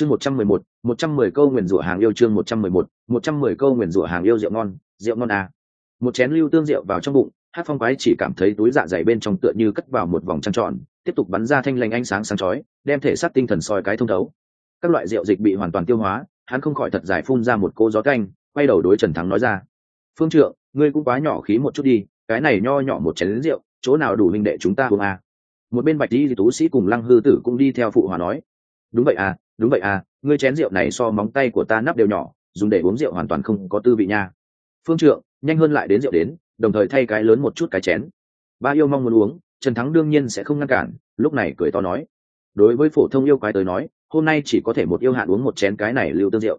chương một trăm mười một một trăm mười câu nguyền rủa hàng yêu chương một trăm mười một một trăm mười câu nguyền rủa hàng yêu rượu ngon rượu ngon à. một chén lưu tương rượu vào trong bụng, hát phong quái chỉ cảm thấy túi dạ dày bên trong tựa như cất vào một vòng trăng tròn, tiếp tục bắn ra thanh lành ánh sáng sáng chói, đem thể xác tinh thần soi cái thông thấu các loại rượu dịch bị hoàn toàn tiêu hóa, hắn không khỏi thật dài phun ra một cô gió canh, quay đầu đối trần thắng nói ra phương trượng, ngươi cũng quá nhỏ khí một chút đi, cái này nho nhỏ một chén rượu, chỗ nào đủ minh đệ chúng ta uống à. một bên bạch đi tú sĩ cùng lăng hư tử cũng đi theo phụ hòa nói đúng vậy à đúng vậy à ngươi chén rượu này so móng tay của ta nắp đều nhỏ, dùng để uống rượu hoàn toàn không có tư vị nha. Phương trượng, nhanh hơn lại đến rượu đến, đồng thời thay cái lớn một chút cái chén. Ba yêu mong muốn uống, trần thắng đương nhiên sẽ không ngăn cản, lúc này cười to nói. Đối với phổ thông yêu quái tới nói, hôm nay chỉ có thể một yêu hạn uống một chén cái này lưu tương rượu.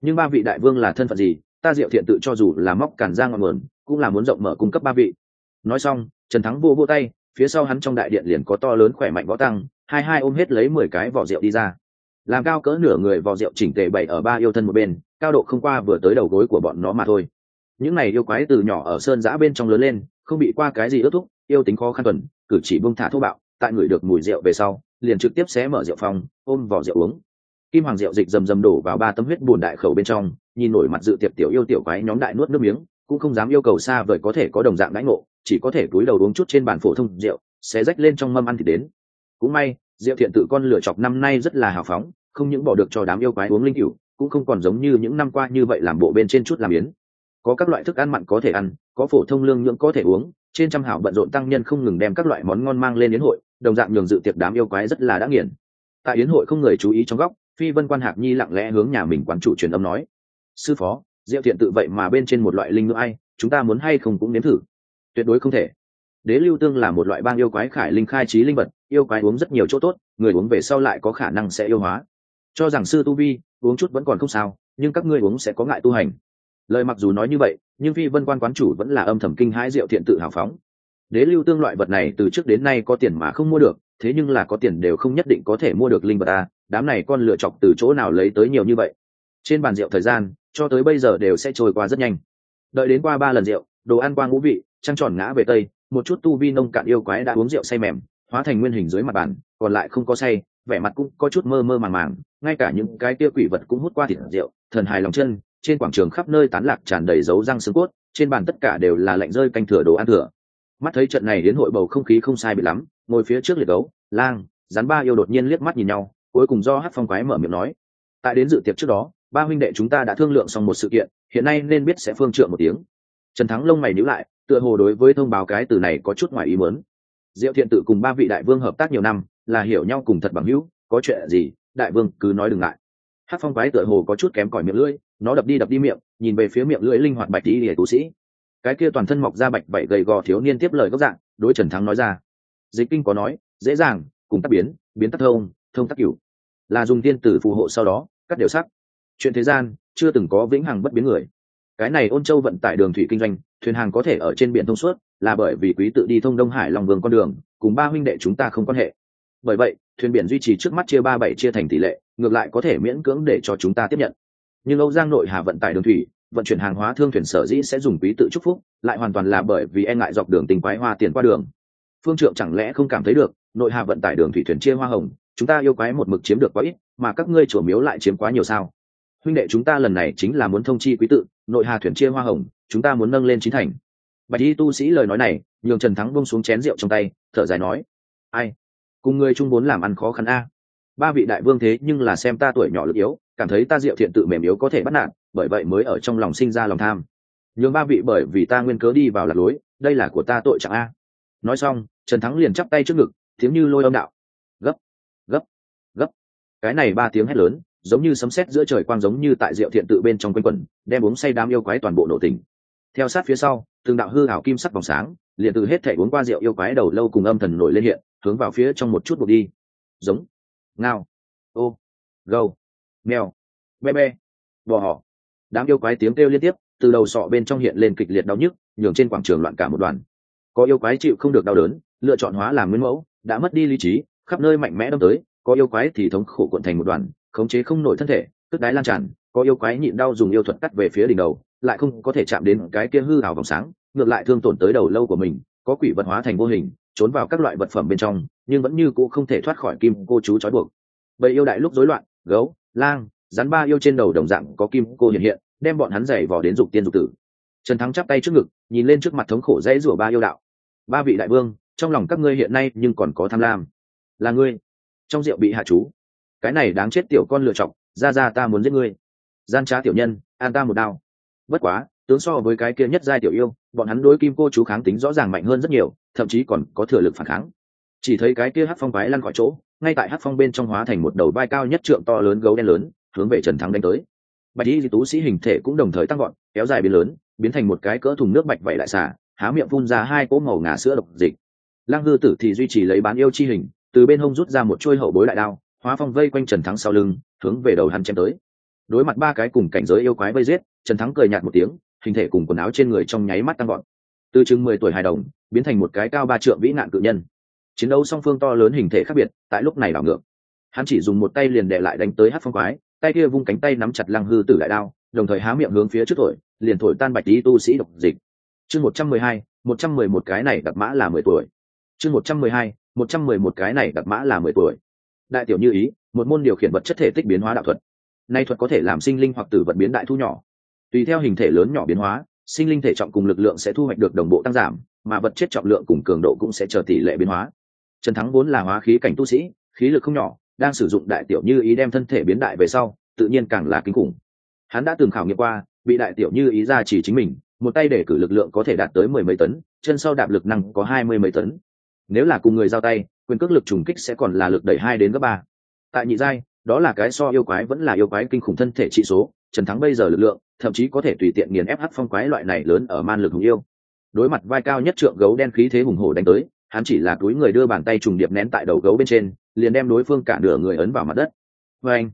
Nhưng ba vị đại vương là thân phận gì, ta rượu thiện tự cho dù là móc cản ra ngọn mờn cũng là muốn rộng mở cung cấp ba vị. Nói xong, trần thắng vô vô tay, phía sau hắn trong đại điện liền có to lớn khỏe mạnh võ tăng, hai hai ôm hết lấy mười cái vỏ rượu đi ra làm cao cỡ nửa người vò rượu chỉnh tề bày ở ba yêu thân một bên, cao độ không qua vừa tới đầu gối của bọn nó mà thôi. Những này yêu quái từ nhỏ ở sơn giã bên trong lớn lên, không bị qua cái gì ước thúc, yêu tính khó khăn tuần cử chỉ bông thả thô bạo, tại người được mùi rượu về sau, liền trực tiếp xé mở rượu phòng, ôm vỏ rượu uống. Kim hoàng rượu dịch rầm rầm đổ vào ba tấm huyết bùn đại khẩu bên trong, nhìn nổi mặt dự tiệp tiểu yêu tiểu quái nhóm đại nuốt nước miếng, cũng không dám yêu cầu xa vời có thể có đồng dạng đãi ngộ, chỉ có thể cúi đầu uống chút trên bàn phổ thông rượu, xé rách lên trong mâm ăn thì đến. Cũng may, rượu thiện tự con lửa chọc năm nay rất là hào phóng không những bỏ được cho đám yêu quái uống linh cựu cũng không còn giống như những năm qua như vậy làm bộ bên trên chút làm yến. Có các loại thức ăn mặn có thể ăn, có phổ thông lương nhưỡng có thể uống, trên trăm hảo bận rộn tăng nhân không ngừng đem các loại món ngon mang lên yến hội, đồng dạng nhường dự tiệc đám yêu quái rất là đã nghiền. Tại yến hội không người chú ý trong góc, phi vân quan hạc nhi lặng lẽ hướng nhà mình quán chủ truyền âm nói, sư phó, diệu thiện tự vậy mà bên trên một loại linh ngữ ai, chúng ta muốn hay không cũng nếm thử. Tuyệt đối không thể. Đế lưu tương là một loại bang yêu quái khải linh khai trí linh vật, yêu quái uống rất nhiều chỗ tốt, người uống về sau lại có khả năng sẽ yêu hóa cho rằng sư tu vi, uống chút vẫn còn không sao, nhưng các ngươi uống sẽ có ngại tu hành. Lời mặc dù nói như vậy, nhưng phi vân quan quán chủ vẫn là âm thầm kinh hãi rượu thiện tự hào phóng. Đế lưu tương loại vật này từ trước đến nay có tiền mà không mua được, thế nhưng là có tiền đều không nhất định có thể mua được linh vật a đám này con lựa chọc từ chỗ nào lấy tới nhiều như vậy. Trên bàn rượu thời gian, cho tới bây giờ đều sẽ trôi qua rất nhanh. Đợi đến qua ba lần rượu, đồ ăn qua ngũ vị, trăng tròn ngã về tây, một chút tu vi nông cạn yêu quái đã uống rượu say mềm, hóa thành nguyên hình dưới mặt bàn, còn lại không có say, vẻ mặt cũng có chút mơ mơ màng màng ngay cả những cái kia quỷ vật cũng hút qua thịt rượu, thần hài lòng chân, trên quảng trường khắp nơi tán lạc tràn đầy dấu răng xương cốt, trên bàn tất cả đều là lạnh rơi canh thừa đồ ăn thừa. Mắt thấy trận này đến hội bầu không khí không sai bị lắm, ngồi phía trước liệt gấu, lang, rắn ba yêu đột nhiên liếc mắt nhìn nhau, cuối cùng do hát phong quái mở miệng nói, tại đến dự tiệc trước đó, ba huynh đệ chúng ta đã thương lượng xong một sự kiện, hiện nay nên biết sẽ phương trượng một tiếng. Trần thắng lông mày nhíu lại, tựa hồ đối với thông báo cái từ này có chút ngoài ý muốn. Diệu thiện tự cùng ba vị đại vương hợp tác nhiều năm, là hiểu nhau cùng thật bằng hữu, có chuyện gì đại vương, cứ nói đừng ngại. Hát phong quái tựa hồ có chút kém cỏi miệng lưỡi, nó đập đi đập đi miệng, nhìn về phía miệng lưỡi linh hoạt bạch tí để tú sĩ. Cái kia toàn thân mọc ra bạch vảy gầy gò thiếu niên tiếp lời góc dạng, đối trần thắng nói ra. Dịch kinh có nói, dễ dàng, cùng tác biến biến tắc thông thông tắc cửu. Là dùng tiên tử phù hộ sau đó, cắt đều sắc. Chuyện thế gian, chưa từng có vĩnh hằng bất biến người. Cái này ôn châu vận tải đường thủy kinh doanh, thuyền hàng có thể ở trên biển thông suốt, là bởi vì quý tự đi thông đông hải long vương con đường, cùng ba huynh đệ chúng ta không quan hệ bởi vậy, thuyền biển duy trì trước mắt chia ba bảy chia thành tỷ lệ, ngược lại có thể miễn cưỡng để cho chúng ta tiếp nhận. Nhưng âu giang nội hà vận tải đường thủy, vận chuyển hàng hóa thương thuyền sở dĩ sẽ dùng quý tự chúc phúc, lại hoàn toàn là bởi vì e ngại dọc đường tình quái hoa tiền qua đường. Phương trượng chẳng lẽ không cảm thấy được, nội hà vận tải đường thủy thuyền chia hoa hồng, chúng ta yêu quái một mực chiếm được quá ít, mà các ngươi chủ miếu lại chiếm quá nhiều sao? Huynh đệ chúng ta lần này chính là muốn thông chi quý tự, nội hà thuyền chia hoa hồng, chúng ta muốn nâng lên chính thành. Bạch y tu sĩ lời nói này, nhường trần thắng bông xuống chén rượu trong tay, thở dài nói, ai cùng người chung muốn làm ăn khó khăn a. Ba vị đại vương thế nhưng là xem ta tuổi nhỏ lực yếu, cảm thấy ta diệu thiện tự mềm yếu có thể bắt nạt, bởi vậy mới ở trong lòng sinh ra lòng tham. Nhường ba vị bởi vì ta nguyên cớ đi vào lạc lối, đây là của ta tội chẳng a. Nói xong, trần thắng liền chắp tay trước ngực, tiếng như lôi âm đạo. Gấp gấp gấp. Cái này ba tiếng hét lớn, giống như sấm sét giữa trời quang giống như tại diệu thiện tự bên trong quanh quẩn, đem uống say đám yêu quái toàn bộ nổ tình theo sát phía sau, từng đạo hư hảo kim sắc vòng sáng, liền từ hết thể uống qua rượu yêu quái đầu lâu cùng âm thần nổi lên hiện hướng vào phía trong một chút buộc đi. Giống, ngao, ô, gâu, mèo, be be, bò họ đám yêu quái tiếng kêu liên tiếp, từ đầu sọ bên trong hiện lên kịch liệt đau nhức, nhường trên quảng trường loạn cả một đoàn. Có yêu quái chịu không được đau đớn, lựa chọn hóa làm nguyên mẫu, đã mất đi lý trí, khắp nơi mạnh mẽ đâm tới, có yêu quái thì thống khổ cuộn thành một đoàn, khống chế không nổi thân thể, tức đái lan tràn, có yêu quái nhịn đau dùng yêu thuật cắt về phía đỉnh đầu, lại không có thể chạm đến cái kia hư hào vòng sáng, ngược lại thương tổn tới đầu lâu của mình có quỷ vật hóa thành vô hình, trốn vào các loại vật phẩm bên trong, nhưng vẫn như cũ không thể thoát khỏi kim cô chú trói buộc. Bầy yêu đại lúc rối loạn, gấu, lang, rắn ba yêu trên đầu đồng dạng có kim cô hiện hiện, đem bọn hắn giày vò đến dục tiên dục tử. Trần thắng chắp tay trước ngực, nhìn lên trước mặt thống khổ dãy rủa ba yêu đạo. Ba vị đại vương, trong lòng các ngươi hiện nay nhưng còn có tham lam. Là ngươi, trong rượu bị hạ chú. Cái này đáng chết tiểu con lựa chọc ra ra ta muốn giết ngươi. Gian trá tiểu nhân, an ta một đao. Bất quá tướng so với cái kia nhất giai tiểu yêu, bọn hắn đối kim cô chú kháng tính rõ ràng mạnh hơn rất nhiều, thậm chí còn có thừa lực phản kháng. Chỉ thấy cái kia hát phong quái lăn khỏi chỗ, ngay tại hát phong bên trong hóa thành một đầu vai cao nhất trượng to lớn gấu đen lớn, hướng về trần thắng đánh tới. Bạch y tú sĩ hình thể cũng đồng thời tăng gọn kéo dài biến lớn, biến thành một cái cỡ thùng nước bạch vẩy lại xả há miệng phun ra hai cỗ màu ngà sữa độc dịch. Lăng hư tử thì duy trì lấy bán yêu chi hình, từ bên hông rút ra một chuôi hậu bối đại đao, hóa phong vây quanh trần thắng sau lưng, hướng về đầu hắn chém tới. Đối mặt ba cái cùng cảnh giới yêu quái vây giết, trần thắng cười nhạt một tiếng hình thể cùng quần áo trên người trong nháy mắt tăng gọn từ chừng mười tuổi hài đồng, biến thành một cái cao ba trượng vĩ nạn cự nhân. Chiến đấu song phương to lớn hình thể khác biệt, tại lúc này đảo ngược. Hắn chỉ dùng một tay liền đệ lại đánh tới hát phong quái, tay kia vung cánh tay nắm chặt lăng hư tử đại đao, đồng thời há miệng hướng phía trước thổi, liền thổi tan bạch tí tu sĩ độc dịch. Chương một trăm mười hai, một trăm mười một cái này đặc mã là mười tuổi. Chương một trăm mười hai, một trăm mười một cái này đặc mã là mười tuổi. Đại tiểu như ý, một môn điều khiển vật chất thể tích biến hóa đạo thuật. Nay thuật có thể làm sinh linh hoặc tử vật biến đại thu nhỏ tùy theo hình thể lớn nhỏ biến hóa, sinh linh thể trọng cùng lực lượng sẽ thu hoạch được đồng bộ tăng giảm, mà vật chất trọng lượng cùng cường độ cũng sẽ chờ tỷ lệ biến hóa. Trần thắng vốn là hóa khí cảnh tu sĩ, khí lực không nhỏ, đang sử dụng đại tiểu như ý đem thân thể biến đại về sau, tự nhiên càng là kinh khủng. Hắn đã từng khảo nghiệm qua, bị đại tiểu như ý ra chỉ chính mình, một tay để cử lực lượng có thể đạt tới mười mấy tấn, chân sau đạp lực năng có hai mươi mấy tấn. Nếu là cùng người giao tay, quyền cước lực trùng kích sẽ còn là lực đẩy hai đến gấp ba. Tại nhị giai, đó là cái so yêu quái vẫn là yêu quái kinh khủng thân thể trị số trần thắng bây giờ lực lượng, thậm chí có thể tùy tiện nghiền ép hắc phong quái loại này lớn ở man lực hùng yêu. Đối mặt vai cao nhất trượng gấu đen khí thế hùng hổ đánh tới, hắn chỉ là túi người đưa bàn tay trùng điệp nén tại đầu gấu bên trên, liền đem đối phương cả nửa người ấn vào mặt đất. Vê anh,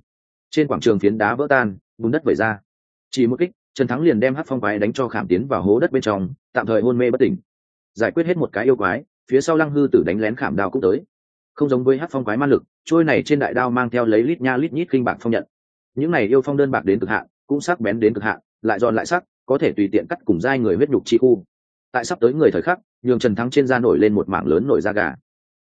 trên quảng trường phiến đá vỡ tan, bùn đất vẩy ra. Chỉ một kích, trần thắng liền đem hát phong quái đánh cho khảm tiến vào hố đất bên trong, tạm thời hôn mê bất tỉnh. Giải quyết hết một cái yêu quái, phía sau lăng hư tử đánh lén khảm đao cũng tới. Không giống với hát phong quái man lực, trôi này trên đại đao mang theo lấy lít nha lít nhít kinh bạc phong nhận những này yêu phong đơn bạc đến cực hạn, cũng sắc bén đến cực hạn, lại giòn lại sắc, có thể tùy tiện cắt cùng dai người huyết nhục chi khu. Tại sắp tới người thời khắc, nhường trần thắng trên da nổi lên một mảng lớn nổi da gà.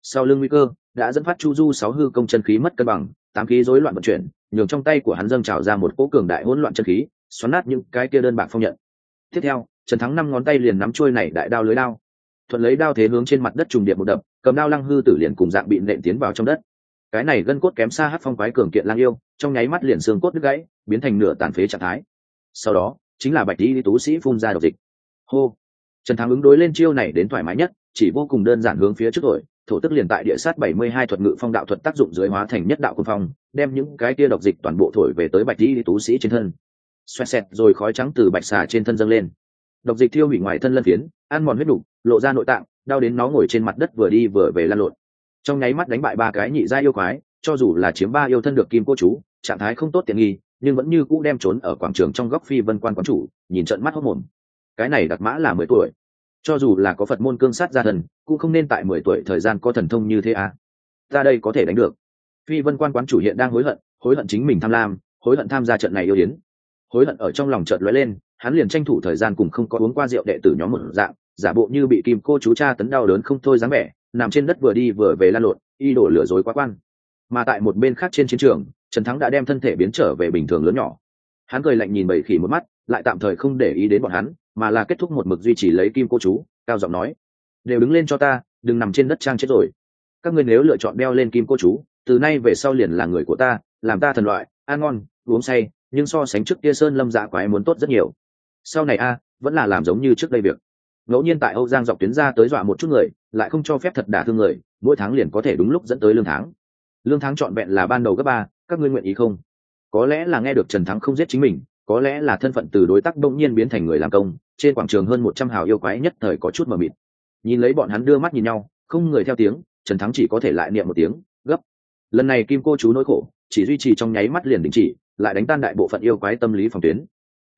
Sau lưng nguy cơ, đã dẫn phát chu du sáu hư công chân khí mất cân bằng, tám khí rối loạn vận chuyển, nhường trong tay của hắn dâng trào ra một cỗ cường đại hỗn loạn chân khí, xoắn nát những cái kia đơn bạc phong nhận. Tiếp theo, trần thắng năm ngón tay liền nắm trôi này đại đao lưới đao. Thuận lấy đao thế hướng trên mặt đất trùng điệp một đập, cầm đao lăng hư tử liền cùng dạng bị nện tiến vào trong đất cái này gân cốt kém xa hát phong quái cường kiện lang yêu, trong nháy mắt liền xương cốt đứt gãy, biến thành nửa tàn phế trạng thái. Sau đó, chính là bạch lý tú sĩ phun ra độc dịch. Hô! Trần thắng ứng đối lên chiêu này đến thoải mái nhất, chỉ vô cùng đơn giản hướng phía trước rồi thổ tức liền tại địa sát bảy mươi hai thuật ngự phong đạo thuật tác dụng dưới hóa thành nhất đạo quân phong, đem những cái kia độc dịch toàn bộ thổi về tới bạch lý tú sĩ trên thân. Xoẹt xẹt, rồi khói trắng từ bạch xà trên thân dâng lên. Độc dịch thiêu hủy ngoài thân lân phiến, ăn mòn huyết đục lộ ra nội tạng, đau đến nó ngồi trên mặt đất vừa đi vừa về lăn lộn trong nháy mắt đánh bại ba cái nhị gia yêu quái, cho dù là chiếm ba yêu thân được kim cô chú, trạng thái không tốt tiện nghi, nhưng vẫn như cũ đem trốn ở quảng trường trong góc phi vân quan quán chủ, nhìn trận mắt hốc mồm cái này đặt mã là mười tuổi. Cho dù là có phật môn cương sát gia thần, cũng không nên tại mười tuổi thời gian có thần thông như thế à. Ra đây có thể đánh được. Phi vân quan quán chủ hiện đang hối hận hối hận chính mình tham lam, hối hận tham gia trận này yêu hiến hối hận ở trong lòng chợt lóe lên, hắn liền tranh thủ thời gian cùng không có uống qua rượu đệ tử nhóm một dạng, giả bộ như bị kim cô chú cha tấn đau đớn không thôi dáng vẻ nằm trên đất vừa đi vừa về lan lộn, y đổ lửa dối quá quan. Mà tại một bên khác trên chiến trường, trần thắng đã đem thân thể biến trở về bình thường lớn nhỏ. Hắn cười lạnh nhìn bầy khỉ một mắt, lại tạm thời không để ý đến bọn hắn, mà là kết thúc một mực duy trì lấy kim cô chú, cao giọng nói, đều đứng lên cho ta, đừng nằm trên đất trang chết rồi. Các ngươi nếu lựa chọn đeo lên kim cô chú, từ nay về sau liền là người của ta, làm ta thần loại, ăn ngon, uống say, nhưng so sánh trước kia sơn lâm dạ quái muốn tốt rất nhiều. Sau này a, vẫn là làm giống như trước đây việc ngẫu nhiên tại âu giang dọc tuyến ra tới dọa một chút người, lại không cho phép thật đả thương người, mỗi tháng liền có thể đúng lúc dẫn tới lương tháng. Lương tháng trọn vẹn là ban đầu gấp ba, các ngươi nguyện ý không? Có lẽ là nghe được trần thắng không giết chính mình, có lẽ là thân phận từ đối tác bỗng nhiên biến thành người làm công, trên quảng trường hơn một trăm hào yêu quái nhất thời có chút mờ mịt. Nhìn lấy bọn hắn đưa mắt nhìn nhau, không người theo tiếng, trần thắng chỉ có thể lại niệm một tiếng, gấp. Lần này kim cô chú nỗi khổ, chỉ duy trì trong nháy mắt liền đình chỉ, lại đánh tan đại bộ phận yêu quái tâm lý phòng tuyến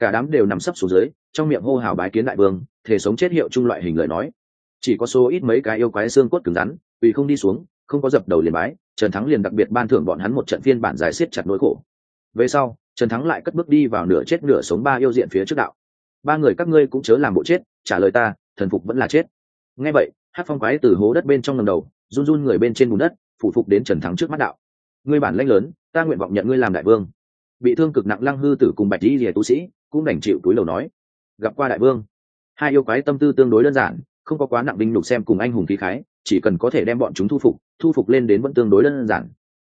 cả đám đều nằm sấp xuống dưới, trong miệng hô hào bái kiến đại vương, thể sống chết hiệu chung loại hình lời nói. Chỉ có số ít mấy cái yêu quái xương cốt cứng rắn, vì không đi xuống, không có dập đầu liền bái, trần thắng liền đặc biệt ban thưởng bọn hắn một trận phiên bản giải siết chặt nỗi khổ. Về sau, trần thắng lại cất bước đi vào nửa chết nửa sống ba yêu diện phía trước đạo. Ba người các ngươi cũng chớ làm bộ chết, trả lời ta, thần phục vẫn là chết. Nghe vậy, hát phong quái từ hố đất bên trong ngầm đầu, run run người bên trên bùn đất, phủ phục đến trần thắng trước mắt đạo. Ngươi bản lãnh lớn, ta nguyện vọng nhận ngươi làm đại vương. Bị thương cực nặng lăng hư tử cùng bạch di rìa tu sĩ cũng đành chịu túi lầu nói, gặp qua đại vương. Hai yêu quái tâm tư tương đối đơn giản, không có quá nặng binh nhục xem cùng anh hùng khí khái, chỉ cần có thể đem bọn chúng thu phục thu phục lên đến vẫn tương đối đơn giản.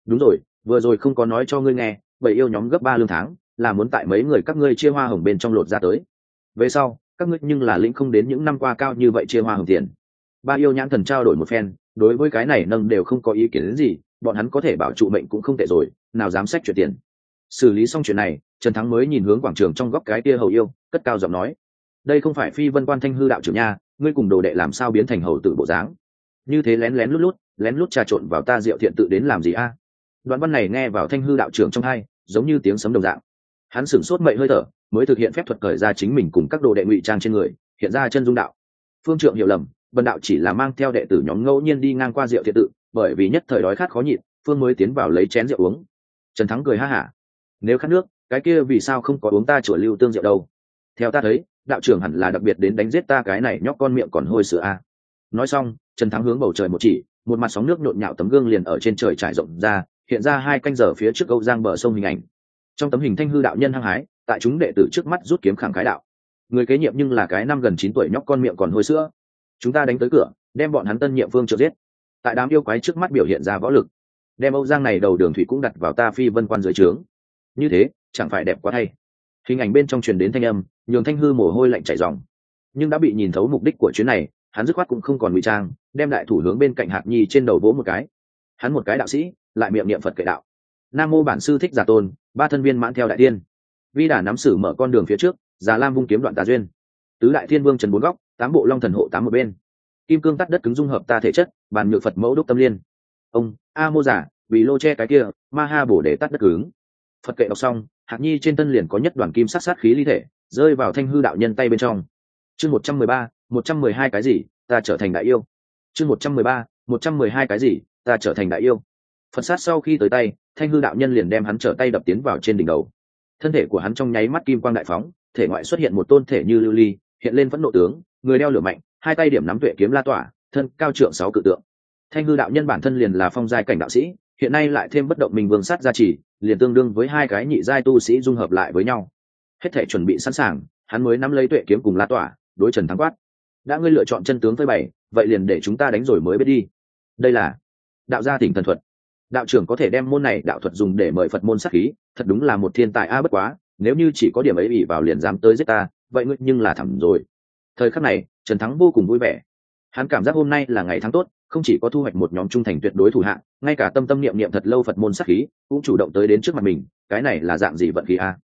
Đúng rồi, vừa rồi không có nói cho ngươi nghe, bảy yêu nhóm gấp ba lương tháng, là muốn tại mấy người các ngươi chia hoa hồng bên trong lột ra tới. Về sau, các ngươi nhưng là lĩnh không đến những năm qua cao như vậy chia hoa hồng tiền. Ba yêu nhãn thần trao đổi một phen, đối với cái này nâng đều không có ý kiến đến gì, bọn hắn có thể bảo trụ mệnh cũng không tệ rồi, nào dám xét chuyển tiền. Xử lý xong chuyện này trần thắng mới nhìn hướng quảng trường trong góc cái kia hầu yêu, cất cao giọng nói, đây không phải phi vân quan thanh hư đạo trưởng nha, ngươi cùng đồ đệ làm sao biến thành hầu tử bộ dáng? Như thế lén lén lút lút, lén lút trà trộn vào ta diệu thiện tự đến làm gì a? Đoạn văn này nghe vào thanh hư đạo trưởng trong hai, giống như tiếng sấm đồng dạng. Hắn sửng sốt mậy hơi thở, mới thực hiện phép thuật cởi ra chính mình cùng các đồ đệ ngụy trang trên người, hiện ra chân dung đạo. Phương trượng hiểu lầm bần đạo chỉ là mang theo đệ tử nhóm ngẫu nhiên đi ngang qua rượu thiện tự, bởi vì nhất thời đói khát khó nhịn, phương mới tiến vào lấy chén rượu uống. Trần thắng cười ha hả, nếu khát nước cái kia vì sao không có uống ta chùa lưu tương rượu đâu? Theo ta thấy, đạo trưởng hẳn là đặc biệt đến đánh giết ta cái này nhóc con miệng còn hôi sữa a. Nói xong, trần thắng hướng bầu trời một chỉ, một mặt sóng nước nhộn nhạo tấm gương liền ở trên trời trải rộng ra, hiện ra hai canh giờ phía trước âu giang bờ sông hình ảnh. Trong tấm hình thanh hư đạo nhân hăng hái, tại chúng đệ tử trước mắt rút kiếm khẳng khái đạo. Người kế nhiệm nhưng là cái năm gần chín tuổi nhóc con miệng còn hôi sữa. Chúng ta đánh tới cửa, đem bọn hắn tân nhiệm phương trợ giết. Tại đám yêu quái trước mắt biểu hiện ra võ lực. Đem âu giang này đầu đường thủy cũng đặt vào ta phi vân quan dưới trướng. Như thế chẳng phải đẹp quá thay. Hình ảnh bên trong truyền đến thanh âm, nhường thanh hư mồ hôi lạnh chảy dòng nhưng đã bị nhìn thấu mục đích của chuyến này, hắn dứt khoát cũng không còn ngụy trang, đem đại thủ hướng bên cạnh hạt nhi trên đầu vỗ một cái. Hắn một cái đạo sĩ, lại miệng niệm phật kệ đạo. Nam mô bản sư thích giả tôn, ba thân viên mãn theo đại tiên vi đà nắm sử mở con đường phía trước, già lam vung kiếm đoạn tà duyên. Tứ đại thiên vương trần bốn góc, tám bộ long thần hộ tám một bên. Kim cương tắt đất cứng dung hợp ta thể chất, bàn nhựa phật mẫu đúc tâm liên. Ông, a mô giả vì lô che cái kia, ma ha bổ để tắt đất cứng. Phật kệ đọc xong hạc nhi trên thân liền có nhất đoàn kim sát sát khí ly thể, rơi vào thanh hư đạo nhân tay bên trong. Chương một trăm mười ba, một trăm mười hai cái gì, ta trở thành đại yêu. Chương một trăm mười ba, một trăm mười hai cái gì, ta trở thành đại yêu. Phật sát sau khi tới tay, thanh hư đạo nhân liền đem hắn trở tay đập tiến vào trên đỉnh đầu. Thân thể của hắn trong nháy mắt kim quang đại phóng, thể ngoại xuất hiện một tôn thể như lưu ly, hiện lên vẫn nộ tướng, người đeo lửa mạnh, hai tay điểm nắm tuệ kiếm la tỏa, thân cao trượng sáu cự tượng. Thanh hư đạo nhân bản thân liền là phong giai cảnh đạo sĩ hiện nay lại thêm bất động minh vương sát gia trì, liền tương đương với hai cái nhị giai tu sĩ dung hợp lại với nhau. Hết thể chuẩn bị sẵn sàng, hắn mới nắm lấy tuệ kiếm cùng la tỏa, đối trần thắng quát. Đã ngươi lựa chọn chân tướng phơi bày, vậy liền để chúng ta đánh rồi mới biết đi. Đây là đạo gia tỉnh thần thuật. Đạo trưởng có thể đem môn này đạo thuật dùng để mời phật môn sát khí, thật đúng là một thiên tài a bất quá, nếu như chỉ có điểm ấy bị vào liền dám tới giết ta, vậy ngươi nhưng là thẳm rồi. Thời khắc này, trần thắng vô cùng vui vẻ hắn cảm giác hôm nay là ngày tháng tốt, không chỉ có thu hoạch một nhóm trung thành tuyệt đối thủ hạng ngay cả tâm tâm niệm niệm thật lâu phật môn sắc khí, cũng chủ động tới đến trước mặt mình, cái này là dạng gì vận khí a?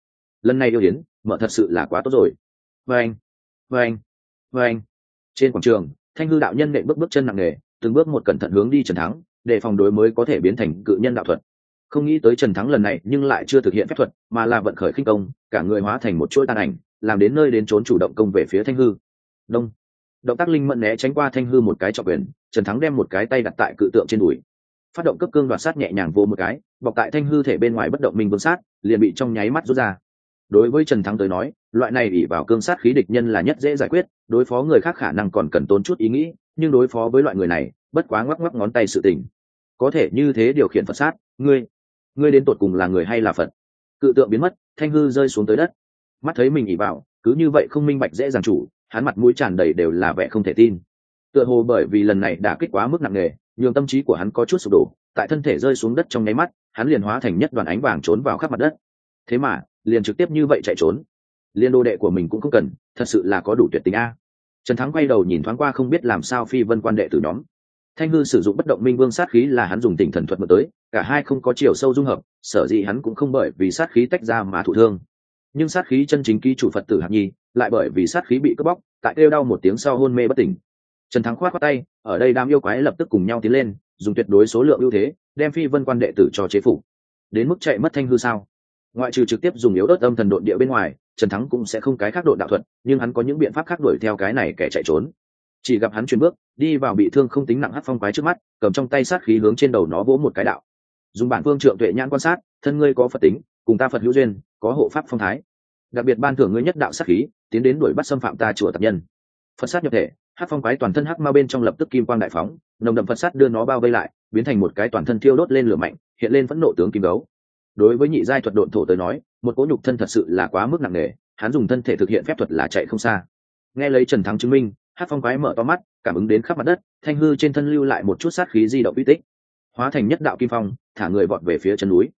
Lần này yêu hiến mở thật sự là quá tốt rồi. Vê anh vê anh vê anh trên quảng trường, thanh hư đạo nhân nệ bước bước chân nặng nề, từng bước một cẩn thận hướng đi trần thắng, để phòng đối mới có thể biến thành cự nhân đạo thuật. Không nghĩ tới trần thắng lần này nhưng lại chưa thực hiện phép thuật, mà là vận khởi khinh công, cả người hóa thành một chuỗi tàn ảnh, làm đến nơi đến trốn chủ động công về phía thanh hư. Đông động tác linh mẫn né tránh qua thanh hư một cái trọng quyền, trần thắng đem một cái tay đặt tại cự tượng trên đùi. Phát động cấp cương đoạt sát nhẹ nhàng vô một cái, bọc tại thanh hư thể bên ngoài bất động minh vương sát, liền bị trong nháy mắt rút ra. Đối với trần thắng tới nói, loại này ỉ vào cương sát khí địch nhân là nhất dễ giải quyết, đối phó người khác khả năng còn cần tốn chút ý nghĩ, nhưng đối phó với loại người này, bất quá ngoắc ngoắc ngón tay sự tình. Có thể như thế điều khiển phật sát, ngươi ngươi đến tột cùng là người hay là phật? Cự tượng biến mất, thanh hư rơi xuống tới đất. Mắt thấy mình ỉ vào, cứ như vậy không minh bạch dễ dàng chủ hắn mặt mũi tràn đầy đều là vẻ không thể tin. Tựa hồ bởi vì lần này đã kích quá mức nặng nề, nhường tâm trí của hắn có chút sụp đổ, tại thân thể rơi xuống đất trong nháy mắt, hắn liền hóa thành nhất đoàn ánh vàng trốn vào khắp mặt đất. Thế mà, liền trực tiếp như vậy chạy trốn. Liên đô đệ của mình cũng không cần, thật sự là có đủ tuyệt tình a. Trần thắng quay đầu nhìn thoáng qua không biết làm sao phi vân quan đệ tử nhóm. Thanh hư sử dụng bất động minh vương sát khí là hắn dùng tỉnh thần thuật mượn tới, cả hai không có chiều sâu dung hợp, sở dĩ hắn cũng không bởi vì sát khí tách ra mà thụ thương. Nhưng sát khí chân chính ký chủ phật tử hạng nhi lại bởi vì sát khí bị cướp bóc, tại kêu đau một tiếng sau hôn mê bất tỉnh. Trần thắng khoát khoát tay, ở đây đám yêu quái lập tức cùng nhau tiến lên, dùng tuyệt đối số lượng ưu thế, đem phi vân quan đệ tử cho chế phủ đến mức chạy mất thanh hư sao? Ngoại trừ trực tiếp dùng yếu ớt âm thần độn địa bên ngoài, trần thắng cũng sẽ không cái khác độn đạo thuật, nhưng hắn có những biện pháp khác đuổi theo cái này kẻ chạy trốn. Chỉ gặp hắn chuyển bước, đi vào bị thương không tính nặng hát phong quái trước mắt, cầm trong tay sát khí hướng trên đầu nó vỗ một cái đạo. Dùng bản phương trượng tuệ nhãn quan sát, thân ngươi có phật tính, cùng ta phật hữu duyên, có hộ pháp phong thái đặc biệt ban thưởng ngươi nhất đạo sát khí, tiến đến đuổi bắt xâm phạm ta chùa tập nhân. Phật sát nhập thể, hát phong quái toàn thân hắc ma bên trong lập tức kim quang đại phóng, nồng đậm phật sát đưa nó bao vây lại, biến thành một cái toàn thân thiêu đốt lên lửa mạnh, hiện lên phẫn nộ tướng kim gấu đối với nhị giai thuật độn thổ tới nói, một cỗ nhục thân thật sự là quá mức nặng nề, hắn dùng thân thể thực hiện phép thuật là chạy không xa. Nghe lấy trần thắng chứng minh, hát phong quái mở to mắt, cảm ứng đến khắp mặt đất, thanh hư trên thân lưu lại một chút sát khí di động uy tích. Hóa thành nhất đạo kim phong, thả người vọt về phía chân núi.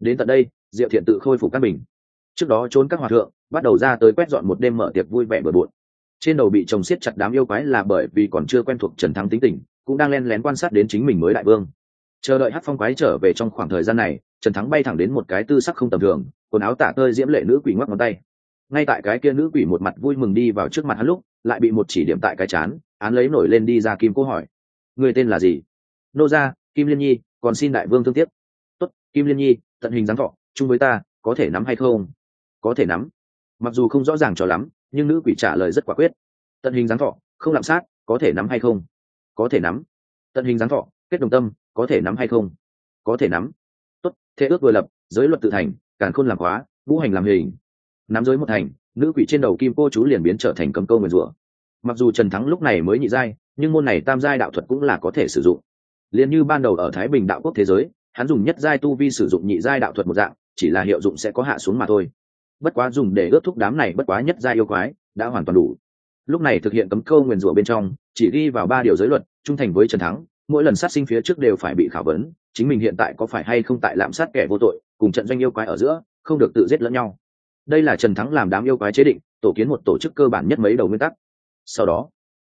Đến tận đây, diệu thiện tự khôi phục các mình trước đó trốn các hòa thượng, bắt đầu ra tới quét dọn một đêm mở tiệc vui vẻ bừa bộn. Trên đầu bị chồng siết chặt đám yêu quái là bởi vì còn chưa quen thuộc trần thắng tính tình, cũng đang len lén quan sát đến chính mình mới đại vương. Chờ đợi hát phong quái trở về trong khoảng thời gian này, trần thắng bay thẳng đến một cái tư sắc không tầm thường, quần áo tả tơi diễm lệ nữ quỷ ngoắc ngón tay. Ngay tại cái kia nữ quỷ một mặt vui mừng đi vào trước mặt hắn lúc, lại bị một chỉ điểm tại cái chán, án lấy nổi lên đi ra kim cô hỏi. Người tên là gì? Nô gia, kim liên nhi, còn xin đại vương thương tiếc. Tốt, kim liên nhi, tận hình dáng thọ, chung với ta, có thể nắm hay không? Có thể nắm. Mặc dù không rõ ràng cho lắm, nhưng nữ quỷ trả lời rất quả quyết. Tận hình dáng thọ, không lạm sát, có thể nắm hay không? Có thể nắm. Tận hình dáng thọ, kết đồng tâm, có thể nắm hay không? Có thể nắm. Tốt, thế ước vừa lập, giới luật tự thành, càn khôn làm khóa vũ hành làm hình. Nắm giới một thành, nữ quỷ trên đầu kim cô chú liền biến trở thành cấm câu nguyền rủa. Mặc dù trần thắng lúc này mới nhị giai, nhưng môn này tam giai đạo thuật cũng là có thể sử dụng. Liền như ban đầu ở thái bình đạo quốc thế giới, hắn dùng nhất giai tu vi sử dụng nhị giai đạo thuật một dạng, chỉ là hiệu dụng sẽ có hạ xuống mà thôi bất quá dùng để ướt thúc đám này bất quá nhất gia yêu quái, đã hoàn toàn đủ. Lúc này thực hiện cấm câu nguyền rủa bên trong, chỉ ghi vào ba điều giới luật, trung thành với trần thắng, mỗi lần sát sinh phía trước đều phải bị khảo vấn, chính mình hiện tại có phải hay không tại lạm sát kẻ vô tội, cùng trận doanh yêu quái ở giữa, không được tự giết lẫn nhau. Đây là trần thắng làm đám yêu quái chế định, tổ kiến một tổ chức cơ bản nhất mấy đầu nguyên tắc. Sau đó,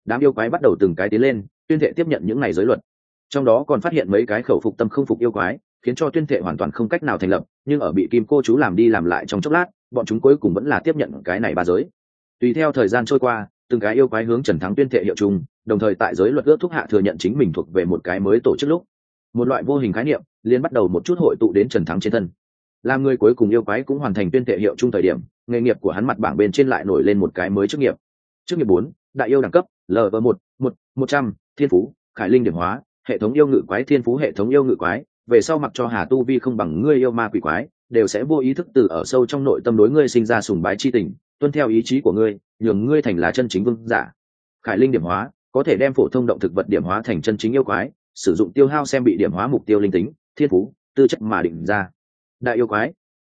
đám yêu quái bắt đầu từng cái tiến lên, tuyên thệ tiếp nhận những ngày giới luật. Trong đó còn phát hiện mấy cái khẩu phục tâm không phục yêu quái khiến cho tuyên thệ hoàn toàn không cách nào thành lập, nhưng ở bị kim cô chú làm đi làm lại trong chốc lát, bọn chúng cuối cùng vẫn là tiếp nhận cái này ba giới. Tùy theo thời gian trôi qua, từng cái yêu quái hướng trần thắng tuyên thệ hiệu chung, đồng thời tại giới luật ước thúc hạ thừa nhận chính mình thuộc về một cái mới tổ chức lúc. Một loại vô hình khái niệm liên bắt đầu một chút hội tụ đến trần thắng trên thân. Làm người cuối cùng yêu quái cũng hoàn thành tuyên thệ hiệu chung thời điểm, nghề nghiệp của hắn mặt bảng bên trên lại nổi lên một cái mới chức nghiệp. Chức nghiệp bốn, đại yêu đẳng cấp lv một một một trăm, thiên phú, khải linh điểm hóa, hệ thống yêu ngự quái, thiên phú hệ thống yêu ngự quái về sau mặc cho hà tu vi không bằng ngươi yêu ma quỷ quái, đều sẽ vô ý thức từ ở sâu trong nội tâm đối ngươi sinh ra sùng bái chi tình, tuân theo ý chí của ngươi, nhường ngươi thành là chân chính vương giả. Khải linh điểm hóa, có thể đem phổ thông động thực vật điểm hóa thành chân chính yêu quái, sử dụng tiêu hao xem bị điểm hóa mục tiêu linh tính, thiên phú, tư chất mà định ra. Đại yêu quái,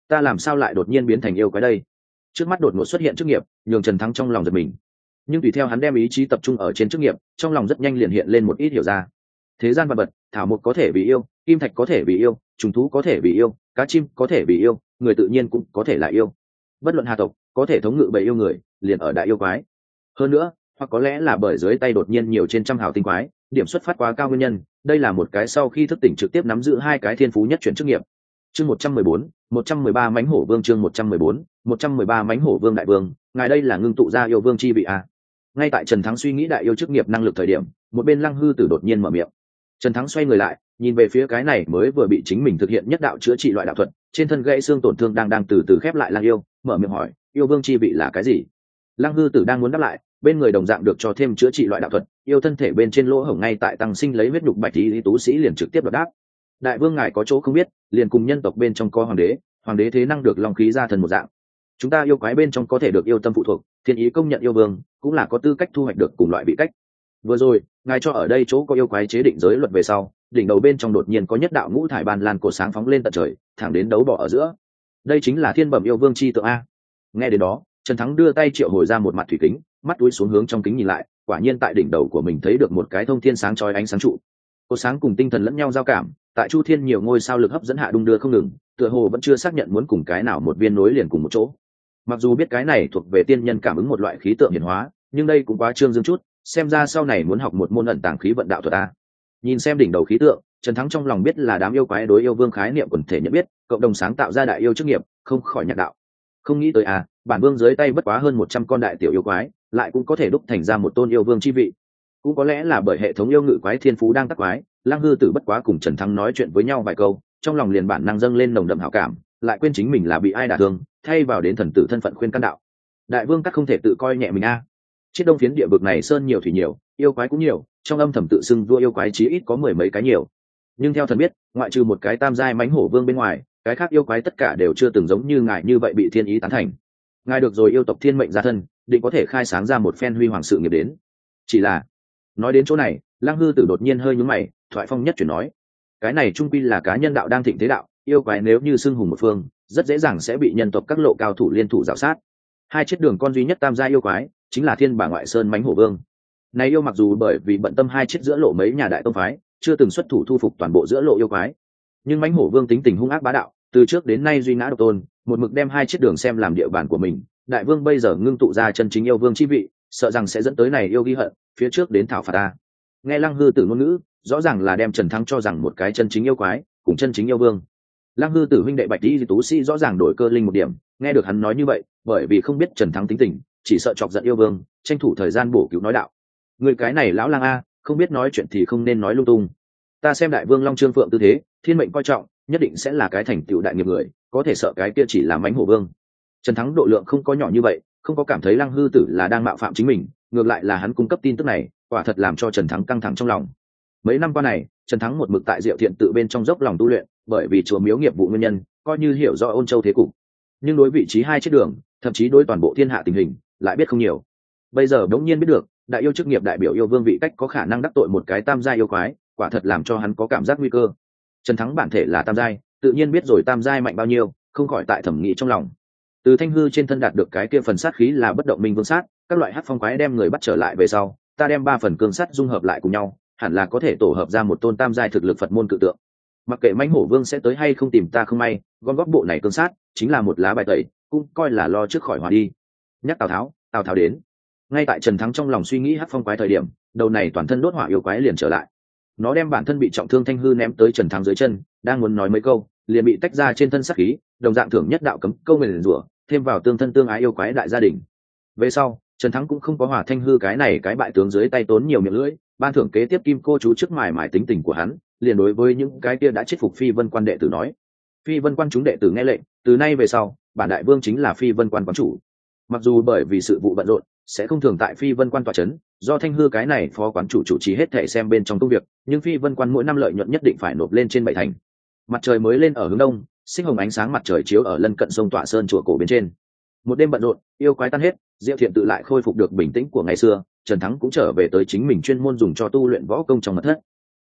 ta làm sao lại đột nhiên biến thành yêu quái đây? Trước mắt đột ngột xuất hiện chức nghiệp, nhường trần thắng trong lòng giật mình. Nhưng tùy theo hắn đem ý chí tập trung ở trên chức nghiệp, trong lòng rất nhanh liền hiện lên một ít hiểu ra. Thế gian vật vật thảo mộc có thể bị yêu, kim thạch có thể bị yêu, trùng thú có thể bị yêu, cá chim có thể bị yêu, người tự nhiên cũng có thể là yêu. Bất luận hà tộc, có thể thống ngự bầy yêu người, liền ở đại yêu quái. Hơn nữa, hoặc có lẽ là bởi dưới tay đột nhiên nhiều trên trăm hào tinh quái, điểm xuất phát quá cao nguyên nhân, đây là một cái sau khi thức tỉnh trực tiếp nắm giữ hai cái thiên phú nhất chuyển chức nghiệp. Chương một trăm mười bốn, một trăm mười ba mánh hổ vương chương một trăm mười bốn, một trăm mười ba mánh hổ vương đại vương, ngài đây là ngưng tụ Gia yêu vương chi bị a à. ngay tại trần thắng suy nghĩ đại yêu chức nghiệp năng lực thời điểm, một bên lăng hư tử đột nhiên mở miệng trần thắng xoay người lại, nhìn về phía cái này mới vừa bị chính mình thực hiện nhất đạo chữa trị loại đạo thuật, trên thân gãy xương tổn thương đang đang từ từ khép lại lang yêu, mở miệng hỏi, yêu vương chi vị là cái gì? Lang hư tử đang muốn đáp lại, bên người đồng dạng được cho thêm chữa trị loại đạo thuật, yêu thân thể bên trên lỗ hổng ngay tại tăng sinh lấy huyết nhục bạch lý tú sĩ liền trực tiếp đọc đáp. Đại vương ngài có chỗ không biết, liền cùng nhân tộc bên trong co hoàng đế hoàng đế thế năng được long khí ra thần một dạng. Chúng ta yêu quái bên trong có thể được yêu tâm phụ thuộc, thiên ý công nhận yêu vương, cũng là có tư cách thu hoạch được cùng loại bị cách. Vừa rồi ngài cho ở đây chỗ có yêu quái chế định giới luật về sau, đỉnh đầu bên trong đột nhiên có nhất đạo ngũ thải ban lan cổ sáng phóng lên tận trời, thẳng đến đấu bỏ ở giữa. Đây chính là thiên bẩm yêu vương c h i tượng a. Nghe đến đó, trần thắng đưa tay triệu hồi ra một mặt thủy kính, mắt túi xuống hướng trong kính nhìn lại, quả nhiên tại đỉnh đầu của mình thấy được một cái thông thiên sáng trói ánh sáng trụ. Cô sáng cùng tinh thần lẫn nhau giao cảm, tại chu thiên nhiều ngôi sao lực hấp dẫn hạ đung đưa không ngừng, tựa hồ vẫn chưa xác nhận muốn cùng cái nào một viên nối liền cùng một chỗ. Mặc dù biết cái này thuộc về tiên nhân cảm ứng một loại khí tượng hiển hóa, nhưng đây cũng quá trương dương chút xem ra sau này muốn học một môn ẩn tàng khí vận đạo thuật ta nhìn xem đỉnh đầu khí tượng, trần thắng trong lòng biết là đám yêu quái đối yêu vương khái niệm quần thể nhận biết, cộng đồng sáng tạo ra đại yêu chức nghiệp, không khỏi nhạc đạo. Không nghĩ tới à bản vương dưới tay bất quá hơn một trăm con đại tiểu yêu quái, lại cũng có thể đúc thành ra một tôn yêu vương chi vị. Cũng có lẽ là bởi hệ thống yêu ngự quái thiên phú đang tắc quái, lăng hư tử bất quá cùng trần thắng nói chuyện với nhau vài câu, trong lòng liền bản năng dâng lên nồng đậm hảo cảm, lại quên chính mình là bị ai đả thương, thay vào đến thần tử thân phận khuyên căn đạo. Đại vương các không thể tự coi nhẹ mình a. à chiếc đông phiến địa vực này sơn nhiều thủy nhiều, yêu quái cũng nhiều, trong âm thầm tự xưng vua yêu quái chí ít có mười mấy cái nhiều. Nhưng theo thần biết, ngoại trừ một cái tam giai mánh hổ vương bên ngoài, cái khác yêu quái tất cả đều chưa từng giống như ngài như vậy bị thiên ý tán thành. Ngài được rồi yêu tộc thiên mệnh gia thân, định có thể khai sáng ra một phen huy hoàng sự nghiệp đến. Chỉ là, nói đến chỗ này, lăng hư tử đột nhiên hơi nhúng mày, thoại phong nhất chuyển nói, cái này trung quy là cá nhân đạo đang thịnh thế đạo, yêu quái nếu như xưng hùng một phương, rất dễ dàng sẽ bị nhân tộc các lộ cao thủ liên thủ g sát. Hai chiếc đường con duy nhất tam gia yêu quái chính là thiên bà ngoại sơn mánh hổ vương. Này yêu mặc dù bởi vì bận tâm hai chiếc giữa lộ mấy nhà đại tông phái, chưa từng xuất thủ thu phục toàn bộ giữa lộ yêu quái, nhưng mánh hổ vương tính tình hung ác bá đạo, từ trước đến nay duy ngã độc tôn, một mực đem hai chiếc đường xem làm địa bàn của mình. Đại vương bây giờ ngưng tụ ra chân chính yêu vương chi vị, sợ rằng sẽ dẫn tới này yêu ghi hận, phía trước đến thảo phạt ta. Nghe lăng hư tử ngôn ngữ, rõ ràng là đem trần thắng cho rằng một cái chân chính yêu quái, cùng chân chính yêu vương. Lăng hư tử huynh đệ bạch đi tú sĩ rõ ràng đổi cơ linh một điểm, nghe được hắn nói như vậy, bởi vì không biết trần thắng tính tình chỉ sợ chọc giận yêu vương, tranh thủ thời gian bổ cứu nói đạo. Người cái này lão lang a, không biết nói chuyện thì không nên nói lung tung. Ta xem đại vương long trương phượng tư thế, thiên mệnh coi trọng, nhất định sẽ là cái thành tựu đại nghiệp người, có thể sợ cái kia chỉ là mánh hổ vương. Trần thắng độ lượng không có nhỏ như vậy, không có cảm thấy lăng hư tử là đang mạo phạm chính mình, ngược lại là hắn cung cấp tin tức này, quả thật làm cho trần thắng căng thẳng trong lòng. Mấy năm qua này, trần thắng một mực tại diệu thiện tự bên trong dốc lòng tu luyện, bởi vì chùa miếu nghiệp vụ nguyên nhân, coi như hiểu rõ ôn châu thế cục. Nhưng đối vị trí hai chiếc đường, thậm chí đối toàn bộ thiên hạ tình hình lại biết không nhiều. Bây giờ đống nhiên biết được, đại yêu chức nghiệp đại biểu yêu vương vị cách có khả năng đắc tội một cái tam gia yêu quái, quả thật làm cho hắn có cảm giác nguy cơ. Trần thắng bản thể là tam giai, tự nhiên biết rồi tam giai mạnh bao nhiêu, không khỏi tại thẩm nghĩ trong lòng. Từ thanh hư trên thân đạt được cái kia phần sát khí là bất động minh vương sát, các loại hát phong quái đem người bắt trở lại về sau, ta đem ba phần cương sắt dung hợp lại cùng nhau, hẳn là có thể tổ hợp ra một tôn tam giai thực lực phật môn cự tượng. Mặc kệ mãnh hổ vương sẽ tới hay không tìm ta không may, gom góp bộ này cương sát, chính là một lá bài tẩy, cũng coi là lo trước khỏi hòa đi nhắc tào tháo tào tháo đến. Ngay tại trần thắng trong lòng suy nghĩ hát phong quái thời điểm, đầu này toàn thân đốt hỏa yêu quái liền trở lại. Nó đem bản thân bị trọng thương thanh hư ném tới trần thắng dưới chân, đang muốn nói mấy câu, liền bị tách ra trên thân sắc khí, đồng dạng thưởng nhất đạo cấm, câu nguyền rủa, thêm vào tương thân tương ái yêu quái đại gia đình. Về sau, trần thắng cũng không có hỏa thanh hư cái này cái bại tướng dưới tay tốn nhiều miệng lưỡi, ban thưởng kế tiếp kim cô chú trước mài mài tính tình của hắn, liền đối với những cái kia đã chết phục phi vân quan đệ tử nói. Phi vân quan chúng đệ tử nghe lệnh, từ nay về sau, bản đại vương chính là phi vân quan quán chủ mặc dù bởi vì sự vụ bận rộn, sẽ không thường tại phi vân quan tòa c h ấ n do thanh hư cái này phó quán chủ chủ trì hết thể xem bên trong công việc, nhưng phi vân quan mỗi năm lợi nhuận nhất định phải nộp lên trên bảy thành. Mặt trời mới lên ở hướng đông sinh hồng ánh sáng mặt trời chiếu ở lân cận sông tọa sơn chùa cổ bên trên. Một đêm bận rộn, yêu quái tan hết, diệu thiện tự lại khôi phục được bình tĩnh của ngày xưa, trần thắng cũng trở về tới chính mình chuyên môn dùng cho tu luyện võ công trong mật thất.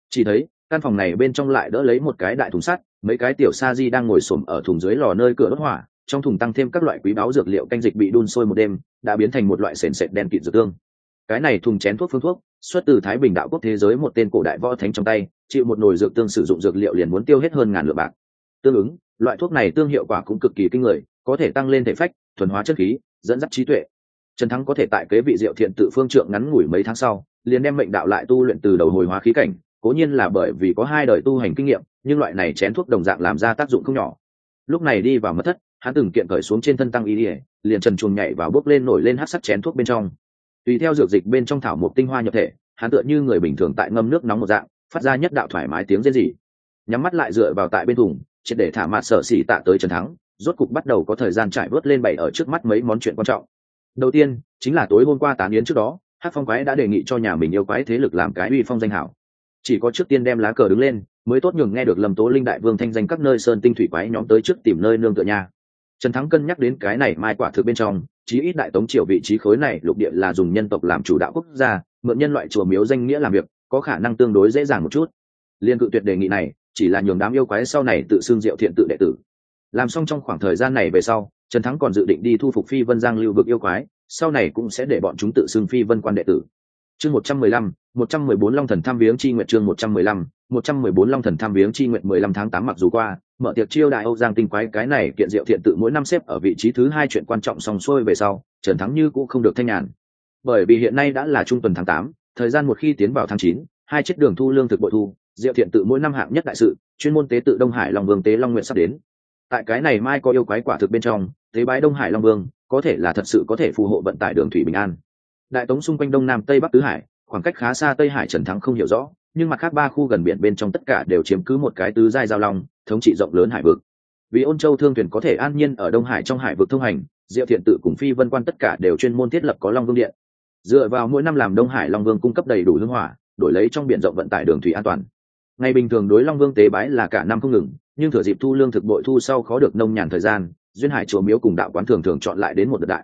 Chỉ thấy, căn phòng này bên trong lại đỡ lấy một cái đại thùng sắt, mấy cái tiểu sa di đang ngồi xổm ở thùng dưới lò nơi cửa đốt hỏa trong thùng tăng thêm các loại quý báo dược liệu canh dịch bị đun sôi một đêm, đã biến thành một loại sền sệt đen kịt dược tương. Cái này thùng chén thuốc phương thuốc, xuất từ thái bình đạo quốc thế giới một tên cổ đại võ thánh trong tay, chịu một nồi dược tương sử dụng dược liệu liền muốn tiêu hết hơn ngàn lượng bạc. Tương ứng, loại thuốc này tương hiệu quả cũng cực kỳ kinh người, có thể tăng lên thể phách, thuần hóa chất khí, dẫn dắt trí tuệ. Trần thắng có thể tại kế vị diệu thiện tự phương trượng ngắn ngủi mấy tháng sau, liền đem mệnh đạo lại tu luyện từ đầu hồi hóa khí cảnh, cố nhiên là bởi vì có hai đời tu hành kinh nghiệm, nhưng loại này chén thuốc đồng dạng làm ra tác dụng không nhỏ. Lúc này đi vào mật thất hắn từng kiện cởi xuống trên thân tăng y ỉa liền trần chuồng nhảy vào bốc lên nổi lên hát sắt chén thuốc bên trong. Tùy theo dược dịch bên trong thảo một tinh hoa nhập thể, hắn tựa như người bình thường tại ngâm nước nóng một dạng, phát ra nhất đạo thoải mái tiếng rên rỉ. Nhắm mắt lại dựa vào tại bên thùng, triệt để thả mặt sở xỉ tạ tới trần thắng, rốt cục bắt đầu có thời gian trải vớt lên bày ở trước mắt mấy món chuyện quan trọng. Đầu tiên, chính là tối hôm qua tán yến trước đó hát phong quái đã đề nghị cho nhà mình yêu quái thế lực làm cái uy phong danh hảo. Chỉ có trước tiên đem lá cờ đứng lên, mới tốt nhường nghe được lầm tố linh đại vương thanh danh các nơi sơn tinh thủy quái nhóm tới trước tìm nơi nương tựa nhà trần thắng cân nhắc đến cái này mai quả thực bên trong, chí ít đại tống triều vị trí khối này lục địa là dùng nhân tộc làm chủ đạo quốc gia, mượn nhân loại chùa miếu danh nghĩa làm việc, có khả năng tương đối dễ dàng một chút. Liên cự tuyệt đề nghị này, chỉ là nhường đám yêu quái sau này tự xưng diệu thiện tự đệ tử. Làm xong trong khoảng thời gian này về sau, trần thắng còn dự định đi thu phục phi vân giang lưu vực yêu quái, sau này cũng sẽ để bọn chúng tự xưng phi vân quan đệ tử. Chương một trăm mười lăm, một trăm mười bốn long thần tham viếng chi nguyện chương một trăm mười lăm, một trăm mười bốn long thần tham viếng chi nguyện mười lăm tháng tám mặc dù qua mở tiệc chiêu đại âu giang tinh quái, cái này kiện diệu thiện tự mỗi năm xếp ở vị trí thứ hai chuyện quan trọng song xuôi về sau, trần thắng như cũng không được thanh nhàn. Bởi vì hiện nay đã là trung tuần tháng tám, thời gian một khi tiến vào tháng chín, hai chiếc đường thu lương thực bội thu, diệu thiện tự mỗi năm hạng nhất đại sự, chuyên môn tế tự đông hải long vương tế long nguyện sắp đến. Tại cái này mai có yêu quái quả thực bên trong, tế bái đông hải long vương, có thể là thật sự có thể phù hộ vận tải đường thủy bình an. Đại tống xung quanh đông nam tây bắc tứ hải, khoảng cách khá xa tây hải trần thắng không hiểu rõ nhưng mặt khác ba khu gần biển bên trong tất cả đều chiếm cứ một cái tứ giai giao long, thống trị rộng lớn hải vực. Vì ôn châu thương thuyền có thể an nhiên ở đông hải trong hải vực thông hành, diệu thiện tự cùng phi vân quan tất cả đều chuyên môn thiết lập có long vương điện. Dựa vào mỗi năm làm đông hải long vương cung cấp đầy đủ hương hỏa, đổi lấy trong biển rộng vận tải đường thủy an toàn. Ngày bình thường đối long vương tế bái là cả năm không ngừng, nhưng thừa dịp thu lương thực bội thu sau khó được nông nhàn thời gian, duyên hải chùa miếu cùng đạo quán thường thường chọn lại đến một đợt đại.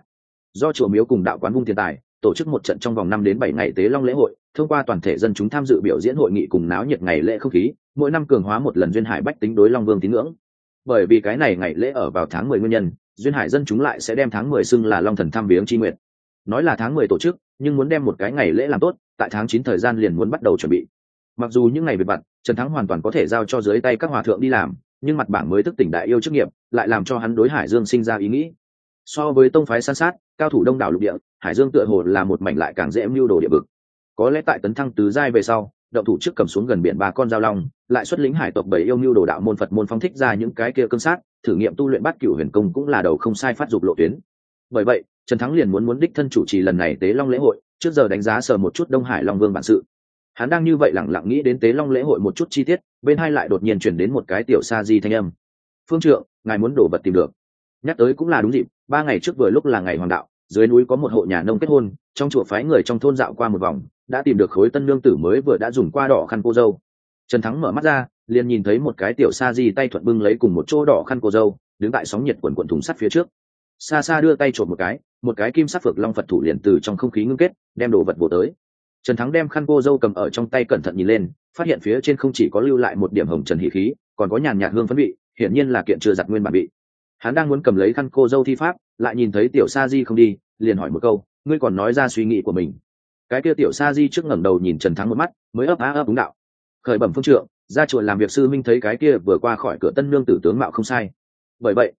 Do chùa miếu cùng đạo quán vung tiền tài, tổ chức một trận trong vòng năm đến bảy ngày tế long lễ hội thông qua toàn thể dân chúng tham dự biểu diễn hội nghị cùng náo nhiệt ngày lễ không khí, mỗi năm cường hóa một lần duyên hải bách tính đối long vương tín ngưỡng. Bởi vì cái này ngày lễ ở vào tháng mười nguyên nhân, duyên hải dân chúng lại sẽ đem tháng mười xưng là long thần tham viếng tri nguyện nói là tháng mười tổ chức, nhưng muốn đem một cái ngày lễ làm tốt, tại tháng chín thời gian liền muốn bắt đầu chuẩn bị. Mặc dù những ngày về vặt, trần thắng hoàn toàn có thể giao cho dưới tay các hòa thượng đi làm, nhưng mặt bảng mới thức tỉnh đại yêu chức nghiệp, lại làm cho hắn đối hải dương sinh ra ý nghĩ. So với tông phái san sát, cao thủ đông đảo lục địa, hải dương tựa hồ là một mảnh lại càng dễ mưu đồ địa vực có lẽ tại tấn thăng tứ giai về sau, động thủ trước cầm xuống gần biển ba con giao long, lại xuất lĩnh hải tộc bảy yêu mưu đồ đạo môn phật môn phong thích ra những cái kia cương sát, thử nghiệm tu luyện bắt cựu huyền công cũng là đầu không sai phát dục lộ tuyến. Bởi vậy, trần thắng liền muốn muốn đích thân chủ trì lần này tế long lễ hội, trước giờ đánh giá sờ một chút đông hải long vương bản sự. Hắn đang như vậy lẳng lặng nghĩ đến tế long lễ hội một chút chi tiết, bên hai lại đột nhiên chuyển đến một cái tiểu sa di thanh âm. Phương trượng, ngài muốn đổ vật tìm được. Nhắc tới cũng là đúng dịp, ba ngày trước vừa lúc là ngày hoàng đạo, dưới núi có một hộ nhà nông kết hôn, trong chùa phái người trong thôn dạo qua một vòng đã tìm được khối tân lương tử mới vừa đã dùng qua đỏ khăn cô dâu. Trần thắng mở mắt ra, liền nhìn thấy một cái tiểu sa di tay thuận bưng lấy cùng một chỗ đỏ khăn cô dâu, đứng tại sóng nhiệt quần quần thùng sắt phía trước. Xa xa đưa tay trộm một cái một cái kim sắc phược long phật thủ liền từ trong không khí ngưng kết, đem đồ vật bổ tới. Trần thắng đem khăn cô dâu cầm ở trong tay cẩn thận nhìn lên, phát hiện phía trên không chỉ có lưu lại một điểm hồng trần hỷ khí, còn có nhàn nhạt hương phấn vị, hiển nhiên là kiện chưa giặt nguyên bản vị. Hắn đang muốn cầm lấy khăn cô dâu thi pháp, lại nhìn thấy tiểu sa di không đi, liền hỏi một câu, ngươi còn nói ra suy nghĩ của mình? Cái kia tiểu sa di trước ngẩng đầu nhìn trần thắng một mắt, mới ấp á ấp đúng đạo. Khởi bẩm phương trượng ra chùa làm việc sư minh thấy cái kia vừa qua khỏi cửa tân lương tử tướng mạo không sai. Bởi vậy,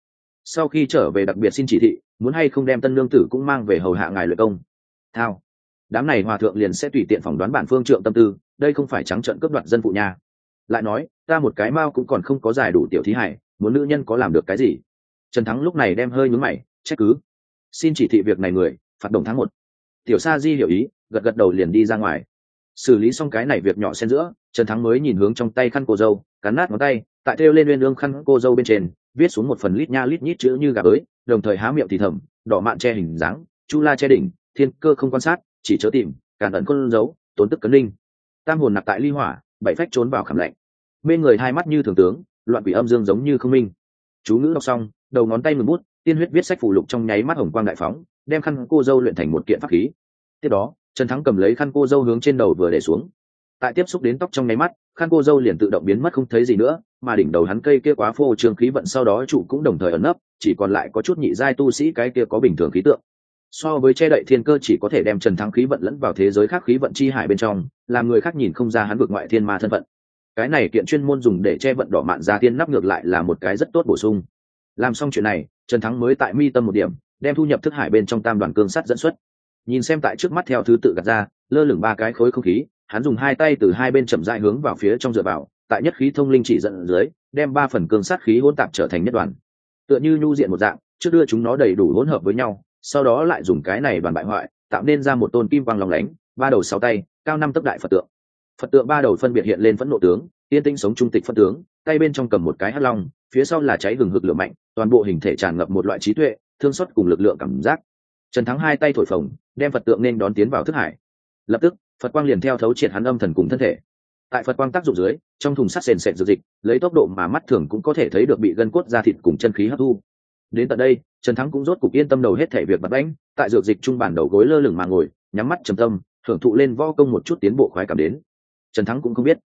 sau khi trở về đặc biệt xin chỉ thị, muốn hay không đem tân lương tử cũng mang về hầu hạ ngài luyện công. Thao. Đám này hòa thượng liền sẽ tùy tiện phỏng đoán bản phương trượng tâm tư, đây không phải trắng trận cướp đoạt dân phụ nhà lại nói, ta một cái mao cũng còn không có giải đủ tiểu thí hải, muốn nữ nhân có làm được cái gì? Trần thắng lúc này đem hơi nhúng mày, trách cứ. Xin chỉ thị việc này người, phạt đồng tháng một. Tiểu sa di hiểu ý gật gật đầu liền đi ra ngoài. Xử lý xong cái này việc nhỏ xen giữa, trần thắng mới nhìn hướng trong tay khăn cô dâu, cắn nát ngón tay, tại theo lên uyên ương khăn cô dâu bên trên, viết xuống một phần lít nha lít nhít chữ như gà ới đồng thời há miệng thì thầm, đỏ mạn che hình dáng, chu la che đỉnh, thiên cơ không quan sát, chỉ chớ tìm, càn ẩn con dấu, tốn tức cấn linh. Tam hồn nạp tại ly hỏa, bảy phách trốn vào khảm lạnh. Mê người hai mắt như thường tướng, loạn quỷ âm dương giống như không minh. Chú ngữ đọc xong, đầu ngón tay mừng bút, tiên huyết viết sách phủ lục trong nháy mắt hồng quang đại phóng, đem khăn cô dâu luyện thành một kiện pháp khí. Tiếp đó trần thắng cầm lấy khăn cô dâu hướng trên đầu vừa để xuống. Tại tiếp xúc đến tóc trong nháy mắt, khăn cô dâu liền tự động biến mất không thấy gì nữa, mà đỉnh đầu hắn cây kia quá phô trương khí vận sau đó trụ cũng đồng thời ẩn nấp, chỉ còn lại có chút nhị giai tu sĩ cái kia có bình thường khí tượng. So với che đậy thiên cơ chỉ có thể đem trần thắng khí vận lẫn vào thế giới khác khí vận chi hải bên trong, làm người khác nhìn không ra hắn vượt ngoại thiên ma thân phận. Cái này kiện chuyên môn dùng để che vận đỏ mạn ra tiên nắp ngược lại là một cái rất tốt bổ sung. Làm xong chuyện này, trần thắng mới tại mi tâm một điểm, đem thu nhập thức hải bên trong tam đoàn cương sắt dẫn xuất nhìn xem tại trước mắt theo thứ tự gạt ra, lơ lửng ba cái khối không khí, hắn dùng hai tay từ hai bên chậm dại hướng vào phía trong dựa vào, tại nhất khí thông linh chỉ dẫn dưới, đem ba phần cương sát khí hỗn tạp trở thành nhất đoàn. Tựa như nhu diện một dạng, trước đưa chúng nó đầy đủ hỗn hợp với nhau, sau đó lại dùng cái này đoàn bại hoại, tạo nên ra một tôn kim quang lòng lánh, ba đầu sáu tay, cao năm tấc đại phật tượng. Phật tượng ba đầu phân biệt hiện lên phẫn nộ tướng, tiên tinh sống trung tịch phân tướng, tay bên trong cầm một cái hắc long, phía sau là cháy gừng hực lửa mạnh, toàn bộ hình thể tràn ngập một loại trí tuệ, thương xót cùng lực lượng cảm giác trần thắng hai tay thổi phồng, đem phật tượng nên đón tiến vào thức hải. Lập tức, phật quang liền theo thấu triệt hắn âm thần cùng thân thể. Tại phật quang tác dụng dưới, trong thùng sắt sền sệt dược dịch lấy tốc độ mà mắt thường cũng có thể thấy được bị gân cốt da thịt cùng chân khí hấp thu. Đến tận đây, trần thắng cũng rốt cục yên tâm đầu hết thể việc bật bánh tại dược dịch trung bản đầu gối lơ lửng mà ngồi, nhắm mắt trầm tâm, thưởng thụ lên vo công một chút tiến bộ khoái cảm đến. Trần thắng cũng không biết.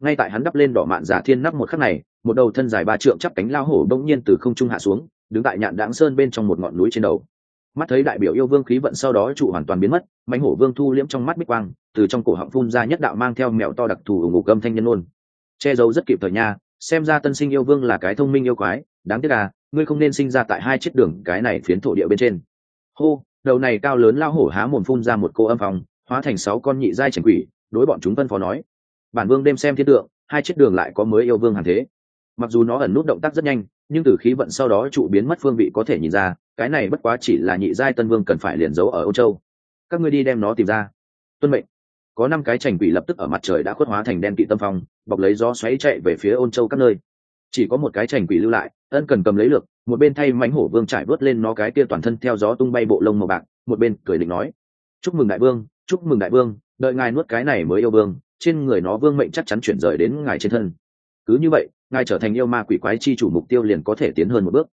Ngay tại hắn đắp lên đỏ mạn giả thiên nắp một khắc này, một đầu thân dài ba trượng chắp cánh lao hổ bỗng nhiên từ không trung hạ xuống, đứng tại nhạn đáng sơn bên trong một ngọn núi trên đầu mắt thấy đại biểu yêu vương khí vận sau đó trụ hoàn toàn biến mất mánh hổ vương thu liễm trong mắt bích quang, từ trong cổ họng phun ra nhất đạo mang theo mèo to đặc thù ủng ngục âm thanh nhân ôn che giấu rất kịp thời nha, xem ra tân sinh yêu vương là cái thông minh yêu quái, đáng tiếc à ngươi không nên sinh ra tại hai chiếc đường cái này phiến thổ địa bên trên. Hô, đầu này cao lớn lao hổ há mồm phun ra một cô âm phòng hóa thành sáu con nhị giai trần quỷ, đối bọn chúng phân phó nói. Bản vương đêm xem thiên tượng, hai chiếc đường lại có mới yêu vương hàng thế. Mặc dù nó ẩn nút động tác rất nhanh nhưng từ khí vận sau đó trụ biến mất phương vị có thể nhìn ra, cái này bất quá chỉ là nhị giai tân vương cần phải liền giấu ở âu châu. Các ngươi đi đem nó tìm ra. Tuân mệnh. Có năm cái trành quỷ lập tức ở mặt trời đã khuất hóa thành đen kỵ tâm phong, bọc lấy gió xoáy chạy về phía ôn châu các nơi. Chỉ có một cái trành quỷ lưu lại, ân cần cầm lấy lược, một bên thay mánh hổ vương trải vớt lên nó cái kia toàn thân theo gió tung bay bộ lông màu bạc, một bên cười định nói. Chúc mừng đại vương, chúc mừng đại vương, đợi ngài nuốt cái này mới yêu vương, trên người nó vương mệnh chắc chắn chuyển rời đến ngài trên thân. Cứ như vậy ngài trở thành yêu ma quỷ quái chi chủ mục tiêu liền có thể tiến hơn một bước.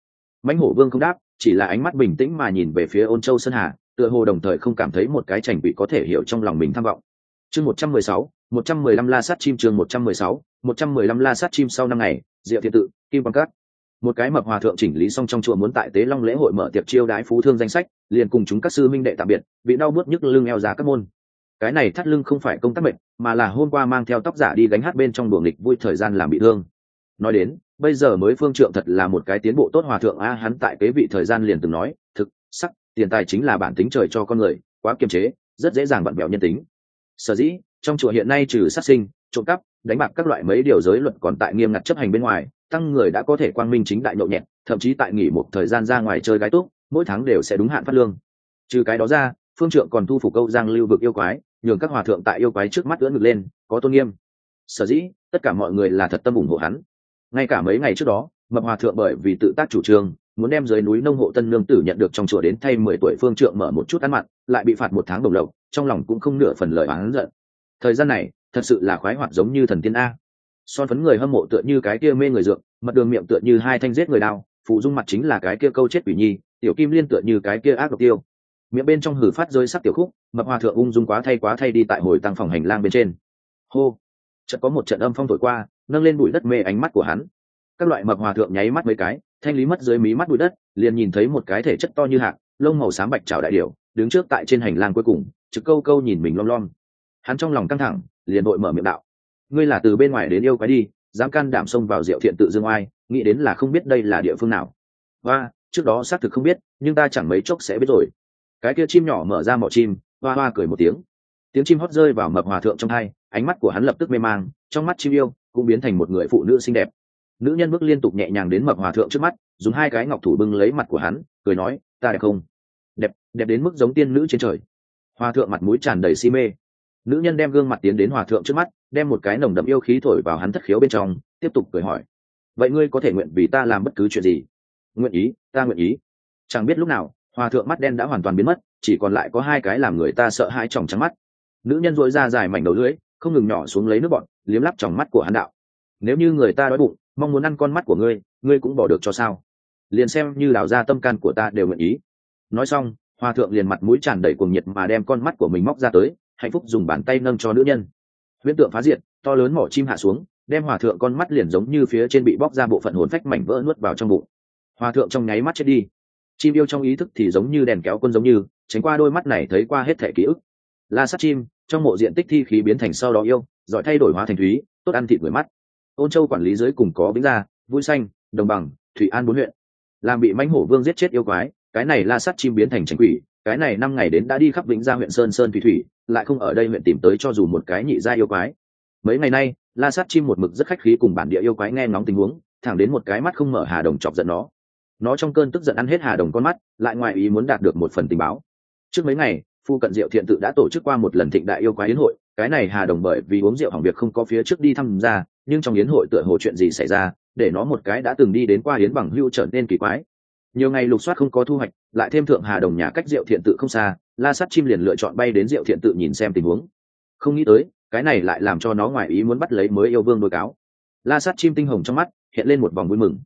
Mãnh hổ vương không đáp, chỉ là ánh mắt bình tĩnh mà nhìn về phía ôn châu sơn hà, tựa hồ đồng thời không cảm thấy một cái chảnh bị có thể hiểu trong lòng mình tham vọng. Chương một trăm mười sáu, một trăm mười lăm la sát chim chương một trăm mười sáu, một trăm mười lăm la sát chim sau năm ngày, diệu thiện tự, kim quan cát một cái mập hòa thượng chỉnh lý xong trong chùa muốn tại tế long lễ hội mở tiệc chiêu đái phú thương danh sách, liền cùng chúng các sư minh đệ tạm biệt, bị đau bước nhức lưng eo giá các môn. Cái này thắt lưng không phải công tác mệnh mà là hôm qua mang theo tóc giả đi gánh hát bên trong buồng lịch vui thời gian làm bị thương nói đến, bây giờ mới phương trượng thật là một cái tiến bộ tốt hòa thượng a, hắn tại kế vị thời gian liền từng nói, thực, sắc, tiền tài chính là bản tính trời cho con người, quá kiềm chế, rất dễ dàng bận bẹo nhân tính. Sở dĩ, trong chùa hiện nay trừ sát sinh, trộm cắp, đánh bạc các loại mấy điều giới luật còn tại nghiêm ngặt chấp hành bên ngoài, tăng người đã có thể quang minh chính đại nhậu nhẹt, thậm chí tại nghỉ một thời gian ra ngoài chơi gái túc, mỗi tháng đều sẽ đúng hạn phát lương. Trừ cái đó ra, phương trượng còn thu phục câu giang lưu vực yêu quái, nhường các hòa thượng tại yêu quái trước mắt ưỡn ngực lên, có tôn nghiêm. Sở dĩ, tất cả mọi người là thật tâm ủng hộ hắn ngay cả mấy ngày trước đó, mập hòa thượng bởi vì tự tác chủ trương, muốn đem dưới núi nông hộ tân lương tử nhận được trong chùa đến thay mười tuổi phương trượng mở một chút ăn mặn, lại bị phạt một tháng đồng lộc, trong lòng cũng không nửa phần lời oán giận. Thời gian này, thật sự là khoái hoạt giống như thần tiên a. Son phấn người hâm mộ tựa như cái kia mê người dượng mặt đường miệng tựa như hai thanh giết người đao, phụ dung mặt chính là cái kia câu chết quỷ nhi, tiểu kim liên tựa như cái kia ác độc tiêu. Miệng bên trong hử phát rơi sắc tiểu khúc, mập hòa thượng ung dung quá thay quá thay đi tại hồi tăng phòng hành lang bên trên. Hô! Chợt có một trận âm phong thổi qua nâng lên bụi đất mê ánh mắt của hắn. Các loại mập hòa thượng nháy mắt mấy cái thanh lý mất dưới mí mắt bụi đất liền nhìn thấy một cái thể chất to như hạt, lông màu xám bạch trào đại điểu đứng trước tại trên hành lang cuối cùng trực câu câu nhìn mình lom lom. Hắn trong lòng căng thẳng liền đội mở miệng đạo. Ngươi là từ bên ngoài đến yêu quái đi dám can đảm xông vào diệu thiện tự dương oai nghĩ đến là không biết đây là địa phương nào. Và trước đó xác thực không biết nhưng ta chẳng mấy chốc sẽ biết rồi. Cái kia chim nhỏ mở ra mỏ chim hoa hoa cười một tiếng. Tiếng chim hót rơi vào mập hòa thượng trong hai ánh mắt của hắn lập tức mê mang trong mắt chim yêu cũng biến thành một người phụ nữ xinh đẹp. Nữ nhân bước liên tục nhẹ nhàng đến mập hòa thượng trước mắt, dùng hai cái ngọc thủ bưng lấy mặt của hắn, cười nói, ta đẹp không? Đẹp đẹp đến mức giống tiên nữ trên trời. Hòa thượng mặt mũi tràn đầy si mê. Nữ nhân đem gương mặt tiến đến hòa thượng trước mắt, đem một cái nồng đậm yêu khí thổi vào hắn thất khiếu bên trong, tiếp tục cười hỏi, vậy ngươi có thể nguyện vì ta làm bất cứ chuyện gì? Nguyện ý, ta nguyện ý. Chẳng biết lúc nào, hòa thượng mắt đen đã hoàn toàn biến mất, chỉ còn lại có hai cái làm người ta sợ hai tròng trắng mắt. Nữ nhân dội ra dài mảnh đầu lưỡi không ngừng nhỏ xuống lấy nước bọn, liếm lắp tròng mắt của hắn đạo. Nếu như người ta đói bụng, mong muốn ăn con mắt của ngươi ngươi cũng bỏ được cho sao? Liền xem như đào ra tâm can của ta đều nguyện ý. Nói xong hòa thượng liền mặt mũi tràn đầy cuồng nhiệt mà đem con mắt của mình móc ra tới, hạnh phúc dùng bàn tay nâng cho nữ nhân. Huyễn tượng phá diệt, to lớn mỏ chim hạ xuống, đem hòa thượng con mắt liền giống như phía trên bị bóc ra bộ phận hồn phách mảnh vỡ nuốt vào trong bụng. Hòa thượng trong nháy mắt chết đi. Chim yêu trong ý thức thì giống như đèn kéo quân giống như, tránh qua đôi mắt này thấy qua hết thể ký ức. La sát chim trong mộ diện tích thi khí biến thành sau đó yêu, giỏi thay đổi hóa thành thúy, tốt ăn thịt người mắt. Ôn châu quản lý dưới cùng có vĩnh gia, vui xanh, đồng bằng, thủy an bốn huyện. Làm bị mãnh hổ vương giết chết yêu quái, cái này la sát chim biến thành tránh quỷ, cái này năm ngày đến đã đi khắp vĩnh gia huyện sơn sơn thủy thủy, lại không ở đây huyện tìm tới cho dù một cái nhị gia yêu quái. Mấy ngày nay, la sát chim một mực rất khách khí cùng bản địa yêu quái nghe ngóng tình huống, thẳng đến một cái mắt không mở hà đồng chọc giận nó. Nó trong cơn tức giận ăn hết hà đồng con mắt, lại ngoài ý muốn đạt được một phần tình báo. Trước mấy ngày phu cận diệu thiện tự đã tổ chức qua một lần thịnh đại yêu quái yến hội. Cái này hà đồng bởi vì uống rượu hỏng việc không có phía trước đi thăm ra, nhưng trong yến hội tựa hồ chuyện gì xảy ra, để nó một cái đã từng đi đến qua yến bằng hưu trở nên kỳ quái. Nhiều ngày lục soát không có thu hoạch, lại thêm thượng hà đồng nhà cách diệu thiện tự không xa, la sắt chim liền lựa chọn bay đến diệu thiện tự nhìn xem tình huống. Không nghĩ tới, cái này lại làm cho nó ngoài ý muốn bắt lấy mới yêu vương đôi cáo. La sắt chim tinh hồng trong mắt, hiện lên một vòng vui mừng.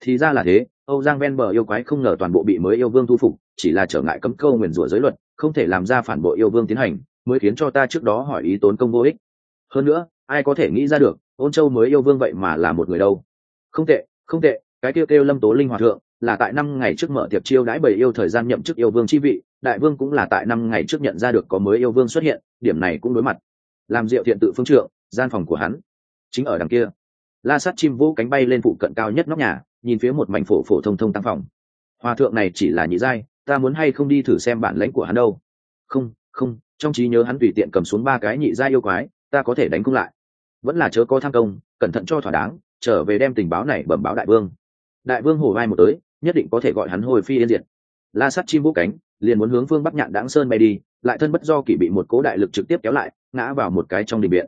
Thì ra là thế, âu giang ven bờ yêu quái không ngờ toàn bộ bị mới yêu vương thu phục, chỉ là trở ngại cấm câu nguyền rủa giới luật không thể làm ra phản bội yêu vương tiến hành, mới khiến cho ta trước đó hỏi ý tốn công vô ích. Hơn nữa, ai có thể nghĩ ra được, ôn châu mới yêu vương vậy mà là một người đâu? Không tệ không tệ, cái kêu kêu lâm tố linh hòa thượng, là tại năm ngày trước mở tiệc chiêu đãi bầy yêu thời gian nhậm chức yêu vương chi vị, đại vương cũng là tại năm ngày trước nhận ra được có mới yêu vương xuất hiện, điểm này cũng đối mặt. Làm diệu thiện tự phương trượng, gian phòng của hắn, chính ở đằng kia. La sát chim vũ cánh bay lên phụ cận cao nhất nóc nhà, nhìn phía một mảnh phổ phổ thông thông tăng phòng. Hòa thượng này chỉ là nhị giai ta muốn hay không đi thử xem bản lãnh của hắn đâu? Không không, trong trí nhớ hắn tùy tiện cầm xuống ba cái nhị giai yêu quái, ta có thể đánh cung lại. Vẫn là chớ có tham công, cẩn thận cho thỏa đáng, trở về đem tình báo này bẩm báo đại vương. Đại vương hổ vai một tới, nhất định có thể gọi hắn hồi phi yên diệt. La sắt chim vũ cánh, liền muốn hướng phương bắc nhạn đáng sơn bay đi, lại thân bất do kỷ bị một cố đại lực trực tiếp kéo lại, ngã vào một cái trong đình viện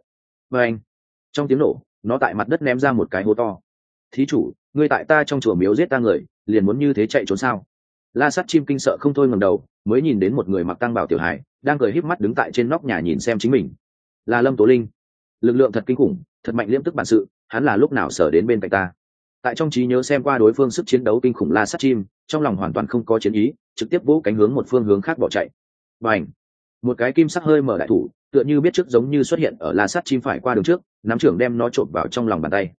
và anh, trong tiếng nổ, nó tại mặt đất ném ra một cái hố to. Thí chủ, ngươi tại ta trong chùa miếu giết ta người, liền muốn như thế chạy trốn sao? La sắt chim kinh sợ không thôi ngầm đầu, mới nhìn đến một người mặc tăng bảo tiểu hải đang cười híp mắt đứng tại trên nóc nhà nhìn xem chính mình. Là lâm tố linh. Lực lượng thật kinh khủng, thật mạnh liêm tức bản sự, hắn là lúc nào sở đến bên cạnh ta? Tại trong trí nhớ xem qua đối phương sức chiến đấu kinh khủng la sắt chim, trong lòng hoàn toàn không có chiến ý, trực tiếp vỗ cánh hướng một phương hướng khác bỏ chạy. Và ảnh một cái kim sắc hơi mở đại thủ, tựa như biết trước giống như xuất hiện ở la sắt chim phải qua đường trước, nắm trưởng đem nó trộm vào trong lòng bàn tay.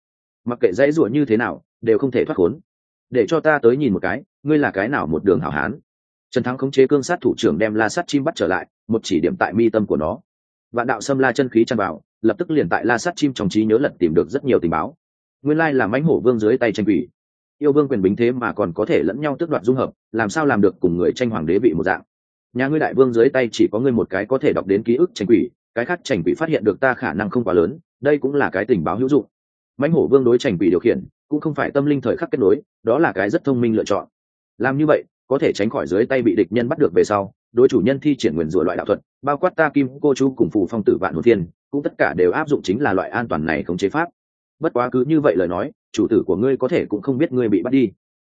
Mặc kệ dãy rủa như thế nào, đều không thể thoát khốn. Để cho ta tới nhìn một cái ngươi là cái nào một đường hảo hán? Trần thắng khống chế cương sát thủ trưởng đem la sắt chim bắt trở lại, một chỉ điểm tại mi tâm của nó. Vạn đạo xâm la chân khí tràn vào, lập tức liền tại la sắt chim trong trí nhớ lật tìm được rất nhiều tình báo. Nguyên lai là mãnh hổ vương dưới tay tranh quỷ. Yêu vương quyền bính thế mà còn có thể lẫn nhau tước đoạt dung hợp, làm sao làm được cùng người tranh hoàng đế vị một dạng? Nhà ngươi đại vương dưới tay chỉ có ngươi một cái có thể đọc đến ký ức tranh quỷ, cái khác tranh quỷ phát hiện được ta khả năng không quá lớn, đây cũng là cái tình báo hữu dụng. Mãnh hổ vương đối tranh quỷ điều khiển, cũng không phải tâm linh thời khắc kết nối, đó là cái rất thông minh lựa chọn làm như vậy, có thể tránh khỏi dưới tay bị địch nhân bắt được về sau, đối chủ nhân thi triển nguyền rủa loại đạo thuật, bao quát ta kim, cô chú cùng phù phong tử vạn hồ thiên, cũng tất cả đều áp dụng chính là loại an toàn này không chế pháp. Bất quá cứ như vậy lời nói, chủ tử của ngươi có thể cũng không biết ngươi bị bắt đi.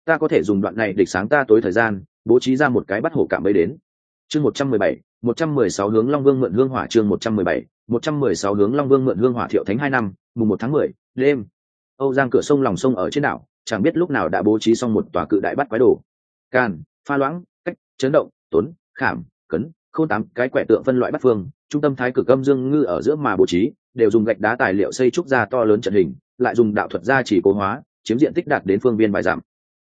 Ta có thể dùng đoạn này địch sáng ta tối thời gian, bố trí ra một cái bắt hổ cảm ấy đến. Chương một trăm mười bảy, một trăm mười sáu hướng long vương mượn hương hỏa chương một trăm mười bảy, một trăm mười sáu hướng long vương mượn hương hỏa thiệu thánh hai năm, mùng một tháng mười, đêm. Âu giang cửa sông lòng sông ở trên đảo, chẳng biết lúc nào đã bố trí xong một tòa cự đại bắt quái đồ càn pha loãng, cách, chấn động tuấn khảm, cấn khôn tám, cái quẻ tượng phân loại bắt phương, trung tâm thái cực âm dương ngư ở giữa mà bố trí, đều dùng gạch đá tài liệu xây trúc ra to lớn trận hình, lại dùng đạo thuật gia chỉ cố hóa, chiếm diện tích đạt đến phương viên bài giảm.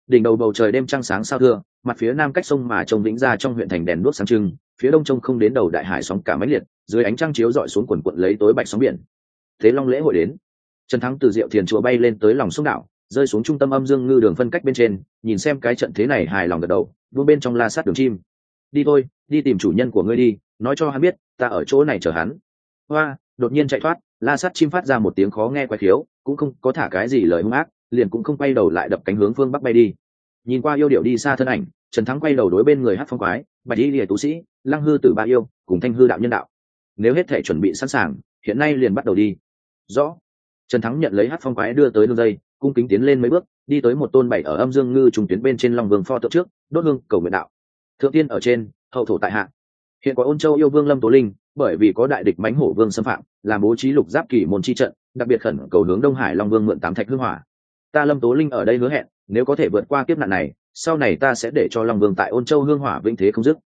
đỉnh đầu bầu trời đêm trăng sáng sao thưa, mặt phía nam cách sông mà trông vĩnh ra trong huyện thành đèn đuốc sáng trưng, phía đông trông không đến đầu đại hải sóng cả máy liệt, dưới ánh trăng chiếu dọi xuống quần quận lấy tối bạch sóng biển thế long lễ hội đến trần thắng từ diệu thiền chùa bay lên tới lòng sông đảo rơi xuống trung tâm âm dương ngư đường phân cách bên trên, nhìn xem cái trận thế này hài lòng gật đầu buông bên trong la sát đường chim. Đi thôi, đi tìm chủ nhân của ngươi đi, nói cho hắn biết, ta ở chỗ này chờ hắn. Hoa, đột nhiên chạy thoát, la sát chim phát ra một tiếng khó nghe quay khiếu, cũng không có thả cái gì lời hung ác, liền cũng không quay đầu lại đập cánh hướng phương bắc bay đi. Nhìn qua yêu điệu đi xa thân ảnh, trần thắng quay đầu đối bên người hát phong quái, bạch y lìa tú sĩ, lăng hư tử ba yêu, cùng thanh hư đạo nhân đạo. Nếu hết thể chuẩn bị sẵn sàng, hiện nay liền bắt đầu đi. Rõ. Trần thắng nhận lấy hát phong quái đưa tới đường dây cung kính tiến lên mấy bước, đi tới một tôn bảy ở âm dương ngư trùng tuyến bên trên lòng vương pho tượng trước, đốt hương cầu nguyện đạo. Thượng tiên ở trên, hậu thổ tại hạ. Hiện có ôn châu yêu vương lâm tố linh, bởi vì có đại địch mãnh hổ vương xâm phạm, làm bố trí lục giáp kỷ môn chi trận, đặc biệt khẩn cầu hướng đông hải long vương mượn tám thạch hương hỏa. Ta lâm tố linh ở đây hứa hẹn, nếu có thể vượt qua kiếp nạn này, sau này ta sẽ để cho long vương tại ôn châu hương hỏa vĩnh thế không dứt.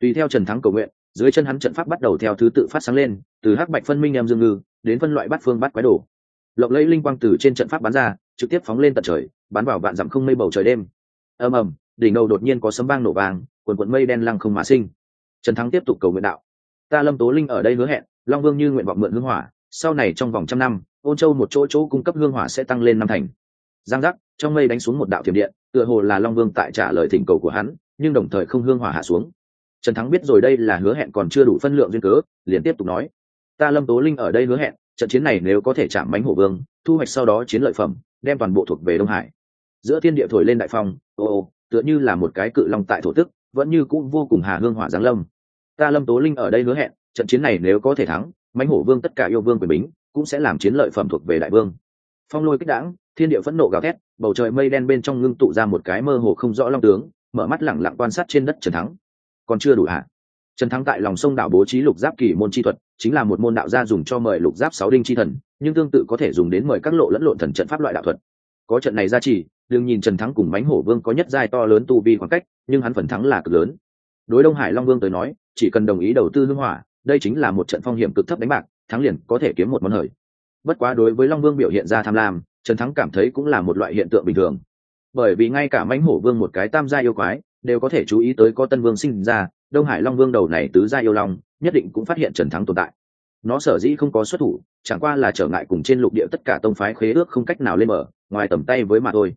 Tùy theo trần thắng cầu nguyện, dưới chân hắn trận pháp bắt đầu theo thứ tự phát sáng lên, từ hắc bạch phân minh em dương ngư, đến phân loại bát phương bát quái đồ. Lộng lấy linh quang từ trên trận pháp bắn ra trực tiếp phóng lên tận trời, bắn vào vạn dặm không mây bầu trời đêm. Ầm ầm, đỉnh đầu đột nhiên có sấm bang nổ vàng quần quận mây đen lăng không mà sinh. Trần thắng tiếp tục cầu nguyện đạo. Ta lâm tố linh ở đây hứa hẹn, long vương như nguyện vọng mượn hương hỏa, sau này trong vòng trăm năm, ôn châu một chỗ chỗ cung cấp hương hỏa sẽ tăng lên năm thành. Giang giác, trong mây đánh xuống một đạo thiểm điện, tựa hồ là long vương tại trả lời thỉnh cầu của hắn, nhưng đồng thời không hương hỏa hạ xuống. Trần thắng biết rồi đây là hứa hẹn còn chưa đủ phân lượng duyên cớ, liền tiếp tục nói. Ta lâm tố linh ở đây hứa hẹn, trận chiến này nếu có thể chạm bánh hổ vương, thu hoạch sau đó chiến lợi phẩm đem toàn bộ thuộc về đông hải. Giữa thiên địa thổi lên đại phong, ô ô, tựa như là một cái cự long tại thổ tức, vẫn như cũng vô cùng hà hương hỏa giáng lâm. Ta lâm tố linh ở đây hứa hẹn, trận chiến này nếu có thể thắng, mãnh hổ vương tất cả yêu vương quyền bính, cũng sẽ làm chiến lợi phẩm thuộc về đại vương. Phong lôi kích đãng, thiên địa phẫn nộ gào thét, bầu trời mây đen bên trong ngưng tụ ra một cái mơ hồ không rõ long tướng, mở mắt lẳng lặng quan sát trên đất trần thắng. Còn chưa đủ hả? Trần thắng tại lòng sông đảo bố trí lục giáp kỳ môn chi thuật chính là một môn đạo gia dùng cho mời lục giáp sáu đinh chi thần, nhưng tương tự có thể dùng đến mời các lộ lẫn lộn thần trận pháp loại đạo thuật. Có trận này ra chỉ đương nhìn trần thắng cùng mánh hổ vương có nhất giai to lớn tu vi khoảng cách, nhưng hắn phần thắng là cực lớn. Đối đông hải long vương tới nói, chỉ cần đồng ý đầu tư hưng hỏa, đây chính là một trận phong hiểm cực thấp đánh bạc, thắng liền có thể kiếm một món hời. Bất quá đối với long vương biểu hiện ra tham lam, trần thắng cảm thấy cũng là một loại hiện tượng bình thường. Bởi vì ngay cả mãnh hổ vương một cái tam gia yêu quái, đều có thể chú ý tới có tân vương sinh ra, đông hải long vương đầu này tứ gia yêu long nhất định cũng phát hiện trần thắng tồn tại. Nó sở dĩ không có xuất thủ, chẳng qua là trở ngại cùng trên lục địa tất cả tông phái khế ước không cách nào lên mở ngoài tầm tay với mà thôi.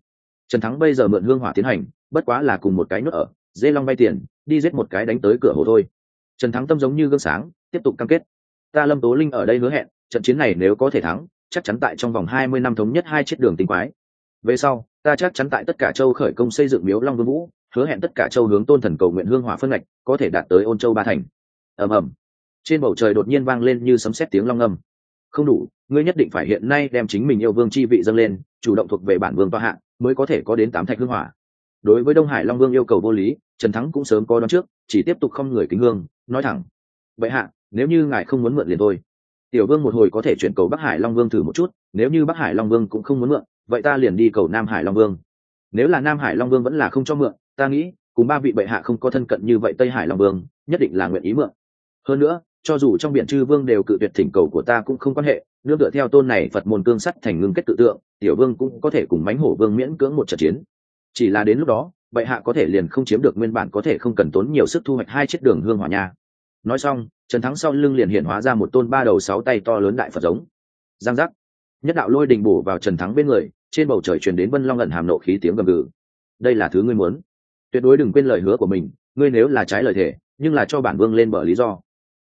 Trần thắng bây giờ mượn hương hỏa tiến hành, bất quá là cùng một cái nước ở, dê long vay tiền, đi giết một cái đánh tới cửa hồ thôi. Trần thắng tâm giống như gương sáng, tiếp tục cam kết. Ta lâm tố linh ở đây hứa hẹn, trận chiến này nếu có thể thắng, chắc chắn tại trong vòng hai mươi năm thống nhất hai chiếc đường tinh quái. Về sau, ta chắc chắn tại tất cả châu khởi công xây dựng miếu long vương vũ, hứa hẹn tất cả châu hướng tôn thần cầu nguyện hương hỏa phân ngạch, có thể đạt tới ôn châu ba thành ầm ầm. Trên bầu trời đột nhiên vang lên như sấm sét tiếng long âm. Không đủ, ngươi nhất định phải hiện nay đem chính mình yêu vương chi vị dâng lên, chủ động thuộc về bản vương toa hạ, mới có thể có đến tám thạch hương hỏa. Đối với đông hải long vương yêu cầu vô lý, trần thắng cũng sớm có đón trước, chỉ tiếp tục không người kính hương, nói thẳng. Vậy hạ, nếu như ngài không muốn mượn liền thôi. Tiểu vương một hồi có thể chuyển cầu bắc hải long vương thử một chút, nếu như bắc hải long vương cũng không muốn mượn, vậy ta liền đi cầu nam hải long vương. Nếu là nam hải long vương vẫn là không cho mượn, ta nghĩ, cùng ba vị bệ hạ không có thân cận như vậy tây hải long vương, nhất định là nguyện ý mượn hơn nữa, cho dù trong biển chư vương đều cự tuyệt thỉnh cầu của ta cũng không quan hệ, nương tựa theo tôn này phật môn cương sắt thành ngưng kết tự tượng, tiểu vương cũng có thể cùng mánh hổ vương miễn cưỡng một trận chiến. Chỉ là đến lúc đó, bệ hạ có thể liền không chiếm được nguyên bản có thể không cần tốn nhiều sức thu hoạch hai chiếc đường hương hỏa nha. Nói xong, trần thắng sau lưng liền hiện hóa ra một tôn ba đầu sáu tay to lớn đại phật giống. Giang giác. Nhất đạo lôi đình bổ vào trần thắng bên người, trên bầu trời truyền đến vân long ẩn hàm nộ khí tiếng gầm gừ. Đây là thứ ngươi muốn. Tuyệt đối đừng quên lời hứa của mình, ngươi nếu là trái lời thề, nhưng là cho bản vương lên bờ lý do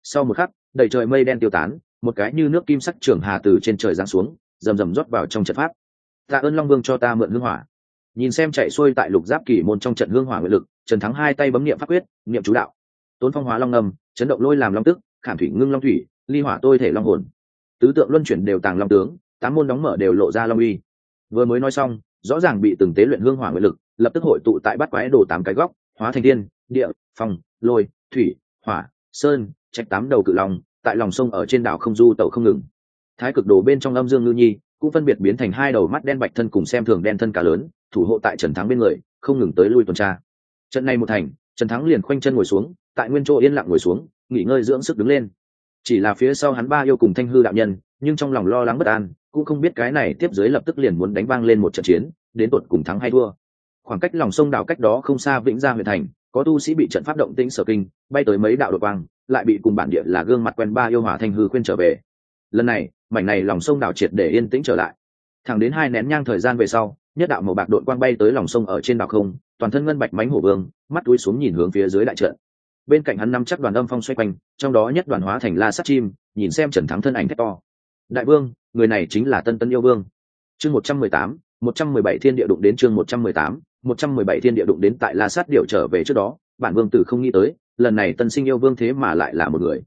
sau một khắc, đầy trời mây đen tiêu tán, một cái như nước kim sắc trường hà từ trên trời giáng xuống, rầm rầm rót vào trong trận pháp. Tạ ơn long vương cho ta mượn hương hỏa. Nhìn xem chạy xuôi tại lục giáp kỷ môn trong trận hương hỏa nguyện lực, trần thắng hai tay bấm niệm pháp quyết, niệm chú đạo. Tốn phong hóa long ngầm chấn động lôi làm long tức, khảm thủy ngưng long thủy, ly hỏa tôi thể long hồn. Tứ tượng luân chuyển đều tàng long tướng, tám môn đóng mở đều lộ ra long uy. Vừa mới nói xong, rõ ràng bị từng tế luyện hương hỏa nguyện lực, lập tức hội tụ tại bát quái đồ tám cái góc, hóa thành thiên địa, phong, lôi, thủy, hỏa, sơn trạch tám đầu cự long, tại lòng sông ở trên đảo không du tàu không ngừng. Thái cực đồ bên trong âm dương ngư nhi, cũng phân biệt biến thành hai đầu mắt đen bạch thân cùng xem thường đen thân cả lớn, thủ hộ tại trần thắng bên người, không ngừng tới lui tuần tra. Trận này một thành, trần thắng liền khoanh chân ngồi xuống, tại nguyên chỗ yên lặng ngồi xuống, nghỉ ngơi dưỡng sức đứng lên. Chỉ là phía sau hắn ba yêu cùng thanh hư đạo nhân, nhưng trong lòng lo lắng bất an, cũng không biết cái này tiếp dưới lập tức liền muốn đánh vang lên một trận chiến, đến tột cùng thắng hay thua. Khoảng cách lòng sông đảo cách đó không xa vĩnh gia huyện thành, có tu sĩ bị trận pháp động tĩnh sở kinh, bay tới mấy đạo đội quang lại bị cùng bản địa là gương mặt quen ba yêu hỏa thanh hư khuyên trở về. Lần này, mảnh này lòng sông đảo triệt để yên tĩnh trở lại. Thẳng đến hai nén nhang thời gian về sau, nhất đạo màu bạc đội quang bay tới lòng sông ở trên đảo không, toàn thân ngân bạch mánh hổ vương, mắt túi xuống nhìn hướng phía dưới đại trận. Bên cạnh hắn năm chắc đoàn âm phong xoay quanh, trong đó nhất đoàn hóa thành la sắt chim, nhìn xem trần thắng thân ảnh thét to. Đại vương, người này chính là tân tân yêu vương. Chương một trăm mười tám, một trăm mười bảy thiên địa đụng đến chương một trăm mười tám, một trăm mười bảy thiên địa đụng đến tại la sát điệu trở về trước đó, bản vương tử không nghĩ tới lần này tân sinh yêu vương thế mà lại là một người.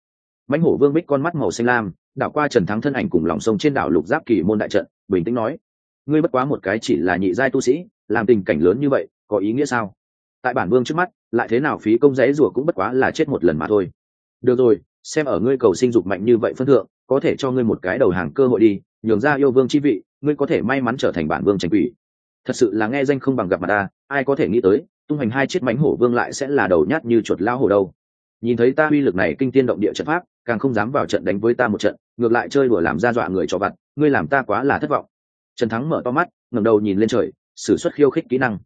Mãnh hổ vương bích con mắt màu xanh lam, đảo qua trần thắng thân ảnh cùng lòng sông trên đảo lục giáp kỳ môn đại trận, bình tĩnh nói, ngươi bất quá một cái chỉ là nhị giai tu sĩ, làm tình cảnh lớn như vậy, có ý nghĩa sao? Tại bản vương trước mắt, lại thế nào phí công giấy rủa cũng bất quá là chết một lần mà thôi. Được rồi, xem ở ngươi cầu sinh dục mạnh như vậy phân thượng, có thể cho ngươi một cái đầu hàng cơ hội đi, nhường ra yêu vương chi vị, ngươi có thể may mắn trở thành bản vương tranh quỷ. Thật sự là nghe danh không bằng gặp mặt ta, ai có thể nghĩ tới tung hành hai chiếc mánh hổ vương lại sẽ là đầu nhát như chuột lao hổ đâu. Nhìn thấy ta uy lực này kinh tiên động địa trận pháp, càng không dám vào trận đánh với ta một trận, ngược lại chơi đùa làm ra dọa người cho vặt, ngươi làm ta quá là thất vọng. Trần thắng mở to mắt, ngẩng đầu nhìn lên trời, sử xuất khiêu khích kỹ năng.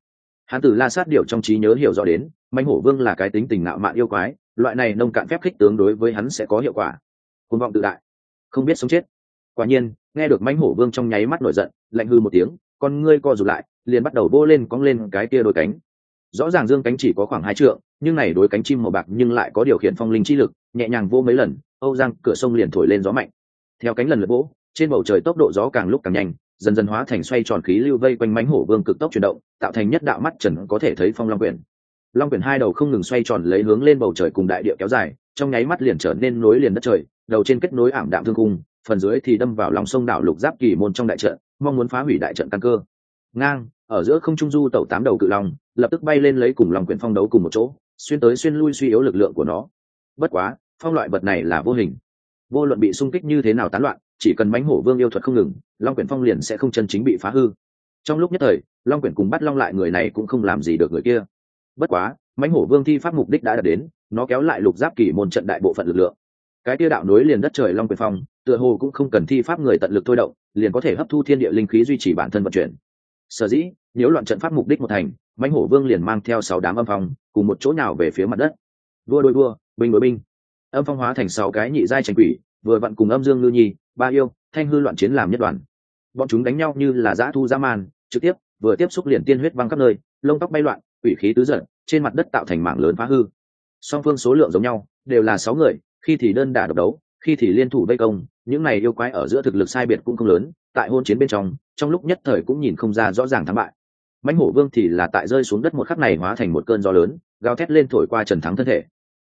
Hán tử la sát điều trong trí nhớ hiểu rõ đến mánh hổ vương là cái tính tình nạo mạn yêu quái, loại này nông cạn phép khích tướng đối với hắn sẽ có hiệu quả. Côn vọng tự đại. Không biết sống chết. Quả nhiên, nghe được mánh hổ vương trong nháy mắt nổi giận, lạnh hư một tiếng, con ngươi co rụt lại, liền bắt đầu vô lên cong lên cái kia đôi cánh rõ ràng dương cánh chỉ có khoảng hai trượng, nhưng này đối cánh chim màu bạc nhưng lại có điều khiển phong linh chi lực, nhẹ nhàng vô mấy lần, âu giang, cửa sông liền thổi lên gió mạnh. Theo cánh lần lượt vỗ, trên bầu trời tốc độ gió càng lúc càng nhanh, dần dần hóa thành xoay tròn khí lưu vây quanh mánh hổ vương cực tốc chuyển động, tạo thành nhất đạo mắt trần có thể thấy phong long quyển. Long quyển hai đầu không ngừng xoay tròn lấy hướng lên bầu trời cùng đại địa kéo dài, trong nháy mắt liền trở nên nối liền đất trời, đầu trên kết nối ảm đạm thương cung phần dưới thì đâm vào lòng sông đảo lục giáp kỳ môn trong đại trận, mong muốn phá hủy đại trận căn cơ. Ngang, ở giữa không trung du tẩu tám đầu cự long lập tức bay lên lấy cùng lòng quyển phong đấu cùng một chỗ, xuyên tới xuyên lui suy yếu lực lượng của nó. Bất quá, phong loại vật này là vô hình. Vô luận bị xung kích như thế nào tán loạn, chỉ cần mánh hổ vương yêu thuật không ngừng, long quyển phong liền sẽ không chân chính bị phá hư. Trong lúc nhất thời, long quyển cùng bắt long lại người này cũng không làm gì được người kia. Bất quá mánh hổ vương thi pháp mục đích đã đạt đến, nó kéo lại lục giáp kỳ môn trận đại bộ phận lực lượng. Cái tia đạo nối liền đất trời long quyển phong, tựa hồ cũng không cần thi pháp người tận lực thôi động, liền có thể hấp thu thiên địa linh khí duy trì bản thân vận chuyển. Sở dĩ, nếu loạn trận pháp mục đích một thành mãnh hổ vương liền mang theo sáu đám âm phong, cùng một chỗ nào về phía mặt đất. Vua đôi vua, binh đối binh. Âm phong hóa thành sáu cái nhị giai tranh quỷ, vừa vặn cùng âm dương ngư nhi, ba yêu, thanh hư loạn chiến làm nhất đoàn. Bọn chúng đánh nhau như là dã thu dã man, trực tiếp, vừa tiếp xúc liền tiên huyết văng khắp nơi, lông tóc bay loạn, quỷ khí tứ giận, trên mặt đất tạo thành mảng lớn phá hư. Song phương số lượng giống nhau, đều là sáu người, khi thì đơn đả độc đấu, khi thì liên thủ vây công, những này yêu quái ở giữa thực lực sai biệt cũng không lớn, tại hôn chiến bên trong trong lúc nhất thời cũng nhìn không ra rõ ràng thắng bại mãnh hổ vương thì là tại rơi xuống đất một khắc này hóa thành một cơn gió lớn, gào thét lên thổi qua trần thắng thân thể.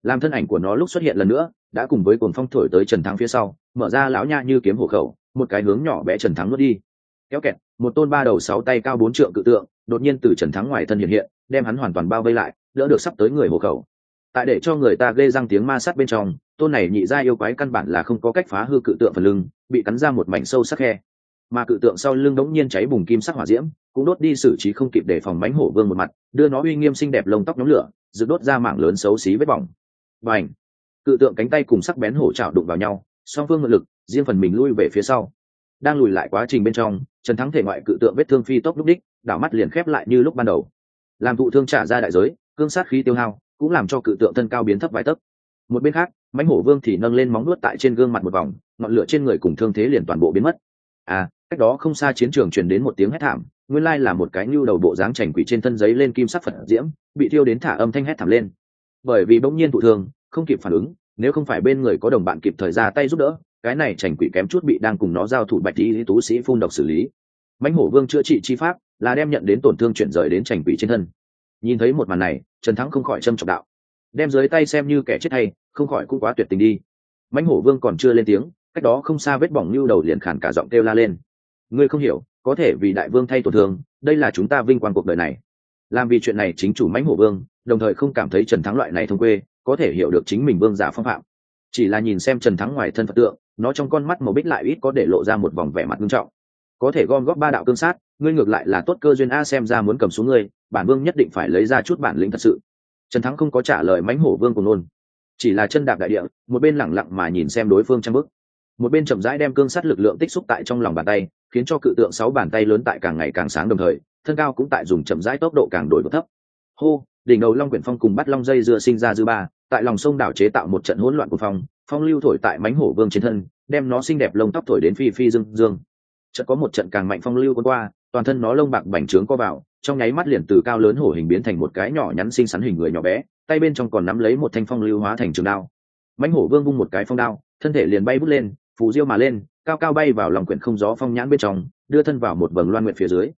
Làm thân ảnh của nó lúc xuất hiện lần nữa, đã cùng với cồn phong thổi tới trần thắng phía sau, mở ra lão nha như kiếm hổ khẩu, một cái hướng nhỏ bé trần thắng nuốt đi. Kéo kẹt, một tôn ba đầu sáu tay cao bốn trượng cự tượng, đột nhiên từ trần thắng ngoài thân hiện hiện, đem hắn hoàn toàn bao vây lại, đỡ được sắp tới người hổ khẩu. Tại để cho người ta ghê răng tiếng ma sát bên trong, tôn này nhị ra yêu quái căn bản là không có cách phá hư cự tượng phần lưng, bị cắn ra một mảnh sâu sắc khe mà cự tượng sau lưng đống nhiên cháy bùng kim sắc hỏa diễm, cũng đốt đi xử trí không kịp để phòng mánh hổ vương một mặt, đưa nó uy nghiêm xinh đẹp lông tóc nhóm lửa dự đốt ra mảng lớn xấu xí vết bỏng. Và ảnh cự tượng cánh tay cùng sắc bén hổ trào đụng vào nhau, song phương ngự lực, riêng phần mình lui về phía sau. Đang lùi lại quá trình bên trong, trần thắng thể ngoại cự tượng vết thương phi tốc lúc đích, đảo mắt liền khép lại như lúc ban đầu. Làm thụ thương trả ra đại giới, cương sát khí tiêu hao, cũng làm cho cự tượng thân cao biến thấp vài tấc. Một bên khác, mãnh hổ vương thì nâng lên móng nuốt tại trên gương mặt một vòng, ngọn lửa trên người cùng thương thế liền toàn bộ biến mất à cách đó không xa chiến trường truyền đến một tiếng hét thảm, nguyên lai là một cái nhu đầu bộ dáng chảnh quỷ trên thân giấy lên kim sắc phật diễm, bị thiêu đến thả âm thanh hét thảm lên. Bởi vì bỗng nhiên thụ thương, không kịp phản ứng, nếu không phải bên người có đồng bạn kịp thời ra tay giúp đỡ, cái này chảnh quỷ kém chút bị đang cùng nó giao thủ bạch lý tú sĩ phun độc xử lý. Mãnh hổ vương chữa trị chi pháp là đem nhận đến tổn thương chuyển rời đến chảnh quỷ trên thân. Nhìn thấy một màn này, trần thắng không khỏi châm trọng đạo. Đem dưới tay xem như kẻ chết hay, không khỏi cũng quá tuyệt tình đi. Mãnh hổ vương còn chưa lên tiếng cách đó không xa vết bỏng như đầu liền khản cả giọng kêu la lên. Ngươi không hiểu, có thể vì đại vương thay tổn thương, đây là chúng ta vinh quang cuộc đời này. Làm vì chuyện này chính chủ mãnh hổ vương, đồng thời không cảm thấy trần thắng loại này thông quê, có thể hiểu được chính mình vương giả phong phạm. Chỉ là nhìn xem trần thắng ngoài thân phật tượng, nó trong con mắt màu bích lại ít có để lộ ra một vòng vẻ mặt nghiêm trọng. Có thể gom góp ba đạo cương sát, ngươi ngược lại là tốt cơ duyên a xem ra muốn cầm xuống ngươi, bản vương nhất định phải lấy ra chút bản lĩnh thật sự. Trần thắng không có trả lời mãnh hổ vương của nôn. Chỉ là chân đạp đại địa, một bên lẳng lặng mà nhìn xem đối phương trang bức một bên chậm rãi đem cương sắt lực lượng tích xúc tại trong lòng bàn tay, khiến cho cự tượng sáu bàn tay lớn tại càng ngày càng sáng đồng thời, thân cao cũng tại dùng chậm rãi tốc độ càng đổi bớt thấp. Hô, đỉnh đầu long quyển phong cùng bắt long dây dưa sinh ra dư ba, tại lòng sông đảo chế tạo một trận hỗn loạn của phong phong lưu thổi tại mánh hổ vương trên thân, đem nó xinh đẹp lông tóc thổi đến phi phi dương dương. Chợt có một trận càng mạnh phong lưu quân qua, toàn thân nó lông bạc bành trướng co vào, trong nháy mắt liền từ cao lớn hổ hình biến thành một cái nhỏ nhắn xinh xắn hình người nhỏ bé, tay bên trong còn nắm lấy một thanh phong lưu hóa thành trường đao. Mánh hổ vương vung một cái phong đao, thân thể liền bay bút lên phù diêu mà lên, cao cao bay vào lòng quyển không gió phong nhãn bên trong, đưa thân vào một vầng loan nguyện phía dưới.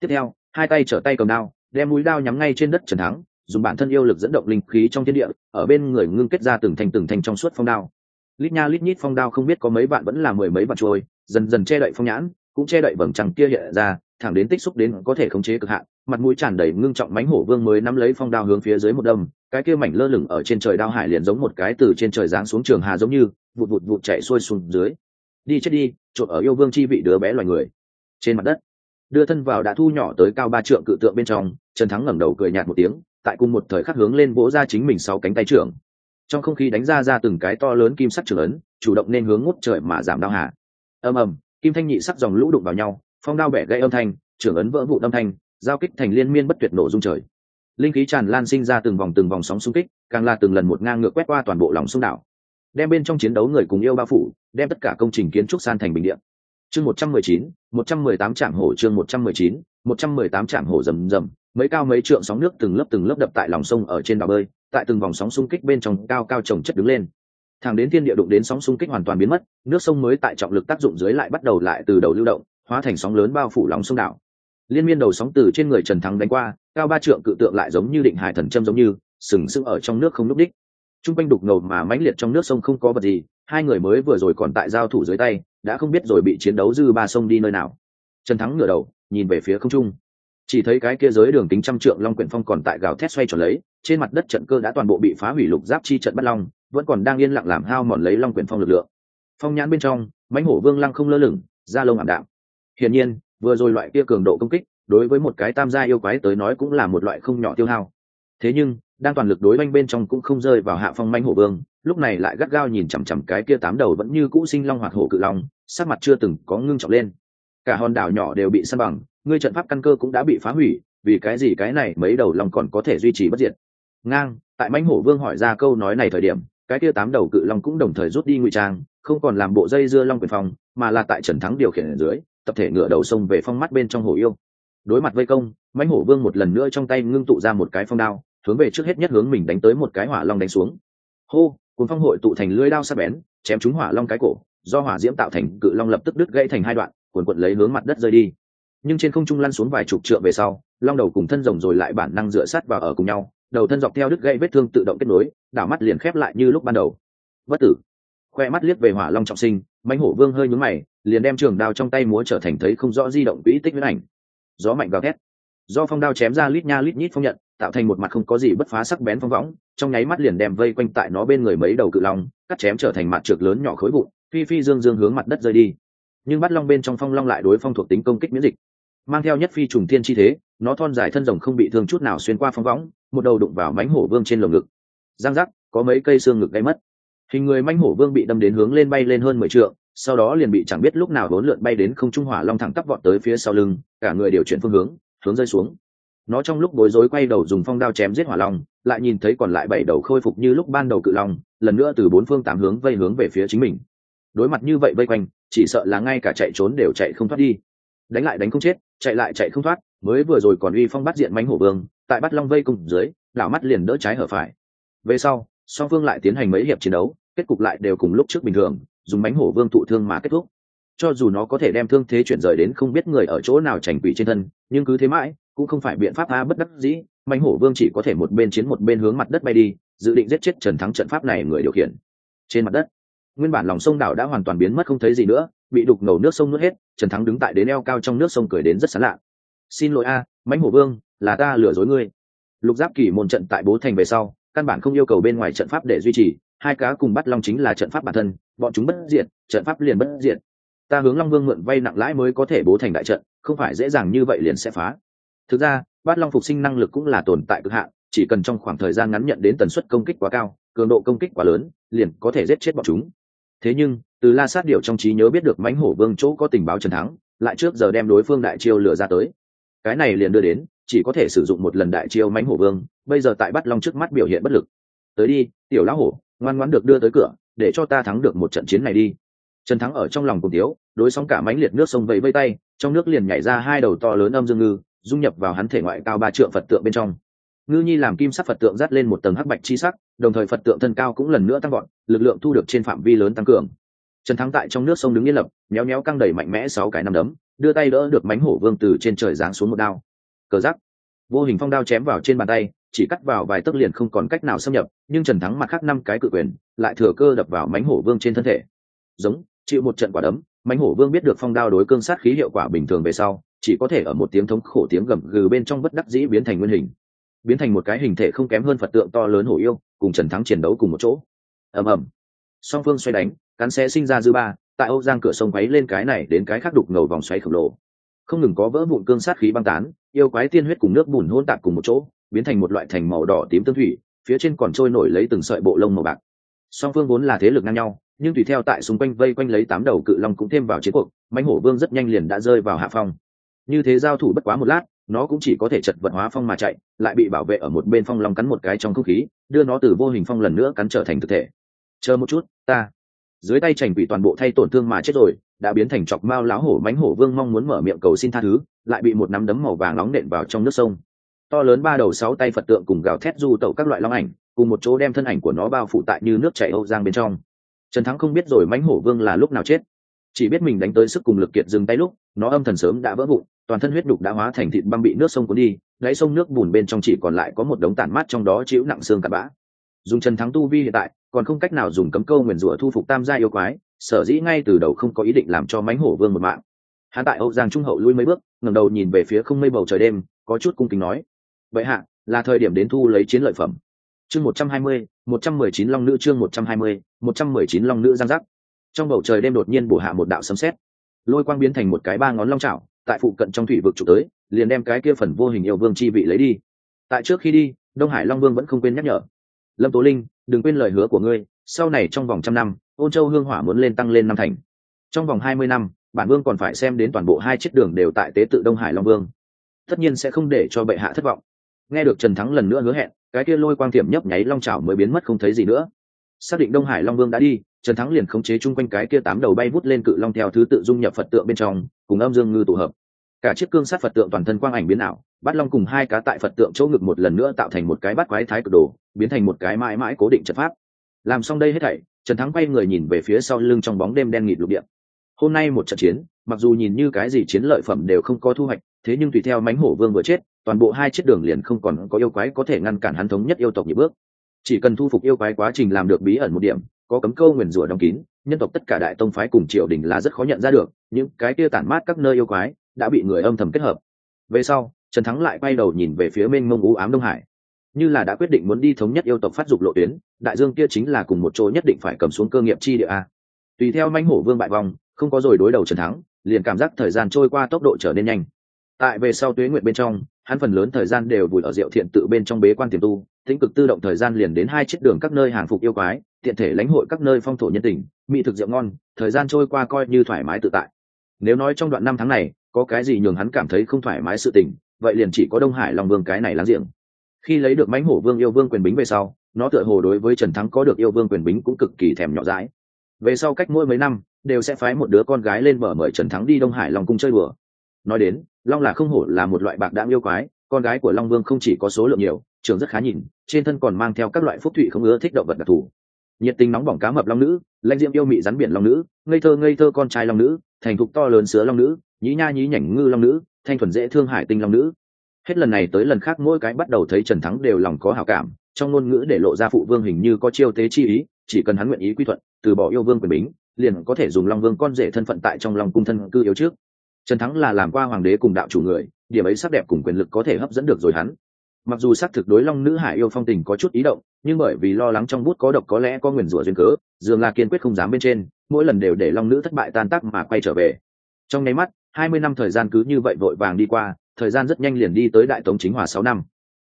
Tiếp theo, hai tay trở tay cầm đao, đem mũi đao nhắm ngay trên đất trần thắng, dùng bản thân yêu lực dẫn động linh khí trong thiên địa, ở bên người ngưng kết ra từng thành từng thành trong suốt phong đao. Lít nha lít nhít phong đao không biết có mấy bạn vẫn là mười mấy bạn trôi, dần dần che đậy phong nhãn, cũng che đậy vầng trăng kia hiện ra thẳng đến tích xúc đến có thể khống chế cực hạn, mặt mũi tràn đầy ngưng trọng mánh hổ vương mới nắm lấy phong đao hướng phía dưới một đâm, cái kia mảnh lơ lửng ở trên trời đao hải liền giống một cái từ trên trời giáng xuống trường hà giống như, vụt vụt vụt chạy xuôi xuống dưới. Đi chết đi, trộn ở yêu vương chi vị đứa bé loài người. Trên mặt đất, đưa thân vào đã thu nhỏ tới cao ba trượng cự tượng bên trong, trần thắng ngẩng đầu cười nhạt một tiếng, tại cùng một thời khắc hướng lên vỗ ra chính mình sau cánh tay trưởng. Trong không khí đánh ra ra từng cái to lớn kim sắc trường ấn, chủ động nên hướng ngút trời mà giảm đao hạ. Ầm ầm, kim thanh nhị sắc dòng lũ đụng vào nhau phong đao bẻ gãy âm thanh, trưởng ấn vỡ vụ âm thanh, giao kích thành liên miên bất tuyệt nổ dung trời. Linh khí tràn lan sinh ra từng vòng từng vòng sóng xung kích, càng là từng lần một ngang ngược quét qua toàn bộ lòng sông đảo. Đem bên trong chiến đấu người cùng yêu bao phủ, đem tất cả công trình kiến trúc san thành bình điện chương một trăm mười chín, một trăm mười tám trạm hổ chương một trăm mười chín, một trăm mười tám trạm hổ rầm rầm, mấy cao mấy trượng sóng nước từng lớp từng lớp đập tại lòng sông ở trên đảo bơi, tại từng vòng sóng xung kích bên trong cao cao trồng chất đứng lên. Thẳng đến thiên địa đụng đến sóng xung kích hoàn toàn biến mất, nước sông mới tại trọng lực tác dụng dưới lại bắt đầu lại từ đầu lưu động hóa thành sóng lớn bao phủ lòng sông đảo. Liên miên đầu sóng từ trên người trần thắng đánh qua, cao ba trượng cự tượng lại giống như định hải thần châm giống như, sừng sững ở trong nước không núp đích. T r u n g quanh đục ngầu mà mãnh liệt trong nước sông không có vật gì, hai người mới vừa rồi còn tại giao thủ dưới tay, đã không biết rồi bị chiến đấu dư ba sông đi nơi nào. Trần thắng ngửa đầu, nhìn về phía không trung. Chỉ thấy cái kia giới đường kính trăm trượng long quyển phong còn tại gào thét xoay tròn lấy, trên mặt đất trận cơ đã toàn bộ bị phá hủy lục giáp chi trận bắt long, vẫn còn đang yên lặng làm hao mòn lấy long quyển phong lực lượng. Phong nhãn bên trong, mãnh hổ vương lăng không lơ lửng, da lông ảm đạm hiển nhiên vừa rồi loại kia cường độ công kích đối với một cái tam gia yêu quái tới nói cũng là một loại không nhỏ tiêu hao. Thế nhưng đang toàn lực đối oanh bên trong cũng không rơi vào hạ phong manh hổ vương lúc này lại gắt gao nhìn chằm chằm cái kia tám đầu vẫn như cũ sinh long hoạt hổ cự long sắc mặt chưa từng có ngưng trọng lên. Cả hòn đảo nhỏ đều bị săn bằng ngươi trận pháp căn cơ cũng đã bị phá hủy vì cái gì cái này mấy đầu long còn có thể duy trì bất diệt? Ngang tại mãnh hổ vương hỏi ra câu nói này thời điểm cái kia tám đầu cự long cũng đồng thời rút đi ngụy trang không còn làm bộ dây dưa long quyền phòng, mà là tại trần thắng điều khiển ở dưới tập thể ngựa đầu sông về phong mắt bên trong hổ yêu. Đối mặt vây công, mãnh hổ vương một lần nữa trong tay ngưng tụ ra một cái phong đao, hướng về trước hết nhất hướng mình đánh tới một cái hỏa long đánh xuống. Hô cuốn phong hội tụ thành lưỡi đao sắc bén, chém trúng hỏa long cái cổ, do hỏa diễm tạo thành cự long lập tức đứt gãy thành hai đoạn, cuồn cuộn lấy hướng mặt đất rơi đi. Nhưng trên không trung lăn xuống vài chục trượng về sau, long đầu cùng thân rồng rồi lại bản năng dựa sát vào ở cùng nhau, đầu thân dọc theo đứt gãy vết thương tự động kết nối, đảo mắt liền khép lại như lúc ban đầu. Bất tử. Khoe mắt liếc về hỏa long trọng sinh, mãnh hổ vương hơi nhướng mày liền đem trường đao trong tay múa trở thành thấy không rõ di động quỹ tích huyết ảnh. Gió mạnh gào thét. Do phong đao chém ra lít nha lít nhít phong nhận, tạo thành một mặt không có gì bất phá sắc bén phong võng, trong nháy mắt liền đem vây quanh tại nó bên người mấy đầu cự long, cắt chém trở thành mặt trượt lớn nhỏ khối vụn, phi phi dương dương hướng mặt đất rơi đi. Nhưng bắt long bên trong phong long lại đối phong thuộc tính công kích miễn dịch. Mang theo nhất phi trùng thiên chi thế, nó thon dài thân rồng không bị thương chút nào xuyên qua phong võng, một đầu đụng vào mánh hổ vương trên lồng ngực. Giang giác, có mấy cây xương ngực gây mất. Hình người mánh hổ vương bị đâm đến hướng lên bay lên hơn mười t sau đó liền bị chẳng biết lúc nào bốn lượn bay đến không trung hỏa long thẳng tắp vọt tới phía sau lưng, cả người điều chuyển phương hướng hướng rơi xuống. Nó trong lúc bối rối quay đầu dùng phong đao chém giết hỏa long, lại nhìn thấy còn lại bảy đầu khôi phục như lúc ban đầu cự long, lần nữa từ bốn phương tám hướng vây hướng về phía chính mình. Đối mặt như vậy vây quanh, chỉ sợ là ngay cả chạy trốn đều chạy không thoát đi. Đánh lại đánh không chết, chạy lại chạy không thoát, mới vừa rồi còn uy phong bắt diện mánh hổ vương, tại bắt long vây cùng dưới, đảo mắt liền đỡ trái hở phải. Về sau, song phương lại tiến hành mấy hiệp chiến đấu, kết cục lại đều cùng lúc trước bình thường dùng mánh hổ vương thụ thương mà kết thúc. Cho dù nó có thể đem thương thế chuyển rời đến không biết người ở chỗ nào trành quỷ trên thân, nhưng cứ thế mãi, cũng không phải biện pháp a bất đắc dĩ, mánh hổ vương chỉ có thể một bên chiến một bên hướng mặt đất bay đi, dự định giết chết trần thắng trận pháp này người điều khiển. Trên mặt đất, nguyên bản lòng sông đảo đã hoàn toàn biến mất không thấy gì nữa, bị đục ngầu nước sông nuốt hết, trần thắng đứng tại đến eo cao trong nước sông cười đến rất sán lạ. Xin lỗi a, mánh hổ vương, là ta lừa dối ngươi. Lục giáp kỳ môn trận tại bố thành về sau, căn bản không yêu cầu bên ngoài trận pháp để duy trì hai cá cùng bắt long chính là trận pháp bản thân, bọn chúng bất diệt, trận pháp liền bất diệt. Ta hướng long vương mượn vay nặng lãi mới có thể bố thành đại trận, không phải dễ dàng như vậy liền sẽ phá. Thực ra bát long phục sinh năng lực cũng là tồn tại cực hạn, chỉ cần trong khoảng thời gian ngắn nhận đến tần suất công kích quá cao, cường độ công kích quá lớn, liền có thể giết chết bọn chúng. Thế nhưng, từ la sát điệu trong trí nhớ biết được mãnh hổ vương chỗ có tình báo trần thắng, lại trước giờ đem đối phương đại chiêu lừa ra tới. Cái này liền đưa đến, chỉ có thể sử dụng một lần đại chiêu mãnh hổ vương, bây giờ tại bắt long trước mắt biểu hiện bất lực. Tới đi, tiểu lão hổ ngoan ngoãn được đưa tới cửa, để cho ta thắng được một trận chiến này đi. Trần thắng ở trong lòng cùng tiếu, đối sóng cả mãnh liệt nước sông vẫy vây tay, trong nước liền nhảy ra hai đầu to lớn âm dương ngư, dung nhập vào hắn thể ngoại cao ba trượng phật tượng bên trong. Ngư nhi làm kim sắc phật tượng dắt lên một tầng hắc bạch chi sắc, đồng thời phật tượng thân cao cũng lần nữa tăng gọn lực lượng thu được trên phạm vi lớn tăng cường. Trần thắng tại trong nước sông đứng yên lập, méo méo căng đầy mạnh mẽ sáu cái nằm đấm, đưa tay đỡ được mánh hổ vương từ trên trời giáng xuống một đao. Cờ giắc vô hình phong đao chém vào trên bàn tay chỉ cắt vào vài tấc liền không còn cách nào xâm nhập, nhưng trần thắng mặt khác năm cái cự quyền lại thừa cơ đập vào mánh hổ vương trên thân thể. Giống, chịu một trận quả đấm mánh hổ vương biết được phong đao đối cương sát khí hiệu quả bình thường về sau, chỉ có thể ở một tiếng thống khổ tiếng gầm gừ bên trong bất đắc dĩ biến thành nguyên hình. Biến thành một cái hình thể không kém hơn phật tượng to lớn hổ yêu, cùng trần thắng chiến đấu cùng một chỗ. Ầm ầm. Song phương xoay đánh cắn xé sinh ra dư ba, tại âu giang cửa sông quấy lên cái này đến cái khác đục ngầu vòng xoáy khổng lồ. Không ngừng có vỡ vụn cương sát khí băng tán, yêu quái tiên huyết cùng nước bùn hôn tạp cùng một chỗ biến thành một loại thành màu đỏ tím tương thủy, phía trên còn trôi nổi lấy từng sợi bộ lông màu bạc. Song phương vốn là thế lực ngang nhau, nhưng tùy theo tại xung quanh vây quanh lấy tám đầu cự long cũng thêm vào chiến cuộc, mãnh hổ vương rất nhanh liền đã rơi vào hạ phong. Như thế giao thủ bất quá một lát, nó cũng chỉ có thể chật vật hóa phong mà chạy, lại bị bảo vệ ở một bên phong long cắn một cái trong không khí, đưa nó từ vô hình phong lần nữa cắn trở thành thực thể. Chờ một chút, ta. Dưới tay trành bị toàn bộ thay tổn thương mà chết rồi, đã biến thành chọc mao láo hổ mánh hổ vương mong muốn mở miệng cầu xin tha thứ, lại bị một nắm đấm màu vàng nóng nện vào trong nước sông to lớn ba đầu sáu tay phật tượng cùng gào thét du tẩu các loại long ảnh, cùng một chỗ đem thân ảnh của nó bao phủ tại như nước chảy âu giang bên trong. Trần thắng không biết rồi mánh hổ vương là lúc nào chết. Chỉ biết mình đánh tới sức cùng lực kiệt dừng tay lúc, nó âm thần sớm đã vỡ vụn, toàn thân huyết đục đã hóa thành thịt băng bị nước sông cuốn đi Lấy sông nước bùn bên trong chỉ còn lại có một đống tản mát trong đó chịu nặng xương cặn bã. Dùng trần thắng tu vi hiện tại, còn không cách nào dùng cấm câu nguyền rủa thu phục tam gia yêu quái, sở dĩ ngay từ đầu không có ý định làm cho mánh hổ vương một mạng. Hắn tại âu giang trung hậu lui mấy bước, ngẩng đầu nhìn về phía không mây bầu trời đêm, có chút cung kính nói vậy hạ, là thời điểm đến thu lấy chiến lợi phẩm. Chương một trăm hai mươi, một trăm mười chín long nữ chương một trăm hai mươi, một trăm mười chín long nữ giang giác. Trong bầu trời đêm đột nhiên bổ hạ một đạo sấm sét. Lôi quang biến thành một cái ba ngón long chảo, tại phụ cận trong thủy vực trục tới, liền đem cái kia phần vô hình yêu vương chi vị lấy đi. Tại trước khi đi, đông hải long vương vẫn không quên nhắc nhở. Lâm tố linh, đừng quên lời hứa của ngươi, sau này trong vòng trăm năm, ôn châu hương hỏa muốn lên tăng lên năm thành. Trong vòng hai mươi năm, bản vương còn phải xem đến toàn bộ hai chiếc đường đều tại tế tự đông hải long vương. Tất nhiên sẽ không để cho bệ hạ thất vọng nghe được trần thắng lần nữa hứa hẹn, cái kia lôi quang tiệm nhấp nháy long trào mới biến mất không thấy gì nữa. Xác định đông hải long vương đã đi, trần thắng liền khống chế chung quanh cái kia tám đầu bay vút lên cự long theo thứ tự dung nhập phật tượng bên trong, cùng âm dương ngư tụ hợp. Cả chiếc cương sát phật tượng toàn thân quang ảnh biến ảo, bắt long cùng hai cá tại phật tượng chỗ ngực một lần nữa tạo thành một cái bắt quái thái cực đồ, biến thành một cái mãi mãi cố định trận pháp. Làm xong đây hết thảy, trần thắng quay người nhìn về phía sau lưng trong bóng đêm đen nghịt lục địa. hôm nay một trận chiến, mặc dù nhìn như cái gì chiến lợi phẩm đều không có thu hoạch, thế nhưng tùy theo mánh hổ vương vừa chết toàn bộ hai chiếc đường liền không còn có yêu quái có thể ngăn cản hắn thống nhất yêu tộc nhị bước. Chỉ cần thu phục yêu quái quá trình làm được bí ẩn một điểm, có cấm câu nguyền rủa đóng kín, nhân tộc tất cả đại tông phái cùng triều đình là rất khó nhận ra được, những cái kia tản mát các nơi yêu quái đã bị người âm thầm kết hợp. Về sau, trần thắng lại quay đầu nhìn về phía mênh mông ú ám đông hải. Như là đã quyết định muốn đi thống nhất yêu tộc phát dục lộ tuyến, đại dương kia chính là cùng một chỗ nhất định phải cầm xuống cơ nghiệp chi địa a. Tùy theo manh hổ vương bại vong, không có rồi đối đầu trần thắng, liền cảm giác thời gian trôi qua tốc độ trở nên nhanh. Tại về sau tuế nguyện bên trong hắn phần lớn thời gian đều vùi ở rượu thiện tự bên trong bế quan tiềm tu, tĩnh cực tự động thời gian liền đến hai chiếc đường các nơi hàng phục yêu quái, tiện thể lãnh hội các nơi phong thổ nhân tình, mỹ thực rượu ngon, thời gian trôi qua coi như thoải mái tự tại. Nếu nói trong đoạn năm tháng này, có cái gì nhường hắn cảm thấy không thoải mái sự tình, vậy liền chỉ có đông hải long vương cái này láng giềng. Khi lấy được mãnh hổ vương yêu vương quyền bính về sau, nó tựa hồ đối với trần thắng có được yêu vương quyền bính cũng cực kỳ thèm nhỏ dãi. Về sau cách mỗi mấy năm, đều sẽ phái một đứa con gái lên mở mời trần thắng đi đông hải long cung chơi bừa nói đến long là không hổ là một loại bạc đạm yêu quái, con gái của long vương không chỉ có số lượng nhiều trường rất khá nhìn, trên thân còn mang theo các loại phúc thụy không ưa thích động vật đặc thù. Nhiệt tình nóng bỏng cá mập long nữ, lãnh diễm yêu mị rắn biển long nữ, ngây thơ ngây thơ con trai long nữ, thành thục to lớn sứa long nữ, nhí nha nhí nhảnh ngư long nữ, thanh thuần dễ thương hải tinh long nữ. Hết lần này tới lần khác mỗi cái bắt đầu thấy trần thắng đều lòng có hảo cảm, trong ngôn ngữ để lộ ra phụ vương hình như có chiêu tế chi ý, chỉ cần hắn nguyện ý quy thuận, từ bỏ yêu vương quyền bính, liền có thể dùng long vương con rể thân phận tại trong lòng cung thân cư yếu trước trần thắng là làm qua hoàng đế cùng đạo chủ người, điểm ấy sắc đẹp cùng quyền lực có thể hấp dẫn được rồi hắn. Mặc dù xác thực đối long nữ hải yêu phong tình có chút ý động, nhưng bởi vì lo lắng trong bút có độc có lẽ có nguyền rủa duyên cớ, dường la kiên quyết không dám bên trên, mỗi lần đều để long nữ thất bại tan tác mà quay trở về. Trong nháy mắt, hai mươi năm thời gian cứ như vậy vội vàng đi qua, thời gian rất nhanh liền đi tới đại tống chính hòa sáu năm.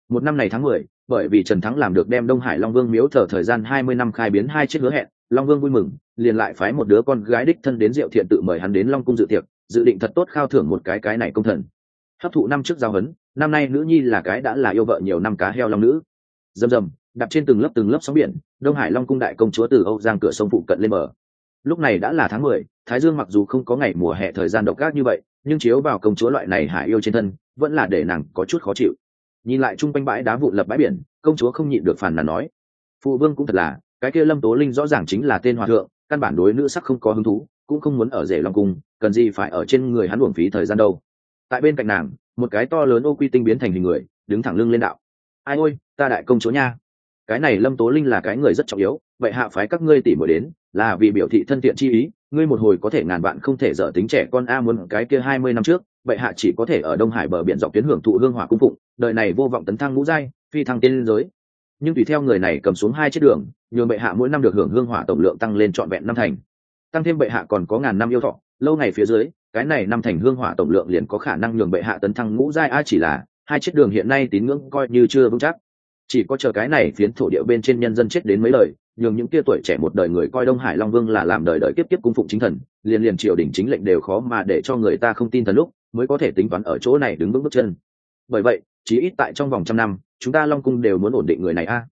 Một năm này tháng mười, bởi vì trần thắng làm được đem đông hải long vương miếu thờ thời gian hai mươi năm khai biến hai chiếc hứa hẹn, long vương vui mừng, liền lại phái một đứa con gái đích thân đến diệu thiện tự mời hắn đến long cung dự tiệc dự định thật tốt khao thưởng một cái cái này công thần. Hấp thụ năm trước giao hấn, năm nay nữ nhi là cái đã là yêu vợ nhiều năm cá heo long nữ. Rầm rầm, đạp trên từng lớp từng lớp sóng biển, đông hải long cung đại công chúa từ âu giang cửa sông phụ cận lên bờ. Lúc này đã là tháng mười, thái dương mặc dù không có ngày mùa hè thời gian độc ác như vậy, nhưng chiếu vào công chúa loại này hải yêu trên thân, vẫn là để nàng có chút khó chịu. Nhìn lại chung quanh bãi đá vụn lập bãi biển, công chúa không nhịn được phản là nói, phụ vương cũng thật là, cái kia lâm tố linh rõ ràng chính là tên hòa thượng, căn bản đối nữ sắc không có hứng thú cũng không muốn ở rể long cung, cần gì phải ở trên người hắn uổng phí thời gian đâu. Tại bên cạnh nàng, một cái to lớn ô quy tinh biến thành hình người, đứng thẳng lưng lên đạo. Ai ôi, ta đại công chúa nha. Cái này lâm tố linh là cái người rất trọng yếu, vậy hạ phái các ngươi tỉ mỉ đến, là vì biểu thị thân thiện chi ý, ngươi một hồi có thể ngàn bạn không thể dở tính trẻ con a muốn cái kia hai mươi năm trước, vậy hạ chỉ có thể ở đông hải bờ biển dọc tuyến hưởng thụ hương hỏa cung phụng, đời này vô vọng tấn thăng ngũ giai, phi thăng tiên giới. Nhưng tùy theo người này cầm xuống hai chiếc đường, nhường bệ hạ mỗi năm được hưởng hương hỏa tổng lượng tăng lên trọn vẹn năm thành tăng thêm bệ hạ còn có ngàn năm yêu thọ, lâu ngày phía dưới, cái này năm thành hương hỏa tổng lượng liền có khả năng nhường bệ hạ tấn thăng ngũ giai, a chỉ là hai chiếc đường hiện nay tín ngưỡng coi như chưa vững chắc. Chỉ có chờ cái này phiến thổ địa bên trên nhân dân chết đến mấy lời nhường những kia tuổi trẻ một đời người coi đông hải long vương là làm đời đời kiếp kiếp cung phụng chính thần, liền liền triều đình chính lệnh đều khó mà để cho người ta không tin thần lúc, mới có thể tính toán ở chỗ này đứng vững bước chân. Bởi vậy chỉ ít tại trong vòng trăm năm, chúng ta long cung đều muốn ổn định người này a.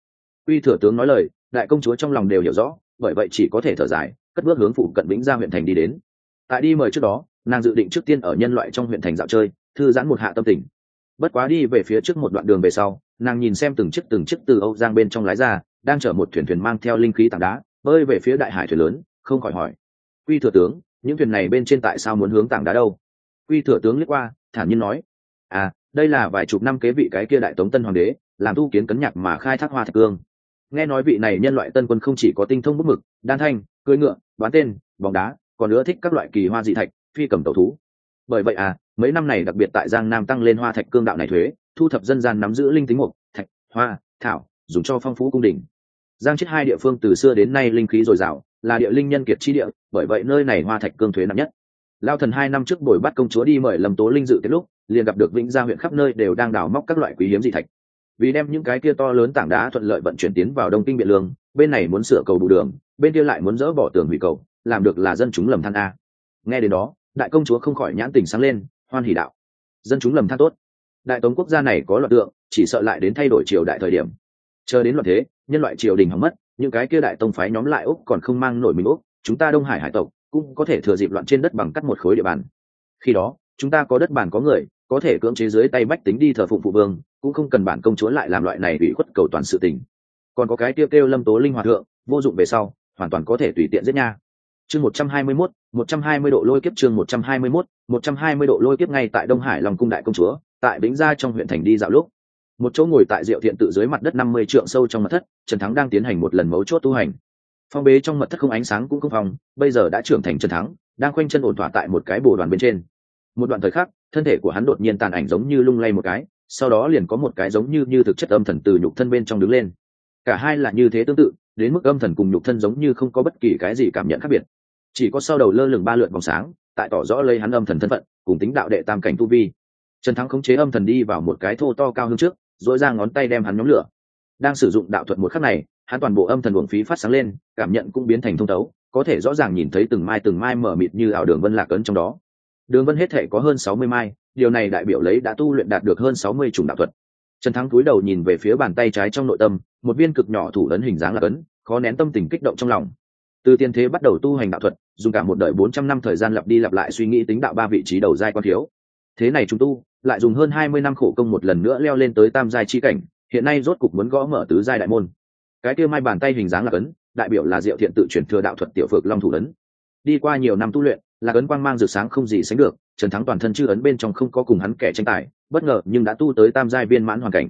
Uy thừa tướng nói lời, đại công chúa trong lòng đều hiểu rõ, bởi vậy chỉ có thể thở dài cất bước hướng phụ cận vĩnh gia huyện thành đi đến. Tại đi mời trước đó, nàng dự định trước tiên ở nhân loại trong huyện thành dạo chơi, thư giãn một hạ tâm tình. Bất quá đi về phía trước một đoạn đường về sau, nàng nhìn xem từng chiếc từng chiếc từ âu giang bên trong lái ra, đang chở một thuyền thuyền mang theo linh khí tảng đá, bơi về phía đại hải thuyền lớn, không khỏi hỏi. Quy thừa tướng, những thuyền này bên trên tại sao muốn hướng tảng đá đâu? Quy thừa tướng liếc qua, thản nhiên nói. À đây là vài chục năm kế vị cái kia đại tống tân hoàng đế, làm tu kiến cấn nhạc mà khai thác hoa thạch cương nghe nói vị này nhân loại tân quân không chỉ có tinh thông bút mực, đan thanh, cưỡi ngựa bán tên, bóng đá, còn nữa thích các loại kỳ hoa dị thạch, phi cầm tẩu thú. Bởi vậy à mấy năm này đặc biệt tại giang nam tăng lên hoa thạch cương đạo này thuế, thu thập dân gian nắm giữ linh tính mục, thạch, hoa, thảo, dùng cho phong phú cung đình. Giang chết hai địa phương từ xưa đến nay linh khí dồi dào, là địa linh nhân kiệt chi địa, bởi vậy nơi này hoa thạch cương thuế nặng nhất. Lao thần hai năm trước buổi bắt công chúa đi mời lâm tố linh dự tiết lúc, liền gặp được vĩnh gia huyện khắp nơi đều đang đào móc các loại quý hiếm dị thạch vì đem những cái kia to lớn tảng đá thuận lợi vận chuyển tiến vào đông kinh biện lương, bên này muốn sửa cầu bù đường, bên kia lại muốn dỡ bỏ tường hủy cầu, làm được là dân chúng lầm than a. Nghe đến đó, đại công chúa không khỏi nhãn tình sáng lên, hoan hỷ đạo. Dân chúng lầm than tốt. Đại tống quốc gia này có loạt tượng, chỉ sợ lại đến thay đổi triều đại thời điểm. Chờ đến loạt thế, nhân loại triều đình hỏng mất, những cái kia đại tông phái nhóm lại úc còn không mang nổi mình úc, chúng ta đông hải hải tộc cũng có thể thừa dịp loạn trên đất bằng cắt một khối địa bàn. Khi đó, chúng ta có đất bàn có người, có thể cưỡng chế dưới tay bách tính đi thờ phụng phụ vương cũng không cần bản công chúa lại làm loại này bị khuất cầu toàn sự tình. Còn có cái tiêu kêu lâm tố linh hoạt thượng, vô dụng về sau, hoàn toàn có thể tùy tiện giết nha. Chương một trăm hai mươi mốt, một trăm hai mươi độ lôi kiếp chương một trăm hai mươi mốt, một trăm hai mươi độ lôi kiếp ngay tại đông hải lòng cung đại công chúa, tại bính gia trong huyện thành đi dạo lúc. Một chỗ ngồi tại diệu thiện tự dưới mặt đất năm mươi trượng sâu trong mật thất, trần thắng đang tiến hành một lần mấu chốt tu hành. Phong bế trong mật thất không ánh sáng cũng không phòng, bây giờ đã trưởng thành trần thắng, đang khoanh chân ổn thỏa tại một cái bồ đoàn bên trên. Một đoạn thời khắc, thân thể của hắn đột nhiên tàn ảnh giống như lung lay một cái sau đó liền có một cái giống như như thực chất âm thần từ nhục thân bên trong đứng lên. Cả hai là như thế tương tự, đến mức âm thần cùng nhục thân giống như không có bất kỳ cái gì cảm nhận khác biệt. Chỉ có sau đầu lơ lửng ba lượn vòng sáng, tại tỏ rõ lấy hắn âm thần thân phận, cùng tính đạo đệ tam cảnh tu vi. Trần thắng khống chế âm thần đi vào một cái thô to cao hơn trước dỗi ra ngón tay đem hắn nhóm lửa. Đang sử dụng đạo thuật một khắc này, hắn toàn bộ âm thần buồng phí phát sáng lên, cảm nhận cũng biến thành thông tấu có thể rõ ràng nhìn thấy từng mai từng mai mở mịt như ảo đường vân lạc ấn trong đó. Đường vân hết thể có hơn sáu mươi mai điều này đại biểu lấy đã tu luyện đạt được hơn sáu mươi chủng đạo thuật. Trần thắng cúi đầu nhìn về phía bàn tay trái trong nội tâm, một viên cực nhỏ thủ ấn hình dáng là ấn, khó nén tâm tình kích động trong lòng. Từ tiên thế bắt đầu tu hành đạo thuật, dùng cả một đời bốn trăm năm thời gian lặp đi lặp lại suy nghĩ tính đạo ba vị trí đầu giai quan thiếu. Thế này chúng tu, lại dùng hơn hai mươi năm khổ công một lần nữa leo lên tới tam giai chi cảnh, hiện nay rốt cục muốn gõ mở tứ giai đại môn. Cái kia mai bàn tay hình dáng là ấn, đại biểu là diệu thiện tự chuyển thừa đạo thuật tiểu phược long thủ ấn. Đi qua nhiều năm tu luyện là ấn quang mang rực sáng không gì sánh được, trần thắng toàn thân chư ấn bên trong không có cùng hắn kẻ tranh tài, bất ngờ nhưng đã tu tới tam giai viên mãn hoàn cảnh.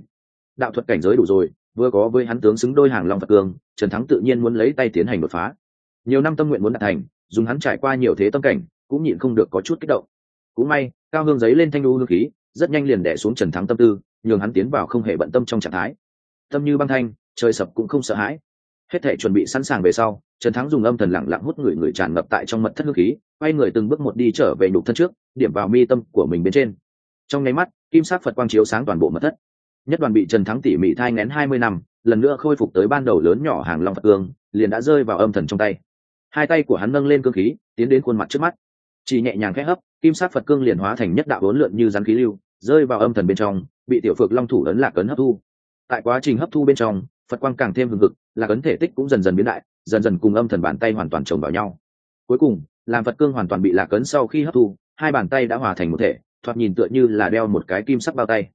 Đạo thuật cảnh giới đủ rồi, vừa có với hắn tướng xứng đôi hàng long phật cương trần thắng tự nhiên muốn lấy tay tiến hành đột phá. Nhiều năm tâm nguyện muốn đạt thành, dùng hắn trải qua nhiều thế tâm cảnh, cũng nhịn không được có chút kích động. Cũng may, cao hương giấy lên thanh lưu hương khí, rất nhanh liền đẻ xuống trần thắng tâm tư, nhường hắn tiến vào không hề bận tâm trong trạng thái. Tâm như băng thanh, trời sập cũng không sợ hãi hết thể chuẩn bị sẵn sàng về sau, trần thắng dùng âm thần lặng lặng hút người người tràn ngập tại trong mật thất hương khí, quay người từng bước một đi trở về nhục thân trước, điểm vào mi tâm của mình bên trên. Trong nháy mắt, kim sát phật quang chiếu sáng toàn bộ mật thất. Nhất đoàn bị trần thắng tỉ mỉ thai ngén hai mươi năm, lần nữa khôi phục tới ban đầu lớn nhỏ hàng long phật cương, liền đã rơi vào âm thần trong tay. Hai tay của hắn nâng lên cương khí, tiến đến khuôn mặt trước mắt. Chỉ nhẹ nhàng khẽ hấp, kim sát phật cương liền hóa thành nhất đạo bốn lượn như rắn khí lưu, rơi vào âm thần bên trong, bị tiểu phược long thủ ấn lạc ấn hấp thu. Tại quá trình hấp thu bên trong, phật quang càng thêm hừng hực là cấn thể tích cũng dần dần biến đại, dần dần cùng âm thần bàn tay hoàn toàn chồng vào nhau. Cuối cùng, làm phật cương hoàn toàn bị lạc ấn sau khi hấp thu, hai bàn tay đã hòa thành một thể, thoạt nhìn tựa như là đeo một cái kim sắc bao tay.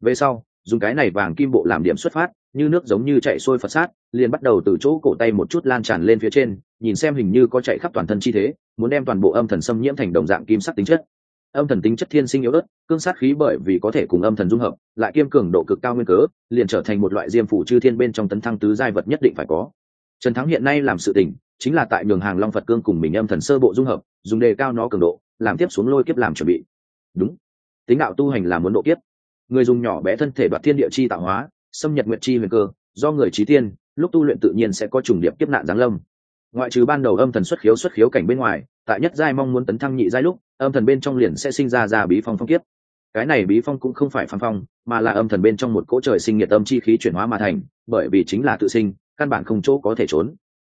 Về sau, dùng cái này vàng kim bộ làm điểm xuất phát, như nước giống như chạy xuôi phật sát, liền bắt đầu từ chỗ cổ tay một chút lan tràn lên phía trên, nhìn xem hình như có chạy khắp toàn thân chi thế, muốn đem toàn bộ âm thần xâm nhiễm thành đồng dạng kim sắc tính chất âm thần tính chất thiên sinh yếu ớt, cương sát khí bởi vì có thể cùng âm thần dung hợp, lại kiêm cường độ cực cao nguyên cớ, liền trở thành một loại diêm phủ chư thiên bên trong tấn thăng tứ giai vật nhất định phải có. Trần thắng hiện nay làm sự tình, chính là tại nhường hàng long phật cương cùng mình âm thần sơ bộ dung hợp, dùng đề cao nó cường độ, làm tiếp xuống lôi kiếp làm chuẩn bị. Đúng. Tính đạo tu hành là muốn độ kiếp. Người dùng nhỏ bé thân thể đoạt thiên địa chi tạo hóa, xâm nhật nguyện chi huyền cơ, do người trí tiên, lúc tu luyện tự nhiên sẽ có trùng điệp kiếp nạn giáng lâm ngoại trừ ban đầu âm thần xuất khiếu xuất khiếu cảnh bên ngoài, tại nhất giai mong muốn tấn thăng nhị giai lúc, âm thần bên trong liền sẽ sinh ra ra bí phong phong kiếp. Cái này bí phong cũng không phải phăng phong, mà là âm thần bên trong một cỗ trời sinh nhiệt âm chi khí chuyển hóa mà thành, bởi vì chính là tự sinh, căn bản không chỗ có thể trốn.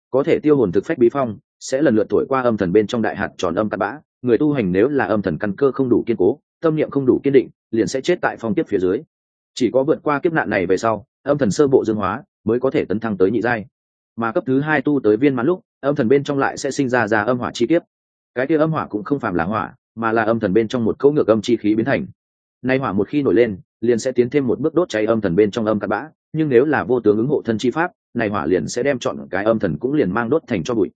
Có thể tiêu hồn thực phách bí phong, sẽ lần lượt thổi qua âm thần bên trong đại hạt tròn âm tạt bã, người tu hành nếu là âm thần căn cơ không đủ kiên cố, tâm niệm không đủ kiên định, liền sẽ chết tại phong kiếp phía dưới. Chỉ có vượt qua kiếp nạn này về sau, âm thần sơ bộ dương hóa, mới có thể tấn thăng tới nhị giai mà cấp thứ hai tu tới viên mãn lúc, âm thần bên trong lại sẽ sinh ra ra âm hỏa chi tiết cái kia âm hỏa cũng không phàm là hỏa, mà là âm thần bên trong một cấu ngược âm chi khí biến thành. Nay hỏa một khi nổi lên, liền sẽ tiến thêm một bước đốt cháy âm thần bên trong âm cặn bã, nhưng nếu là vô tướng ứng hộ thân chi pháp, này hỏa liền sẽ đem chọn cái âm thần cũng liền mang đốt thành cho bụi.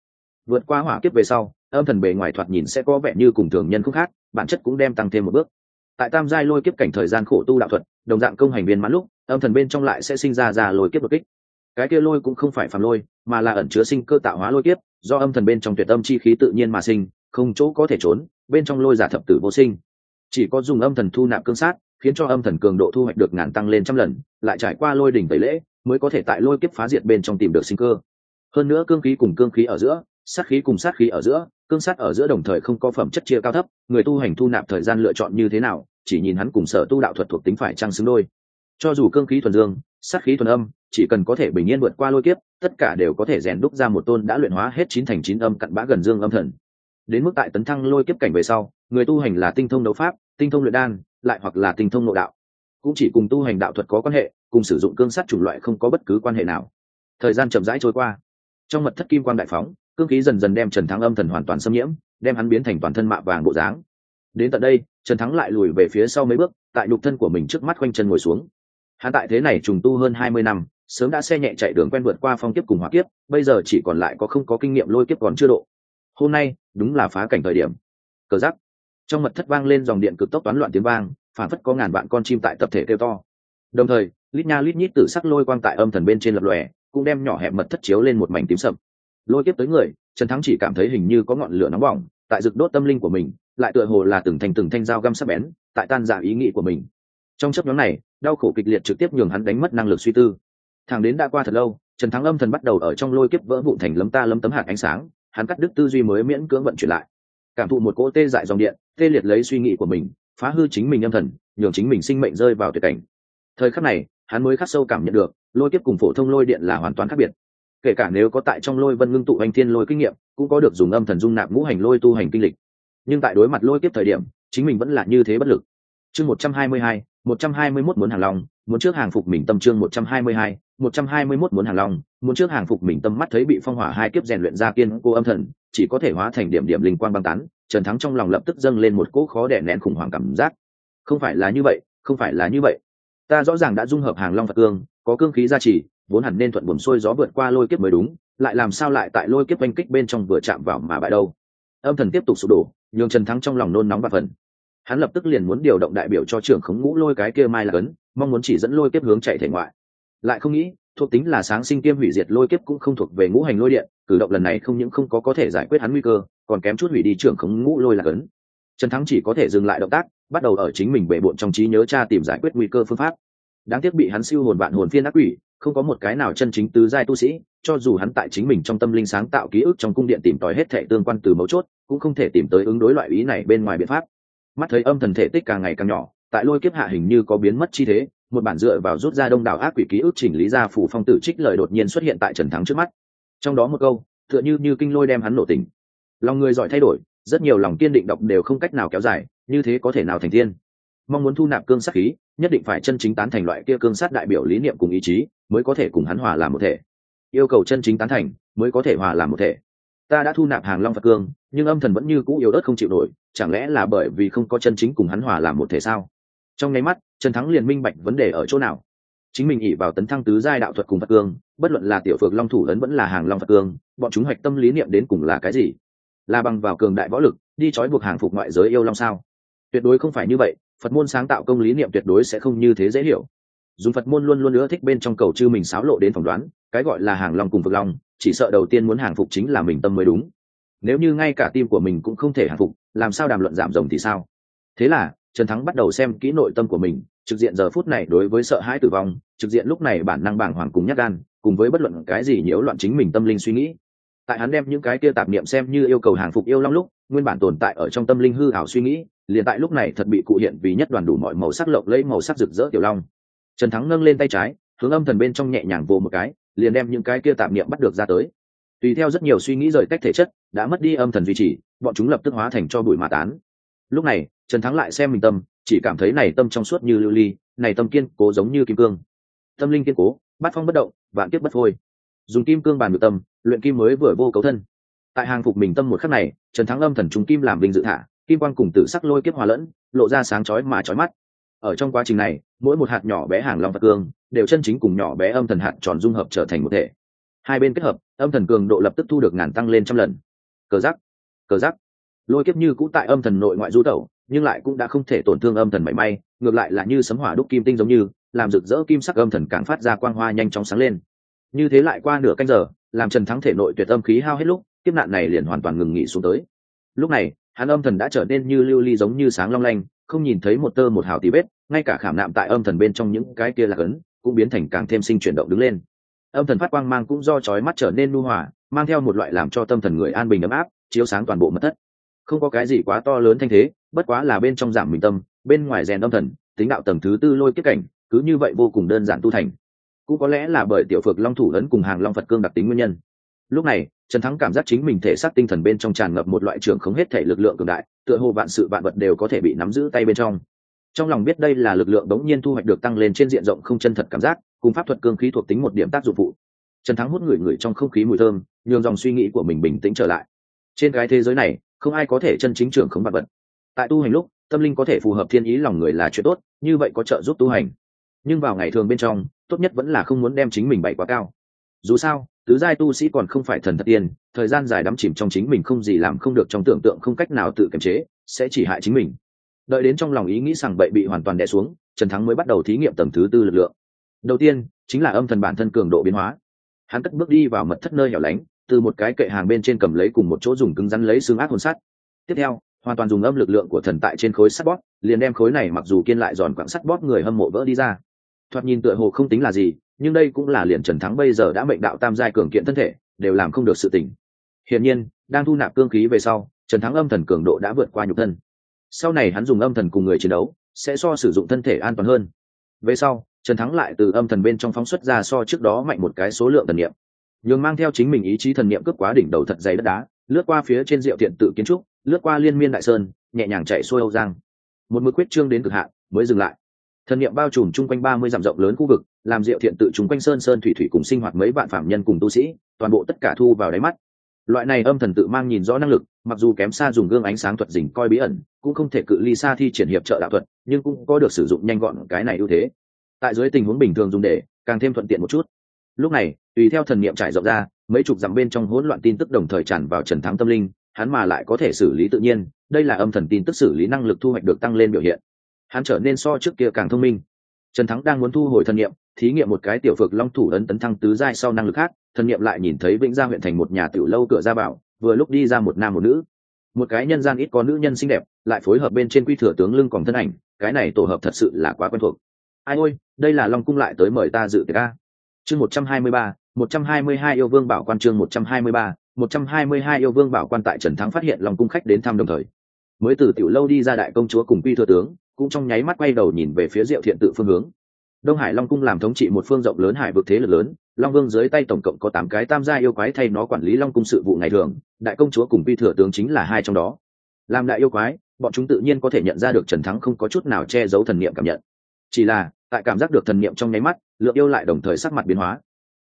Vượt qua hỏa kiếp về sau, âm thần bề ngoài thoạt nhìn sẽ có vẻ như cùng thường nhân không khác, bản chất cũng đem tăng thêm một bước. Tại tam giai lôi kiếp cảnh thời gian khổ tu đạo thuật, đồng dạng công hành viên mãn lúc, âm thần bên trong lại sẽ sinh ra ra lôi kiếp đột kích cái kia lôi cũng không phải phàm lôi, mà là ẩn chứa sinh cơ tạo hóa lôi kiếp, do âm thần bên trong tuyệt âm chi khí tự nhiên mà sinh, không chỗ có thể trốn, bên trong lôi giả thập tử vô sinh. Chỉ có dùng âm thần thu nạp cương sát, khiến cho âm thần cường độ thu hoạch được ngàn tăng lên trăm lần, lại trải qua lôi đỉnh tẩy lễ, mới có thể tại lôi kiếp phá diệt bên trong tìm được sinh cơ. Hơn nữa cương khí cùng cương khí ở giữa, sát khí cùng sát khí ở giữa, cương sát ở giữa đồng thời không có phẩm chất chia cao thấp, người tu hành thu nạp thời gian lựa chọn như thế nào, chỉ nhìn hắn cùng sở tu đạo thuật thuộc tính phải trăng xứng đôi cho dù cương khí thuần dương, sát khí thuần âm, chỉ cần có thể bình yên vượt qua lôi kiếp, tất cả đều có thể rèn đúc ra một tôn đã luyện hóa hết chín thành chín âm cặn bã gần dương âm thần. Đến mức tại tấn thăng lôi kiếp cảnh về sau, người tu hành là tinh thông đấu pháp, tinh thông luyện đan, lại hoặc là tinh thông nội đạo. Cũng chỉ cùng tu hành đạo thuật có quan hệ, cùng sử dụng cương sắt chủng loại không có bất cứ quan hệ nào. Thời gian chậm rãi trôi qua. Trong mật thất kim quan đại phóng, cương khí dần dần đem trần thắng âm thần hoàn toàn xâm nhiễm, đem hắn biến thành toàn thân mạ vàng bộ dáng. Đến tận đây, trần thắng lại lùi về phía sau mấy bước, tại nhục thân của mình trước mắt quanh chân ngồi xuống hắn tại thế này trùng tu hơn hai mươi năm, sớm đã xe nhẹ chạy đường quen vượt qua phong kiếp cùng hỏa kiếp, bây giờ chỉ còn lại có không có kinh nghiệm lôi kiếp còn chưa độ. Hôm nay, đúng là phá cảnh thời điểm. Cờ giắc trong mật thất vang lên dòng điện cực tốc toán loạn tiếng vang phản phất có ngàn vạn con chim tại tập thể kêu to. Đồng thời, lít nha lít nhít tự sắc lôi quang tại âm thần bên trên lập lòe, cũng đem nhỏ hẹp mật thất chiếu lên một mảnh tím sậm. Lôi kiếp tới người, trần thắng chỉ cảm thấy hình như có ngọn lửa nóng bỏng, tại rực đốt tâm linh của mình, lại tựa hồ là từng thành từng thanh dao găm sắc bén, tại tan giả ý nghĩ của mình trong chấp nhóm này, đau khổ kịch liệt trực tiếp nhường hắn đánh mất năng lực suy tư. Thằng đến đã qua thật lâu, trần thắng âm thần bắt đầu ở trong lôi kiếp vỡ vụn thành lấm ta lấm tấm hạt ánh sáng, hắn cắt đứt tư duy mới miễn cưỡng vận chuyển lại. Cảm thụ một cỗ tê dại dòng điện, tê liệt lấy suy nghĩ của mình, phá hư chính mình âm thần, nhường chính mình sinh mệnh rơi vào tuyệt cảnh. Thời khắc này, hắn mới khắc sâu cảm nhận được, lôi kiếp cùng phổ thông lôi điện là hoàn toàn khác biệt. Kể cả nếu có tại trong lôi vân ngưng tụ anh thiên lôi kinh nghiệm, cũng có được dùng âm thần dung nạp ngũ hành lôi tu hành kinh lịch. Nhưng tại đối mặt lôi kiếp thời điểm, chính mình vẫn là như thế bất lực. Chương một trăm hai mươi hai một trăm hai mươi mốt muốn hàng long, muốn trước hàng phục mình tâm chương một trăm hai mươi hai, một trăm hai mươi mốt muốn hàng long, muốn trước hàng phục mình tâm mắt thấy bị phong hỏa hai kiếp rèn luyện ra kiên cô âm thần, chỉ có thể hóa thành điểm điểm linh quang băng tán, trần thắng trong lòng lập tức dâng lên một cỗ khó đè nén khủng hoảng cảm giác. Không phải là như vậy, không phải là như vậy. Ta rõ ràng đã dung hợp hàng long phật cương, có cương khí gia trì, vốn hẳn nên thuận buồm xuôi gió vượt qua lôi kiếp mới đúng, lại làm sao lại tại lôi kiếp oanh kích bên trong vừa chạm vào mà bại đâu. Âm thần tiếp tục sụp đổ, nhường trần thắng trong lòng nôn nóng và phần hắn lập tức liền muốn điều động đại biểu cho trưởng khống ngũ lôi cái kia mai là cấn mong muốn chỉ dẫn lôi kiếp hướng chạy thể ngoại. Lại không nghĩ, thuộc tính là sáng sinh kiêm hủy diệt lôi kiếp cũng không thuộc về ngũ hành lôi điện, cử động lần này không những không có có thể giải quyết hắn nguy cơ, còn kém chút hủy đi trưởng khống ngũ lôi là cấn trần thắng chỉ có thể dừng lại động tác, bắt đầu ở chính mình bệ bộn trong trí nhớ cha tìm giải quyết nguy cơ phương pháp. Đáng tiếc bị hắn siêu hồn vạn hồn phiên ác quỷ, không có một cái nào chân chính tứ giai tu sĩ, cho dù hắn tại chính mình trong tâm linh sáng tạo ký ức trong cung điện tìm tòi hết thệ tương quan từ mấu chốt, cũng không thể tìm tới ứng đối loại ý này bên ngoài biện pháp mắt thấy âm thần thể tích càng ngày càng nhỏ, tại lôi kiếp hạ hình như có biến mất chi thế, một bản dựa vào rút ra đông đảo ác quỷ ký ức chỉnh lý ra phủ phong tử trích lời đột nhiên xuất hiện tại trần thắng trước mắt. Trong đó một câu, tựa như như kinh lôi đem hắn nổ tình lòng người giỏi thay đổi, rất nhiều lòng kiên định độc đều không cách nào kéo dài, như thế có thể nào thành tiên? Mong muốn thu nạp cương sát khí, nhất định phải chân chính tán thành loại kia cương sát đại biểu lý niệm cùng ý chí, mới có thể cùng hắn hòa làm một thể. Yêu cầu chân chính tán thành, mới có thể hòa làm một thể ta đã thu nạp hàng long phật cương, nhưng âm thần vẫn như cũ yếu ớt không chịu nổi, chẳng lẽ là bởi vì không có chân chính cùng hắn hòa làm một thể sao? Trong nháy mắt, trần thắng liền minh bạch vấn đề ở chỗ nào. Chính mình ỉ vào tấn thăng tứ giai đạo thuật cùng phật cương, bất luận là tiểu phược long thủ lớn vẫn là hàng long phật cương, bọn chúng hoạch tâm lý niệm đến cùng là cái gì? Là bằng vào cường đại võ lực, đi trói buộc hàng phục ngoại giới yêu long sao? Tuyệt đối không phải như vậy, phật môn sáng tạo công lý niệm tuyệt đối sẽ không như thế dễ hiểu. Dùng phật môn luôn luôn nữa thích bên trong cầu chư mình xáo lộ đến phỏng đoán, cái gọi là hàng long cùng phật long chỉ sợ đầu tiên muốn hàng phục chính là mình tâm mới đúng. Nếu như ngay cả tim của mình cũng không thể hàng phục, làm sao đàm luận giảm rồng thì sao? Thế là, trần thắng bắt đầu xem kỹ nội tâm của mình, trực diện giờ phút này đối với sợ hãi tử vong, trực diện lúc này bản năng bảng hoàng cùng nhắc gan, cùng với bất luận cái gì nhiễu loạn chính mình tâm linh suy nghĩ. Tại hắn đem những cái kia tạp niệm xem như yêu cầu hàng phục yêu long lúc, nguyên bản tồn tại ở trong tâm linh hư ảo suy nghĩ, liền tại lúc này thật bị cụ hiện vì nhất đoàn đủ mọi màu sắc lộng lấy màu sắc rực rỡ tiểu long. Trần thắng nâng lên tay trái, hướng âm thần bên trong nhẹ nhàng vô một cái liền đem những cái kia tạp niệm bắt được ra tới. Tùy theo rất nhiều suy nghĩ rời cách thể chất, đã mất đi âm thần duy trì, bọn chúng lập tức hóa thành cho bụi mà tán. Lúc này, trần thắng lại xem mình tâm, chỉ cảm thấy này tâm trong suốt như lưu ly, này tâm kiên cố giống như kim cương. Tâm linh kiên cố, bát phong bất động, vạn kiếp bất phôi. Dùng kim cương bàn ngự tâm, luyện kim mới vừa vô cấu thân. Tại hàng phục mình tâm một khắc này, trần thắng âm thần trung kim làm vinh dự thả, kim quang cùng tử sắc lôi kiếp hòa lẫn, lộ ra sáng chói mà chói mắt. Ở trong quá trình này, mỗi một hạt nhỏ bé hàng long phật cương đều chân chính cùng nhỏ bé âm thần hạt tròn dung hợp trở thành một thể. Hai bên kết hợp, âm thần cường độ lập tức thu được ngàn tăng lên trăm lần. Cờ giắc cờ giắc lôi kiếp như cũ tại âm thần nội ngoại du tẩu, nhưng lại cũng đã không thể tổn thương âm thần mảy may, ngược lại là như sấm hỏa đúc kim tinh giống như, làm rực rỡ kim sắc âm thần càng phát ra quang hoa nhanh chóng sáng lên. Như thế lại qua nửa canh giờ, làm trần thắng thể nội tuyệt âm khí hao hết lúc, kiếp nạn này liền hoàn toàn ngừng nghỉ xuống tới. Lúc này, hắn âm thần đã trở nên như lưu ly giống như sáng long lanh, không nhìn thấy một tơ một hào tí vết, ngay cả khảm nạm tại âm thần bên trong những cái kia là cấn cũng biến thành càng thêm sinh chuyển động đứng lên. Âm thần phát quang mang cũng do chói mắt trở nên nu hòa, mang theo một loại làm cho tâm thần người an bình ấm áp, chiếu sáng toàn bộ mật thất. Không có cái gì quá to lớn thanh thế, bất quá là bên trong giảm mình tâm, bên ngoài rèn âm thần, tính đạo tầng thứ tư lôi kết cảnh, cứ như vậy vô cùng đơn giản tu thành. Cũng có lẽ là bởi tiểu phược long thủ lớn cùng hàng long phật cương đặc tính nguyên nhân. Lúc này, trần thắng cảm giác chính mình thể xác tinh thần bên trong tràn ngập một loại trường không hết thể lực lượng cường đại, tựa hồ vạn sự vạn vật đều có thể bị nắm giữ tay bên trong trong lòng biết đây là lực lượng bỗng nhiên thu hoạch được tăng lên trên diện rộng không chân thật cảm giác, cùng pháp thuật cương khí thuộc tính một điểm tác dụng phụ. Trần thắng hút người người trong không khí mùi thơm, nhường dòng suy nghĩ của mình bình tĩnh trở lại. Trên cái thế giới này, không ai có thể chân chính trưởng không vật vật. Tại tu hành lúc, tâm linh có thể phù hợp thiên ý lòng người là chuyện tốt, như vậy có trợ giúp tu hành. Nhưng vào ngày thường bên trong, tốt nhất vẫn là không muốn đem chính mình bày quá cao. Dù sao, tứ giai tu sĩ còn không phải thần thật tiên, thời gian dài đắm chìm trong chính mình không gì làm không được trong tưởng tượng không cách nào tự kiềm chế, sẽ chỉ hại chính mình đợi đến trong lòng ý nghĩ rằng bậy bị hoàn toàn đè xuống, trần thắng mới bắt đầu thí nghiệm tầng thứ tư lực lượng. Đầu tiên, chính là âm thần bản thân cường độ biến hóa. Hắn cất bước đi vào mật thất nơi hẻo lánh, từ một cái kệ hàng bên trên cầm lấy cùng một chỗ dùng cứng rắn lấy xương ác hồn sắt. Tiếp theo, hoàn toàn dùng âm lực lượng của thần tại trên khối sắt bóp, liền đem khối này mặc dù kiên lại giòn quặng sắt bóp người hâm mộ vỡ đi ra. Thoạt nhìn tựa hồ không tính là gì, nhưng đây cũng là liền trần thắng bây giờ đã mệnh đạo tam giai cường kiện thân thể, đều làm không được sự tỉnh. Hiển nhiên, đang thu nạp cương khí về sau, trần thắng âm thần cường độ đã vượt qua nhục thân sau này hắn dùng âm thần cùng người chiến đấu, sẽ so sử dụng thân thể an toàn hơn. Về sau, trần thắng lại từ âm thần bên trong phóng xuất ra so trước đó mạnh một cái số lượng thần niệm. Nhường mang theo chính mình ý chí thần niệm cướp quá đỉnh đầu thật dày đất đá, lướt qua phía trên diệu thiện tự kiến trúc, lướt qua liên miên đại sơn, nhẹ nhàng chạy xuôi âu giang. Một mực quyết trương đến cực hạn, mới dừng lại. Thần niệm bao trùm chung quanh ba mươi dặm rộng lớn khu vực, làm diệu thiện tự chung quanh sơn sơn thủy thủy cùng sinh hoạt mấy vạn phạm nhân cùng tu sĩ, toàn bộ tất cả thu vào đáy mắt loại này âm thần tự mang nhìn rõ năng lực, mặc dù kém xa dùng gương ánh sáng thuật dình coi bí ẩn, cũng không thể cự ly xa thi triển hiệp trợ đạo thuật, nhưng cũng có được sử dụng nhanh gọn cái này ưu thế. Tại dưới tình huống bình thường dùng để, càng thêm thuận tiện một chút. Lúc này, tùy theo thần niệm trải rộng ra, mấy chục dặm bên trong hỗn loạn tin tức đồng thời tràn vào trần thắng tâm linh, hắn mà lại có thể xử lý tự nhiên, đây là âm thần tin tức xử lý năng lực thu hoạch được tăng lên biểu hiện. Hắn trở nên so trước kia càng thông minh. Trần thắng đang muốn thu hồi thần niệm thí nghiệm một cái tiểu phược long thủ ấn tấn thăng tứ giai sau năng lực khác, thần niệm lại nhìn thấy vĩnh gia huyện thành một nhà tiểu lâu cửa ra bảo, vừa lúc đi ra một nam một nữ. Một cái nhân gian ít có nữ nhân xinh đẹp, lại phối hợp bên trên quy thừa tướng lưng còn thân ảnh, cái này tổ hợp thật sự là quá quen thuộc. Ai ôi, đây là long cung lại tới mời ta dự tiệc ca chương một trăm hai mươi ba, một trăm hai mươi hai yêu vương bảo quan chương một trăm hai mươi ba, một trăm hai mươi hai yêu vương bảo quan tại trần thắng phát hiện long cung khách đến thăm đồng thời. Mới từ tiểu lâu đi ra đại công chúa cùng quy thừa tướng, cũng trong nháy mắt quay đầu nhìn về phía diệu thiện tự phương hướng đông hải long cung làm thống trị một phương rộng lớn hải vực thế lực lớn, long vương dưới tay tổng cộng có tám cái tam gia yêu quái thay nó quản lý long cung sự vụ ngày thường, đại công chúa cùng vi thừa tướng chính là hai trong đó. Làm đại yêu quái, bọn chúng tự nhiên có thể nhận ra được trần thắng không có chút nào che giấu thần niệm cảm nhận. Chỉ là, tại cảm giác được thần niệm trong nháy mắt, lượng yêu lại đồng thời sắc mặt biến hóa.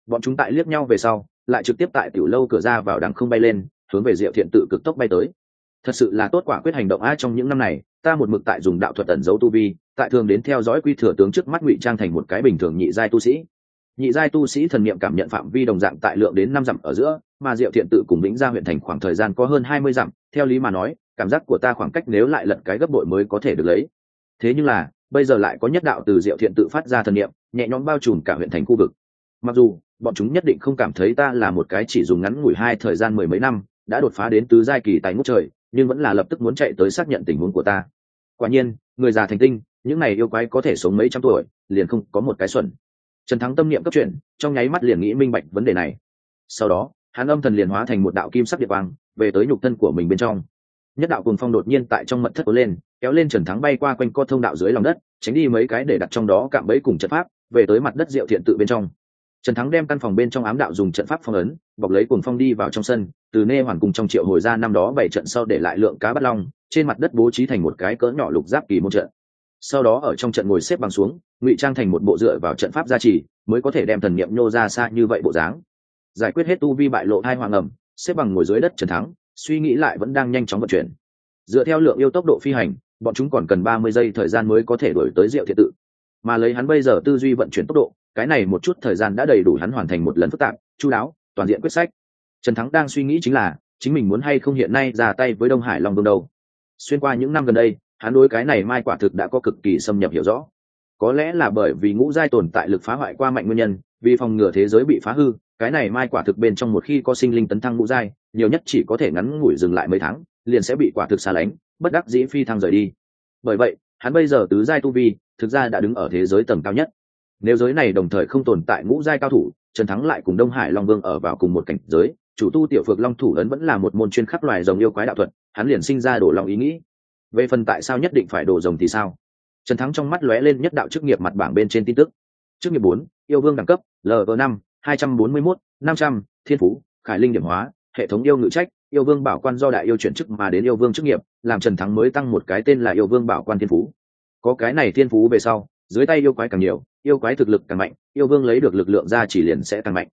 Bọn chúng tại liếc nhau về sau, lại trực tiếp tại tiểu lâu cửa ra vào đằng không bay lên, hướng về diệu thiện tự cực tốc bay tới. Thật sự là tốt quả quyết hành động a trong những năm này, ta một mực tại dùng đạo thuật ẩn giấu tu vi tại thường đến theo dõi quy thừa tướng trước mắt ngụy trang thành một cái bình thường nhị giai tu sĩ. Nhị giai tu sĩ thần niệm cảm nhận phạm vi đồng dạng tại lượng đến năm dặm ở giữa, mà diệu thiện tự cùng lĩnh ra huyện thành khoảng thời gian có hơn hai mươi dặm, theo lý mà nói, cảm giác của ta khoảng cách nếu lại lật cái gấp bội mới có thể được lấy. Thế nhưng là, bây giờ lại có nhất đạo từ diệu thiện tự phát ra thần niệm, nhẹ nhõm bao trùm cả huyện thành khu vực. Mặc dù, bọn chúng nhất định không cảm thấy ta là một cái chỉ dùng ngắn ngủi hai thời gian mười mấy năm, đã đột phá đến tứ giai kỳ tại ngút trời, nhưng vẫn là lập tức muốn chạy tới xác nhận tình huống của ta. Quả nhiên, người già thành tinh những này yêu quái có thể sống mấy trăm tuổi, liền không có một cái xuẩn. Trần thắng tâm niệm cấp chuyện trong nháy mắt liền nghĩ minh bạch vấn đề này. Sau đó, hắn âm thần liền hóa thành một đạo kim sắc địa vàng về tới nhục thân của mình bên trong. Nhất đạo cùng phong đột nhiên tại trong mật thất lên, kéo lên trần thắng bay qua quanh co thông đạo dưới lòng đất, tránh đi mấy cái để đặt trong đó cạm bẫy cùng trận pháp, về tới mặt đất diệu thiện tự bên trong. Trần thắng đem căn phòng bên trong ám đạo dùng trận pháp phong ấn, bọc lấy cuồng phong đi vào trong sân, từ nê hoàn cùng trong triệu hồi ra năm đó bảy trận sau để lại lượng cá bắt long, trên mặt đất bố trí thành một cái cỡ nhỏ lục giáp kỳ môn trận sau đó ở trong trận ngồi xếp bằng xuống, ngụy trang thành một bộ dựa vào trận pháp gia trì, mới có thể đem thần niệm nhô ra xa như vậy bộ dáng. Giải quyết hết tu vi bại lộ hai hoàng ẩm, xếp bằng ngồi dưới đất trần thắng, suy nghĩ lại vẫn đang nhanh chóng vận chuyển. Dựa theo lượng yêu tốc độ phi hành, bọn chúng còn cần ba mươi giây thời gian mới có thể đổi tới diệu thiện tự. Mà lấy hắn bây giờ tư duy vận chuyển tốc độ, cái này một chút thời gian đã đầy đủ hắn hoàn thành một lần phức tạp, chú đáo, toàn diện quyết sách. Trần thắng đang suy nghĩ chính là, chính mình muốn hay không hiện nay ra tay với đông hải long vương đâu. Xuyên qua những năm gần đây hắn đối cái này mai quả thực đã có cực kỳ xâm nhập hiểu rõ. Có lẽ là bởi vì ngũ giai tồn tại lực phá hoại qua mạnh nguyên nhân, vì phòng ngừa thế giới bị phá hư, cái này mai quả thực bên trong một khi có sinh linh tấn thăng ngũ giai, nhiều nhất chỉ có thể ngắn ngủi dừng lại mấy tháng, liền sẽ bị quả thực xa lánh, bất đắc dĩ phi thăng rời đi. Bởi vậy, hắn bây giờ tứ giai tu vi, thực ra đã đứng ở thế giới tầng cao nhất. Nếu giới này đồng thời không tồn tại ngũ giai cao thủ, trần thắng lại cùng đông hải long vương ở vào cùng một cảnh giới, chủ tu tiểu phược long thủ ấn vẫn là một môn chuyên khắc loài rồng yêu quái đạo thuật, hắn liền sinh ra đổ lòng ý nghĩ về phần tại sao nhất định phải đổ rồng thì sao? Trần thắng trong mắt lóe lên nhất đạo chức nghiệp mặt bảng bên trên tin tức. Chức nghiệp bốn, yêu vương đẳng cấp lv năm, hai trăm bốn mươi mốt, năm trăm, thiên phú, khải linh điểm hóa, hệ thống yêu ngự trách, yêu vương bảo quan do đại yêu chuyển chức mà đến yêu vương chức nghiệp, làm trần thắng mới tăng một cái tên là yêu vương bảo quan thiên phú. Có cái này thiên phú về sau, dưới tay yêu quái càng nhiều, yêu quái thực lực càng mạnh, yêu vương lấy được lực lượng ra chỉ liền sẽ càng mạnh.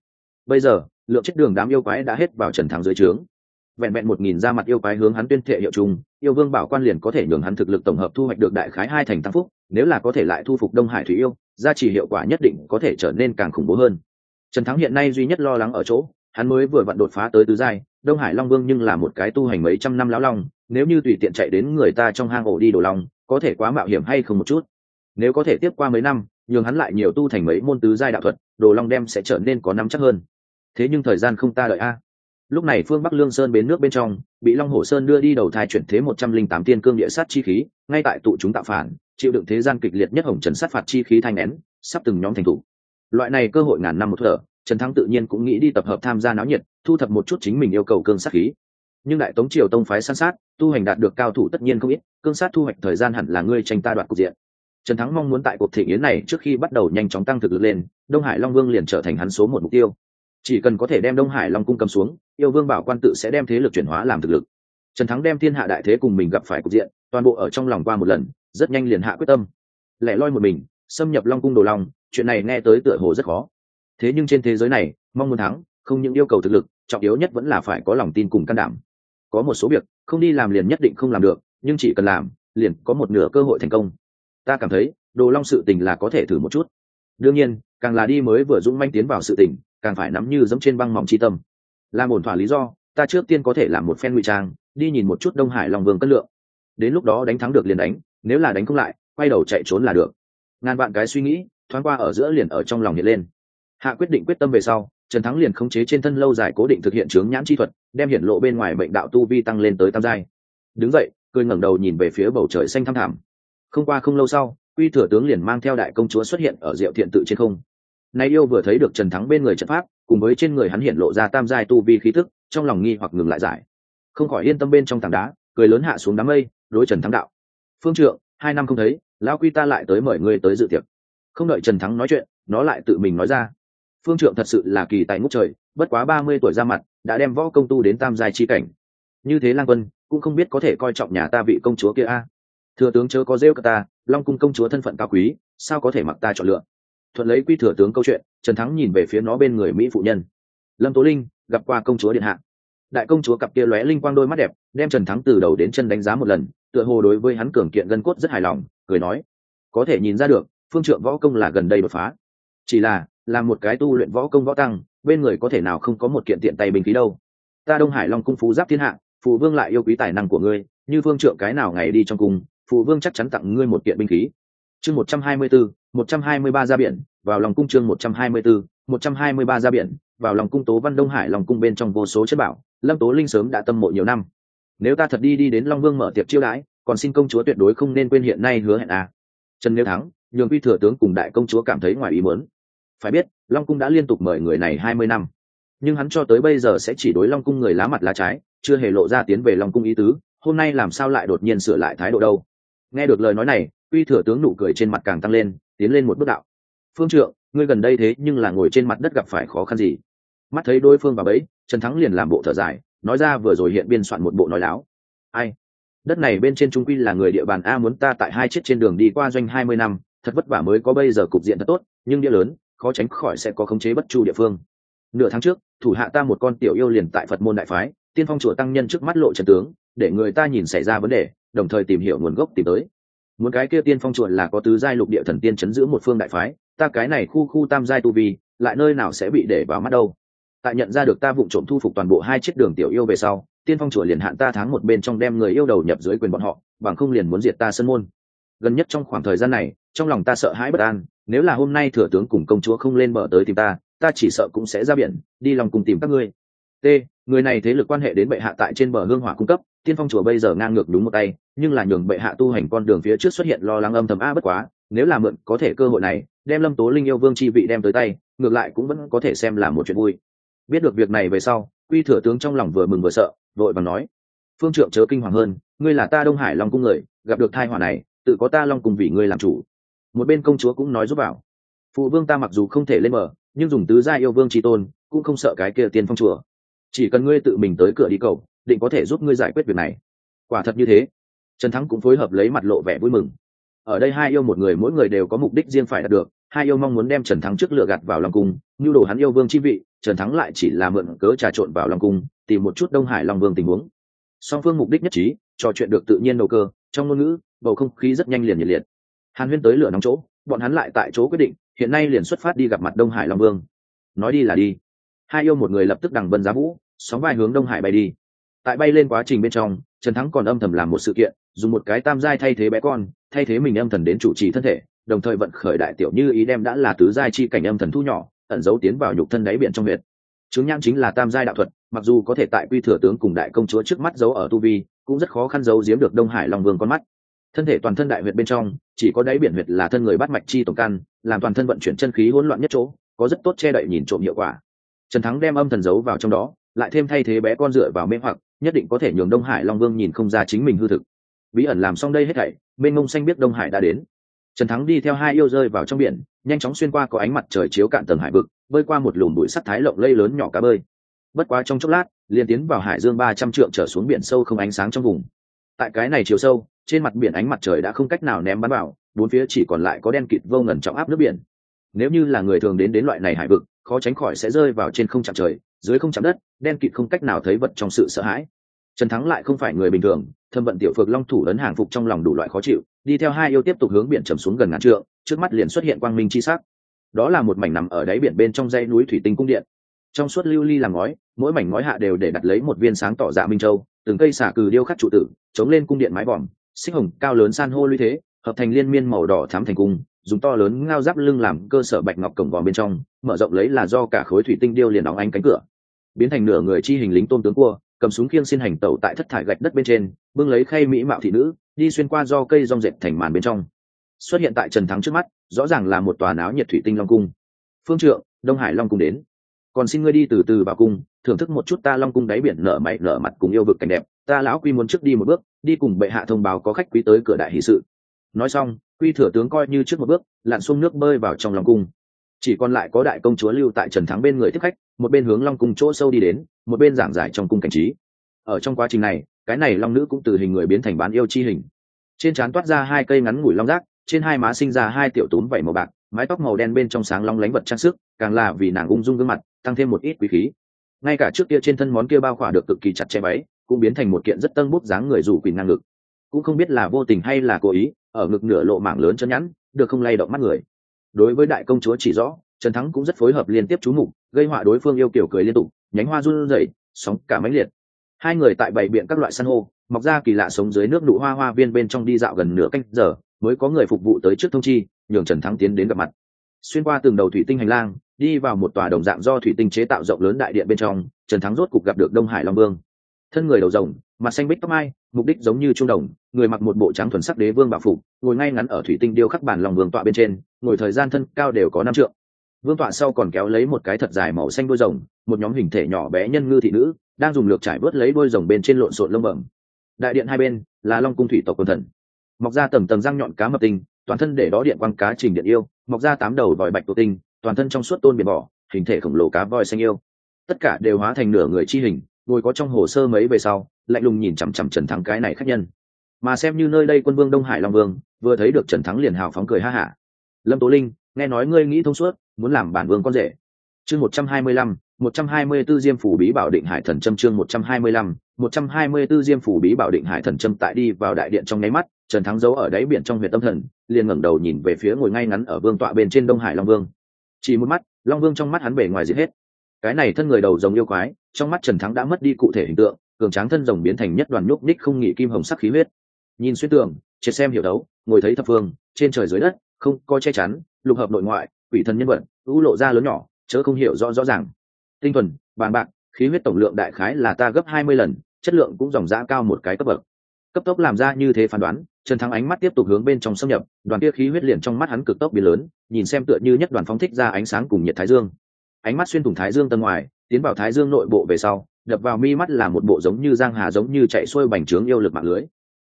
Bây giờ, lượng chất đường đám yêu quái đã hết vào trần thắng dưới trướng. Vẹn vẹn một nghìn ra mặt yêu quái hướng hắn tuyên thệ hiệu chung yêu vương bảo quan liền có thể nhường hắn thực lực tổng hợp thu hoạch được đại khái hai thành tăng phúc, nếu là có thể lại thu phục đông hải thủy yêu, gia trì hiệu quả nhất định có thể trở nên càng khủng bố hơn. Trần thắng hiện nay duy nhất lo lắng ở chỗ, hắn mới vừa vặn đột phá tới tứ giai, đông hải long vương nhưng là một cái tu hành mấy trăm năm lão long, nếu như tùy tiện chạy đến người ta trong hang ổ đi đồ long có thể quá mạo hiểm hay không một chút. Nếu có thể tiếp qua mấy năm, nhường hắn lại nhiều tu thành mấy môn tứ giai đạo thuật, đồ long đem sẽ trở nên có năm chắc hơn. Thế nhưng thời gian không ta đợi a lúc này phương bắc lương sơn bến nước bên trong, bị long hồ sơn đưa đi đầu thai chuyển thế một trăm linh tám tiên cương địa sát chi khí, ngay tại tụ chúng tạo phản, chịu đựng thế gian kịch liệt nhất hồng trần sát phạt chi khí thanh nén, sắp từng nhóm thành thủ. Loại này cơ hội ngàn năm một thở, trần thắng tự nhiên cũng nghĩ đi tập hợp tham gia náo nhiệt, thu thập một chút chính mình yêu cầu cương sát khí. Nhưng đại tống triều tông phái san sát, tu hành đạt được cao thủ tất nhiên không ít, cương sát thu hoạch thời gian hẳn là ngươi tranh ta đoạt cục diện. Trần thắng mong muốn tại cuộc thị yến này trước khi bắt đầu nhanh chóng tăng thực lực lên, đông hải long vương liền trở thành hắn số một mục tiêu chỉ cần có thể đem đông hải long cung cầm xuống, yêu vương bảo quan tự sẽ đem thế lực chuyển hóa làm thực lực. Trần thắng đem thiên hạ đại thế cùng mình gặp phải cục diện, toàn bộ ở trong lòng qua một lần, rất nhanh liền hạ quyết tâm. Lẻ loi một mình, xâm nhập long cung đồ long, chuyện này nghe tới tựa hồ rất khó. Thế nhưng trên thế giới này, mong muốn thắng, không những yêu cầu thực lực, trọng yếu nhất vẫn là phải có lòng tin cùng can đảm. Có một số việc, không đi làm liền nhất định không làm được, nhưng chỉ cần làm, liền có một nửa cơ hội thành công. Ta cảm thấy, đồ long sự tình là có thể thử một chút. Đương nhiên, càng là đi mới vừa dũng manh tiến vào sự tình càng phải nắm như dẫm trên băng mỏng chi tâm. Làm ổn thỏa lý do, ta trước tiên có thể làm một phen ngụy trang, đi nhìn một chút đông hải lòng vương cất lượng. Đến lúc đó đánh thắng được liền đánh, nếu là đánh không lại, quay đầu chạy trốn là được. Ngàn vạn cái suy nghĩ, thoáng qua ở giữa liền ở trong lòng hiện lên. Hạ quyết định quyết tâm về sau, trần thắng liền khống chế trên thân lâu dài cố định thực hiện chướng nhãn chi thuật, đem hiển lộ bên ngoài bệnh đạo tu vi tăng lên tới tam giai. Đứng dậy, cười ngẩng đầu nhìn về phía bầu trời xanh thăm thẳm. Không qua không lâu sau, Quy thừa tướng liền mang theo đại công chúa xuất hiện ở diệu thiện tự trên không nay yêu vừa thấy được trần thắng bên người trận pháp, cùng với trên người hắn hiện lộ ra tam giai tu vi khí thức trong lòng nghi hoặc ngừng lại giải. Không khỏi yên tâm bên trong tảng đá, cười lớn hạ xuống đám mây, đối trần thắng đạo. Phương trượng, hai năm không thấy, lão quy ta lại tới mời ngươi tới dự tiệc. Không đợi trần thắng nói chuyện, nó lại tự mình nói ra. Phương trượng thật sự là kỳ tài ngút trời, bất quá ba mươi tuổi ra mặt, đã đem võ công tu đến tam giai chi cảnh. Như thế lang quân, cũng không biết có thể coi trọng nhà ta vị công chúa kia a. Thừa tướng chớ có rêu cả ta, long cung công chúa thân phận cao quý, sao có thể mặc ta chọn lựa? Thuận lấy quy thừa tướng câu chuyện, trần thắng nhìn về phía nó bên người mỹ phụ nhân. Lâm tố linh, gặp qua công chúa điện hạ. Đại công chúa cặp kia lóe linh quang đôi mắt đẹp, đem trần thắng từ đầu đến chân đánh giá một lần, tựa hồ đối với hắn cường kiện gân cốt rất hài lòng, cười nói, có thể nhìn ra được, phương trượng võ công là gần đây đột phá. Chỉ là là một cái tu luyện võ công võ tăng, bên người có thể nào không có một kiện tiện tay bình khí đâu. Ta đông hải long cung phú giáp thiên hạ phụ vương lại yêu quý tài năng của ngươi, như phương trượng cái nào ngày đi trong cung phụ vương chắc chắn tặng ngươi một kiện binh khí chương một trăm hai mươi bốn một trăm hai mươi ba ra biển, vào lòng cung chương một trăm hai mươi bốn một trăm hai mươi ba ra biển, vào lòng cung tố văn đông hải lòng cung bên trong vô số chất bảo, lâm tố linh sớm đã tâm mộ nhiều năm. Nếu ta thật đi đi đến long vương mở tiệc chiêu đãi, còn xin công chúa tuyệt đối không nên quên hiện nay hứa hẹn à. trần nếu thắng, nhường quy thừa tướng cùng đại công chúa cảm thấy ngoài ý muốn. Phải biết, long cung đã liên tục mời người này hai mươi năm. Nhưng hắn cho tới bây giờ sẽ chỉ đối long cung người lá mặt lá trái, chưa hề lộ ra tiến về long cung ý tứ, hôm nay làm sao lại đột nhiên sửa lại thái độ đâu? Nghe được lời nói này uy thừa tướng nụ cười trên mặt càng tăng lên, tiến lên một bước đạo. Phương trượng, ngươi gần đây thế nhưng là ngồi trên mặt đất gặp phải khó khăn gì? Mắt thấy đối phương vào bấy trần thắng liền làm bộ thở dài, nói ra vừa rồi hiện biên soạn một bộ nói láo. Ai? Đất này bên trên trung quy là người địa bàn a muốn ta tại hai chiếc trên đường đi qua doanh hai mươi năm, thật vất vả mới có bây giờ cục diện thật tốt, nhưng địa lớn, khó tránh khỏi sẽ có khống chế bất chu địa phương. Nửa tháng trước, thủ hạ ta một con tiểu yêu liền tại phật môn đại phái, tiên phong chùa tăng nhân trước mắt lộ trần tướng, để người ta nhìn xảy ra vấn đề, đồng thời tìm hiểu nguồn gốc tìm tới muốn cái kia tiên phong chuột là có tứ giai lục địa thần tiên chấn giữ một phương đại phái, ta cái này khu khu tam giai tu vi, lại nơi nào sẽ bị để vào mắt đâu? Tại nhận ra được ta vụ trộm thu phục toàn bộ hai chiếc đường tiểu yêu về sau, tiên phong chùa liền hạn ta tháng một bên trong đem người yêu đầu nhập dưới quyền bọn họ, bằng không liền muốn diệt ta sân môn. Gần nhất trong khoảng thời gian này, trong lòng ta sợ hãi bất an, nếu là hôm nay thừa tướng cùng công chúa không lên bờ tới tìm ta ta chỉ sợ cũng sẽ ra biển, đi lòng cùng tìm các ngươi. T, người này thế lực quan hệ đến bệ hạ tại trên bờ hương hỏa cung cấp tiên phong chùa bây giờ ngang ngược đúng một tay, nhưng là nhường bệ hạ tu hành con đường phía trước xuất hiện lo lắng âm thầm a bất quá, nếu là mượn có thể cơ hội này, đem lâm tố linh yêu vương chi vị đem tới tay, ngược lại cũng vẫn có thể xem là một chuyện vui. Biết được việc này về sau, quy thừa tướng trong lòng vừa mừng vừa sợ, vội bằng nói, phương trượng chớ kinh hoàng hơn, ngươi là ta đông hải long cung người, gặp được thai họa này, tự có ta long cùng vì ngươi làm chủ. Một bên công chúa cũng nói giúp bảo, phụ vương ta mặc dù không thể lên mở nhưng dùng tứ gia yêu vương tri tôn, cũng không sợ cái kia tiên phong chùa. Chỉ cần ngươi tự mình tới cửa đi cầu định có thể giúp ngươi giải quyết việc này. Quả thật như thế. Trần thắng cũng phối hợp lấy mặt lộ vẻ vui mừng. Ở đây hai yêu một người, mỗi người đều có mục đích riêng phải đạt được. Hai yêu mong muốn đem trần thắng trước lựa gạt vào lòng cung. Nhu đồ hắn yêu vương chi vị, trần thắng lại chỉ là mượn cớ trà trộn vào lòng cung, tìm một chút đông hải long vương tình huống. Song phương mục đích nhất trí, trò chuyện được tự nhiên đầu cơ, trong ngôn ngữ, bầu không khí rất nhanh liền nhiệt liệt. Hàn huyên tới lửa nóng chỗ, bọn hắn lại tại chỗ quyết định, hiện nay liền xuất phát đi gặp mặt đông hải long vương. Nói đi là đi. Hai yêu một người lập tức đằng vân giá vũ, sóng vai hướng đông hải bay đi tại bay lên quá trình bên trong, trần thắng còn âm thầm làm một sự kiện, dùng một cái tam giai thay thế bé con, thay thế mình âm thần đến chủ trì thân thể, đồng thời vận khởi đại tiểu như ý đem đã là tứ giai chi cảnh âm thần thu nhỏ, ẩn giấu tiến vào nhục thân đáy biển trong huyệt. Chứng nhãn chính là tam giai đạo thuật, mặc dù có thể tại quy thừa tướng cùng đại công chúa trước mắt giấu ở tu vi, cũng rất khó khăn giấu giếm được đông hải long vương con mắt. Thân thể toàn thân đại huyệt bên trong, chỉ có đáy biển huyệt là thân người bắt mạch chi tổng căn, làm toàn thân vận chuyển chân khí hỗn loạn nhất chỗ, có rất tốt che đậy nhìn trộm hiệu quả. Trần thắng đem âm thần giấu vào trong đó, lại thêm thay thế bé con dựa vào mê hoặc nhất định có thể nhường đông hải long vương nhìn không ra chính mình hư thực. Bí ẩn làm xong đây hết thảy, bên ngông xanh biết đông hải đã đến. Trần thắng đi theo hai yêu rơi vào trong biển, nhanh chóng xuyên qua có ánh mặt trời chiếu cạn tầng hải vực, bơi qua một lùm bụi sắt thái lộng lây lớn nhỏ cá bơi. Bất quá trong chốc lát, liền tiến vào hải dương ba trăm trượng trở xuống biển sâu không ánh sáng trong vùng. Tại cái này chiều sâu, trên mặt biển ánh mặt trời đã không cách nào ném bắn vào, bốn phía chỉ còn lại có đen kịt vô ngần trọng áp nước biển. Nếu như là người thường đến đến loại này hải vực, khó tránh khỏi sẽ rơi vào trên không chạm trời dưới không chạm đất, đen kịt không cách nào thấy vật trong sự sợ hãi. Trần thắng lại không phải người bình thường, thâm vận tiểu phược long thủ ấn hàng phục trong lòng đủ loại khó chịu, đi theo hai yêu tiếp tục hướng biển trầm xuống gần ngàn trượng, trước mắt liền xuất hiện quang minh chi sắc. Đó là một mảnh nằm ở đáy biển bên trong dãy núi thủy tinh cung điện. Trong suốt lưu ly làm ngói, mỗi mảnh ngói hạ đều để đặt lấy một viên sáng tỏ dạ minh châu, từng cây xả cừ điêu khắc trụ tử, chống lên cung điện mái vòm, xích hồng, cao lớn san hô lưu thế, hợp thành liên miên màu đỏ thám thành cung, dùng to lớn ngao giáp lưng làm cơ sở bạch ngọc cổng vòm bên trong, mở rộng lấy là do cả khối thủy tinh điêu liền đóng ánh cánh cửa biến thành nửa người chi hình lính tôn tướng cua, cầm súng khiêng xin hành tẩu tại thất thải gạch đất bên trên, bưng lấy khay mỹ mạo thị nữ, đi xuyên qua do cây rong dệt thành màn bên trong. Xuất hiện tại trần thắng trước mắt, rõ ràng là một tòa áo nhiệt thủy tinh long cung. Phương trượng, đông hải long cung đến. Còn xin ngươi đi từ từ vào cung, thưởng thức một chút ta long cung đáy biển nở mày nở mặt cùng yêu vực cảnh đẹp. Ta lão quy muốn trước đi một bước, đi cùng bệ hạ thông báo có khách quý tới cửa đại hỷ sự. Nói xong, quy thừa tướng coi như trước một bước, lặn xuống nước bơi vào trong long cung chỉ còn lại có đại công chúa lưu tại trần thắng bên người tiếp khách, một bên hướng long cung chỗ sâu đi đến, một bên giảng giải trong cung cảnh trí. Ở trong quá trình này, cái này long nữ cũng từ hình người biến thành bán yêu chi hình. Trên trán toát ra hai cây ngắn ngủi long rác trên hai má sinh ra hai tiểu túm vẩy màu bạc, mái tóc màu đen bên trong sáng long lánh vật trang sức, càng là vì nàng ung dung gương mặt, tăng thêm một ít quý khí. Ngay cả trước kia trên thân món kia bao khỏa được cực kỳ chặt chẽ váy, cũng biến thành một kiện rất tân bút dáng người dù quỳnh năng lực cũng không biết là vô tình hay là cố ý, ở ngực nửa lộ mảng lớn chân nhẵn, được không lay động mắt người đối với đại công chúa chỉ rõ, trần thắng cũng rất phối hợp liên tiếp chú mục, gây họa đối phương yêu kiểu cười liên tục, nhánh hoa run rẩy, sóng cả mãnh liệt. Hai người tại bảy biện các loại san hô, mọc ra kỳ lạ sống dưới nước nụ hoa hoa viên bên trong đi dạo gần nửa canh giờ, mới có người phục vụ tới trước thông chi, nhường trần thắng tiến đến gặp mặt. Xuyên qua từng đầu thủy tinh hành lang, đi vào một tòa đồng dạng do thủy tinh chế tạo rộng lớn đại điện bên trong, trần thắng rốt cục gặp được đông hải long vương. Thân người đầu rồng, mặt xanh bích tóc mai mục đích giống như trung đồng, người mặc một bộ trắng thuần sắc đế vương bảo phục, ngồi ngay ngắn ở thủy tinh điêu khắc bản lòng vương tọa bên trên, ngồi thời gian thân cao đều có năm trượng. Vương tọa sau còn kéo lấy một cái thật dài màu xanh đôi rồng, một nhóm hình thể nhỏ bé nhân ngư thị nữ, đang dùng lược trải vớt lấy đôi rồng bên trên lộn xộn lông bẩm. Đại điện hai bên là long cung thủy tộc quân thần. Mọc ra tầm tầm răng nhọn cá mập tinh, toàn thân để đó điện quang cá trình điện yêu, mọc ra tám đầu vòi bạch tổ tinh, toàn thân trong suốt tôn biển bỏ hình thể khổng lồ cá voi xanh yêu. Tất cả đều hóa thành nửa người chi hình, ngồi có trong hồ sơ mấy về sau lạnh lùng nhìn chằm chằm trần thắng cái này khách nhân mà xem như nơi đây quân vương đông hải long vương vừa thấy được trần thắng liền hào phóng cười ha hả lâm tố linh nghe nói ngươi nghĩ thông suốt muốn làm bản vương con rể chương một trăm hai mươi lăm một trăm hai mươi 124 Diêm phủ bí bảo định hải thần châm chương một trăm hai mươi lăm một trăm hai mươi 124 Diêm phủ bí bảo định hải thần châm tại đi vào đại điện trong nháy mắt, Trần Thắng giấu ở đáy biển trong huyện tâm thần, liền ngẩng đầu nhìn về phía ngồi ngay ngắn ở vương tọa bên trên Đông Hải Long Vương. Chỉ một mắt, Long Vương trong mắt hắn bể ngoài diệt hết. Cái này thân người đầu giống yêu quái, trong mắt Trần Thắng đã mất đi cụ thể hình tượng, cường tráng thân rồng biến thành nhất đoàn nhúc ních không nghị kim hồng sắc khí huyết. Nhìn xuyên tường, triệt xem hiểu đấu, ngồi thấy thập phương, trên trời dưới đất, không coi che chắn, lục hợp nội ngoại, quỷ thần nhân vật, ưu lộ ra lớn nhỏ, chớ không hiểu rõ rõ ràng. Tinh thuần, bàn bạc, khí huyết tổng lượng đại khái là ta gấp hai mươi lần, chất lượng cũng dòng giá cao một cái cấp bậc. Cấp tốc làm ra như thế phán đoán, Trần Thắng ánh mắt tiếp tục hướng bên trong xâm nhập, đoàn kia khí huyết liền trong mắt hắn cực tốc biến lớn, nhìn xem tựa như nhất đoàn phóng thích ra ánh sáng cùng nhiệt thái dương. Ánh mắt xuyên thủng thái dương tầng ngoài, tiến vào thái dương nội bộ về sau, đập vào mi mắt là một bộ giống như giang hà giống như chạy xuôi bành trướng yêu lực mạng lưới.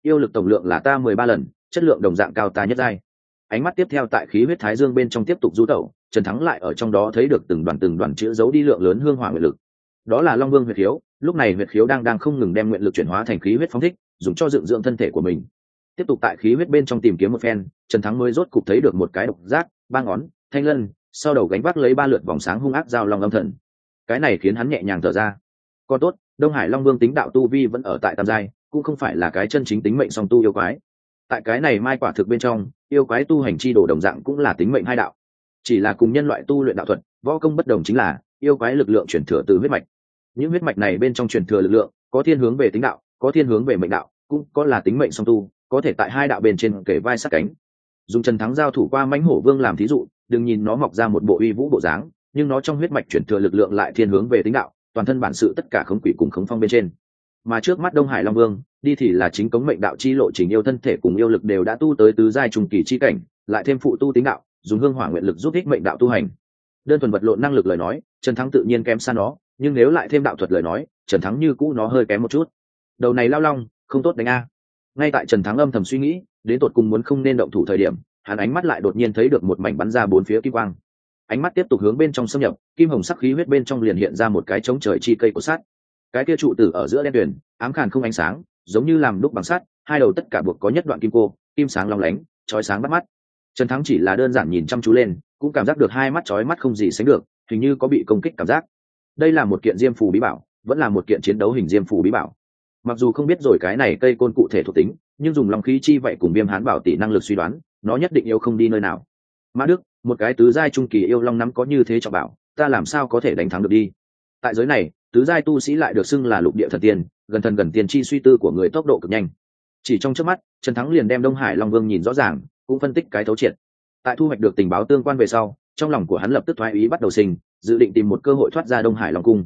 Yêu lực tổng lượng là ta mười ba lần, chất lượng đồng dạng cao ta nhất giai. Ánh mắt tiếp theo tại khí huyết thái dương bên trong tiếp tục du tẩu, Trần Thắng lại ở trong đó thấy được từng đoàn từng đoàn chữ giấu đi lượng lớn hương hỏa nguyện lực. Đó là Long Vương huyệt khiếu, lúc này huyệt khiếu đang đang không ngừng đem nguyện lực chuyển hóa thành khí huyết phóng thích, dùng cho dựng dưỡng thân thể của mình tiếp tục tại khí huyết bên trong tìm kiếm một phen trần thắng mới rốt cục thấy được một cái độc giác ba ngón thanh lân sau đầu gánh vác lấy ba lượt vòng sáng hung ác giao long âm thần cái này khiến hắn nhẹ nhàng thở ra còn tốt, đông hải long vương tính đạo tu vi vẫn ở tại tam giai, cũng không phải là cái chân chính tính mệnh song tu yêu quái. Tại cái này mai quả thực bên trong, yêu quái tu hành chi đồ đồng dạng cũng là tính mệnh hai đạo. Chỉ là cùng nhân loại tu luyện đạo thuật, võ công bất đồng chính là, yêu quái lực lượng chuyển thừa từ huyết mạch. Những huyết mạch này bên trong truyền thừa lực lượng, có thiên hướng về tính đạo, có thiên hướng về mệnh đạo, cũng có là tính mệnh song tu, có thể tại hai đạo bên trên kể vai sát cánh. Dùng trần thắng giao thủ qua mãnh hổ vương làm thí dụ, đừng nhìn nó mọc ra một bộ uy vũ bộ dáng, nhưng nó trong huyết mạch chuyển thừa lực lượng lại thiên hướng về tính đạo toàn thân bản sự tất cả khống quỷ cùng khống phong bên trên. Mà trước mắt đông hải long vương, đi thì là chính cống mệnh đạo chi lộ trình yêu thân thể cùng yêu lực đều đã tu tới tứ giai trùng kỳ chi cảnh, lại thêm phụ tu tính đạo, dùng hương hỏa nguyện lực giúp thích mệnh đạo tu hành. Đơn thuần vật lộn năng lực lời nói, trần thắng tự nhiên kém xa nó, nhưng nếu lại thêm đạo thuật lời nói, trần thắng như cũ nó hơi kém một chút. Đầu này lao long, không tốt đánh a. Ngay tại trần thắng âm thầm suy nghĩ, đến tột cùng muốn không nên động thủ thời điểm, hắn ánh mắt lại đột nhiên thấy được một mảnh bắn ra bốn phía kim quang ánh mắt tiếp tục hướng bên trong xâm nhập, kim hồng sắc khí huyết bên trong liền hiện ra một cái trống trời chi cây của sắt. Cái kia trụ tử ở giữa đen tuyển ám khàn không ánh sáng, giống như làm đúc bằng sắt, hai đầu tất cả buộc có nhất đoạn kim cô, kim sáng long lánh trói sáng bắt mắt. Trần thắng chỉ là đơn giản nhìn chăm chú lên, cũng cảm giác được hai mắt trói mắt không gì sánh được, hình như có bị công kích cảm giác. Đây là một kiện diêm phù bí bảo, vẫn là một kiện chiến đấu hình diêm phù bí bảo. Mặc dù không biết rồi cái này cây côn cụ thể thuộc tính, nhưng dùng lòng khí chi vậy cùng viêm hán bảo tỷ năng lực suy đoán, nó nhất định yêu không đi nơi nào. Mã đức một cái tứ giai trung kỳ yêu long nắm có như thế cho bảo, ta làm sao có thể đánh thắng được đi? Tại giới này, tứ giai tu sĩ lại được xưng là lục địa thần tiên, gần thần gần tiền chi suy tư của người tốc độ cực nhanh. Chỉ trong trước mắt, trần thắng liền đem đông hải long vương nhìn rõ ràng, cũng phân tích cái thấu triệt. Tại thu hoạch được tình báo tương quan về sau, trong lòng của hắn lập tức thoái ý bắt đầu sinh, dự định tìm một cơ hội thoát ra đông hải long cung.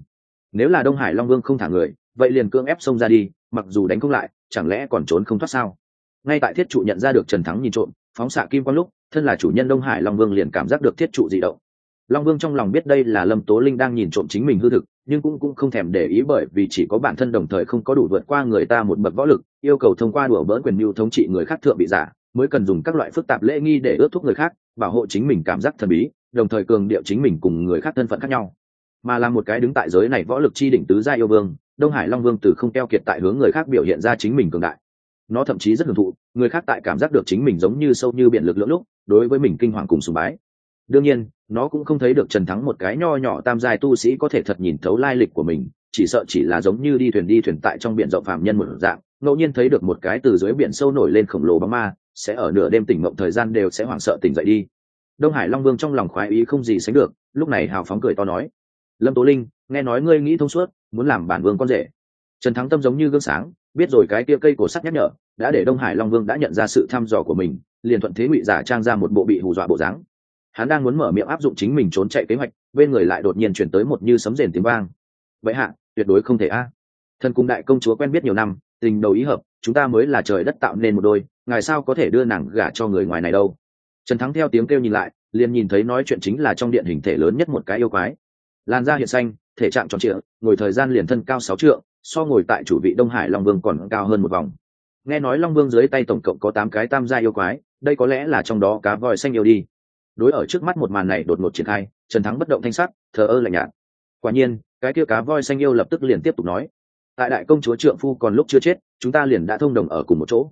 Nếu là đông hải long vương không thả người, vậy liền cưỡng ép xông ra đi, mặc dù đánh không lại, chẳng lẽ còn trốn không thoát sao? Ngay tại thiết trụ nhận ra được trần thắng nhìn trộm, phóng xạ kim quang lúc thân là chủ nhân đông hải long vương liền cảm giác được thiết trụ dị động. Long vương trong lòng biết đây là lâm tố linh đang nhìn trộm chính mình hư thực, nhưng cũng cũng không thèm để ý bởi vì chỉ có bản thân đồng thời không có đủ vượt qua người ta một bậc võ lực, yêu cầu thông qua đùa bỡn quyền mưu thống trị người khác thượng bị giả, mới cần dùng các loại phức tạp lễ nghi để ước thúc người khác, bảo hộ chính mình cảm giác thần bí, đồng thời cường điệu chính mình cùng người khác thân phận khác nhau. Mà là một cái đứng tại giới này võ lực chi đỉnh tứ gia yêu vương, đông hải long vương từ không keo kiệt tại hướng người khác biểu hiện ra chính mình cường đại nó thậm chí rất hưởng thụ, người khác tại cảm giác được chính mình giống như sâu như biển lực lưỡng lúc, đối với mình kinh hoàng cùng sùng bái. Đương nhiên, nó cũng không thấy được trần thắng một cái nho nhỏ tam giai tu sĩ có thể thật nhìn thấu lai lịch của mình, chỉ sợ chỉ là giống như đi thuyền đi thuyền tại trong biển rộng phạm nhân một dạng, ngẫu nhiên thấy được một cái từ dưới biển sâu nổi lên khổng lồ bóng ma, sẽ ở nửa đêm tỉnh mộng thời gian đều sẽ hoảng sợ tỉnh dậy đi. Đông hải long vương trong lòng khoái ý không gì sánh được, lúc này hào phóng cười to nói, lâm tố linh, nghe nói ngươi nghĩ thông suốt, muốn làm bản vương con rể. Trần thắng tâm giống như gương sáng biết rồi cái kia cây cổ sắt nhắc nhở, đã để đông hải long vương đã nhận ra sự thăm dò của mình, liền thuận thế ngụy giả trang ra một bộ bị hù dọa bộ dáng. Hắn đang muốn mở miệng áp dụng chính mình trốn chạy kế hoạch, bên người lại đột nhiên chuyển tới một như sấm rền tiếng vang. Vậy hạ, tuyệt đối không thể a. Thần cung đại công chúa quen biết nhiều năm, tình đầu ý hợp, chúng ta mới là trời đất tạo nên một đôi, ngài sao có thể đưa nàng gả cho người ngoài này đâu? Trần thắng theo tiếng kêu nhìn lại, liền nhìn thấy nói chuyện chính là trong điện hình thể lớn nhất một cái yêu quái. Làn da hiện xanh, thể trạng tròn trịa, ngồi thời gian liền thân cao sáu trượng so ngồi tại chủ vị đông hải long vương còn cao hơn một vòng. Nghe nói long vương dưới tay tổng cộng có tám cái tam gia yêu quái, đây có lẽ là trong đó cá voi xanh yêu đi. Đối ở trước mắt một màn này đột ngột triển khai, trần thắng bất động thanh sắc, thờ ơ lạnh nhạt. Quả nhiên, cái kia cá voi xanh yêu lập tức liền tiếp tục nói, tại đại công chúa trượng phu còn lúc chưa chết, chúng ta liền đã thông đồng ở cùng một chỗ.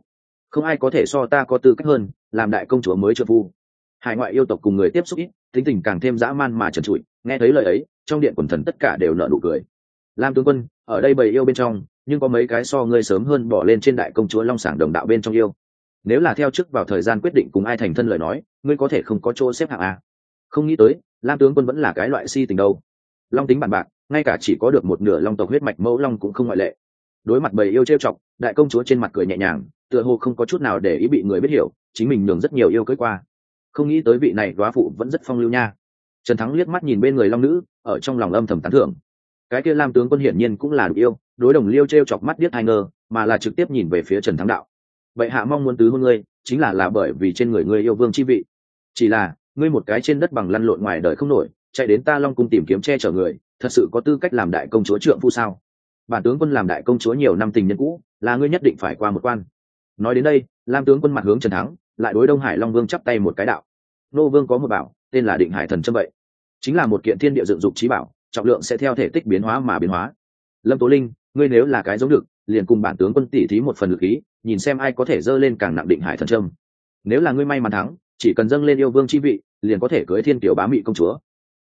Không ai có thể so ta có tư cách hơn, làm đại công chúa mới trượng phu. Hải ngoại yêu tộc cùng người tiếp xúc ít, tính tình càng thêm dã man mà trần trụi, nghe thấy lời ấy, trong điện quần thần tất cả đều nợ nụ cười. Lam tướng quân ở đây bầy yêu bên trong, nhưng có mấy cái so ngươi sớm hơn bỏ lên trên đại công chúa long sảng đồng đạo bên trong yêu. Nếu là theo chức vào thời gian quyết định cùng ai thành thân lời nói, ngươi có thể không có chỗ xếp hạng a. Không nghĩ tới, lam tướng quân vẫn là cái loại si tình đâu. Long tính bản bạc, ngay cả chỉ có được một nửa long tộc huyết mạch mẫu long cũng không ngoại lệ. Đối mặt bầy yêu trêu chọc, đại công chúa trên mặt cười nhẹ nhàng, tựa hồ không có chút nào để ý bị người biết hiểu, chính mình nhường rất nhiều yêu cưới qua. Không nghĩ tới vị này đoá phụ vẫn rất phong lưu nha. Trần thắng liếc mắt nhìn bên người long nữ, ở trong lòng âm thầm tán thưởng cái kia lam tướng quân hiển nhiên cũng là đủ yêu, đối đồng liêu t r e o chọc mắt biết hai ngơ mà là trực tiếp nhìn về phía trần thắng đạo. Vậy hạ mong muốn tứ hôn ngươi, chính là là bởi vì trên người ngươi yêu vương chi vị. Chỉ là, ngươi một cái trên đất bằng lăn lộn ngoài đời không nổi, chạy đến ta long cung tìm kiếm che chở người, thật sự có tư cách làm đại công chúa trượng phu sao? Bản tướng quân làm đại công chúa nhiều năm tình nhân cũ, là ngươi nhất định phải qua một quan. Nói đến đây, lam tướng quân mặt hướng trần thắng, lại đối đông hải long vương chắp tay một cái đạo. Nô vương có một bảo, tên là định hải thần châm vậy. Chính là một kiện thiên địa dựng dục trí bảo trọng lượng sẽ theo thể tích biến hóa mà biến hóa. Lâm tố linh ngươi nếu là cái giống được liền cùng bản tướng quân tỷ thí một phần lực khí, nhìn xem ai có thể dơ lên càng nặng định hải thần trâm. Nếu là ngươi may mắn thắng chỉ cần dâng lên yêu vương chi vị liền có thể cưới thiên tiểu bá mị công chúa.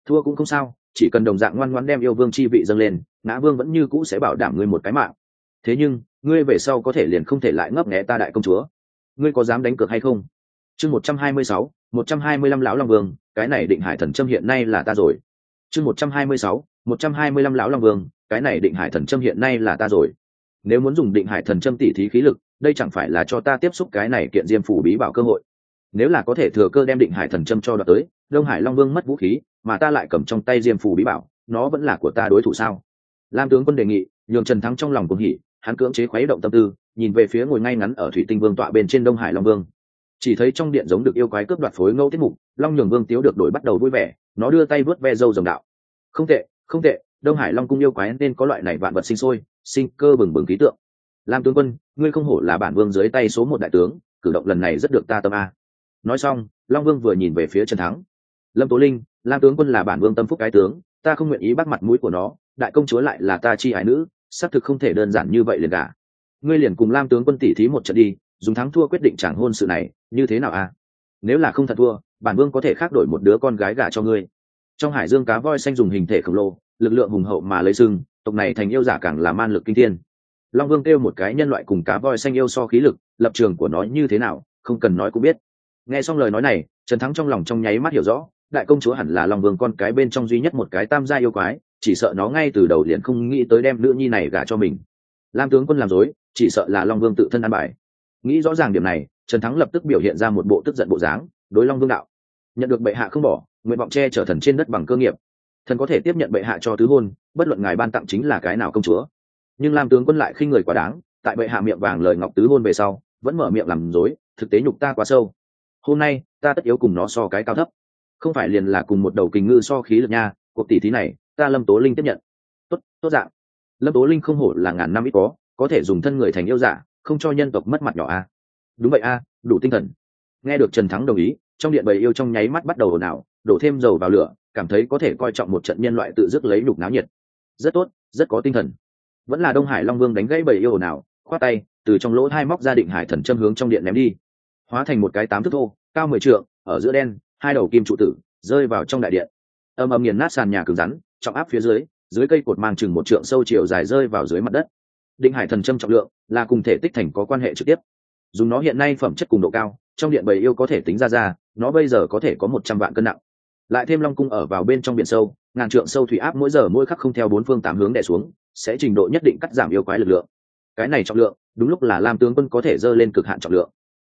Thua cũng không sao chỉ cần đồng dạng ngoan ngoãn đem yêu vương chi vị dâng lên ngã vương vẫn như cũ sẽ bảo đảm ngươi một cái mạng. Thế nhưng ngươi về sau có thể liền không thể lại ngấp nghé ta đại công chúa. Ngươi có dám đánh cược hay không? Chương một trăm hai mươi sáu một trăm hai mươi lăm lão long vương cái này định hải thần trâm hiện nay là ta rồi chương một trăm hai mươi sáu, một trăm hai mươi lăm lão long vương, cái này định hải thần Châm hiện nay là ta rồi. Nếu muốn dùng định hải thần Châm tỉ thí khí lực, đây chẳng phải là cho ta tiếp xúc cái này kiện diêm phủ bí bảo cơ hội. Nếu là có thể thừa cơ đem định hải thần Châm cho đoạt tới, đông hải long vương mất vũ khí, mà ta lại cầm trong tay diêm phủ bí bảo, nó vẫn là của ta đối thủ sao? Lam tướng quân đề nghị, nhường trần thắng trong lòng cũng hỉ, hắn cưỡng chế khuấy động tâm tư, nhìn về phía ngồi ngay ngắn ở thủy tinh vương tọa bên trên đông hải long vương chỉ thấy trong điện giống được yêu quái cướp đoạt phối ngẫu tiết mục, long nhường vương tiếu được đổi bắt đầu vui vẻ, nó đưa tay vớt ve dâu dòng đạo. Không tệ không tệ, đông hải long cung yêu quái nên có loại này vạn vật sinh sôi, sinh cơ bừng bừng khí tượng. Lam tướng quân, ngươi không hổ là bản vương dưới tay số một đại tướng, cử động lần này rất được ta tâm a. Nói xong, long vương vừa nhìn về phía trần thắng. Lâm tố linh, lam tướng quân là bản vương tâm phúc cái tướng, ta không nguyện ý bắt mặt mũi của nó, đại công chúa lại là ta chi hải nữ, xác thực không thể đơn giản như vậy liền cả. Ngươi liền cùng lam tướng quân tỉ thí một trận đi dùng thắng thua quyết định chẳng hôn sự này, như thế nào a nếu là không thật thua, bản vương có thể khác đổi một đứa con gái gả cho ngươi. Trong hải dương cá voi xanh dùng hình thể khổng lồ, lực lượng hùng hậu mà lấy sưng tộc này thành yêu giả càng là man lực kinh thiên. Long vương kêu một cái nhân loại cùng cá voi xanh yêu so khí lực, lập trường của nó như thế nào, không cần nói cũng biết. Nghe xong lời nói này, trần thắng trong lòng trong nháy mắt hiểu rõ, đại công chúa hẳn là long vương con cái bên trong duy nhất một cái tam gia yêu quái, chỉ sợ nó ngay từ đầu liền không nghĩ tới đem nữ nhi này gả cho mình. Lam tướng quân làm dối, chỉ sợ là long vương tự thân ăn bài nghĩ rõ ràng điểm này, trần thắng lập tức biểu hiện ra một bộ tức giận bộ dáng, đối long vương đạo. Nhận được bệ hạ không bỏ, nguyện vọng che chở thần trên đất bằng cơ nghiệp. Thần có thể tiếp nhận bệ hạ cho tứ hôn, bất luận ngài ban tặng chính là cái nào công chúa. Nhưng lam tướng quân lại khinh người quá đáng, tại bệ hạ miệng vàng lời ngọc tứ hôn về sau, vẫn mở miệng làm dối, thực tế nhục ta quá sâu. Hôm nay, ta tất yếu cùng nó so cái cao thấp. Không phải liền là cùng một đầu kình ngư so khí lực nha, cuộc tỷ thí này, ta lâm tố linh tiếp nhận. Tốt tốt dạng lâm tố linh không hổ là ngàn năm ít có có thể dùng thân người thành yêu giả không cho nhân tộc mất mặt nhỏ a. Đúng vậy a, đủ tinh thần. Nghe được trần thắng đồng ý, trong điện bầy yêu trong nháy mắt bắt đầu ồn ào, đổ thêm dầu vào lửa, cảm thấy có thể coi trọng một trận nhân loại tự dứt lấy nhục náo nhiệt. Rất tốt, rất có tinh thần. Vẫn là đông hải long vương đánh gãy bầy yêu ồn ào, khoát tay, từ trong lỗ hai móc ra định hải thần châm hướng trong điện ném đi. Hóa thành một cái tám thước thô, cao mười trượng, ở giữa đen, hai đầu kim trụ tử, rơi vào trong đại điện. Âm âm nghiền nát sàn nhà cứng rắn, trọng áp phía dưới dưới cây cột mang chừng một trượng sâu chiều dài rơi vào dưới mặt đất định hải thần châm trọng lượng, là cùng thể tích thành có quan hệ trực tiếp. Dùng nó hiện nay phẩm chất cùng độ cao, trong điện bầy yêu có thể tính ra ra, nó bây giờ có thể có một trăm vạn cân nặng. Lại thêm long cung ở vào bên trong biển sâu, ngàn trượng sâu thủy áp mỗi giờ mỗi khắc không theo bốn phương tám hướng đè xuống, sẽ trình độ nhất định cắt giảm yêu quái lực lượng. Cái này trọng lượng, đúng lúc là lam tướng quân có thể dơ lên cực hạn trọng lượng.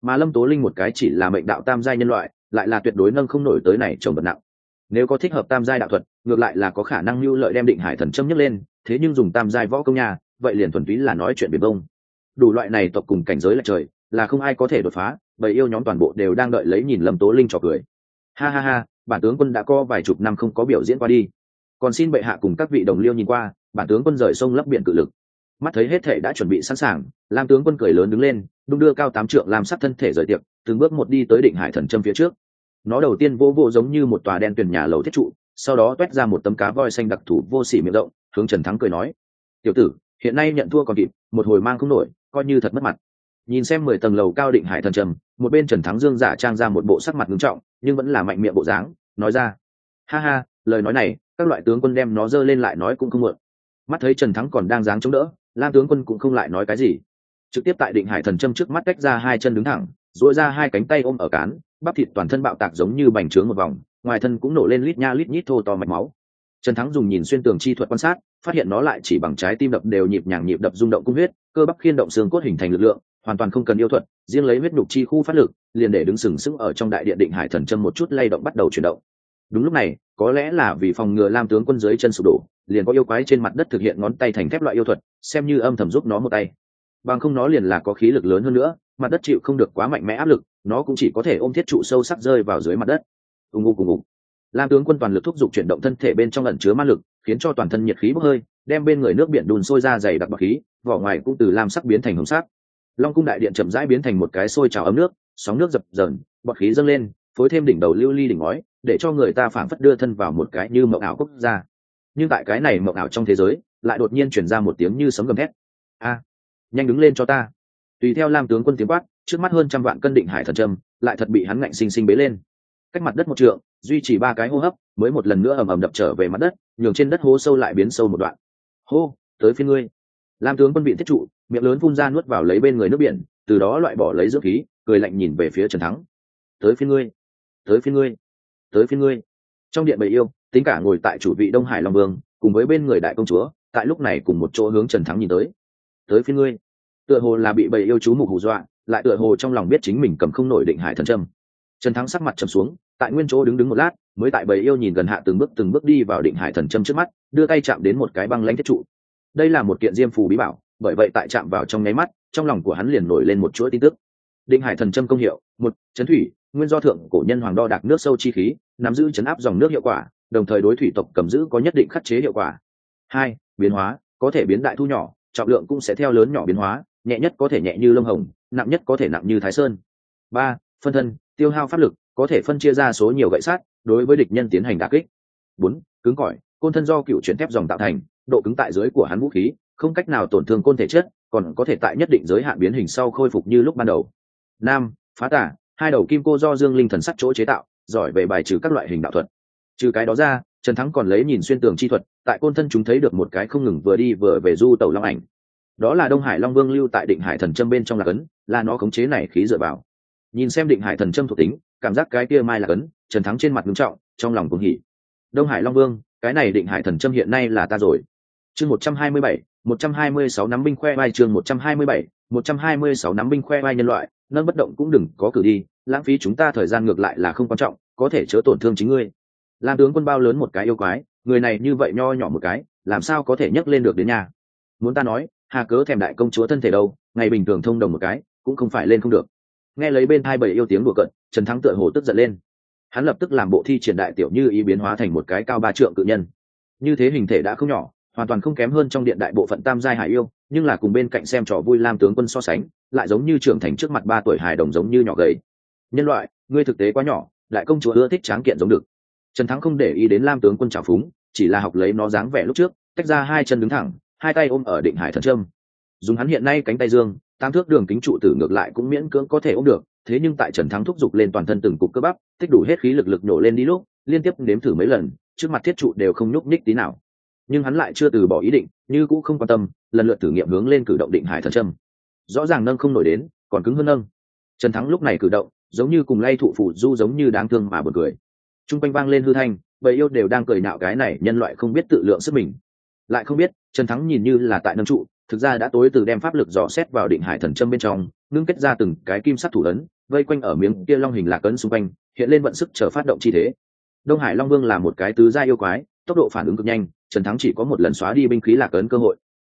Mà lâm tố linh một cái chỉ là mệnh đạo tam giai nhân loại, lại là tuyệt đối nâng không nổi tới này trồng vật nặng. Nếu có thích hợp tam giai đạo thuật, ngược lại là có khả năng lưu lợi đem định hải thần châm nhấc lên, thế nhưng dùng tam giai võ công nhà vậy liền thuần túy là nói chuyện biển bông đủ loại này tộc cùng cảnh giới là trời, là không ai có thể đột phá bởi yêu nhóm toàn bộ đều đang đợi lấy nhìn lâm tố linh trò cười. Ha ha ha, bản tướng quân đã có vài chục năm không có biểu diễn qua đi. Còn xin bệ hạ cùng các vị đồng liêu nhìn qua, bản tướng quân rời sông lấp biển cự lực. Mắt thấy hết thể đã chuẩn bị sẵn sàng, lam tướng quân cười lớn đứng lên, đung đưa cao tám trượng làm sắc thân thể rời tiệc, từng bước một đi tới định hải thần châm phía trước. Nó đầu tiên vô vô giống như một tòa đen tuyền nhà lầu thiết trụ, sau đó t ra một tấm cá voi xanh đặc thù vô xỉ miệng rộng, hướng trần thắng cười nói, tiểu tử hiện nay nhận thua còn kịp, một hồi mang không nổi, coi như thật mất mặt. Nhìn xem mười tầng lầu cao định hải thần trầm, một bên trần thắng dương giả trang ra một bộ sắc mặt ngưng trọng, nhưng vẫn là mạnh miệng bộ dáng, nói ra, ha ha, lời nói này, các loại tướng quân đem nó dơ lên lại nói cũng không mượn mắt thấy trần thắng còn đang dáng chống đỡ, lam tướng quân cũng không lại nói cái gì. Trực tiếp tại định hải thần Trâm trước mắt cách ra hai chân đứng thẳng dội ra hai cánh tay ôm ở cán, bắp thịt toàn thân bạo tạc giống như bành trướng một vòng, ngoài thân cũng nổ lên lít nha lít nhít thô to mạch máu. Trần thắng dùng nhìn xuyên tường chi thuật quan sát phát hiện nó lại chỉ bằng trái tim đập đều nhịp nhàng nhịp đập rung động cung huyết, cơ bắp khiên động xương cốt hình thành lực lượng, hoàn toàn không cần yêu thuật, riêng lấy huyết nhục chi khu phát lực, liền để đứng sừng sững ở trong đại điện định hải thần châm một chút lay động bắt đầu chuyển động. Đúng lúc này, có lẽ là vì phòng ngừa lam tướng quân dưới chân sụp đổ, liền có yêu quái trên mặt đất thực hiện ngón tay thành thép loại yêu thuật, xem như âm thầm giúp nó một tay. Bằng không nó liền là có khí lực lớn hơn nữa, mặt đất chịu không được quá mạnh mẽ áp lực, nó cũng chỉ có thể ôm thiết trụ sâu sắc rơi vào dưới mặt đất. Ùng ùng ùng ùng lam tướng quân toàn lực thúc giục chuyển động thân thể bên trong ẩn chứa ma lực khiến cho toàn thân nhiệt khí bốc hơi, đem bên người nước biển đùn sôi ra dày đặc bạc khí, vỏ ngoài cũng từ lam sắc biến thành hồng sắc. Long cung đại điện chậm rãi biến thành một cái sôi trào ấm nước, sóng nước dập dờn, bọt khí dâng lên, phối thêm đỉnh đầu lưu ly đỉnh ngói, để cho người ta phảng phất đưa thân vào một cái như mộng ảo quốc gia. Nhưng tại cái này mộng ảo trong thế giới, lại đột nhiên chuyển ra một tiếng như sấm gầm thét. A, nhanh đứng lên cho ta. Tùy theo lam tướng quân tiếng quát, trước mắt hơn trăm vạn cân định hải thần trâm lại thật bị hắn ngạnh sinh sinh bế lên. Cách mặt đất một trượng, duy trì ba cái hô hấp mới một lần nữa ầm ầm đập trở về mặt đất, nhường trên đất hố sâu lại biến sâu một đoạn. Hô, tới phía ngươi. Lam tướng quân bị thiết trụ, miệng lớn phun ra nuốt vào lấy bên người nước biển, từ đó loại bỏ lấy dưỡng khí, cười lạnh nhìn về phía trần thắng. Tới phía ngươi, tới phía ngươi, tới phía ngươi. Trong điện bầy yêu, tính cả ngồi tại chủ vị đông hải long vương, cùng với bên người đại công chúa, tại lúc này cùng một chỗ hướng trần thắng nhìn tới. Tới phía ngươi. Tựa hồ là bị bầy yêu chú mục hù dọa, lại tựa hồ trong lòng biết chính mình cầm không nổi định hải thần trâm trần thắng sắc mặt trầm xuống, tại nguyên chỗ đứng đứng một lát mới tại bầy yêu nhìn gần hạ từng bước từng bước đi vào định hải thần châm trước mắt, đưa tay chạm đến một cái băng lãnh thiết trụ. Đây là một kiện diêm phù bí bảo, bởi vậy tại chạm vào trong nháy mắt, trong lòng của hắn liền nổi lên một chuỗi tin tức. Định hải thần châm công hiệu, một, chấn thủy, nguyên do thượng cổ nhân hoàng đo đạc nước sâu chi khí, nắm giữ chấn áp dòng nước hiệu quả, đồng thời đối thủy tộc cầm giữ có nhất định khắc chế hiệu quả. Hai, biến hóa, có thể biến đại thu nhỏ, trọng lượng cũng sẽ theo lớn nhỏ biến hóa, nhẹ nhất có thể nhẹ như lông hồng, nặng nhất có thể nặng như thái sơn. Ba, phân thân, tiêu hao pháp lực, có thể phân chia ra số nhiều gậy sát đối với địch nhân tiến hành đà kích. Bốn cứng cỏi côn thân do cựu chuyển thép dòng tạo thành độ cứng tại dưới của hắn vũ khí không cách nào tổn thương côn thể chất còn có thể tại nhất định giới hạn biến hình sau khôi phục như lúc ban đầu. Năm, phá tả hai đầu kim cô do dương linh thần sắt chỗ chế tạo giỏi về bài trừ các loại hình đạo thuật. Trừ cái đó ra trần thắng còn lấy nhìn xuyên tường chi thuật tại côn thân chúng thấy được một cái không ngừng vừa đi vừa về du tàu long ảnh. Đó là đông hải long vương lưu tại định hải thần châm bên trong lạc ấn là nó khống chế này khí dựa vào. Nhìn xem định hải thần châm thuộc tính cảm giác cái kia mai là ấn trần thắng trên mặt nghiêm trọng, trong lòng cũng hỉ. Đông hải long vương, cái này định hải thần châm hiện nay là ta rồi. Chương một trăm hai mươi bảy, một trăm hai mươi sáu nắm binh khoe vai chương một trăm hai mươi bảy, một trăm hai mươi sáu nắm binh khoe vai nhân loại, nâng bất động cũng đừng có cử đi, lãng phí chúng ta thời gian ngược lại là không quan trọng, có thể chớ tổn thương chính ngươi. Làm tướng quân bao lớn một cái yêu quái, người này như vậy nho nhỏ một cái, làm sao có thể nhấc lên được đến nhà? Muốn ta nói, hà cớ thèm đại công chúa thân thể đâu, ngày bình thường thông đồng một cái, cũng không phải lên không được. Nghe lấy bên hai bảy yêu tiếng đùa cận trần thắng tựa hồ tức giận lên hắn lập tức làm bộ thi triển đại tiểu như ý biến hóa thành một cái cao ba trượng cự nhân. Như thế hình thể đã không nhỏ, hoàn toàn không kém hơn trong điện đại bộ phận tam giai hải yêu, nhưng là cùng bên cạnh xem trò vui lam tướng quân so sánh, lại giống như trưởng thành trước mặt ba tuổi hài đồng giống như nhỏ gầy. Nhân loại, ngươi thực tế quá nhỏ lại công chúa ưa thích tráng kiện giống được. Trần thắng không để ý đến lam tướng quân trào phúng, chỉ là học lấy nó dáng vẻ lúc trước, tách ra hai chân đứng thẳng, hai tay ôm ở định hải thần trâm dùng hắn hiện nay cánh tay dương tam thước đường kính trụ tử ngược lại cũng miễn cưỡng có thể ôm được thế nhưng tại trần thắng thúc giục lên toàn thân từng cục cơ bắp, tích đủ hết khí lực lực nổ lên đi lúc, liên tiếp nếm thử mấy lần, trước mặt thiết trụ đều không nhúc nhích tí nào. Nhưng hắn lại chưa từ bỏ ý định, như cũng không quan tâm, lần lượt thử nghiệm hướng lên cử động định hải thần trâm rõ ràng nâng không nổi đến, còn cứng hơn nâng. Trần thắng lúc này cử động, giống như cùng lay thụ phủ du giống như đáng thương mà bật cười. T r u n g quanh vang lên hư thanh, bầy yêu đều đang cười nạo cái này nhân loại không biết tự lượng sức mình. Lại không biết, trần thắng nhìn như là tại nâng trụ, thực ra đã tối từ đem pháp lực dò xét vào định hải thần châm bên trong ngưng kết ra từng cái kim sắt thủ ấn, vây quanh ở miếng kia long hình lạc ấn xung quanh, hiện lên vận sức chờ phát động chi thế. Đông hải long vương là một cái tứ gia yêu quái, tốc độ phản ứng cực nhanh, trần thắng chỉ có một lần xóa đi binh khí lạc ấn cơ hội.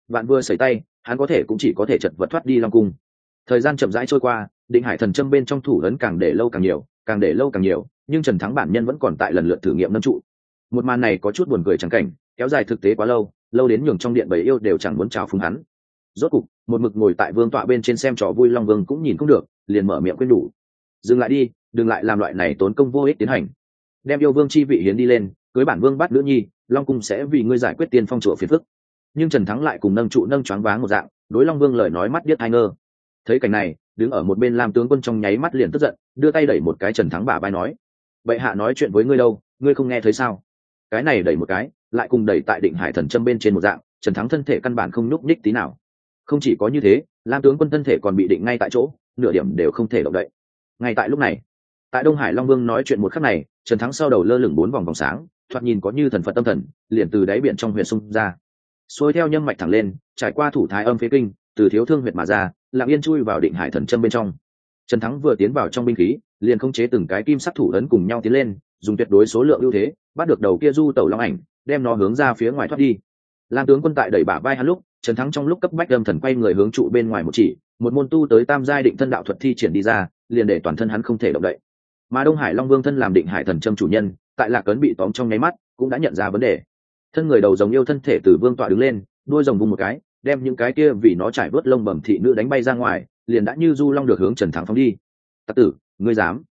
Bạn vừa xảy tay, hắn có thể cũng chỉ có thể chật vật thoát đi long cung. Thời gian chậm rãi trôi qua, định hải thần châm bên trong thủ ấn càng để lâu càng nhiều, càng để lâu càng nhiều, nhưng trần thắng bản nhân vẫn còn tại lần lượt thử nghiệm nâng trụ. Một màn này có chút buồn cười chẳng cảnh, kéo dài thực tế quá lâu lâu đến nhường trong điện bầy yêu đều chẳng muốn chào phúng hắn rốt cục, một mực ngồi tại vương tọa bên trên xem trò vui long vương cũng nhìn không được, liền mở miệng quên đủ. Dừng lại đi, đừng lại làm loại này tốn công vô ích tiến hành. Đem yêu vương chi vị hiến đi lên, cưới bản vương bắt nữ nhi, long cung sẽ vì ngươi giải quyết tiền phong chùa phiền phức. Nhưng trần thắng lại cùng nâng trụ nâng choáng váng một dạng, đối long vương lời nói mắt biết ai ngơ. Thấy cảnh này, đứng ở một bên làm tướng quân trong nháy mắt liền tức giận, đưa tay đẩy một cái trần thắng bà vai nói, bệ hạ nói chuyện với ngươi đâu, ngươi không nghe thấy sao? Cái này đẩy một cái, lại cùng đẩy tại định hải thần châm bên trên một dạng, trần thắng thân thể căn bản không nhúc nhích tí nào không chỉ có như thế, lam tướng quân thân thể còn bị định ngay tại chỗ, nửa điểm đều không thể động đậy. Ngay tại lúc này, tại đông hải long vương nói chuyện một khắc này, trần thắng sau đầu lơ lửng bốn vòng vòng sáng, thoạt nhìn có như thần phật tâm thần, liền từ đáy biển trong huyện sung ra. Xuôi theo nhâm mạch thẳng lên, trải qua thủ thái âm phế kinh, từ thiếu thương huyệt mà ra, lặng yên chui vào định hải thần châm bên trong. Trần thắng vừa tiến vào trong binh khí, liền không chế từng cái kim sắc thủ ấn cùng nhau tiến lên, dùng tuyệt đối số lượng ưu thế, bắt được đầu kia du tẩu long ảnh, đem nó hướng ra phía ngoài thoát đi. Lam tướng quân tại đẩy bả vai hắn lúc trần thắng trong lúc cấp bách đâm thần quay người hướng trụ bên ngoài một chỉ, một môn tu tới tam giai định thân đạo thuật thi triển đi ra, liền để toàn thân hắn không thể động đậy. Mà đông hải long vương thân làm định hải thần trâm chủ nhân, tại lạc ấn bị tóm trong nháy mắt, cũng đã nhận ra vấn đề. Thân người đầu giống yêu thân thể từ vương tọa đứng lên, đuôi rồng vùng một cái, đem những cái kia vì nó trải bớt lông bẩm thị nữ đánh bay ra ngoài, liền đã như du long được hướng trần thắng phóng đi. Tặc tử, ngươi dám?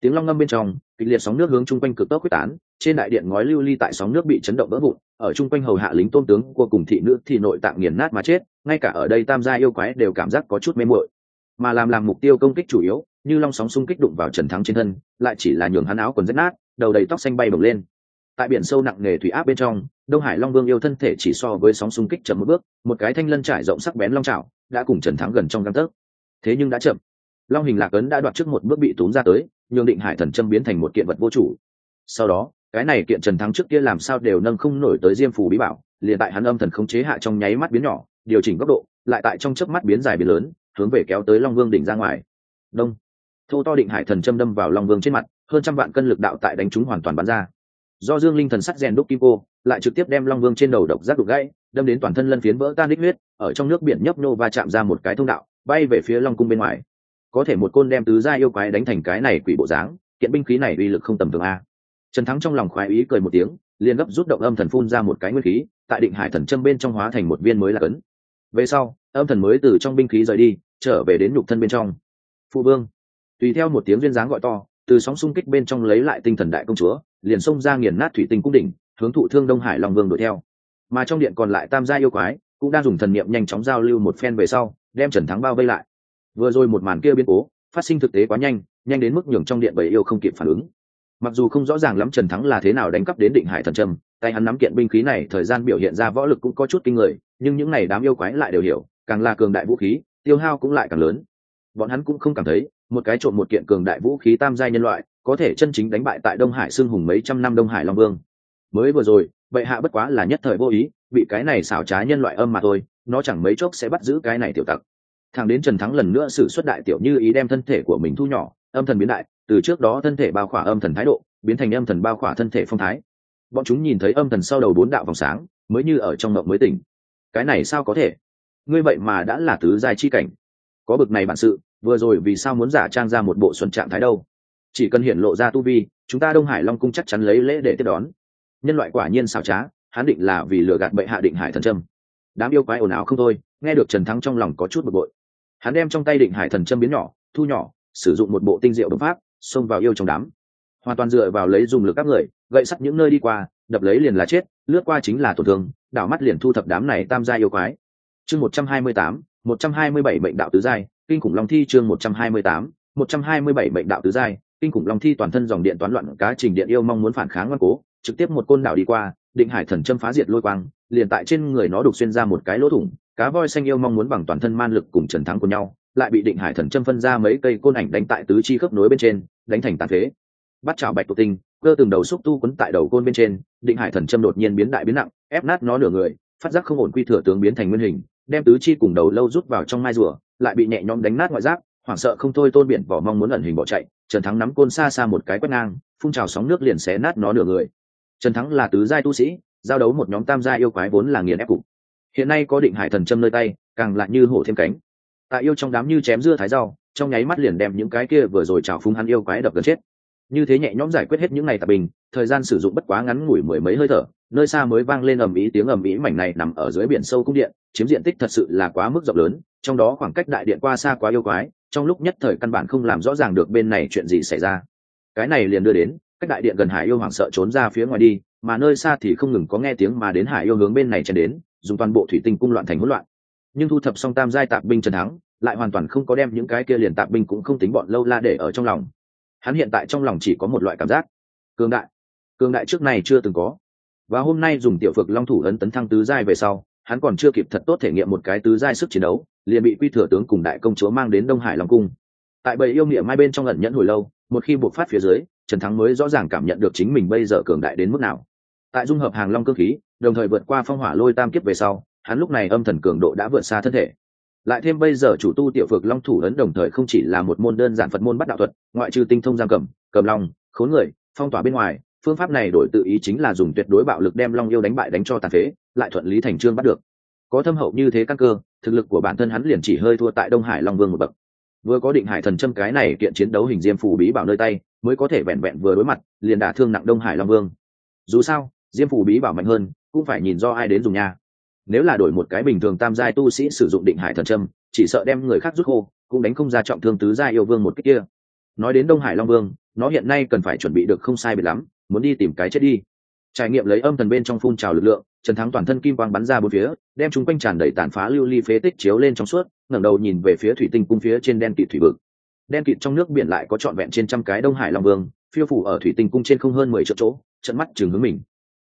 Tiếng long ngâm bên trong, kịch liệt sóng nước hướng chung quanh cực tốc quyết tán trên đại điện ngói lưu ly tại sóng nước bị chấn động vỡ vụn, ở chung quanh hầu hạ lính tôn tướng của cùng thị nữ thì nội tạng nghiền nát mà chết, ngay cả ở đây tam gia yêu quái đều cảm giác có chút mê muội. Mà làm làm mục tiêu công kích chủ yếu, như long sóng xung kích đụng vào trần thắng trên thân, lại chỉ là nhường hắn áo quần rách nát, đầu đầy tóc xanh bay bồng lên. Tại biển sâu nặng nề thủy áp bên trong, đông hải long vương yêu thân thể chỉ so với sóng xung kích chậm một bước, một cái thanh lân trải rộng sắc bén long trào đã cùng trần thắng gần trong găng tấc. Thế nhưng đã chậm. Long hình lạc ấn đã đoạt trước một bước bị tốn ra tới, nhường định hải thần châm biến thành một kiện vật vô chủ. Sau đó cái này kiện trần thắng trước kia làm sao đều nâng không nổi tới diêm phù bí bảo, liền tại hắn âm thần khống chế hạ trong nháy mắt biến nhỏ, điều chỉnh góc độ, lại tại trong chớp mắt biến dài biến lớn, hướng về kéo tới long vương đỉnh ra ngoài. Đông. Thô to định hải thần châm đâm vào long vương trên mặt, hơn trăm vạn cân lực đạo tại đánh chúng hoàn toàn bắn ra. Do dương linh thần sắt rèn đúc kim cô, lại trực tiếp đem long vương trên đầu độc giác đục gãy, đâm đến toàn thân lân phiến vỡ tan đích huyết, ở trong nước biển nhấp nô và chạm ra một cái thông đạo, bay về phía long cung bên ngoài. Có thể một côn đem tứ gia yêu quái đánh thành cái này quỷ bộ dáng, kiện binh khí này uy lực không tầm thường a trần thắng trong lòng khoái ý cười một tiếng, liền gấp rút động âm thần phun ra một cái nguyên khí, tại định hải thần châm bên trong hóa thành một viên mới là cấn. Về sau, âm thần mới từ trong binh khí rời đi, trở về đến nhục thân bên trong. Phụ vương, tùy theo một tiếng duyên dáng gọi to, từ sóng xung kích bên trong lấy lại tinh thần đại công chúa, liền xông ra nghiền nát thủy tinh cung đỉnh, hướng thụ thương đông hải long vương đuổi theo. Mà trong điện còn lại tam gia yêu quái, cũng đang dùng thần niệm nhanh chóng giao lưu một phen về sau, đem trần thắng bao vây lại. Vừa rồi một màn kia biến cố, phát sinh thực tế quá nhanh nhanh đến mức nhường trong điện bầy yêu không kịp phản ứng mặc dù không rõ ràng lắm trần thắng là thế nào đánh cắp đến định hải thần trâm, tay hắn nắm kiện binh khí này thời gian biểu hiện ra võ lực cũng có chút kinh người, nhưng những n à y đám yêu quái lại đều hiểu, càng là cường đại vũ khí, tiêu hao cũng lại càng lớn. Bọn hắn cũng không cảm thấy, một cái trộm một kiện cường đại vũ khí tam giai nhân loại, có thể chân chính đánh bại tại đông hải xương hùng mấy trăm năm đông hải long vương. Mới vừa rồi, bệ hạ bất quá là nhất thời vô ý, bị cái này xảo trá nhân loại âm mà thôi, nó chẳng mấy chốc sẽ bắt giữ cái này tiểu tặc. Thằng đến trần thắng lần nữa xử xuất đại tiểu như ý đem thân thể của mình thu nhỏ, âm thần biến đại từ trước đó thân thể bao khỏa âm thần thái độ, biến thành âm thần bao khỏa thân thể phong thái. Bọn chúng nhìn thấy âm thần sau đầu bốn đạo vòng sáng, mới như ở trong mộng mới tỉnh. Cái này sao có thể? Ngươi vậy mà đã là tứ giai chi cảnh. Có bực này bản sự, vừa rồi vì sao muốn giả trang ra một bộ xuân trạng thái đâu? Chỉ cần hiện lộ ra tu vi, chúng ta đông hải long cung chắc chắn lấy lễ để tiếp đón. Nhân loại quả nhiên xảo trá, hắn định là vì lừa gạt bệ hạ định hải thần trâm đám yêu quái ồn ào không thôi, nghe được trần thắng trong lòng có chút bực bội. Hắn đem trong tay định hải thần trâm biến nhỏ, thu nhỏ, sử dụng một bộ tinh diệu đột pháp xông vào yêu trong đám. Hoàn toàn dựa vào lấy dùng lực các người, gậy sắt những nơi đi qua, đập lấy liền là chết, lướt qua chính là tổn thương, đảo mắt liền thu thập đám này tam gia yêu quái. Chương một trăm hai mươi tám, một trăm hai mươi bảy bệnh đạo tứ giai, kinh khủng long thi chương một trăm hai mươi tám, một trăm hai mươi bảy bệnh đạo tứ giai, kinh khủng long thi toàn thân dòng điện toán loạn, cá trình điện yêu mong muốn phản kháng ngoan cố, trực tiếp một côn đảo đi qua, định hải thần châm phá diệt lôi quang, liền tại trên người nó đục xuyên ra một cái lỗ thủng, cá voi xanh yêu mong muốn bằng toàn thân man lực cùng trần thắng của nhau, lại bị định hải thần châm phân ra mấy cây côn ảnh đánh tại tứ chi khớp nối bên trên đánh thành tàn phế. Bắt chảo bạch tụ tinh, cơ từng đầu xúc tu quấn tại đầu côn bên trên, định hải thần châm đột nhiên biến đại biến nặng, ép nát nó nửa người, phát giác không ổn quy thừa tướng biến thành nguyên hình, đem tứ chi cùng đầu lâu rút vào trong mai rùa, lại bị nhẹ nhõm đánh nát ngoại giáp, hoảng sợ không thôi tôn biển vỏ mong muốn ẩn hình bỏ chạy, trần thắng nắm côn xa xa một cái quét ngang, phun trào sóng nước liền xé nát nó nửa người. Trần thắng là tứ giai tu sĩ, giao đấu một nhóm tam gia yêu quái vốn là nghiền ép cục. Hiện nay có định hải thần châm nơi tay, càng lại như hổ thêm cánh. Tại yêu trong đám như chém dưa thái rau trong nháy mắt liền đem những cái kia vừa rồi trào phúng hắn yêu quái đập gần chết. Như thế nhẹ nhõm giải quyết hết những ngày tạp bình, thời gian sử dụng bất quá ngắn ngủi mười mấy hơi thở, nơi xa mới vang lên ầm ĩ tiếng ầm ĩ mảnh này nằm ở dưới biển sâu cung điện, chiếm diện tích thật sự là quá mức rộng lớn, trong đó khoảng cách đại điện qua xa quá yêu quái, trong lúc nhất thời căn bản không làm rõ ràng được bên này chuyện gì xảy ra. Cái này liền đưa đến, cách đại điện gần hải yêu hoảng sợ trốn ra phía ngoài đi, mà nơi xa thì không ngừng có nghe tiếng mà đến hải yêu hướng bên này chen đến, dùng toàn bộ thủy tinh cung loạn thành hỗn loạn. Nhưng thu thập xong tam giai tạp binh trần thắng lại hoàn toàn không có đem những cái kia liền tạp binh cũng không tính bọn lâu la để ở trong lòng. Hắn hiện tại trong lòng chỉ có một loại cảm giác. Cường đại. Cường đại trước này chưa từng có. Và hôm nay dùng tiểu phược long thủ ấn tấn thăng tứ giai về sau, hắn còn chưa kịp thật tốt thể nghiệm một cái tứ giai sức chiến đấu, liền bị quy thừa tướng cùng đại công chúa mang đến đông hải long cung. Tại bầy yêu nghĩa mai bên trong ẩn nhẫn hồi lâu, một khi buộc phát phía dưới, trần thắng mới rõ ràng cảm nhận được chính mình bây giờ cường đại đến mức nào. Tại dung hợp hàng long cơ khí, đồng thời vượt qua phong hỏa lôi tam kiếp về sau, hắn lúc này âm thần cường độ đã vượt xa thân thể lại thêm bây giờ chủ tu tiểu phược long thủ ấn đồng thời không chỉ là một môn đơn giản phật môn bắt đạo thuật, ngoại trừ tinh thông giam cầm cầm long khốn người, phong tỏa bên ngoài, phương pháp này đổi tự ý chính là dùng tuyệt đối bạo lực đem long yêu đánh bại đánh cho tàn phế, lại thuận lý thành trương bắt được. Có thâm hậu như thế căn cơ, thực lực của bản thân hắn liền chỉ hơi thua tại đông hải long vương một bậc. Vừa có định hải thần châm cái này kiện chiến đấu hình diêm phù bí bảo nơi tay, mới có thể vẹn vẹn vừa đối mặt, liền đả thương nặng đông hải long vương. Dù sao, diêm phù bí bảo mạnh hơn, cũng phải nhìn do ai đến dùng nha nếu là đổi một cái bình thường tam giai tu sĩ sử dụng định hải thần châm, chỉ sợ đem người khác rút khô, cũng đánh không ra trọng thương tứ giai yêu vương một cách kia. Nói đến đông hải long vương, nó hiện nay cần phải chuẩn bị được không sai biệt lắm, muốn đi tìm cái chết đi. Trải nghiệm lấy âm thần bên trong phun trào lực lượng, trần thắng toàn thân kim quang bắn ra bốn phía, đem chúng quanh tràn đầy tàn phá lưu ly phế tích chiếu lên trong suốt, ngẩng đầu nhìn về phía thủy tinh cung phía trên đen kịt thủy vực. Đen kịt trong nước biển lại có trọn vẹn trên trăm cái đông hải long vương, phiêu phủ ở thủy tinh cung trên không hơn mười triệu chỗ, trận mắt chừng hướng mình.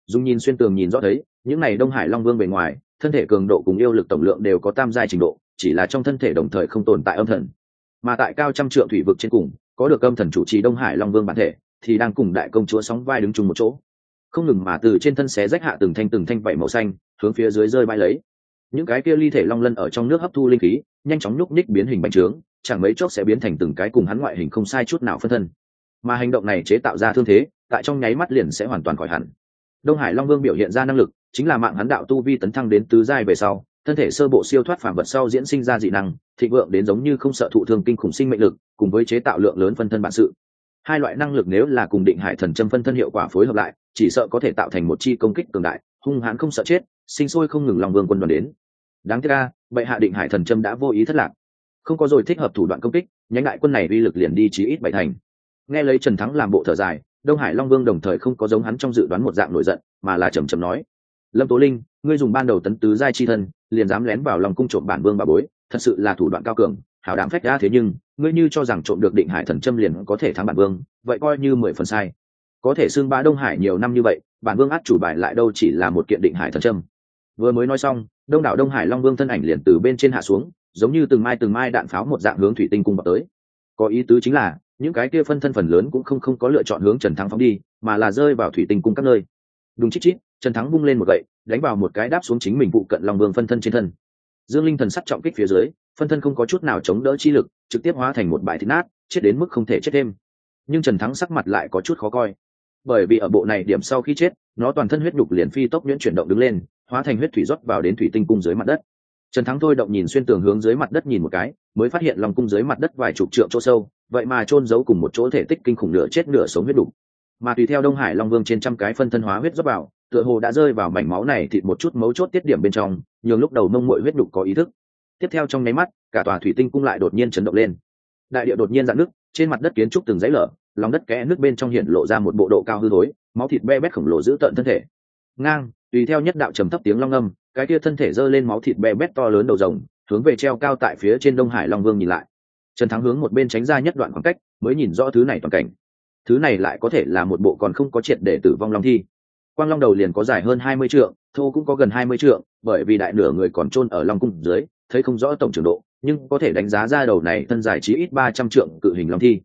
Dùng nhìn xuyên tường nhìn rõ thấy, những này đông hải long vương bề ngoài thân thể cường độ cùng yêu lực tổng lượng đều có tam giai trình độ, chỉ là trong thân thể đồng thời không tồn tại âm thần. Mà tại cao trăm trượng thủy vực trên cùng, có được âm thần chủ trì đông hải long vương bản thể, thì đang cùng đại công chúa sóng vai đứng chung một chỗ. Không ngừng mà từ trên thân xé rách hạ từng thanh từng thanh vảy màu xanh, hướng phía dưới rơi bay lấy. Những cái kia ly thể long lân ở trong nước hấp thu linh khí, nhanh chóng nhúc nhích biến hình bành trướng, chẳng mấy chốc sẽ biến thành từng cái cùng hắn ngoại hình không sai chút nào phân thân. Mà hành động này chế tạo ra thương thế, tại trong nháy mắt liền sẽ hoàn toàn khỏi hẳn đông hải long vương biểu hiện ra năng lực, chính là mạng hắn đạo tu vi tấn thăng đến tứ giai về sau, thân thể sơ bộ siêu thoát phản vật sau diễn sinh ra dị năng, thịnh vượng đến giống như không sợ thụ thương kinh khủng sinh mệnh lực, cùng với chế tạo lượng lớn phân thân bản sự. Hai loại năng lực nếu là cùng định hải thần châm phân thân hiệu quả phối hợp lại, chỉ sợ có thể tạo thành một chi công kích cường đại, hung hãn không sợ chết, sinh sôi không ngừng lòng vương quân đoàn đến. Đáng tiếc ra bệ hạ định hải thần châm đã vô ý thất lạc. Không có rồi thích hợp thủ đoạn công kích, nhánh đại quân này uy lực liền đi chí ít bảy thành. Nghe lấy trần thắng làm bộ thở dài đông hải long vương đồng thời không có giống hắn trong dự đoán một dạng nổi giận, mà là trầm trầm nói, lâm tố linh, ngươi dùng ban đầu tấn tứ giai chi thân, liền dám lén vào lòng cung trộm bản vương bà bối, thật sự là thủ đoạn cao cường, hảo đảm phách đã thế nhưng, ngươi như cho rằng trộm được định hải thần châm liền có thể thắng bản vương, vậy coi như mười phần sai. Có thể xưng bá đông hải nhiều năm như vậy, bản vương át chủ bài lại đâu chỉ là một kiện định hải thần châm. Vừa mới nói xong, đông đảo đông hải long vương thân ảnh liền từ bên trên hạ xuống, giống như từng mai từng mai đạn pháo một dạng hướng thủy tinh cung vào tới. Có ý tứ chính là những cái kia phân thân phần lớn cũng không không có lựa chọn hướng trần thắng phóng đi, mà là rơi vào thủy tinh cung các nơi. Đúng chít chít, trần thắng bung lên một gậy, đánh vào một cái đáp xuống chính mình vụ cận lòng vương phân thân trên thân. Dương linh thần sắt trọng kích phía dưới, phân thân không có chút nào chống đỡ chi lực, trực tiếp hóa thành một bãi thịt nát, chết đến mức không thể chết thêm. Nhưng trần thắng sắc mặt lại có chút khó coi. Bởi vì ở bộ này điểm sau khi chết, nó toàn thân huyết đục liền phi tốc nhuyễn chuyển động đứng lên, hóa thành huyết thủy rót vào đến thủy tinh cung dưới mặt đất. Trần thắng thôi động nhìn xuyên tường hướng dưới mặt đất nhìn một cái, mới phát hiện lòng cung dưới mặt đất vài chục trượng chỗ sâu vậy mà chôn giấu cùng một chỗ thể tích kinh khủng nửa chết nửa sống huyết đủ, mà tùy theo đông hải long vương trên trăm cái phân thân hóa huyết rót vào tựa hồ đã rơi vào mảnh máu này thịt một chút mấu chốt tiết điểm bên trong nhường lúc đầu mông muội huyết đục có ý thức. Tiếp theo trong nháy mắt cả tòa thủy tinh cung lại đột nhiên chấn động lên. Đại địa đột nhiên dạn nước trên mặt đất kiến trúc từng dãy lở lòng đất kẽ nước bên trong hiện lộ ra một bộ độ cao hư thối máu thịt be bét khổng lồ giữ tận thân thể. Ngang tùy theo nhất đạo trầm thấp tiếng long âm cái kia thân thể giơ lên máu thịt be bét to lớn đầu rồng hướng về treo cao tại phía trên đông hải long vương nhìn lại trần thắng hướng một bên tránh ra nhất đoạn khoảng cách, mới nhìn rõ thứ này toàn cảnh. Thứ này lại có thể là một bộ còn không có triệt để tử vong long thi. Quang long đầu liền có dài hơn hai mươi trượng, thô cũng có gần hai mươi trượng, bởi vì đại nửa người còn chôn ở long cung dưới, thấy không rõ tổng trường độ, nhưng có thể đánh giá ra đầu này thân dài chí ít ba trăm trượng cự hình long thi.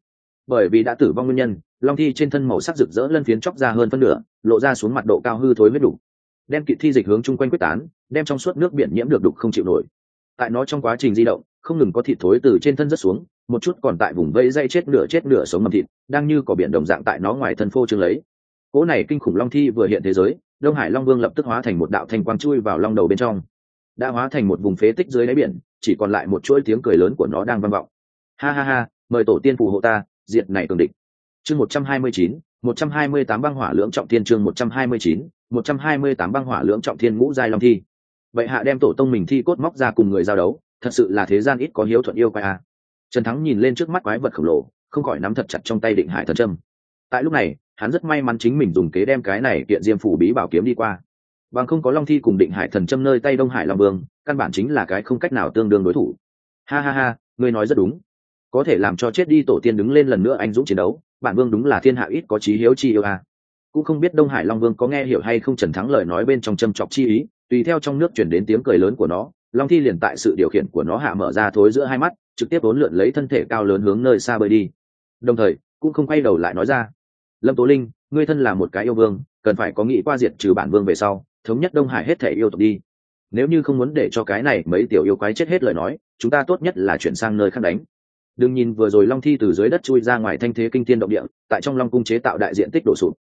Bởi vì đã tử vong nguyên nhân, long thi trên thân màu sắc rực rỡ lân phiến chóc ra hơn phân nửa, lộ ra xuống mặt độ cao hư thối huyết đủ. Đem kỵ thi dịch hướng chung quanh quyết tán, đem trong suốt nước biển nhiễm được đục không chịu nổi. Tại nó trong quá trình di động không ngừng có thịt thối từ trên thân rất xuống, một chút còn tại vùng vây dây chết nửa chết nửa sống mầm thịt, đang như có biển đồng dạng tại nó ngoài thân phô trương lấy. Cỗ này kinh khủng long thi vừa hiện thế giới, đông hải long vương lập tức hóa thành một đạo thanh quang chui vào long đầu bên trong. Đã hóa thành một vùng phế tích dưới đáy biển, chỉ còn lại một chuỗi tiếng cười lớn của nó đang vang vọng. Ha ha ha, mời tổ tiên phù hộ ta, diệt này cường địch. Chương một trăm hai mươi chín, một trăm hai mươi tám băng hỏa lưỡng trọng thiên chương một trăm hai mươi chín, một trăm hai mươi tám băng hỏa lưỡng trọng thiên ngũ giai long thi. Vậy hạ đem tổ tông mình thi cốt móc ra cùng người giao đấu thật sự là thế gian ít có hiếu thuận yêu quái a trần thắng nhìn lên trước mắt quái vật khổng lồ, không khỏi nắm thật chặt trong tay định hải thần trâm tại lúc này, hắn rất may mắn chính mình dùng kế đem cái này kiện diêm phủ bí bảo kiếm đi qua. Bằng không có long thi cùng định hải thần châm nơi tay đông hải long vương, căn bản chính là cái không cách nào tương đương đối thủ. Ha ha ha, ngươi nói rất đúng. Có thể làm cho chết đi tổ tiên đứng lên lần nữa anh dũng chiến đấu, bản vương đúng là thiên hạ ít có chí hiếu chi yêu a cũng không biết đông hải long vương có nghe hiểu hay không trần thắng lời nói bên trong châm chọc chi ý, tùy theo trong nước chuyển đến tiếng cười lớn của nó long thi liền tại sự điều khiển của nó hạ mở ra thối giữa hai mắt, trực tiếp bốn lượn lấy thân thể cao lớn hướng nơi xa bơi đi. Đồng thời, cũng không quay đầu lại nói ra, lâm tố linh, ngươi thân là một cái yêu vương, cần phải có nghĩ qua diệt trừ bản vương về sau, thống nhất đông hải hết thể yêu tộc đi. Nếu như không muốn để cho cái này mấy tiểu yêu quái chết hết lời nói, chúng ta tốt nhất là chuyển sang nơi khác đánh. Đừng nhìn vừa rồi long thi từ dưới đất chui ra ngoài thanh thế kinh tiên động địa, tại trong long cung chế tạo đại diện tích đổ sụp.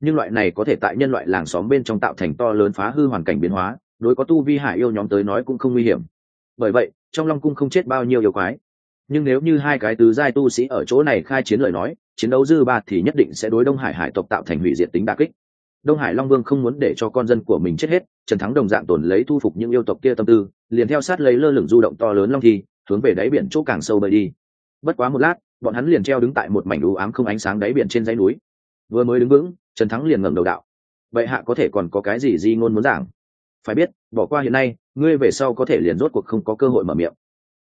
Nhưng loại này có thể tại nhân loại làng xóm bên trong tạo thành to lớn phá hư hoàn cảnh biến hóa đối có tu vi hải yêu nhóm tới nói cũng không nguy hiểm. Bởi vậy, trong long cung không chết bao nhiêu yêu quái. Nhưng nếu như hai cái tứ giai tu sĩ ở chỗ này khai chiến lời nói, chiến đấu dư ba thì nhất định sẽ đối đông hải hải tộc tạo thành hủy diệt tính đa kích. Đông hải long vương không muốn để cho con dân của mình chết hết, trần thắng đồng dạng tổn lấy thu phục những yêu tộc kia tâm tư, liền theo sát lấy lơ lửng du động to lớn long thi, hướng về đáy biển chỗ càng sâu bơi đi. Bất quá một lát, bọn hắn liền treo đứng tại một mảnh u ám không ánh sáng đáy biển trên dãy núi. Vừa mới đứng vững, trần thắng liền ngẩng đầu đạo. Vậy hạ có thể còn có cái gì di ngôn muốn giảng? Phải biết, bỏ qua hiện nay, ngươi về sau có thể liền rốt cuộc không có cơ hội mở miệng.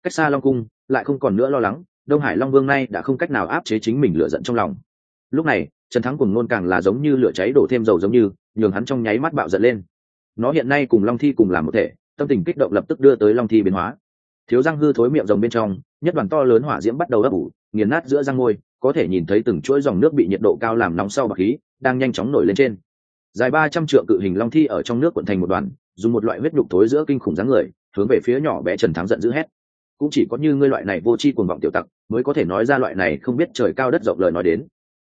Cách xa long cung, lại không còn nữa lo lắng, đông hải long vương nay đã không cách nào áp chế chính mình lựa giận trong lòng. Lúc này, trần thắng cùng nôn càng là giống như lửa cháy đổ thêm dầu giống như, nhường hắn trong nháy mắt bạo giận lên. Nó hiện nay cùng long thi cùng làm một thể, tâm tình kích động lập tức đưa tới long thi biến hóa. Thiếu răng hư thối miệng rồng bên trong, nhất đoàn to lớn hỏa diễm bắt đầu ấp ủ, nghiền nát giữa răng môi có thể nhìn thấy từng chuỗi dòng nước bị nhiệt độ cao làm nóng sau bạc khí, đang nhanh chóng nổi lên trên. Dài ba trăm trượng cự hình long thi ở trong nước quận thành một đoàn dùng một loại huyết nhục thối giữa kinh khủng dáng người, hướng về phía nhỏ bé trần thắng giận dữ hét. Cũng chỉ có như ngươi loại này vô tri cuồng vọng tiểu tặc, mới có thể nói ra loại này không biết trời cao đất rộng lời nói đến.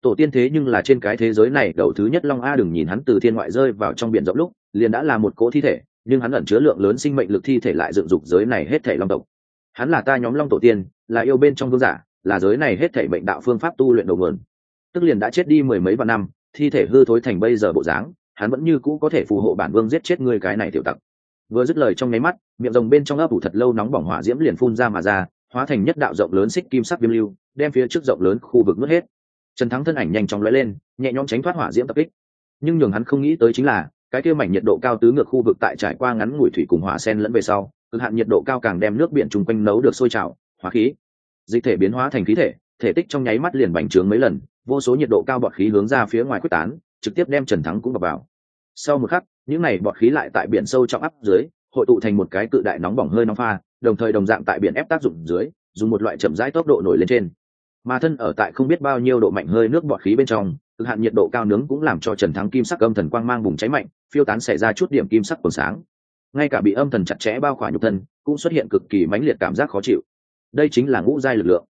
Tổ tiên thế nhưng là trên cái thế giới này, đầu thứ nhất long a đừng nhìn hắn từ thiên ngoại rơi vào trong biển rộng lúc, liền đã là một cỗ thi thể, nhưng hắn ẩn chứa lượng lớn sinh mệnh lực thi thể lại dựng dục giới này hết thể long tộc. Hắn là ta nhóm long tổ tiên, là yêu bên trong vương giả, là giới này hết thể mệnh đạo phương pháp tu luyện đầu nguồn. Tức liền đã chết đi mười mấy vạn năm, thi thể hư thối thành bây giờ bộ dáng hắn vẫn như cũ có thể phù hộ bản vương giết chết ngươi cái này tiểu tặc. Vừa dứt lời trong nháy mắt, miệng rồng bên trong ấp ủ thật lâu nóng bỏng hỏa diễm liền phun ra mà ra, hóa thành nhất đạo rộng lớn xích kim sắc viêm lưu, đem phía trước rộng lớn khu vực nuốt hết. Trần thắng thân ảnh nhanh chóng lóe lên, nhẹ nhõm tránh thoát hỏa diễm tập kích. Nhưng nhường hắn không nghĩ tới chính là, cái kia mảnh nhiệt độ cao tứ ngược khu vực tại trải qua ngắn ngủi thủy cùng hỏa sen lẫn về sau, cực hạn nhiệt độ cao càng đem nước biển chung quanh nấu được sôi trào hóa khí. Dịch thể biến hóa thành khí thể thể tích trong nháy mắt liền bành trướng mấy lần, vô số nhiệt độ cao bọt khí hướng ra phía ngoài quyết tán, trực tiếp đem trần thắng cũng vào vào sau một khắc, những này bọt khí lại tại biển sâu trong áp dưới, hội tụ thành một cái cự đại nóng bỏng hơi nóng pha, đồng thời đồng dạng tại biển ép tác dụng dưới, dùng một loại chậm rãi tốc độ nổi lên trên. Mà thân ở tại không biết bao nhiêu độ mạnh hơi nước bọt khí bên trong, cực hạn nhiệt độ cao nướng cũng làm cho trần thắng kim sắc âm thần quang mang bùng cháy mạnh, phiêu tán xảy ra chút điểm kim sắc còn sáng. Ngay cả bị âm thần chặt chẽ bao khỏa nhục thân, cũng xuất hiện cực kỳ mãnh liệt cảm giác khó chịu. Đây chính là ngũ giai lực lượng.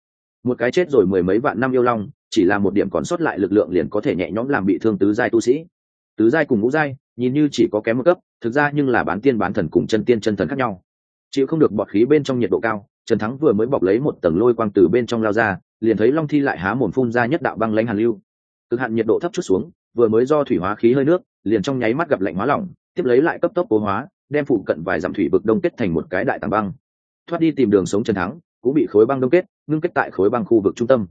Một cái chết rồi mười mấy vạn năm yêu long, chỉ là một điểm còn sót lại lực lượng liền có thể nhẹ nhõm làm bị thương tứ giai tu sĩ tứ giai cùng ngũ giai, nhìn như chỉ có kém một cấp, thực ra nhưng là bán tiên bán thần cùng chân tiên chân thần khác nhau. Chịu không được bọt khí bên trong nhiệt độ cao, trần thắng vừa mới bọc lấy một tầng lôi quang từ bên trong lao ra, liền thấy long thi lại há mồm phun ra nhất đạo băng lãnh hàn lưu. Cực hạn nhiệt độ thấp chút xuống, vừa mới do thủy hóa khí hơi nước, liền trong nháy mắt gặp lạnh hóa lỏng, tiếp lấy lại cấp tốc cố hóa, đem phụ cận vài dặm thủy vực đông kết thành một cái đại tảng băng. Thoát đi tìm đường sống trần thắng, cũng bị khối băng đông kết, ngưng kết tại khối băng khu vực trung tâm.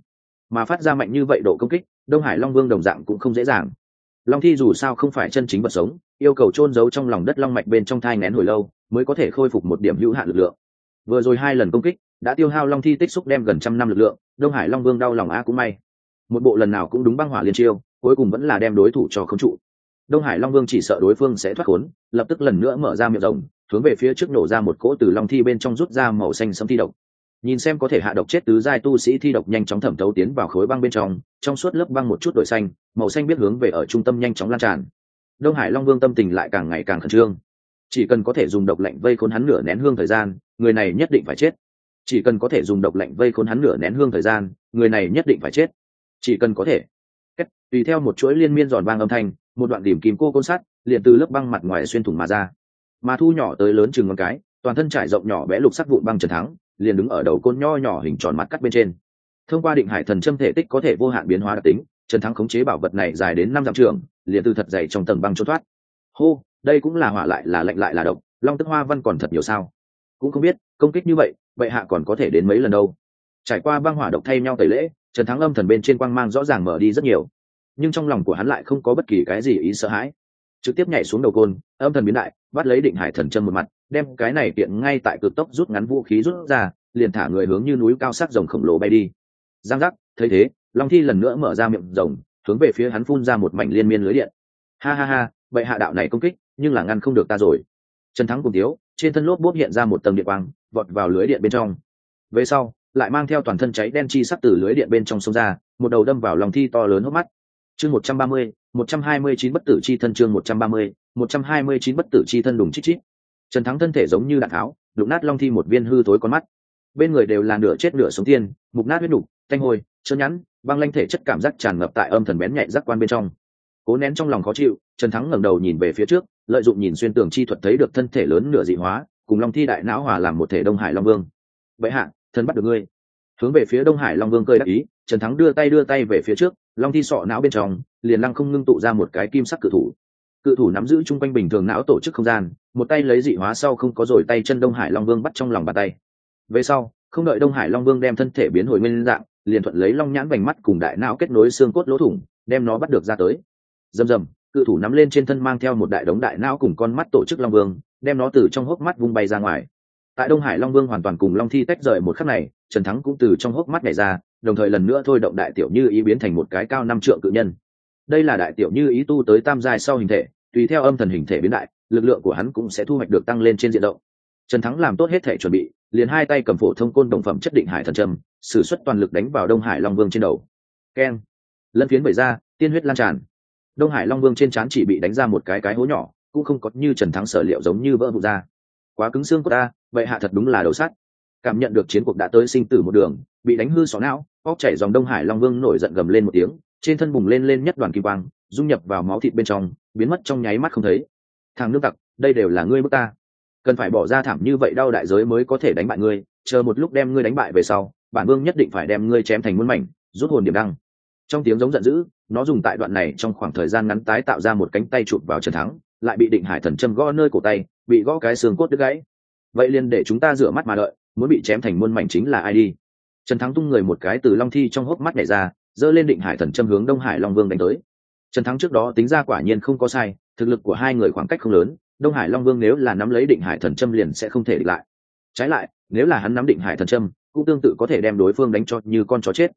Mà phát ra mạnh như vậy độ công kích, đông hải long vương đồng dạng cũng không dễ dàng long thi dù sao không phải chân chính vật sống, yêu cầu chôn giấu trong lòng đất long mạch bên trong thai ngén hồi lâu mới có thể khôi phục một điểm hữu hạn lực lượng. Vừa rồi hai lần công kích đã tiêu hao long thi tích xúc đem gần trăm năm lực lượng, đông hải long vương đau lòng a cũng may. Một bộ lần nào cũng đúng băng hỏa liên chiêu, cuối cùng vẫn là đem đối thủ cho không trụ. Đông hải long vương chỉ sợ đối phương sẽ thoát khốn, lập tức lần nữa mở ra miệng rồng hướng về phía trước nổ ra một cỗ từ long thi bên trong rút ra màu xanh sấm thi độc nhìn xem có thể hạ độc chết tứ giai tu sĩ thi độc nhanh chóng thẩm thấu tiến vào khối băng bên trong trong suốt lớp băng một chút đổi xanh màu xanh biết hướng về ở trung tâm nhanh chóng lan tràn. Đông hải long vương tâm tình lại càng ngày càng khẩn trương. Chỉ cần có thể dùng độc lạnh vây khốn hắn nửa nén hương thời gian người này nhất định phải chết. Chỉ cần có thể dùng độc lạnh vây khốn hắn nửa nén hương thời gian người này nhất định phải chết. Chỉ cần có thể. Kết, tùy theo một chuỗi liên miên giòn vang âm thanh một đoạn điểm kìm cô côn sắt liền từ lớp băng mặt ngoài xuyên thủng mà ra. Mà thu nhỏ tới lớn chừng ngón cái toàn thân trải rộng nhỏ bé lục sắc vụn băng trần thắng liền đứng ở đầu côn nho nhỏ hình tròn mặt cắt bên trên. Thông qua định hải thần châm thể tích có thể vô hạn biến hóa đặc tính, trần thắng khống chế bảo vật này dài đến năm dặm trường, liền từ thật dày trong tầng băng trốn thoát. Hô, đây cũng là hỏa lại là lạnh lại là độc, long tức hoa văn còn thật nhiều sao? Cũng không biết, công kích như vậy, bệ hạ còn có thể đến mấy lần đâu? Trải qua băng hỏa độc thay nhau tẩy lễ, trần thắng âm thần bên trên quang mang rõ ràng mở đi rất nhiều. Nhưng trong lòng của hắn lại không có bất kỳ cái gì ý sợ hãi. Trực tiếp nhảy xuống đầu côn, âm thần biến đại, bắt lấy định hải thần châm một mặt đem cái này tiện ngay tại cực tốc rút ngắn vũ khí rút ra, liền thả người hướng như núi cao sắc rồng khổng lồ bay đi. Giang giác, thấy thế, long thi lần nữa mở ra miệng rồng, hướng về phía hắn phun ra một mảnh liên miên lưới điện. Ha ha ha vậy hạ đạo này công kích, nhưng là ngăn không được ta rồi. Trần thắng cùng tiếu, trên thân lốp bốp hiện ra một tầng điện quang, vọt vào lưới điện bên trong. Về sau, lại mang theo toàn thân cháy đen chi sắc từ lưới điện bên trong sông ra, một đầu đâm vào lòng thi to lớn hốc mắt. Chương một trăm ba mươi, một trăm hai mươi chín bất tử chi thân chương một trăm ba mươi, một trăm hai mươi chín bất tử chi thân đùng chít chít trần thắng thân thể giống như đạn tháo, đụng nát long thi một viên hư thối con mắt. Bên người đều là nửa chết nửa sống tiên, mục nát huyết đục thanh hồi trơn nhẵn, băng lanh thể chất cảm giác tràn ngập tại âm thần bén nhạy giác quan bên trong. Cố nén trong lòng khó chịu, trần thắng ngẩng đầu nhìn về phía trước, lợi dụng nhìn xuyên tường chi thuật thấy được thân thể lớn nửa dị hóa, cùng long thi đại não hòa làm một thể đông hải long vương. Vậy hạ thân bắt được ngươi. Hướng về phía đông hải long vương cơi đắc ý, trần thắng đưa tay đưa tay về phía trước, long thi sọ não bên trong, liền lăng không ngưng tụ ra một cái kim sắc cử thủ cự thủ nắm giữ chung quanh bình thường não tổ chức không gian, một tay lấy dị hóa sau không có rồi tay chân đông hải long vương bắt trong lòng bàn tay. Về sau, không đợi đông hải long vương đem thân thể biến hồi nguyên dạng, liền thuận lấy long nhãn vành mắt cùng đại não kết nối xương cốt lỗ thủng, đem nó bắt được ra tới. Rầm rầm, cự thủ nắm lên trên thân mang theo một đại đống đại não cùng con mắt tổ chức long vương, đem nó từ trong hốc mắt vung bay ra ngoài. Tại đông hải long vương hoàn toàn cùng long thi tách rời một khắc này, trần thắng cũng từ trong hốc mắt này ra, đồng thời lần nữa thôi động đại tiểu như ý biến thành một cái cao năm trượng cự nhân đây là đại tiểu như ý tu tới tam giai sau hình thể, tùy theo âm thần hình thể biến đại, lực lượng của hắn cũng sẽ thu hoạch được tăng lên trên diện rộng. Trần thắng làm tốt hết thể chuẩn bị, liền hai tay cầm phổ thông côn đồng phẩm chất định hải thần trầm sử xuất toàn lực đánh vào đông hải long vương trên đầu. Keng. Lân phiến bày ra, tiên huyết lan tràn. Đông hải long vương trên trán chỉ bị đánh ra một cái cái hố nhỏ, cũng không có như trần thắng sở liệu giống như vỡ vụt ra. Quá cứng xương của ta, vậy hạ thật đúng là đầu sắt. Cảm nhận được chiến cuộc đã tới sinh tử một đường, bị đánh hư xó não óc chảy dòng đông hải long vương nổi giận gầm lên một tiếng trên thân bùng lên lên nhất đoàn kim quang, dung nhập vào máu thịt bên trong, biến mất trong nháy mắt không thấy. Thằng nước tặc, đây đều là ngươi bước ta. Cần phải bỏ ra thảm như vậy đau đại giới mới có thể đánh bại ngươi, chờ một lúc đem ngươi đánh bại về sau, bản vương nhất định phải đem ngươi chém thành muôn mảnh, rút hồn điểm đăng. Trong tiếng giống giận dữ, nó dùng tại đoạn này trong khoảng thời gian ngắn tái tạo ra một cánh tay chụp vào trần thắng, lại bị định hải thần châm gõ nơi cổ tay, bị gõ cái xương cốt đứt gãy. Vậy liền để chúng ta rửa mắt mà đợi, muốn bị chém thành muôn mảnh chính là ai đi? Trần thắng tung người một cái từ long thi trong hốc mắt nhảy ra giơ lên định hải thần châm hướng đông hải long vương đánh tới trần thắng trước đó tính ra quả nhiên không có sai thực lực của hai người khoảng cách không lớn đông hải long vương nếu là nắm lấy định hải thần châm liền sẽ không thể địch lại trái lại nếu là hắn nắm định hải thần châm cũng tương tự có thể đem đối phương đánh cho như con chó chết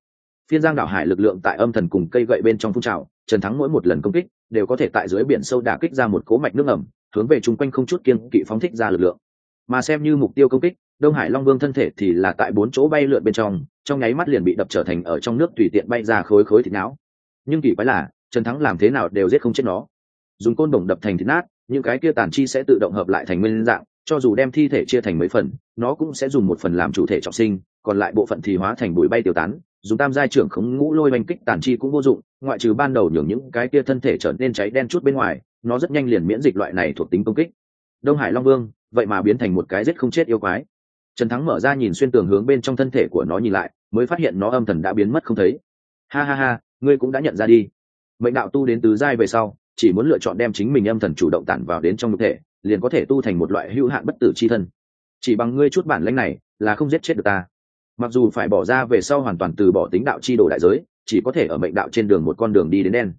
phiên giang đảo hải lực lượng tại âm thần cùng cây gậy bên trong phun trào trần thắng mỗi một lần công kích đều có thể tại dưới biển sâu đả kích ra một cố mạch nước ẩm hướng về chung quanh không chút kiên kỵ phóng thích ra lực lượng mà xem như mục tiêu công kích đông hải long vương thân thể thì là tại bốn chỗ bay lượn bên trong trong nháy mắt liền bị đập trở thành ở trong nước tùy tiện bay ra khối khối thịt não. Nhưng kỳ quái là, trần thắng làm thế nào đều giết không chết nó. Dùng côn đồng đập thành thịt nát, những cái kia tàn chi sẽ tự động hợp lại thành nguyên dạng, cho dù đem thi thể chia thành mấy phần, nó cũng sẽ dùng một phần làm chủ thể trọng sinh, còn lại bộ phận thì hóa thành bụi bay tiêu tán. Dùng tam giai trưởng khống ngũ lôi oanh kích tàn chi cũng vô dụng, ngoại trừ ban đầu nhường những cái kia thân thể trở nên cháy đen chút bên ngoài, nó rất nhanh liền miễn dịch loại này thuộc tính công kích. Đông hải long vương, vậy mà biến thành một cái giết không chết yêu quái trần thắng mở ra nhìn xuyên tường hướng bên trong thân thể của nó nhìn lại, mới phát hiện nó âm thần đã biến mất không thấy. Ha ha ha, ngươi cũng đã nhận ra đi. Mệnh đạo tu đến tứ giai về sau, chỉ muốn lựa chọn đem chính mình âm thần chủ động tản vào đến trong cơ thể, liền có thể tu thành một loại hữu hạn bất tử c h i thân. Chỉ bằng ngươi chút bản lãnh này, là không giết chết được ta. Mặc dù phải bỏ ra về sau hoàn toàn từ bỏ tính đạo chi đồ đại giới, chỉ có thể ở mệnh đạo trên đường một con đường đi đến đen.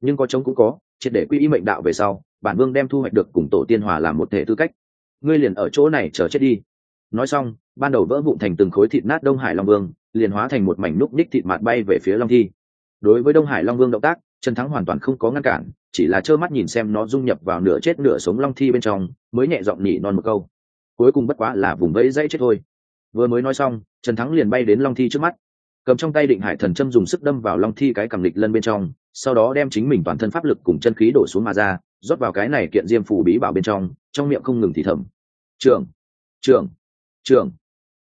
Nhưng có chống cũng có, triệt để quy y mệnh đạo về sau, bản vương đem thu hoạch được cùng tổ tiên hòa làm một thể tư cách. Ngươi liền ở chỗ này chờ chết đi nói xong, ban đầu vỡ vụn thành từng khối thịt nát đông hải long vương, liền hóa thành một mảnh núc ních thịt mạt bay về phía long thi. Đối với đông hải long vương động tác, trần thắng hoàn toàn không có ngăn cản, chỉ là trơ mắt nhìn xem nó dung nhập vào nửa chết nửa sống long thi bên trong, mới nhẹ giọng nhỉ non một câu. Cuối cùng bất quá là vùng vẫy dãy chết thôi. Vừa mới nói xong, trần thắng liền bay đến long thi trước mắt. Cầm trong tay định hải thần châm dùng sức đâm vào long thi cái cầm lịch lân bên trong, sau đó đem chính mình toàn thân pháp lực cùng chân khí đổ xuống mà ra, rót vào cái này kiện diêm phủ bí bảo bên trong trong miệng không ngừng thì thầm. Trường trường trường.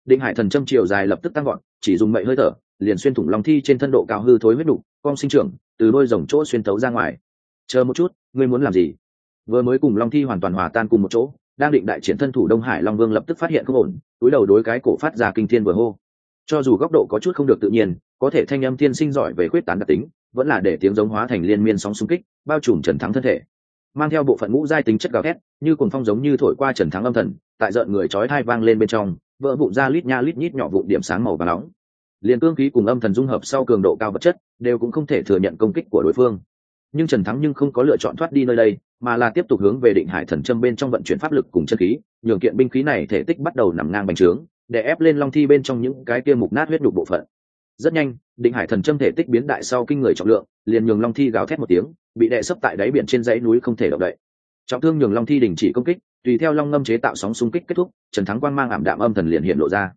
Định hải thần châm chiều dài lập tức tăng gọn chỉ dùng mậy hơi thở, liền xuyên thủng long thi trên thân độ cao hư thối huyết đục con sinh trưởng, từ đôi rồng chỗ xuyên tấu ra ngoài. Chờ một chút, ngươi muốn làm gì? Vừa mới cùng long thi hoàn toàn hòa tan cùng một chỗ, đang định đại triển thân thủ đông hải long vương lập tức phát hiện không ổn, túi đầu đối cái cổ phát ra kinh thiên vừa hô. Cho dù góc độ có chút không được tự nhiên, có thể thanh âm tiên sinh giỏi về khuyết tán đặc tính, vẫn là để tiếng giống hóa thành liên miên sóng xung kích, bao trùm trần thắng thân thể mang theo bộ phận ngũ giai tính chất gào thét, như cuồng phong giống như thổi qua trần thắng âm thần, tại rợn người chói thai vang lên bên trong, vỡ vụn ra lít nha lít nhít nhỏ vụn điểm sáng màu và nóng. Liền cương khí cùng âm thần dung hợp sau cường độ cao vật chất, đều cũng không thể thừa nhận công kích của đối phương. Nhưng trần thắng nhưng không có lựa chọn thoát đi nơi đây, mà là tiếp tục hướng về định hải thần châm bên trong vận chuyển pháp lực cùng chân khí, nhường kiện binh khí này thể tích bắt đầu nằm ngang bành trướng, để ép lên long thi bên trong những cái kia mục nát huyết đục bộ phận rất nhanh, định hải thần châm thể tích biến đại sau kinh người trọng lượng, liền nhường long thi gào thét một tiếng, bị đè sấp tại đáy biển trên dãy núi không thể động đậy. Trọng thương nhường long thi đình chỉ công kích, tùy theo long ngâm chế tạo sóng xung kích kết thúc, trần thắng quang mang ảm đạm âm thần liền hiện lộ ra.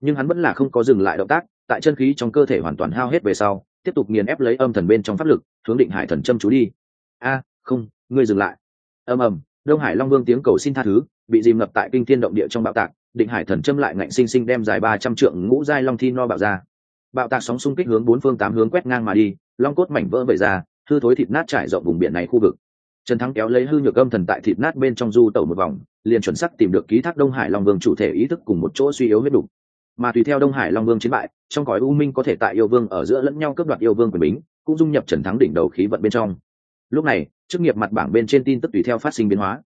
Nhưng hắn vẫn là không có dừng lại động tác, tại chân khí trong cơ thể hoàn toàn hao hết về sau, tiếp tục nghiền ép lấy âm thần bên trong pháp lực, hướng định hải thần châm chú đi. A, không, ngươi dừng lại. Ầm ầm, đông hải long vương tiếng cầu xin tha thứ, bị dìm ngập tại kinh thiên động địa trong bạo tạc, định hải thần châm lại ngạnh sinh sinh đem dài ba trăm trượng ngũ giai long thi no bạo ra bạo tạc sóng xung kích hướng bốn phương tám hướng quét ngang mà đi, long cốt mảnh vỡ vẩy ra, hư thối thịt nát trải rộng vùng biển này khu vực. Trần thắng kéo lấy hư nhược âm thần tại thịt nát bên trong du tẩu một vòng, liền chuẩn sắc tìm được ký thác đông hải long vương chủ thể ý thức cùng một chỗ suy yếu huyết đục. Mà tùy theo đông hải long vương chiến bại, trong cõi u minh có thể tại yêu vương ở giữa lẫn nhau cướp đoạt yêu vương quyền bính, cũng dung nhập trần thắng đỉnh đầu khí vận bên trong. Lúc này, chức nghiệp mặt bảng bên trên tin tức tùy theo phát sinh biến hóa.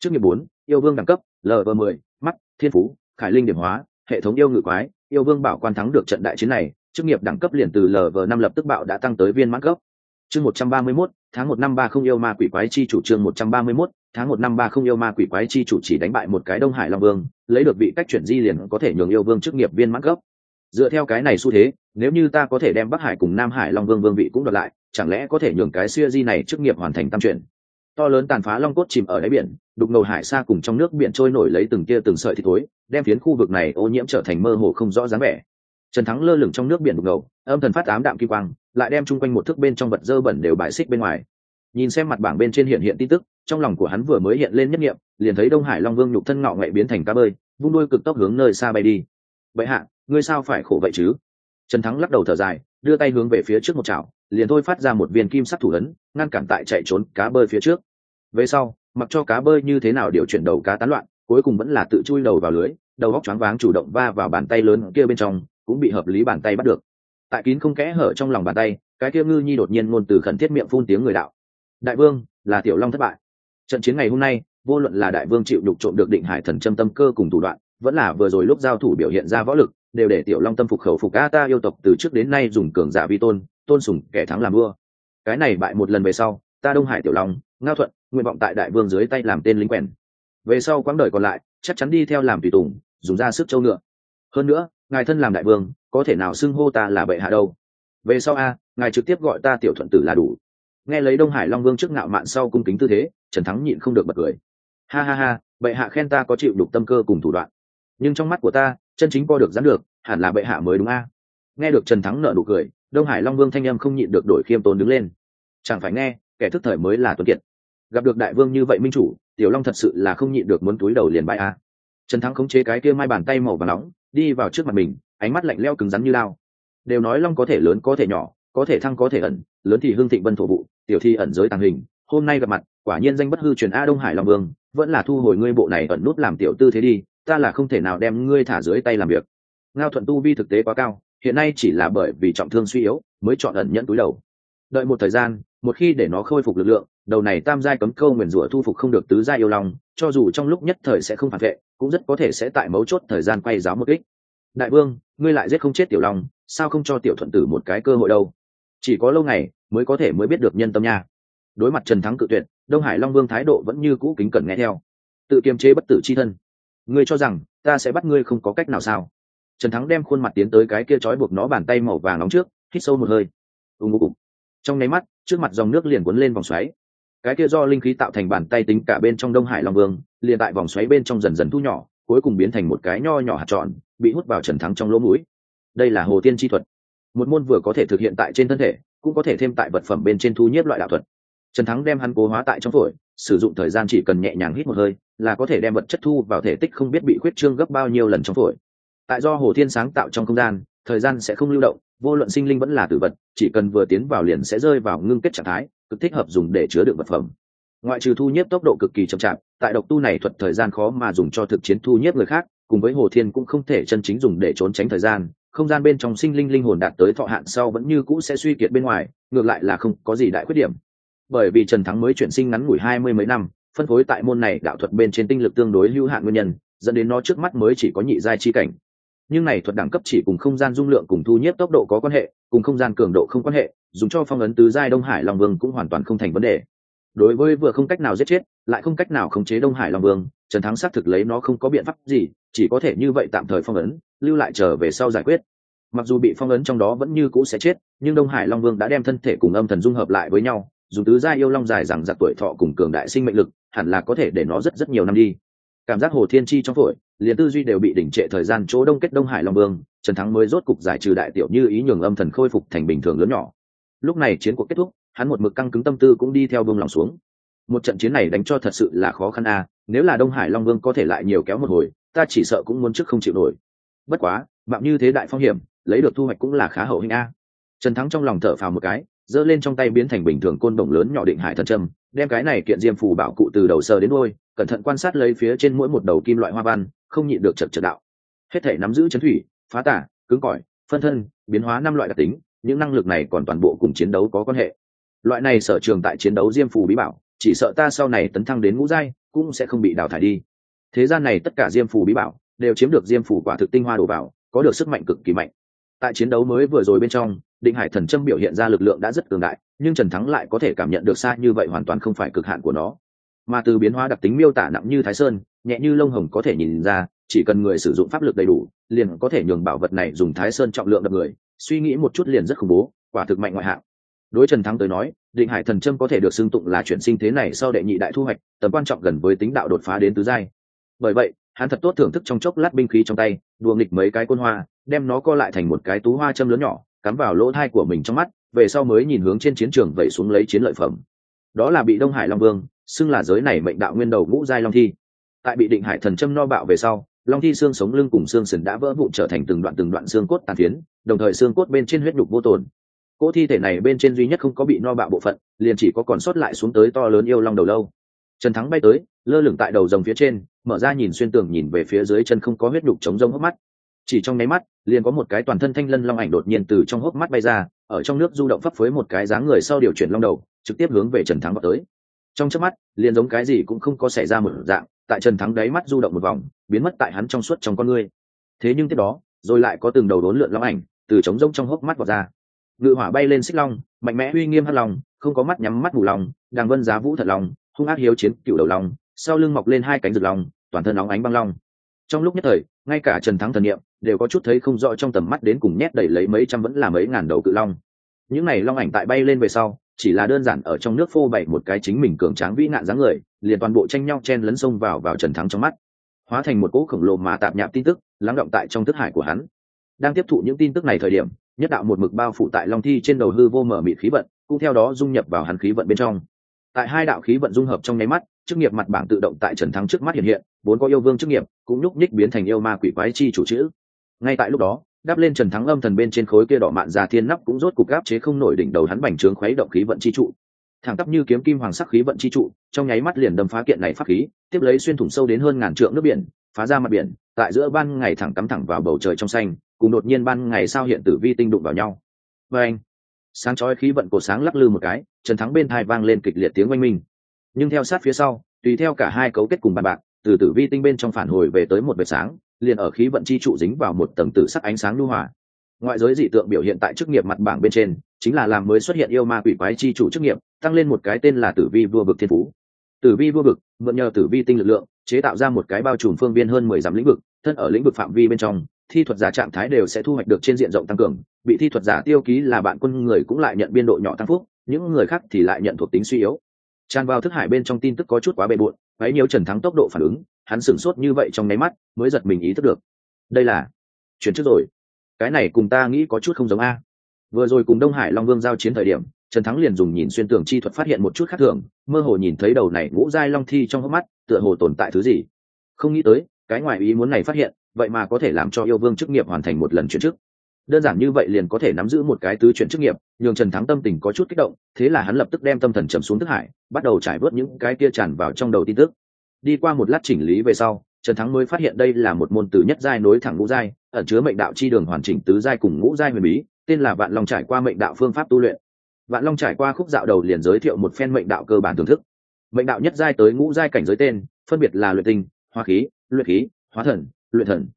Chức nghiệp bốn, yêu vương đẳng cấp lv mười, mắt, thiên phú, khải linh điểm hóa, hệ thống yêu ngự quái, yêu vương bảo quan thắng được trận đại chiến này chức nghiệp đẳng cấp liền từ lv năm lập tức bạo đã tăng tới viên mãn cấp. Chương một trăm ba mươi mốt, tháng một năm ba không yêu ma quỷ quái chi chủ trương một trăm ba mươi mốt, tháng một năm ba không yêu ma quỷ quái chi chủ chỉ đánh bại một cái đông hải long vương, lấy được vị cách chuyển di liền có thể nhường yêu vương chức nghiệp viên mãn cấp. Dựa theo cái này xu thế, nếu như ta có thể đem bắc hải cùng nam hải long vương vương vị cũng đoạt lại, chẳng lẽ có thể nhường cái xuya di này chức nghiệp hoàn thành tam chuyển? To lớn tàn phá long cốt chìm ở đáy biển, đục ngầu hải xa cùng trong nước biển trôi nổi lấy từng tia từng sợi thì thối, đem phiến khu vực này ô nhiễm trở thành mơ hồ không rõ dáng vẻ trần thắng lơ lửng trong nước biển đục ngầu, âm thần phát ám đạm kỳ quang, lại đem chung quanh một thước bên trong vật dơ bẩn đều bài xích bên ngoài. Nhìn xem mặt bảng bên trên hiện hiện tin tức, trong lòng của hắn vừa mới hiện lên nhất nghiệm, liền thấy đông hải long vương nhục thân ngọ ngậy biến thành cá bơi, vung đuôi cực tốc hướng nơi xa bay đi. Vậy hạ, ngươi sao phải khổ vậy chứ? Trần thắng lắc đầu thở dài, đưa tay hướng về phía trước một chảo, liền thôi phát ra một viên kim sắc thủ ấn, ngăn cản tại chạy trốn cá bơi phía trước. Về sau, mặc cho cá bơi như thế nào điều chuyển đầu cá tán loạn, cuối cùng vẫn là tự chui đầu vào lưới, đầu góc choáng váng chủ động va vào bàn tay lớn kia bên trong cũng bị hợp lý bàn tay bắt được. Tại kín không kẽ hở trong lòng bàn tay, cái kia ngư nhi đột nhiên ngôn từ khẩn thiết miệng phun tiếng người đạo. Đại vương, là tiểu long thất bại. Trận chiến ngày hôm nay, vô luận là đại vương chịu đục trộm được định hải thần châm tâm cơ cùng thủ đoạn, vẫn là vừa rồi lúc giao thủ biểu hiện ra võ lực, đều để tiểu long tâm phục khẩu phục a ta yêu tộc từ trước đến nay dùng cường giả vi tôn tôn sùng kẻ thắng làm vua. Cái này bại một lần về sau, ta đông hải tiểu long, ngao thuận, nguyện vọng tại đại vương dưới tay làm tên lính quèn. Về sau quãng đời còn lại, chắc chắn đi theo làm tùy tùng, dùng ra sức châu ngựa. Hơn nữa ngài thân làm đại vương, có thể nào xưng hô ta là bệ hạ đâu? Về sau a, ngài trực tiếp gọi ta tiểu thuận tử là đủ. Nghe lấy đông hải long vương trước ngạo mạn sau cung kính tư thế, trần thắng nhịn không được bật cười. Ha ha ha, bệ hạ khen ta có chịu đục tâm cơ cùng thủ đoạn. Nhưng trong mắt của ta, chân chính co được dán được, hẳn là bệ hạ mới đúng a. Nghe được trần thắng nợ nụ cười, đông hải long vương thanh âm không nhịn được đổi khiêm tốn đứng lên. Chẳng phải nghe, kẻ thức thời mới là tuấn kiệt. Gặp được đại vương như vậy minh chủ, tiểu long thật sự là không nhịn được muốn túi đầu liền bãi a. Trần thắng khống chế cái kia mai bàn tay màu và nóng đi vào trước mặt mình, ánh mắt lạnh leo cứng rắn như lao. Đều nói long có thể lớn có thể nhỏ, có thể thăng có thể ẩn, lớn thì hương thịnh vân thổ vụ, tiểu thi ẩn giới tàng hình, hôm nay gặp mặt, quả nhiên danh bất hư truyền a đông hải long vương, vẫn là thu hồi ngươi bộ này ẩn nút làm tiểu tư thế đi, ta là không thể nào đem ngươi thả dưới tay làm việc. Ngao thuận tu vi thực tế quá cao, hiện nay chỉ là bởi vì trọng thương suy yếu, mới chọn ẩn nhẫn túi đầu đợi một thời gian, một khi để nó khôi phục lực lượng, đầu này tam giai cấm câu nguyền rủa thu phục không được tứ giai yêu lòng cho dù trong lúc nhất thời sẽ không phản vệ, cũng rất có thể sẽ tại mấu chốt thời gian quay giáo một kích. Đại vương, ngươi lại giết không chết tiểu long, sao không cho tiểu thuận tử một cái cơ hội đâu? Chỉ có lâu ngày mới có thể mới biết được nhân tâm nha. Đối mặt trần thắng cự tuyệt, đông hải long vương thái độ vẫn như cũ kính cẩn nghe theo. Tự kiềm chế bất tử c h i thân. Ngươi cho rằng, ta sẽ bắt ngươi không có cách nào sao? Trần thắng đem khuôn mặt tiến tới cái kia trói buộc nó bàn tay màu vàng nóng trước, hít sâu một hơi. Ùng ùng trong nháy mắt, trước mặt dòng nước liền cuốn lên vòng xoáy. Cái kia do linh khí tạo thành bàn tay tính cả bên trong đông hải long vương, liền tại vòng xoáy bên trong dần dần thu nhỏ, cuối cùng biến thành một cái nho nhỏ hạt tròn, bị hút vào trần thắng trong lỗ mũi. Đây là hồ tiên chi thuật. Một môn vừa có thể thực hiện tại trên thân thể, cũng có thể thêm tại vật phẩm bên trên thu nhiếp loại đạo thuật. Trần thắng đem hắn cố hóa tại trong phổi, sử dụng thời gian chỉ cần nhẹ nhàng hít một hơi, là có thể đem vật chất thu vào thể tích không biết bị khuyết trương gấp bao nhiêu lần trong phổi. Tại do hồ thiên sáng tạo trong không gian thời gian sẽ không lưu động, vô luận sinh linh vẫn là tử vật, chỉ cần vừa tiến vào liền sẽ rơi vào ngưng kết trạng thái, cực thích hợp dùng để chứa đựng vật phẩm. Ngoại trừ thu nhiếp tốc độ cực kỳ chậm chạp, tại độc tu này thuật thời gian khó mà dùng cho thực chiến thu nhiếp người khác, cùng với hồ thiên cũng không thể chân chính dùng để trốn tránh thời gian, không gian bên trong sinh linh linh hồn đạt tới thọ hạn sau vẫn như cũ sẽ suy kiệt bên ngoài, ngược lại là không có gì đại khuyết điểm. Bởi vì trần thắng mới chuyển sinh ngắn ngủi hai mươi mấy năm, phân phối tại môn này đạo thuật bên trên tinh lực tương đối hữu hạn nguyên nhân, dẫn đến nó trước mắt mới chỉ có nhị giai chi cảnh nhưng này thuật đẳng cấp chỉ cùng không gian dung lượng cùng thu nhiếp tốc độ có quan hệ, cùng không gian cường độ không quan hệ, dùng cho phong ấn tứ giai đông hải long vương cũng hoàn toàn không thành vấn đề. Đối với vừa không cách nào giết chết, lại không cách nào khống chế đông hải long vương, trần thắng xác thực lấy nó không có biện pháp gì, chỉ có thể như vậy tạm thời phong ấn, lưu lại trở về sau giải quyết. Mặc dù bị phong ấn trong đó vẫn như cũ sẽ chết, nhưng đông hải long vương đã đem thân thể cùng âm thần dung hợp lại với nhau, dùng tứ gia yêu long dài rằng giặc tuổi thọ cùng cường đại sinh mệnh lực, hẳn là có thể để nó rất rất nhiều năm đi. Cảm giác hồ thiên chi trong phổi liền tư duy đều bị đỉnh trệ thời gian chỗ đông kết đông hải long vương, trần thắng mới rốt cục giải trừ đại tiểu như ý nhường âm thần khôi phục thành bình thường lớn nhỏ. Lúc này chiến cuộc kết thúc, hắn một mực căng cứng tâm tư cũng đi theo bông lòng xuống. Một trận chiến này đánh cho thật sự là khó khăn a, nếu là đông hải long vương có thể lại nhiều kéo một hồi, ta chỉ sợ cũng muốn trước không chịu nổi. Bất quá mạo như thế đại phong hiểm, lấy được thu hoạch cũng là khá hậu hình a. Trần thắng trong lòng thở phào một cái, giơ lên trong tay biến thành bình thường côn đồng lớn nhỏ định hải thần trâm đem cái này kiện diêm phù bảo cụ từ đầu sờ đến đôi cẩn thận quan sát lấy phía trên mỗi một đầu kim loại hoa văn không nhịn được chật chật đạo. Hết thể nắm giữ chấn thủy, phá tả cứng cỏi, phân thân, biến hóa năm loại đặc tính, những năng lực này còn toàn bộ cùng chiến đấu có quan hệ. Loại này sở trường tại chiến đấu diêm phù bí bảo, chỉ sợ ta sau này tấn thăng đến ngũ giai, cũng sẽ không bị đào thải đi. Thế gian này tất cả diêm phù bí bảo, đều chiếm được diêm phù quả thực tinh hoa đồ bảo, có được sức mạnh cực kỳ mạnh. Tại chiến đấu mới vừa rồi bên trong, định hải thần trâm biểu hiện ra lực lượng đã rất cường đại, nhưng trần thắng lại có thể cảm nhận được xa như vậy hoàn toàn không phải cực hạn của nó mà từ biến hóa đặc tính miêu tả nặng như thái sơn, nhẹ như lông hồng có thể nhìn ra, chỉ cần người sử dụng pháp lực đầy đủ, liền có thể nhường bảo vật này dùng thái sơn trọng lượng đập người, suy nghĩ một chút liền rất khủng bố, quả thực mạnh ngoại hạng. Đối trần thắng tới nói, định hải thần trâm có thể được xưng tụng là chuyển sinh thế này sau đệ nhị đại thu hoạch, tầm quan trọng gần với tính đạo đột phá đến tứ giai. Bởi vậy, hắn thật tốt thưởng thức trong chốc lát binh khí trong tay, đùa nghịch mấy cái côn hoa, đem nó co lại thành một cái tú hoa châm lớn nhỏ, cắm vào lỗ thai của mình trong mắt, về sau mới nhìn hướng trên chiến trường vẩy xuống lấy chiến lợi phẩm. Đó là bị đông hải long vương xưng là giới này mệnh đạo nguyên đầu ngũ giai long thi. Tại bị định hải thần châm no bạo về sau, long thi xương sống lưng cùng xương sườn đã vỡ vụn trở thành từng đoạn từng đoạn xương cốt tàn phiến, đồng thời xương cốt bên trên huyết nhục vô tồn. Cỗ thi thể này bên trên duy nhất không có bị no bạo bộ phận, liền chỉ có còn sót lại xuống tới to lớn yêu long đầu lâu. Trần thắng bay tới, lơ lửng tại đầu rồng phía trên, mở ra nhìn xuyên tường nhìn về phía dưới chân không có huyết nhục chống rông hốc mắt. Chỉ trong nháy mắt, liền có một cái toàn thân thanh lân long ảnh đột nhiên từ trong hốc mắt bay ra, ở trong nước du động phấp phới một cái dáng người sau điều chuyển long đầu, trực tiếp hướng về trần thắng vào tới trong chớp mắt, liền giống cái gì cũng không có xảy ra một dạng, tại trần thắng đáy mắt du động một vòng, biến mất tại hắn trong suốt trong con ngươi. Thế nhưng tiếp đó, rồi lại có từng đầu đốn lượn long ảnh từ trống rông trong hốc mắt vọt ra. Ngự hỏa bay lên xích long, mạnh mẽ uy nghiêm hắt lòng, không có mắt nhắm mắt mù lòng, đàng vân giá vũ thật lòng, hung ác hiếu chiến cựu đầu lòng, sau lưng mọc lên hai cánh rực lòng, toàn thân nóng ánh băng long. Trong lúc nhất thời, ngay cả trần thắng thần niệm đều có chút thấy không rõ trong tầm mắt đến cùng nhét đẩy lấy mấy trăm vẫn là mấy ngàn đầu cự long. Những này long ảnh tại bay lên về sau chỉ là đơn giản ở trong nước phô bày một cái chính mình cường tráng vĩ nạn dáng người, liền toàn bộ tranh nhau chen lấn sông vào vào trần thắng trong mắt. Hóa thành một cỗ khổng lồ mà tạp nhạp tin tức, lắng động tại trong thức hải của hắn. Đang tiếp thụ những tin tức này thời điểm, nhất đạo một mực bao phủ tại long thi trên đầu hư vô mở mịt khí vận, cũng theo đó dung nhập vào hắn khí vận bên trong. Tại hai đạo khí vận dung hợp trong nháy mắt, chức nghiệp mặt bảng tự động tại trần thắng trước mắt hiện hiện, vốn có yêu vương chức nghiệp, cũng nhúc nhích biến thành yêu ma quỷ quái chi chủ chữ. Ngay tại lúc đó đáp lên trần thắng âm thần bên trên khối kia đỏ mạn già thiên nắp cũng rốt cục gáp chế không nổi đỉnh đầu hắn bành trướng khuấy động khí vận chi trụ. Thẳng tắp như kiếm kim hoàng sắc khí vận chi trụ, trong nháy mắt liền đâm phá kiện này pháp khí, tiếp lấy xuyên thủng sâu đến hơn ngàn trượng nước biển, phá ra mặt biển, tại giữa ban ngày thẳng cắm thẳng vào bầu trời trong xanh, cùng đột nhiên ban ngày sao hiện tử vi tinh đụng vào nhau. Và anh, sáng chói khí vận cổ sáng lắc lư một cái, trần thắng bên thai vang lên kịch liệt tiếng oanh minh. Nhưng theo sát phía sau, tùy theo cả hai cấu kết cùng bàn bạc từ tử vi tinh bên trong phản hồi về tới một vệt sáng, liền ở khí vận chi trụ dính vào một tầng tử sắc ánh sáng lưu hỏa ngoại giới dị tượng biểu hiện tại chức nghiệp mặt bảng bên trên, chính là làm mới xuất hiện yêu ma quỷ quái chi chủ chức nghiệp, tăng lên một cái tên là tử vi vua vực thiên phú. Tử vi vua vực, mượn nhờ tử vi tinh lực lượng, chế tạo ra một cái bao trùm phương viên hơn mười dặm lĩnh vực, thân ở lĩnh vực phạm vi bên trong, thi thuật giả trạng thái đều sẽ thu hoạch được trên diện rộng tăng cường bị thi thuật giả tiêu ký là bạn quân người cũng lại nhận biên độ nhỏ tăng phúc, những người khác thì lại nhận thuộc tính suy yếu tràn vào thức hải bên trong tin tức có chút quá bề bộn ấy nhiều trần thắng tốc độ phản ứng, hắn sửng sốt như vậy trong nháy mắt mới giật mình ý thức được. Đây là chuyển trước rồi. Cái này cùng ta nghĩ có chút không giống a. Vừa rồi cùng đông hải long vương giao chiến thời điểm, trần thắng liền dùng nhìn xuyên tường chi thuật phát hiện một chút khác thường, mơ hồ nhìn thấy đầu này ngũ giai long thi trong hốc mắt, tựa hồ tồn tại thứ gì. Không nghĩ tới, cái ngoài ý muốn này phát hiện, vậy mà có thể làm cho yêu vương chức nghiệp hoàn thành một lần chuyển chức đơn giản như vậy liền có thể nắm giữ một cái tứ chuyển chức nghiệp, nhường trần thắng tâm tình có chút kích động, thế là hắn lập tức đem tâm thần trầm xuống thức hải, bắt đầu trải bớt những cái kia tràn vào trong đầu tin tức. Đi qua một lát chỉnh lý về sau, trần thắng mới phát hiện đây là một môn từ nhất giai nối thẳng ngũ giai, ẩn chứa mệnh đạo chi đường hoàn chỉnh tứ giai cùng ngũ giai huyền bí, tên là vạn long trải qua mệnh đạo phương pháp tu luyện. Vạn long trải qua khúc dạo đầu liền giới thiệu một phen mệnh đạo cơ bản thưởng thức. Mệnh đạo nhất giai tới ngũ giai cảnh giới tên, phân biệt là luyện tinh hoa khí, luyện khí, hóa thần, luyện thần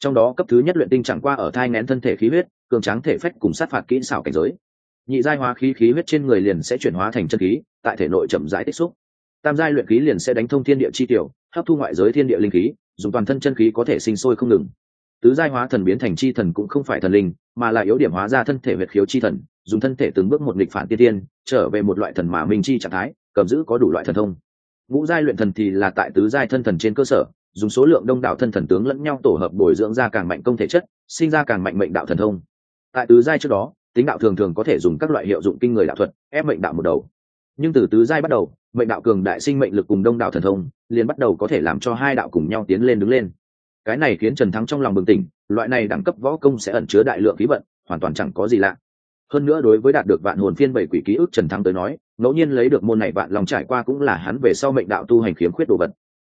trong đó cấp thứ nhất luyện tinh chẳng qua ở thai nén thân thể khí huyết, cường tráng thể phách cùng sát phạt kỹ xảo cảnh giới. Nhị giai hóa khí khí huyết trên người liền sẽ chuyển hóa thành chân khí, tại thể nội chậm rãi tích xúc. Tam giai luyện khí liền sẽ đánh thông thiên địa chi tiểu, hấp thu ngoại giới thiên địa linh khí, dùng toàn thân chân khí có thể sinh sôi không ngừng. Tứ giai hóa thần biến thành chi thần cũng không phải thần linh, mà là yếu điểm hóa ra thân thể huyệt khiếu chi thần, dùng thân thể từng bước một nghịch phản tiên tiên, trở về một loại thần mà minh chi trạng thái, cầm giữ có đủ loại thần thông. Ngũ giai luyện thần thì là tại tứ giai thân thần trên cơ sở dùng số lượng đông đảo thân thần tướng lẫn nhau tổ hợp bồi dưỡng ra càng mạnh công thể chất, sinh ra càng mạnh mệnh đạo thần thông. Tại tứ giai trước đó, tính đạo thường thường có thể dùng các loại hiệu dụng kinh người đạo thuật, ép mệnh đạo một đầu. Nhưng từ tứ giai bắt đầu, mệnh đạo cường đại sinh mệnh lực cùng đông đạo thần thông, liền bắt đầu có thể làm cho hai đạo cùng nhau tiến lên đứng lên. Cái này khiến trần thắng trong lòng bừng tỉnh, loại này đẳng cấp võ công sẽ ẩn chứa đại lượng khí vận, hoàn toàn chẳng có gì lạ. Hơn nữa đối với đạt được vạn hồn phiên bảy quỷ ký ức trần thắng tới nói, ngẫu nhiên lấy được môn này vạn lòng trải qua cũng là hắn về sau mệnh đạo tu hành khiếm khuyết đồ vật.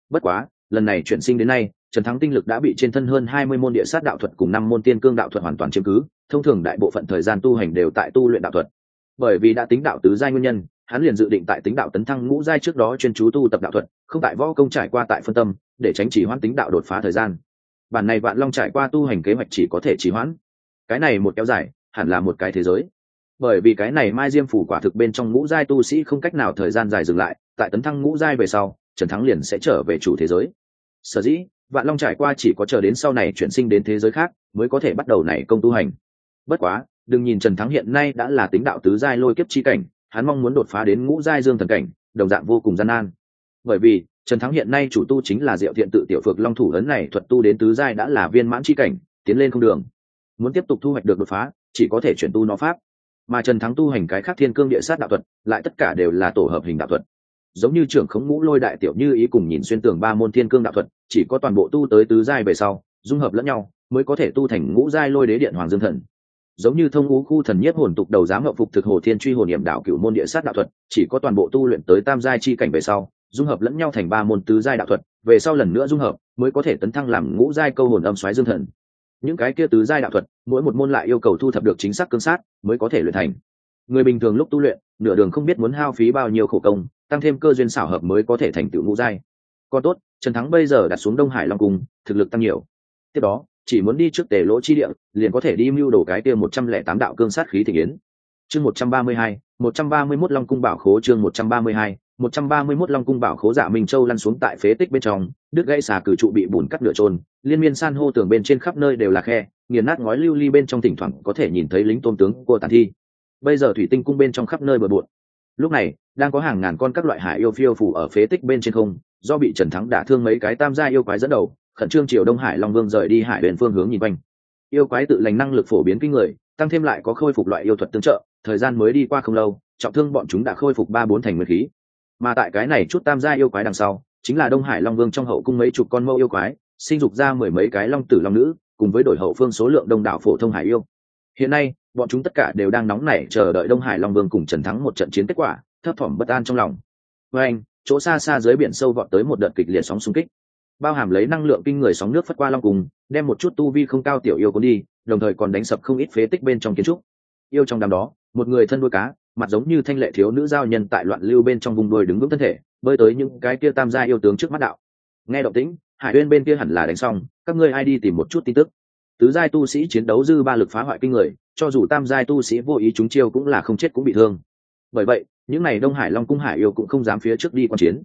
Bất quá lần này chuyển sinh đến nay, trần thắng tinh lực đã bị trên thân hơn hai mươi môn địa sát đạo thuật cùng năm môn tiên cương đạo thuật hoàn toàn chiếm cứ, thông thường đại bộ phận thời gian tu hành đều tại tu luyện đạo thuật. Bởi vì đã tính đạo tứ giai nguyên nhân, hắn liền dự định tại tính đạo tấn thăng ngũ giai trước đó chuyên chú tu tập đạo thuật, không tại võ công trải qua tại phân tâm, để tránh chỉ hoãn tính đạo đột phá thời gian. Bản này vạn long trải qua tu hành kế hoạch chỉ có thể chỉ hoãn. Cái này một kéo dài, hẳn là một cái thế giới. Bởi vì cái này mai diêm phủ quả thực bên trong ngũ giai tu sĩ không cách nào thời gian dài dừng lại, tại tấn thăng ngũ giai về sau trần thắng liền sẽ trở về chủ thế giới. Sở dĩ, vạn long trải qua chỉ có chờ đến sau này chuyển sinh đến thế giới khác mới có thể bắt đầu này công tu hành. Bất quá, đừng nhìn trần thắng hiện nay đã là tính đạo tứ giai lôi kiếp chi cảnh, hắn mong muốn đột phá đến ngũ giai dương thần cảnh, đồng dạng vô cùng gian nan. Bởi vì, trần thắng hiện nay chủ tu chính là diệu thiện tự tiểu phược long thủ ấn này thuật tu đến tứ giai đã là viên mãn chi cảnh, tiến lên không đường. Muốn tiếp tục thu hoạch được đột phá, chỉ có thể chuyển tu nó pháp. Mà trần thắng tu hành cái khác thiên cương địa sát đạo thuật, lại tất cả đều là tổ hợp hình đạo thuật giống như trưởng khống ngũ lôi đại tiểu như ý cùng nhìn xuyên tường ba môn thiên cương đạo thuật, chỉ có toàn bộ tu tới tứ giai về sau, dung hợp lẫn nhau, mới có thể tu thành ngũ giai lôi đế điện hoàng dương thần. Giống như thông ngũ khu thần nhất hồn tục đầu giám ngọc phục thực hồ thiên truy hồn niệm đạo cựu môn địa sát đạo thuật, chỉ có toàn bộ tu luyện tới tam giai chi cảnh về sau, dung hợp lẫn nhau thành ba môn tứ giai đạo thuật, về sau lần nữa dung hợp, mới có thể tấn thăng làm ngũ giai câu hồn âm xoáy dương thần. Những cái kia tứ giai đạo thuật, mỗi một môn lại yêu cầu thu thập được chính xác cương sát, mới có thể luyện thành. Người bình thường lúc tu luyện, nửa đường không biết muốn hao phí bao nhiêu khổ công tăng thêm cơ duyên xảo hợp mới có thể thành tựu ngũ giai còn tốt trần thắng bây giờ đặt xuống đông hải long cung thực lực tăng nhiều tiếp đó chỉ muốn đi trước tề lỗ chi địa liền có thể đi mưu đồ cái kia một trăm lẻ tám đạo cương sát khí thị yến chương một trăm ba mươi hai 131 Long cung bảo khố chương 132, 131 Long cung bảo khố Dạ Minh Châu lăn xuống tại phế tích bên trong, đứt gãy xà cử trụ bị bùn cắt nửa trôn, liên miên san hô tường bên trên khắp nơi đều là khe, nghiền nát ngói lưu ly bên trong thỉnh thoảng có thể nhìn thấy lính tôn tướng của tàn thi. Bây giờ thủy tinh cung bên trong khắp nơi bừa bộn. Lúc này, đang có hàng ngàn con các loại hải yêu phiêu phủ ở phế tích bên trên không, do bị Trần Thắng đả thương mấy cái tam gia yêu quái dẫn đầu, khẩn trương triều Đông Hải Long Vương rời đi hải huyền phương hướng nhìn quanh. Yêu quái tự lành năng lực phổ biến kinh người, tăng thêm lại có khôi phục loại yêu thuật tương trợ, thời gian mới đi qua không lâu, trọng thương bọn chúng đã khôi phục ba bốn thành nguyên khí mà tại cái này chút tam gia yêu quái đằng sau chính là đông hải long vương trong hậu cung mấy chục con mẫu yêu quái sinh dục ra mười mấy cái long tử long nữ cùng với đổi hậu phương số lượng đông đảo phổ thông hải yêu hiện nay bọn chúng tất cả đều đang nóng nảy chờ đợi đông hải long vương cùng trần thắng một trận chiến kết quả thấp thỏm bất an trong lòng. Với anh, chỗ xa xa dưới biển sâu vọt tới một đợt kịch liệt sóng xung kích. Bao hàm lấy năng lượng kinh người sóng nước phất qua long cùng, đem một chút tu vi không cao tiểu yêu cuốn đi, đồng thời còn đánh sập không ít phế tích bên trong kiến trúc. Yêu trong đám đó, một người thân đuôi cá, mặt giống như thanh lệ thiếu nữ giao nhân tại loạn lưu bên trong vùng đuôi đứng vững thân thể, bơi tới những cái kia tam gia yêu tướng trước mắt đạo. Nghe động tĩnh, hải uyên bên kia hẳn là đánh xong, các ngươi ai đi tìm một chút tin tức. Tứ giai tu sĩ chiến đấu dư ba lực phá hoại kinh người, cho dù tam giai tu sĩ vô ý chúng chiêu cũng là không chết cũng bị thương. Bởi vậy những n à y đông hải long cung hải yêu cũng không dám phía trước đi q u a n chiến.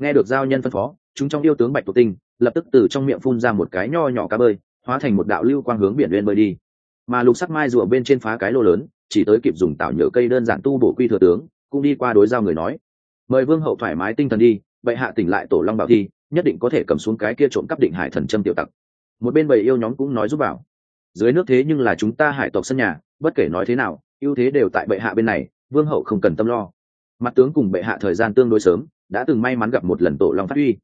Nghe được giao nhân phân phó, chúng trong yêu tướng bạch thuộc tinh lập tức từ trong miệng phun ra một cái nho nhỏ cá bơi, hóa thành một đạo lưu quang hướng biển lên bơi đi. Mà lục sắc mai rùa bên trên phá cái lô lớn, chỉ tới kịp dùng tạo nhựa cây đơn giản tu bổ quy thừa tướng, cũng đi qua đối giao người nói. Mời vương hậu thoải mái tinh thần đi, bệ hạ tỉnh lại tổ long bảo thi, nhất định có thể cầm xuống cái kia trộm cắp định hải thần châm tiểu tặc. Một bên bầy yêu nhóm cũng nói giúp bảo. Dưới nước thế nhưng là chúng ta hải tộc sân nhà, bất kể nói thế nào, ưu thế đều tại bệ hạ bên này, vương hậu không cần tâm lo mặt tướng cùng bệ hạ thời gian tương đối sớm, đã từng may mắn gặp một lần tổ long phát huy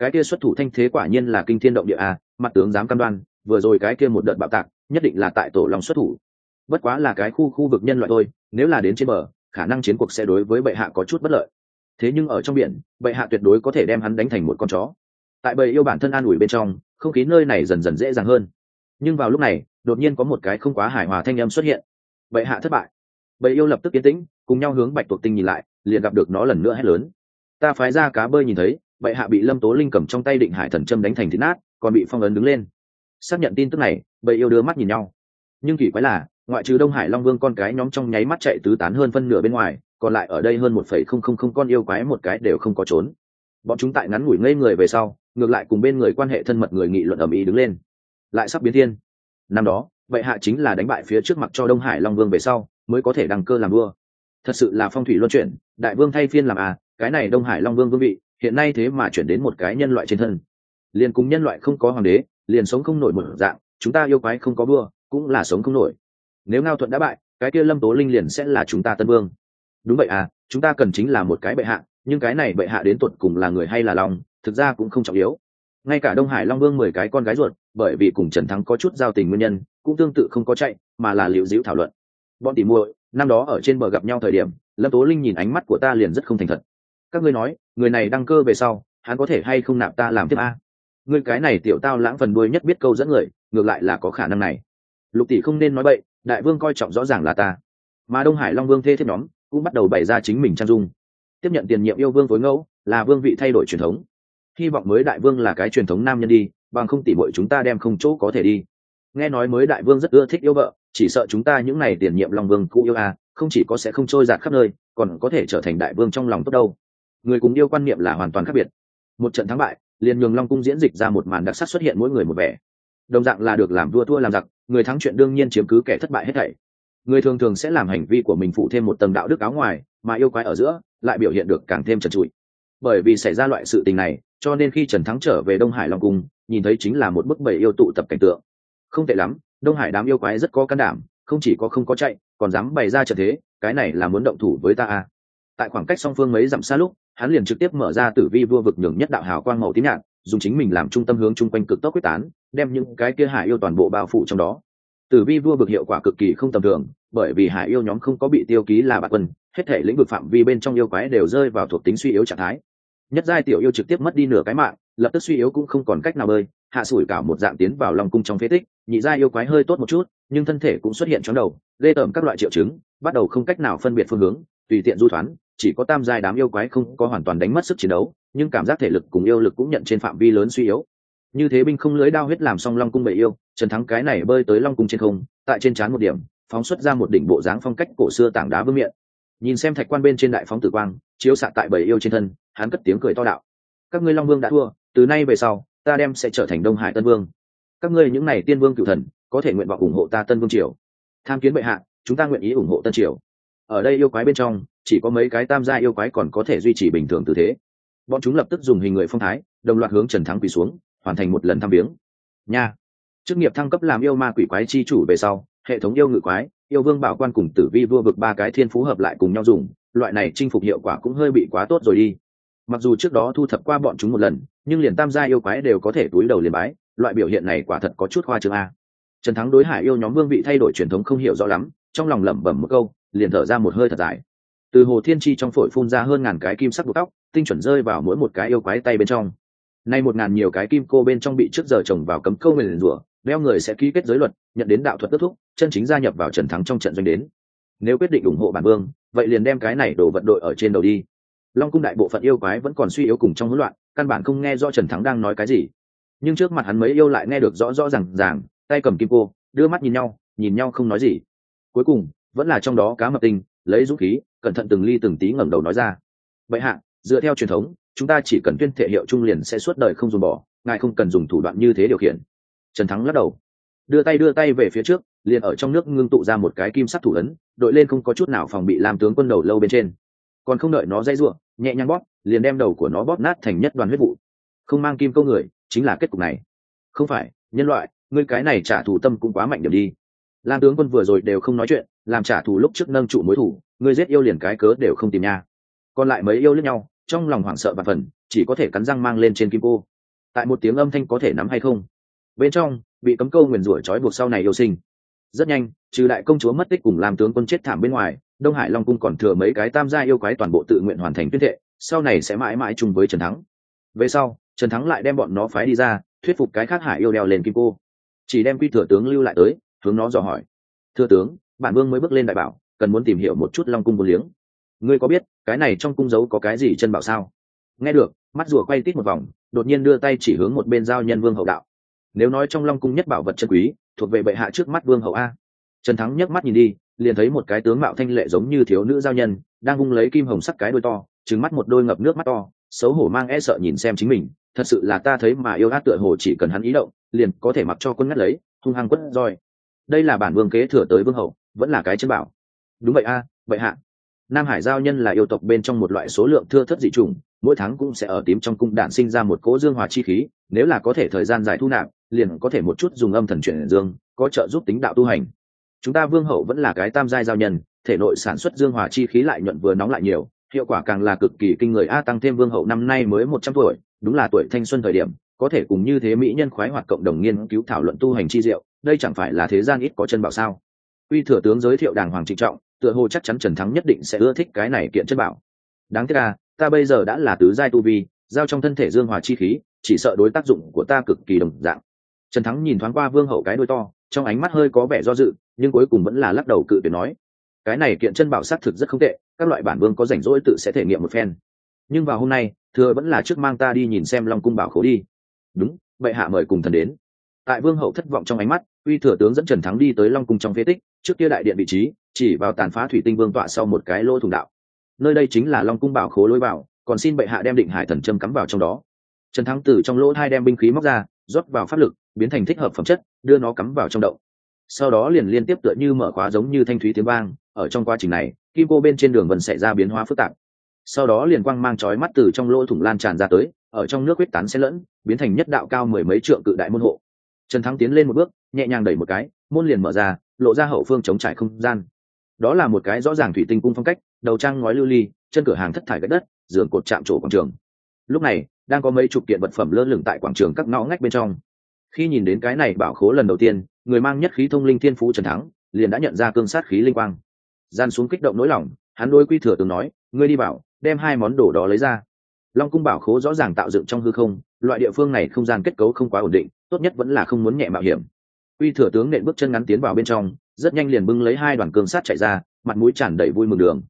cái kia xuất thủ thanh thế quả nhiên là kinh thiên động địa a mặt tướng dám cam đoan, vừa rồi cái kia một đợt bạo tạc, nhất định là tại tổ long xuất thủ. Bất quá là cái khu khu vực nhân loại thôi, nếu là đến trên bờ, khả năng chiến cuộc sẽ đối với bệ hạ có chút bất lợi. Thế nhưng ở trong biển, bệ hạ tuyệt đối có thể đem hắn đánh thành một con chó. Tại bầy yêu bản thân an ủi bên trong, không khí nơi này dần dần dễ dàng hơn. Nhưng vào lúc này, đột nhiên có một cái không quá hài hòa thanh âm xuất hiện. Bệ hạ thất bại. Bầy yêu lập tức yên tĩnh, cùng nhau hướng bạch tuộc tinh nhìn lại liền gặp được nó lần nữa hét lớn. Ta phái ra cá bơi nhìn thấy, bệ hạ bị lâm tố linh cầm trong tay định hải thần châm đánh thành thịt nát, còn bị phong ấn đứng lên. Xác nhận tin tức này bầy yêu đưa mắt nhìn nhau. Nhưng kỳ quái là, ngoại trừ đông hải long vương con cái nhóm trong nháy mắt chạy tứ tán hơn phân nửa bên ngoài, còn lại ở đây hơn một phẩy không không không con yêu quái một cái đều không có trốn. Bọn chúng tại ngắn ngủi ngây người về sau, ngược lại cùng bên người quan hệ thân mật người nghị luận ầm ĩ đứng lên. Lại sắp biến thiên. Năm đó, bệ hạ chính là đánh bại phía trước mặt cho đông hải long vương về sau, mới có thể đăng cơ làm vua. Thật sự là phong thủy luân chuyển đại vương thay phiên làm à cái này đông hải long vương vương vị, hiện nay thế mà chuyển đến một cái nhân loại trên thân. Liền cùng nhân loại không có hoàng đế, liền sống không nổi một dạng, chúng ta yêu quái không có vua, cũng là sống không nổi. Nếu ngao thuận đã bại, cái kia lâm tố linh liền sẽ là chúng ta tân vương. Đúng vậy à chúng ta cần chính là một cái bệ hạ, nhưng cái này bệ hạ đến tuột cùng là người hay là lòng, thực ra cũng không trọng yếu. Ngay cả đông hải long vương mười cái con gái ruột, bởi vì cùng trần thắng có chút giao tình nguyên nhân, cũng tương tự không có chạy, mà là liệu dĩu thảo luận. Bọn tỉ muội, năm đó ở trên bờ gặp nhau thời điểm lâm tố linh nhìn ánh mắt của ta liền rất không thành thật. Các ngươi nói, người này đăng cơ về sau, hắn có thể hay không nạp ta làm tiếp a? Ngươi cái này tiểu tao lãng phần đuôi nhất biết câu dẫn người, ngược lại là có khả năng này. Lục tỷ không nên nói bậy, đại vương coi trọng rõ ràng là ta. Mà đông hải long vương thê thiết nhóm, cũng bắt đầu bày ra chính mình trang dung. Tiếp nhận tiền nhiệm yêu vương phối ngẫu, là vương vị thay đổi truyền thống. Hy vọng mới đại vương là cái truyền thống nam nhân đi, bằng không tỉ bội chúng ta đem không chỗ có thể đi. Nghe nói mới đại vương rất ưa thích yêu vợ, chỉ sợ chúng ta những n à y tiền nhiệm long vương cũ yêu à không chỉ có sẽ không trôi giạt khắp nơi, còn có thể trở thành đại vương trong lòng tốt đâu. Người cùng yêu quan niệm là hoàn toàn khác biệt. Một trận thắng bại, liền nhường long cung diễn dịch ra một màn đặc sắc xuất hiện mỗi người một vẻ. Đồng dạng là được làm vua thua làm giặc, người thắng chuyện đương nhiên chiếm cứ kẻ thất bại hết thảy. Người thường thường sẽ làm hành vi của mình phụ thêm một tầng đạo đức áo ngoài, mà yêu quái ở giữa lại biểu hiện được càng thêm trần trụi. Bởi vì xảy ra loại sự tình này, cho nên khi trần thắng trở về đông hải long cung, nhìn thấy chính là một bức bầy yêu tụ tập cảnh tượng. Không tệ lắm, đông hải đám yêu quái rất có can đảm không chỉ có không có chạy, còn dám bày ra trợ thế, cái này là muốn động thủ với ta à. tại khoảng cách song phương mấy dặm xa lúc, hắn liền trực tiếp mở ra tử vi vua vực nhường nhất đạo hào quang màu tím nhạt, dùng chính mình làm trung tâm hướng chung quanh cực tốc quyết tán, đem những cái kia hải yêu toàn bộ bao phủ trong đó. Tử vi vua vực hiệu quả cực kỳ không tầm thường, bởi vì hải yêu nhóm không có bị tiêu ký là bạc quân, hết thể lĩnh vực phạm vi bên trong yêu quái đều rơi vào thuộc tính suy yếu trạng thái. Nhất giai tiểu yêu trực tiếp mất đi nửa cái mạng, lập tức suy yếu cũng không còn cách nào bơi, hạ sủi cả một dạng tiến vào lòng cung trong phế tích nhị giai yêu quái hơi tốt một chút, nhưng thân thể cũng xuất hiện chóng đầu lê tởm các loại triệu chứng, bắt đầu không cách nào phân biệt phương hướng, tùy tiện du thoán, chỉ có tam giai đám yêu quái không có hoàn toàn đánh mất sức chiến đấu, nhưng cảm giác thể lực cùng yêu lực cũng nhận trên phạm vi lớn suy yếu. Như thế binh không lưới đao huyết làm xong long cung bệ yêu, trần thắng cái này bơi tới long cung trên không, tại trên trán một điểm, phóng xuất ra một đỉnh bộ dáng phong cách cổ xưa tảng đá vương miệng nhìn xem thạch quan bên trên đại phóng tử quang, chiếu xạ tại bảy yêu trên thân, hắn cất tiếng cười to đạo. Các ngươi long vương đã thua, từ nay về sau, ta đem sẽ trở thành đông hải tân vương các ngươi những n à y tiên vương cựu thần, có thể nguyện vọng ủng hộ ta tân vương triều. Tham kiến bệ hạ, chúng ta nguyện ý ủng hộ tân triều. Ở đây yêu quái bên trong, chỉ có mấy cái tam gia yêu quái còn có thể duy trì bình thường tư thế. Bọn chúng lập tức dùng hình người phong thái, đồng loạt hướng trần thắng quỳ xuống, hoàn thành một lần thăm viếng. Nha! Chức nghiệp thăng cấp làm yêu ma quỷ quái chi chủ về sau, hệ thống yêu ngự quái, yêu vương bảo quan cùng tử vi vua vực ba cái thiên phú hợp lại cùng nhau dùng, loại này chinh phục hiệu quả cũng hơi bị quá tốt rồi đi. Mặc dù trước đó thu thập qua bọn chúng một lần, nhưng liền tam gia yêu quái đều có thể túi đầu liền bái loại biểu hiện này quả thật có chút hoa trương a. Trần thắng đối hải yêu nhóm vương vị thay đổi truyền thống không hiểu rõ lắm, trong lòng lẩm bẩm một câu, liền thở ra một hơi thật dài. Từ hồ thiên chi trong phổi phun ra hơn ngàn cái kim sắc buộc tóc, tinh chuẩn rơi vào mỗi một cái yêu quái tay bên trong. Nay một ngàn nhiều cái kim cô bên trong bị trước giờ trồng vào cấm câu nguyền rủa, đeo người sẽ ký kết giới luật, nhận đến đạo thuật kết thúc, chân chính gia nhập vào trần thắng trong trận doanh đến. Nếu quyết định ủng hộ bản vương, vậy liền đem cái này đổ vận đội ở trên đầu đi. Long cung đại bộ phận yêu quái vẫn còn suy yếu cùng trong hỗn loạn, căn bản không nghe rõ trần thắng đang nói cái gì nhưng trước mặt hắn mấy yêu lại nghe được rõ rõ r à n g ràng, tay cầm kim cô, đưa mắt nhìn nhau nhìn nhau không nói gì. Cuối cùng, vẫn là trong đó cá mập tinh, lấy dũng khí, cẩn thận từng ly từng tí ngẩng đầu nói ra. Vậy hạ, dựa theo truyền thống, chúng ta chỉ cần tuyên thể hiệu trung liền sẽ suốt đời không dùng bỏ, ngài không cần dùng thủ đoạn như thế điều khiển. Trần thắng lắc đầu. Đưa tay đưa tay về phía trước, liền ở trong nước ngưng tụ ra một cái kim sắc thủ ấn, đội lên không có chút nào phòng bị làm tướng quân đầu lâu bên trên. Còn không đợi nó dây ruộng, nhẹ nhàng bóp, liền đem đầu của nó bóp nát thành nhất đoàn huyết vụ. Không mang kim câu người chính là kết cục này. Không phải, nhân loại, ngươi cái này trả thù tâm cũng quá mạnh điểm đi. Lam tướng quân vừa rồi đều không nói chuyện, làm trả thù lúc trước nâng trụ mối thủ, ngươi giết yêu liền cái cớ đều không tìm nha. Còn lại mấy yêu lẫn nhau, trong lòng hoảng sợ và phần chỉ có thể cắn răng mang lên trên kim cô. Tại một tiếng âm thanh có thể nắm hay không? Bên trong, bị cấm câu nguyền rủa trói buộc sau này yêu sinh. Rất nhanh, trừ đại công chúa mất tích cùng làm tướng quân chết thảm bên ngoài, đông hải long cung còn thừa mấy cái tam gia yêu quái toàn bộ tự nguyện hoàn thành tuyên thệ, sau này sẽ mãi mãi chung với trần thắng. Về sau trần thắng lại đem bọn nó phái đi ra, thuyết phục cái khác hải yêu đeo lên kim cô. Chỉ đem quy thừa tướng lưu lại tới, hướng nó dò hỏi. Thưa tướng, bản vương mới bước lên đại bảo, cần muốn tìm hiểu một chút long cung vô liếng. Ngươi có biết, cái này trong cung giấu có cái gì chân bảo sao? Nghe được, mắt rùa quay tít một vòng, đột nhiên đưa tay chỉ hướng một bên giao nhân vương hậu đạo. Nếu nói trong long cung nhất bảo vật chân quý, thuộc về bệ hạ trước mắt vương hậu a. Trần thắng nhấc mắt nhìn đi, liền thấy một cái tướng mạo thanh lệ giống như thiếu nữ giao nhân, đang vung lấy kim hồng sắc cái đôi to trứng mắt một đôi ngập nước mắt to, xấu hổ mang e sợ nhìn xem chính mình thật sự là ta thấy mà yêu ác tựa hồ chỉ cần hắn ý động, liền có thể mặc cho quân ngắt lấy, hung hăng quất roi. Đây là bản vương kế thừa tới vương hậu, vẫn là cái chân bảo. Đúng vậy a, vậy hạ. Nam hải giao nhân là yêu tộc bên trong một loại số lượng thưa thất dị trùng mỗi tháng cũng sẽ ở tím trong cung đạn sinh ra một cỗ dương hòa chi khí, nếu là có thể thời gian dài thu nạp, liền có thể một chút dùng âm thần chuyển dương, có trợ giúp tính đạo tu hành. Chúng ta vương hậu vẫn là cái tam giai giao nhân, thể nội sản xuất dương hòa chi khí lại nhuận vừa nóng lại nhiều hiệu quả càng là cực kỳ kinh người. A, tăng thêm vương hậu năm nay mới một trăm tuổi, đúng là tuổi thanh xuân thời điểm, có thể cùng như thế mỹ nhân khoái hoạt cộng đồng nghiên cứu thảo luận tu hành chi diệu, đây chẳng phải là thế gian ít có chân bảo sao? Uy thừa tướng giới thiệu đàng hoàng trịnh trọng, tựa hồ chắc chắn trần thắng nhất định sẽ ưa thích cái này kiện chân bảo. Đáng tiếc là ta bây giờ đã là tứ giai tu vi, giao trong thân thể dương hòa chi khí, chỉ sợ đối tác dụng của ta cực kỳ đồng dạng. Trần thắng nhìn thoáng qua vương hậu cái đôi to, trong ánh mắt hơi có vẻ do dự, nhưng cuối cùng vẫn là lắc đầu cự tuyệt nói cái này kiện chân bảo xác thực rất không tệ, các loại bản vương có rảnh rỗi tự sẽ thể nghiệm một phen. Nhưng vào hôm nay, thừa vẫn là trước mang ta đi nhìn xem long cung bảo khố đi. Đúng, bệ hạ mời cùng thần đến. Tại vương hậu thất vọng trong ánh mắt, uy thừa tướng dẫn trần thắng đi tới long cung trong phế tích, trước kia đại điện vị trí, chỉ vào tàn phá thủy tinh vương tọa sau một cái lỗ thùng đạo. Nơi đây chính là long cung bảo khố lối vào, còn xin bệ hạ đem định hải thần châm cắm vào trong đó. Trần thắng từ trong lỗ hai đem binh khí móc ra, rót vào pháp lực, biến thành thích hợp phẩm chất, đưa nó cắm vào trong động. Sau đó liền liên tiếp tựa như mở khóa giống như thanh thúy tiếng vang ở trong quá trình này, kim cô bên trên đường vần xảy ra biến hóa phức tạp. Sau đó liền quang mang chói mắt từ trong lỗ thủng lan tràn ra tới, ở trong nước huyết tán xen lẫn, biến thành nhất đạo cao mười mấy trượng cự đại môn hộ. Trần thắng tiến lên một bước, nhẹ nhàng đẩy một cái, môn liền mở ra, lộ ra hậu phương chống trải không gian. Đó là một cái rõ ràng thủy tinh cung phong cách, đầu trang ngói lưu ly, chân cửa hàng thất thải gạch đất, giường cột chạm trổ quảng trường. Lúc này, đang có mấy chục kiện vật phẩm lơ lửng tại quảng trường các ngõ ngách bên trong. Khi nhìn đến cái này bảo khố lần đầu tiên, người mang nhất khí thông linh thiên phú trần thắng, liền đã nhận ra cương sát khí linh quang gian xuống kích động nỗi lòng, hắn đôi quy thừa tướng nói, ngươi đi bảo, đem hai món đồ đó lấy ra. Long cung bảo khố rõ ràng tạo dựng trong hư không, loại địa phương này không gian kết cấu không quá ổn định, tốt nhất vẫn là không muốn nhẹ mạo hiểm. Uy thừa tướng nện bước chân ngắn tiến vào bên trong, rất nhanh liền bưng lấy hai đoàn cương sát chạy ra, mặt mũi tràn đầy vui mừng đường.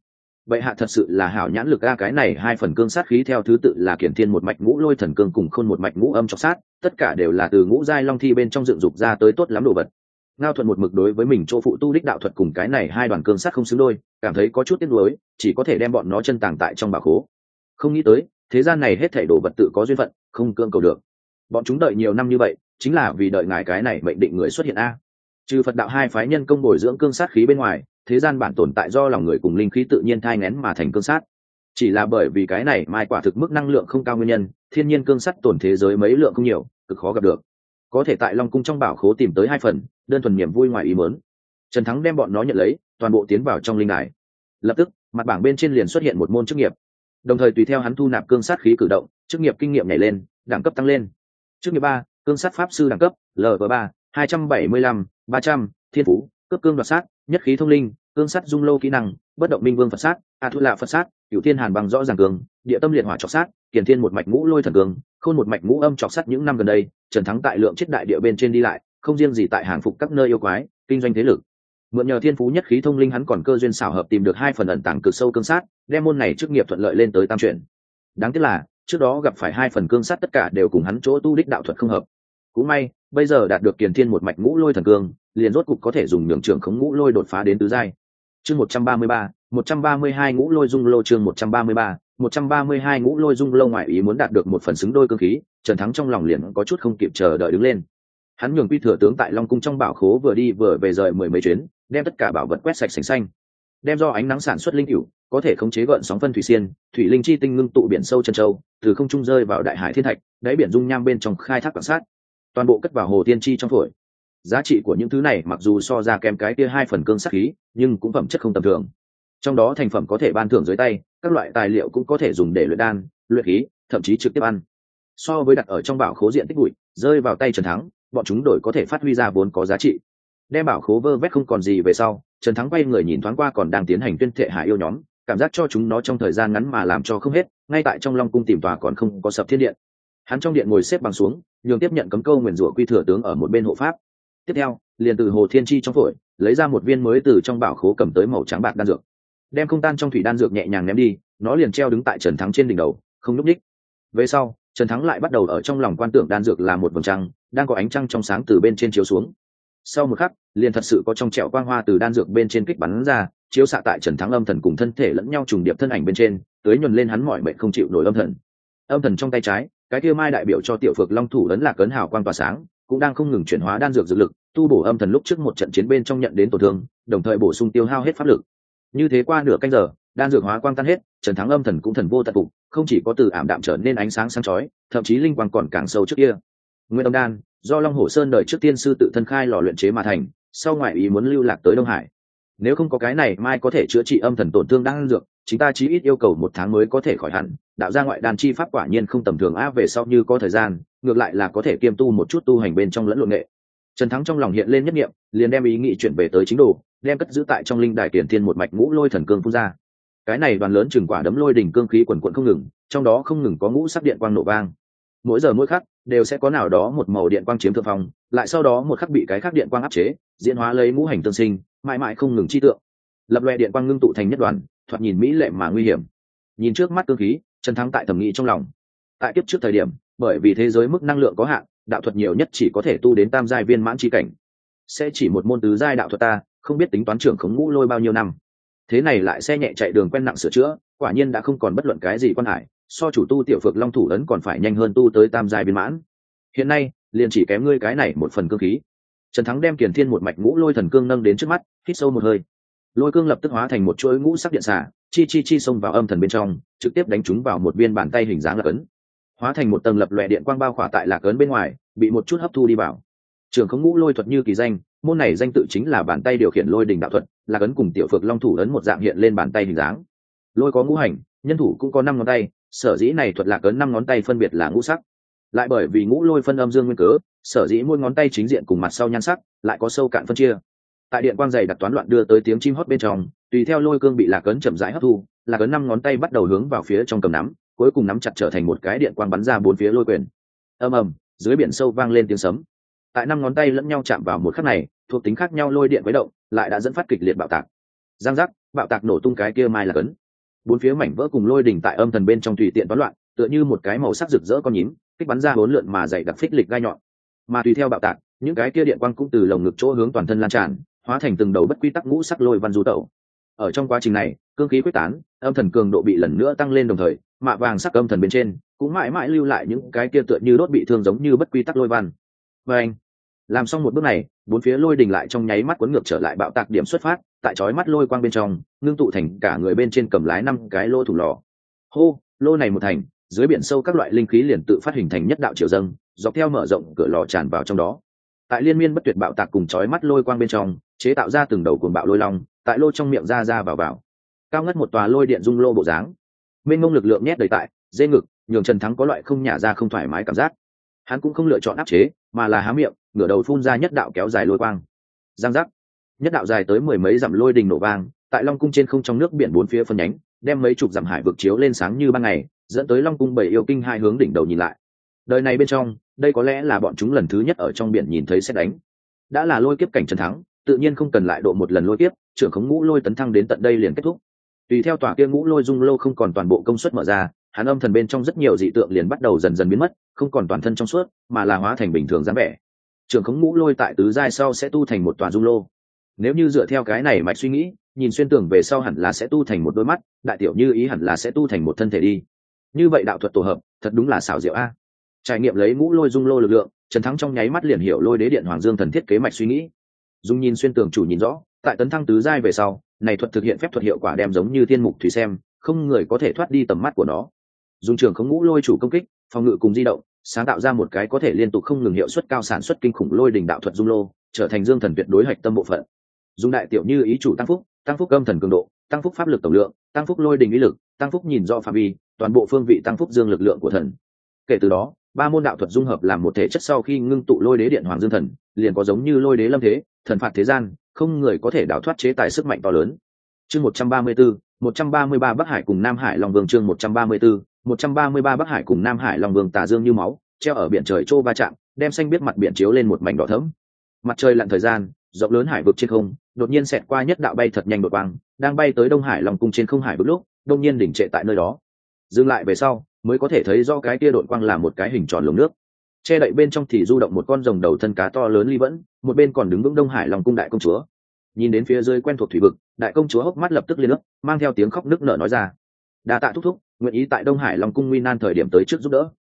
Vậy hạ thật sự là hảo nhãn lực a, cái này hai phần cương sát khí theo thứ tự là kiển thiên một mạch ngũ lôi thần cương cùng khôn một mạch ngũ âm trọng sát, tất cả đều là từ ngũ giai long thi bên trong dựng dục ra tới tốt lắm đồ vật ngao thuận một mực đối với mình chỗ phụ tu đích đạo thuật cùng cái này hai đoàn cương sắt không xứng đôi, cảm thấy có chút tiếc nuối, chỉ có thể đem bọn nó chân tàng tại trong bà khố. Không nghĩ tới, thế gian này hết thảy đồ vật tự có duyên phận, không cương cầu được. Bọn chúng đợi nhiều năm như vậy, chính là vì đợi ngài cái này mệnh định người xuất hiện a. Trừ phật đạo hai phái nhân công bồi dưỡng cương sát khí bên ngoài, thế gian bản tồn tại do lòng người cùng linh khí tự nhiên thai ngén mà thành cương sát. Chỉ là bởi vì cái này mai quả thực mức năng lượng không cao nguyên nhân, thiên nhiên cương sắt tổn thế giới mấy lượng không nhiều, cực khó gặp được có thể tại long cung trong bảo khố tìm tới hai phần, đơn thuần niềm vui ngoài ý mớn trần thắng đem bọn nó nhận lấy, toàn bộ tiến vào trong linh đài. Lập tức, mặt bảng bên trên liền xuất hiện một môn chức nghiệp. Đồng thời tùy theo hắn thu nạp cương sát khí cử động, chức nghiệp kinh nghiệm nhảy lên, đẳng cấp tăng lên. Chức nghiệp ba, cương sát pháp sư đẳng cấp lv ba, hai trăm bảy mươi lăm, ba trăm, thiên phú, cấp cương đoạt sát, nhất khí thông linh cương sắt dung lô kỹ năng, bất động minh vương phật sát a thu lạ phật sát cựu thiên hàn bằng rõ ràng cường, địa tâm liệt hỏa trọc sát, kiền thiên một mạch ngũ lôi thần cường, khôn một mạch ngũ âm trọc sát những năm gần đây, trần thắng tại lượng chết đại địa bên trên đi lại, không riêng gì tại hàng phục các nơi yêu quái, kinh doanh thế lực. Mượn nhờ thiên phú nhất khí thông linh hắn còn cơ duyên xảo hợp tìm được hai phần ẩn tàng cực sâu cương sát, đem môn này chức nghiệp thuận lợi lên tới tam chuyển. Đáng tiếc là, trước đó gặp phải hai phần cương sát tất cả đều cùng hắn chỗ tu đích đạo thuật không hợp. Cũng may, bây giờ đạt được kiền thiên một mạch ngũ lôi thần cương liền rốt cục có thể dùng nhường trường khống ngũ lôi đột phá đến tứ giai chương một trăm ba mươi ba, một trăm ba mươi hai ngũ lôi dung lô chương một trăm ba mươi ba, một trăm ba mươi hai ngũ lôi dung lô ngoại ý muốn đạt được một phần xứng đôi cơ khí, trần thắng trong lòng liền có chút không kịp chờ đợi đứng lên. Hắn nhường quy thừa tướng tại long cung trong bảo khố vừa đi vừa về rời mười mấy chuyến, đem tất cả bảo vật quét sạch sành xanh. Đem do ánh nắng sản xuất linh cựu có thể khống chế gợn sóng phân thủy xiên, thủy linh chi tinh ngưng tụ biển sâu chân châu, từ không trung rơi vào đại hải thiên thạch, đáy biển dung nham bên trong khai thác quan sát. Toàn bộ cất vào hồ tiên chi trong phổi giá trị của những thứ này mặc dù so ra kém cái kia hai phần cương sắc khí, nhưng cũng phẩm chất không tầm thường. Trong đó thành phẩm có thể ban thưởng dưới tay, các loại tài liệu cũng có thể dùng để luyện đan, luyện khí, thậm chí trực tiếp ăn. So với đặt ở trong bảo khố diện tích bụi, rơi vào tay trần thắng, bọn chúng đổi có thể phát huy ra vốn có giá trị. Đem bảo khố vơ vét không còn gì về sau, trần thắng quay người nhìn thoáng qua còn đang tiến hành tuyên thệ hạ yêu nhóm, cảm giác cho chúng nó trong thời gian ngắn mà làm cho không hết, ngay tại trong long cung tìm tòa còn không có sập thiên điện. Hắn trong điện ngồi xếp bằng xuống, nhường tiếp nhận cấm câu nguyền rủa quy thừa tướng ở một bên hộ pháp tiếp theo, liền từ hồ thiên chi trong phổi, lấy ra một viên mới từ trong bảo khố cầm tới màu trắng bạc đan dược. Đem không tan trong thủy đan dược nhẹ nhàng ném đi, nó liền treo đứng tại trần thắng trên đỉnh đầu, không nhúc ních về sau, trần thắng lại bắt đầu ở trong lòng quan tưởng đan dược là một vầng trăng, đang có ánh trăng trong sáng từ bên trên chiếu xuống. Sau một khắc, liền thật sự có trong trẹo quang hoa từ đan dược bên trên kích bắn ra, chiếu xạ tại trần thắng âm thần cùng thân thể lẫn nhau trùng điệp thân ảnh bên trên tới nhuần lên hắn mọi mệnh không chịu nổi âm thần. Âm thần trong tay trái, cái kia mai đại biểu cho tiểu phược long thủ ấn lạc ấn hào quan tỏa sáng cũng đang không ngừng chuyển hóa đan dược dược lực, tu bổ âm thần lúc trước một trận chiến bên trong nhận đến tổn thương, đồng thời bổ sung tiêu hao hết pháp lực. Như thế qua nửa canh giờ, đan dược hóa quang tan hết, trần thắng âm thần cũng thần vô tận phục, không chỉ có từ ảm đạm trở nên ánh sáng sáng chói, thậm chí linh quang còn càng sâu trước kia. Nguyên đông đan, do long hồ sơn đợi trước tiên sư tự thân khai lò luyện chế mà thành, sau ngoại ý muốn lưu lạc tới đông hải. Nếu không có cái này, mai có thể chữa trị âm thần tổn thương đan dược, chúng ta chí ít yêu cầu một tháng mới có thể khỏi hẳn, đạo ra ngoại đan chi pháp quả nhiên không tầm thường á, về sau như có thời gian ngược lại là có thể kiêm tu một chút tu hành bên trong lẫn lộn nghệ. Trần thắng trong lòng hiện lên nhất nghiệm liền đem ý nghĩ chuyển về tới chính đồ, đem cất giữ tại trong linh đài tiền thiên một mạch ngũ lôi thần cương phun ra. Cái này đoàn lớn chừng quả đấm lôi đỉnh cương khí quần quận không ngừng, trong đó không ngừng có ngũ sắc điện quang nổ vang. Mỗi giờ mỗi khắc, đều sẽ có nào đó một màu điện quang chiếm thượng phong, lại sau đó một khắc bị cái khác điện quang áp chế, diễn hóa lấy ngũ hành tương sinh, mãi mãi không ngừng chi tượng. Lập loe điện quang ngưng tụ thành nhất đoàn, thoạt nhìn mỹ lệ mà nguy hiểm. Nhìn trước mắt cương khí, trần thắng tại thẩm nghĩ trong lòng. Tại kiếp trước thời điểm bởi vì thế giới mức năng lượng có hạn, đạo thuật nhiều nhất chỉ có thể tu đến tam giai viên mãn chi cảnh. Sẽ chỉ một môn tứ giai đạo thuật ta, không biết tính toán trưởng khống ngũ lôi bao nhiêu năm. Thế này lại xe nhẹ chạy đường quen nặng sửa chữa, quả nhiên đã không còn bất luận cái gì quan hải, so chủ tu tiểu phược long thủ ấn còn phải nhanh hơn tu tới tam giai viên mãn. Hiện nay, liền chỉ kém ngươi cái này một phần cương khí. Trần thắng đem kiền thiên một mạch ngũ lôi thần cương nâng đến trước mắt, hít sâu một hơi. Lôi cương lập tức hóa thành một chuỗi ngũ sắc điện xả chi chi chi xông vào âm thần bên trong, trực tiếp đánh chúng vào một viên bàn tay hình dáng là ấn hóa thành một tầng lập lòe điện quang bao khỏa tại lạc ấn bên ngoài, bị một chút hấp thu đi vào. Trường không ngũ lôi thuật như kỳ danh, môn này danh tự chính là bàn tay điều khiển lôi đình đạo thuật, lạc ấn cùng tiểu phược long thủ ấn một dạng hiện lên bàn tay hình dáng. Lôi có ngũ hành, nhân thủ cũng có năm ngón tay, sở dĩ này thuật lạc ấn năm ngón tay phân biệt là ngũ sắc. Lại bởi vì ngũ lôi phân âm dương nguyên cớ, sở dĩ mỗi ngón tay chính diện cùng mặt sau nhan sắc lại có sâu cạn phân chia. Tại điện quang dày đặt toán loạn đưa tới tiếng chim hót bên trong, tùy theo lôi cương bị lạc ấn chậm rãi hấp thu, lạc ấn năm ngón tay bắt đầu hướng vào phía trong cầm nắm cuối cùng nắm chặt trở thành một cái điện quang bắn ra bốn phía lôi quyền. Ầm ầm, dưới biển sâu vang lên tiếng sấm. Tại năm ngón tay lẫn nhau chạm vào một khắc này, thuộc tính khác nhau lôi điện với động, lại đã dẫn phát kịch liệt bạo tạc. Giang giác, bạo tạc nổ tung cái kia mai là cấn. Bốn phía mảnh vỡ cùng lôi đỉnh tại âm thần bên trong tùy tiện toán loạn, tựa như một cái màu sắc rực rỡ con nhím, kích bắn ra bốn lượn mà dày đặc phích lịch gai nhọn. Mà tùy theo bạo tạc, những cái kia điện quang cũng từ lồng ngực chỗ hướng toàn thân lan tràn, hóa thành từng đầu bất quy tắc ngũ sắc lôi văn du tẩu. Ở trong quá trình này, cương khí quyết tán, âm thần cường độ bị lần nữa tăng lên đồng thời mạ vàng sắc âm thần bên trên, cũng mãi mãi lưu lại những cái kia tựa như đốt bị thương giống như bất quy tắc lôi văn. Và anh, làm xong một bước này, bốn phía lôi đình lại trong nháy mắt quấn ngược trở lại bạo tạc điểm xuất phát, tại chói mắt lôi quang bên trong, ngưng tụ thành cả người bên trên cầm lái năm cái lô thủ lò. Hô, lô này một thành, dưới biển sâu các loại linh khí liền tự phát hình thành nhất đạo triều dâng, dọc theo mở rộng cửa lò tràn vào trong đó. Tại liên miên bất tuyệt bạo tạc cùng chói mắt lôi quang bên trong, chế tạo ra từng đầu cuồng bạo lôi long, tại lô trong miệng ra ra vào vào. Cao ngất một tòa lôi điện dung lô bộ dáng mênh mông lực lượng nhét đầy tại, dê ngực, nhường trần thắng có loại không nhả ra không thoải mái cảm giác. Hắn cũng không lựa chọn áp chế, mà là há miệng, ngửa đầu phun ra nhất đạo kéo dài lôi quang. Giang giác. Nhất đạo dài tới mười mấy dặm lôi đình nổ vang, tại long cung trên không trong nước biển bốn phía phân nhánh, đem mấy chục dặm hải vực chiếu lên sáng như ban ngày, dẫn tới long cung bảy yêu kinh hai hướng đỉnh đầu nhìn lại. Đời này bên trong, đây có lẽ là bọn chúng lần thứ nhất ở trong biển nhìn thấy xét đánh. Đã là lôi kiếp cảnh trần thắng, tự nhiên không cần lại độ một lần lôi kiếp, trưởng khống ngũ lôi tấn thăng đến tận đây liền kết thúc tùy theo tòa kia ngũ lôi dung lô không còn toàn bộ công suất mở ra, hắn âm thần bên trong rất nhiều dị tượng liền bắt đầu dần dần biến mất, không còn toàn thân trong suốt, mà là hóa thành bình thường dáng vẻ. Trường khống ngũ lôi tại tứ giai sau sẽ tu thành một tòa dung lô. Nếu như dựa theo cái này mạch suy nghĩ, nhìn xuyên tưởng về sau hẳn là sẽ tu thành một đôi mắt, đại tiểu như ý hẳn là sẽ tu thành một thân thể đi. Như vậy đạo thuật tổ hợp, thật đúng là xảo diệu a. Trải nghiệm lấy ngũ lôi dung lô lực lượng, trần thắng trong nháy mắt liền hiểu lôi đế điện hoàng dương thần thiết kế mạch suy nghĩ. Dung nhìn xuyên tường chủ nhìn rõ, tại tấn thăng tứ giai về sau này thuật thực hiện phép thuật hiệu quả đem giống như thiên mục thủy xem, không người có thể thoát đi tầm mắt của nó. Dùng trường không ngũ lôi chủ công kích, phòng ngự cùng di động, sáng tạo ra một cái có thể liên tục không ngừng hiệu suất cao sản xuất kinh khủng lôi đình đạo thuật dung lô, trở thành dương thần tuyệt đối hạch tâm bộ phận. Dùng đại tiểu như ý chủ tăng phúc tăng phúc âm thần cường độ, tăng phúc pháp lực tổng lượng, tăng phúc lôi đình ý lực, tăng phúc nhìn rõ phạm vi, toàn bộ phương vị tăng phúc dương lực lượng của thần. Kể từ đó, ba môn đạo thuật dung hợp làm một thể chất sau khi ngưng tụ lôi đế điện hoàng dương thần, liền có giống như lôi đế lâm thế, thần phạt thế gian không người có thể đào thoát chế tài sức mạnh to lớn. Chương một trăm ba mươi bốn một trăm ba mươi ba bắc hải cùng nam hải long vương chương một trăm ba mươi bốn một trăm ba mươi ba bắc hải cùng nam hải long vương tà dương như máu, treo ở biển trời châu va chạm, đem xanh biết mặt biển chiếu lên một mảnh đỏ thẫm. Mặt trời lặn thời gian, rộng lớn hải vực trên không, đột nhiên xẹt qua nhất đạo bay thật nhanh đột quang, đang bay tới đông hải long cung trên không hải vực lúc đông nhiên đỉnh trệ tại nơi đó. Dừng lại về sau, mới có thể thấy do cái kia đội quang là một cái hình tròn lồng nước. Che đậy bên trong thì du động một con rồng đầu thân cá to lớn ly vẫn, một bên còn đứng vững đông hải long cung đại công chúa nhìn đến phía dưới quen thuộc thủy vực, đại công chúa hốc mắt lập tức liên nước mang theo tiếng khóc nức nở nói ra. Đa tạ thúc thúc, nguyện ý tại đông hải long cung nguy nan thời điểm tới trước giúp đỡ.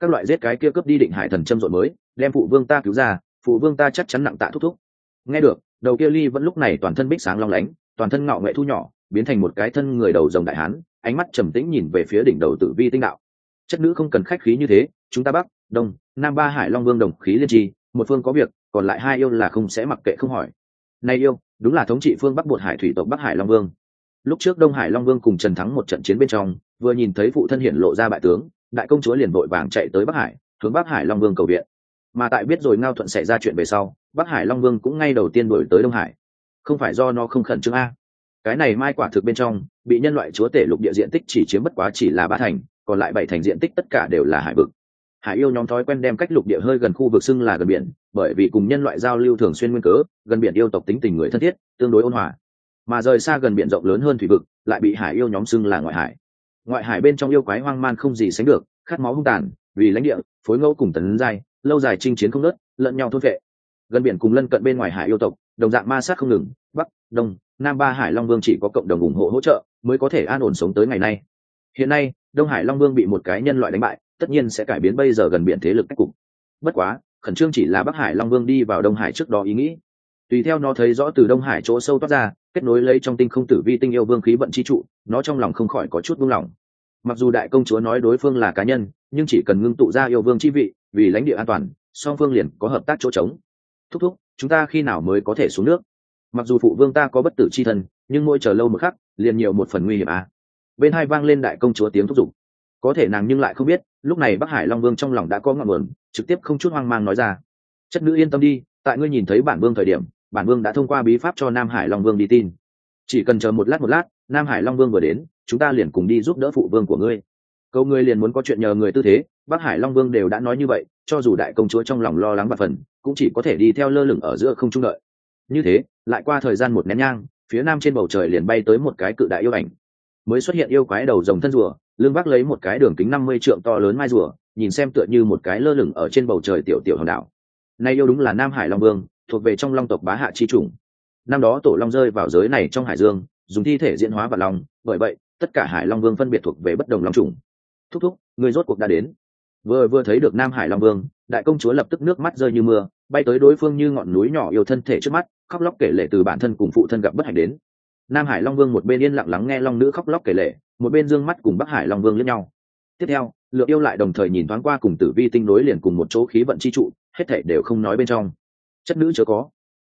Các loại giết cái kia cướp đi định hải thần châm rộn mới, đem phụ vương ta cứu ra, phụ vương ta chắc chắn nặng tạ thúc thúc. Nghe được, đầu kia ly vẫn lúc này toàn thân bích sáng long lánh, toàn thân ngạo nghệ thu nhỏ, biến thành một cái thân người đầu rồng đại hán, ánh mắt trầm tĩnh nhìn về phía đỉnh đầu tử vi tinh đạo. Chất nữ không cần khách khí như thế, chúng ta bắc, đông, nam ba hải long vương đồng khí liên tri, một phương có việc, còn lại hai yêu là không sẽ mặc kệ không hỏi. Nay yêu đúng là thống trị phương bắc bột hải thủy tộc bắc hải long vương. Lúc trước đông hải long vương cùng trần thắng một trận chiến bên trong, vừa nhìn thấy phụ thân hiển lộ ra bại tướng, đại công chúa liền vội vàng chạy tới bắc hải, hướng bắc hải long vương cầu viện. Mà tại biết rồi ngao thuận xảy ra chuyện về sau, bắc hải long vương cũng ngay đầu tiên đổi tới đông hải. Không phải do nó không khẩn trương a? Cái này mai quả thực bên trong, bị nhân loại chúa tể lục địa diện tích chỉ chiếm bất quá chỉ là ba thành, còn lại bảy thành diện tích tất cả đều là hải vực hải yêu nhóm thói quen đem cách lục địa hơi gần khu vực xưng là gần biển, bởi vì cùng nhân loại giao lưu thường xuyên nguyên cớ, gần biển yêu tộc tính tình người thân thiết, tương đối ôn hòa. Mà rời xa gần biển rộng lớn hơn thủy vực, lại bị hải yêu nhóm xưng là ngoại hải. Ngoại hải bên trong yêu quái hoang man không gì sánh được, khát máu hung tàn, vì lãnh địa, phối ngẫu cùng tấn giai, lâu dài chinh chiến không nớt lẫn nhau thôn vệ. Gần biển cùng lân cận bên ngoài hải yêu tộc, đồng dạng ma sát không ngừng, bắc, đông, nam ba hải long vương chỉ có cộng đồng ủng hộ hỗ trợ, mới có thể an ổn sống tới ngày nay. Hiện nay, đông hải long vương bị một cái nhân loại đánh bại tất nhiên sẽ cải biến bây giờ gần biển thế lực cách cục. Bất quá, khẩn trương chỉ là bắc hải long vương đi vào đông hải trước đó ý nghĩ. Tùy theo nó thấy rõ từ đông hải chỗ sâu toát ra, kết nối lấy trong tinh không tử vi tinh yêu vương khí vận chi trụ, nó trong lòng không khỏi có chút buông lỏng. Mặc dù đại công chúa nói đối phương là cá nhân, nhưng chỉ cần ngưng tụ ra yêu vương chi vị, vì lãnh địa an toàn, song phương liền có hợp tác chỗ trống. Thúc thúc, chúng ta khi nào mới có thể xuống nước? Mặc dù phụ vương ta có bất tử chi thân, nhưng mỗi chờ lâu một khắc, liền nhiều một phần nguy hiểm à. bên hai vang lên đại công chúa tiếng thúc giục có thể nàng nhưng lại không biết, lúc này bắc hải long vương trong lòng đã có ngọn nguồn, trực tiếp không chút hoang mang nói ra. Chất nữ yên tâm đi, tại ngươi nhìn thấy bản vương thời điểm, bản vương đã thông qua bí pháp cho nam hải long vương đi tin. Chỉ cần chờ một lát một lát, nam hải long vương vừa đến, chúng ta liền cùng đi giúp đỡ phụ vương của ngươi. Câu ngươi liền muốn có chuyện nhờ người tư thế, bắc hải long vương đều đã nói như vậy, cho dù đại công chúa trong lòng lo lắng và phần, cũng chỉ có thể đi theo lơ lửng ở giữa không trung đợi. Như thế, lại qua thời gian một nén nhang, phía nam trên bầu trời liền bay tới một cái cự đại yêu ảnh mới xuất hiện yêu quái đầu rồng thân rùa, lưng vác lấy một cái đường kính năm mươi trượng to lớn mai rùa, nhìn xem tựa như một cái lơ lửng ở trên bầu trời tiểu tiểu hòn đảo. Nay yêu đúng là nam hải long vương, thuộc về trong long tộc bá hạ chi chủng. Năm đó tổ long rơi vào giới này trong hải dương, dùng thi thể diễn hóa và long bởi vậy, tất cả hải long vương phân biệt thuộc về bất đồng long chủng. Thúc thúc người rốt cuộc đã đến. Vừa vừa thấy được nam hải long vương, đại công chúa lập tức nước mắt rơi như mưa, bay tới đối phương như ngọn núi nhỏ yêu thân thể trước mắt, khóc lóc kể lệ từ bản thân cùng phụ thân gặp bất hạnh đến nam hải long vương một bên yên lặng lắng nghe long nữ khóc lóc kể lệ một bên d ư ơ n g mắt cùng bắc hải long vương lẫn nhau. Tiếp theo lượng yêu lại đồng thời nhìn thoáng qua cùng tử vi tinh nối liền cùng một chỗ khí vận chi trụ, hết thể đều không nói bên trong. Chất nữ chớ có.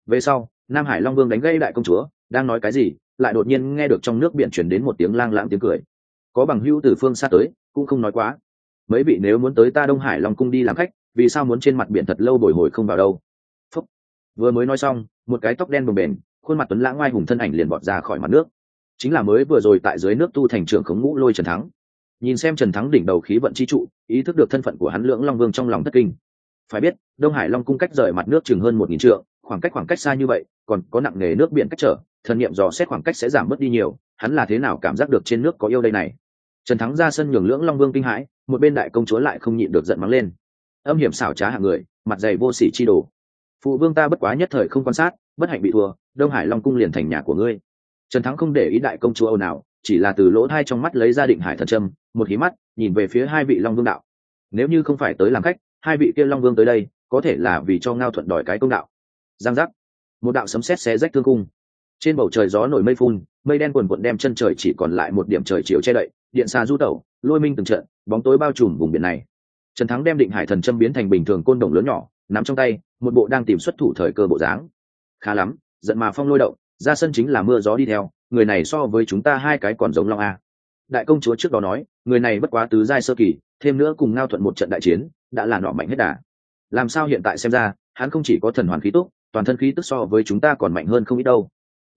Về sau, nam hải long vương đánh gây đại công chúa, đang nói cái gì, lại đột nhiên nghe được trong nước biển chuyển đến một tiếng lang lãng tiếng cười. Có bằng hữu từ phương xa tới, cũng không nói quá. Mấy vị nếu muốn tới ta đông hải long cung đi làm khách, vì sao muốn trên mặt biển thật lâu bồi hồi không vào đâu? Phúc. vừa mới nói xong, một cái tóc đen bồng bềnh khuôn mặt tuấn lãng ngoài hùng thân ảnh liền bọt ra khỏi mặt nước. Chính là mới vừa rồi tại dưới nước tu thành trưởng khống ngũ lôi trần thắng. Nhìn xem trần thắng đỉnh đầu khí vận chi trụ, ý thức được thân phận của hắn lưỡng long vương trong lòng thất kinh. Phải biết, đông hải long cung cách rời mặt nước chừng hơn một nghìn trượng, khoảng cách khoảng cách xa như vậy, còn có nặng nề nước biển cách trở, thần nghiệm dò xét khoảng cách sẽ giảm bớt đi nhiều, hắn là thế nào cảm giác được trên nước có yêu đây này? Trần thắng ra sân nhường lưỡng long vương kinh hãi, một bên đại công chúa lại không nhịn được giận mắng lên. Âm hiểm xảo trá hạng người, mặt dày vô sỉ chi đồ. Phụ vương ta bất quá nhất thời không quan sát bất hạnh bị thua, đông hải long cung liền thành nhà của ngươi. Trần thắng không để ý đại công chúa âu nào chỉ là từ lỗ thai trong mắt lấy ra định hải thần trâm một hí mắt, nhìn về phía hai vị long vương đạo. Nếu như không phải tới làm khách, hai vị kia long vương tới đây, có thể là vì cho ngao thuận đòi cái công đạo. Giang giác. Một đạo sấm sét xé rách thương cung. Trên bầu trời gió nổi mây phun, mây đen quần quận đem chân trời chỉ còn lại một điểm trời chiều che đậy, điện xa du tẩu, lôi minh từng trận, bóng tối bao trùm vùng biển này. Trần thắng đem định hải thần châm biến thành bình thường côn đồng lớn nhỏ, nắm trong tay, một bộ đang tìm xuất thủ thời cơ bộ dáng khá lắm, giận mà phong lôi động, ra sân chính là mưa gió đi theo, người này so với chúng ta hai cái còn giống long a. Đại công chúa trước đó nói, người này bất quá tứ giai sơ kỳ, thêm nữa cùng ngao thuận một trận đại chiến, đã là nọ mạnh hết đà. Làm sao hiện tại xem ra, hắn không chỉ có thần hoàn khí túc, toàn thân khí tức so với chúng ta còn mạnh hơn không ít đâu.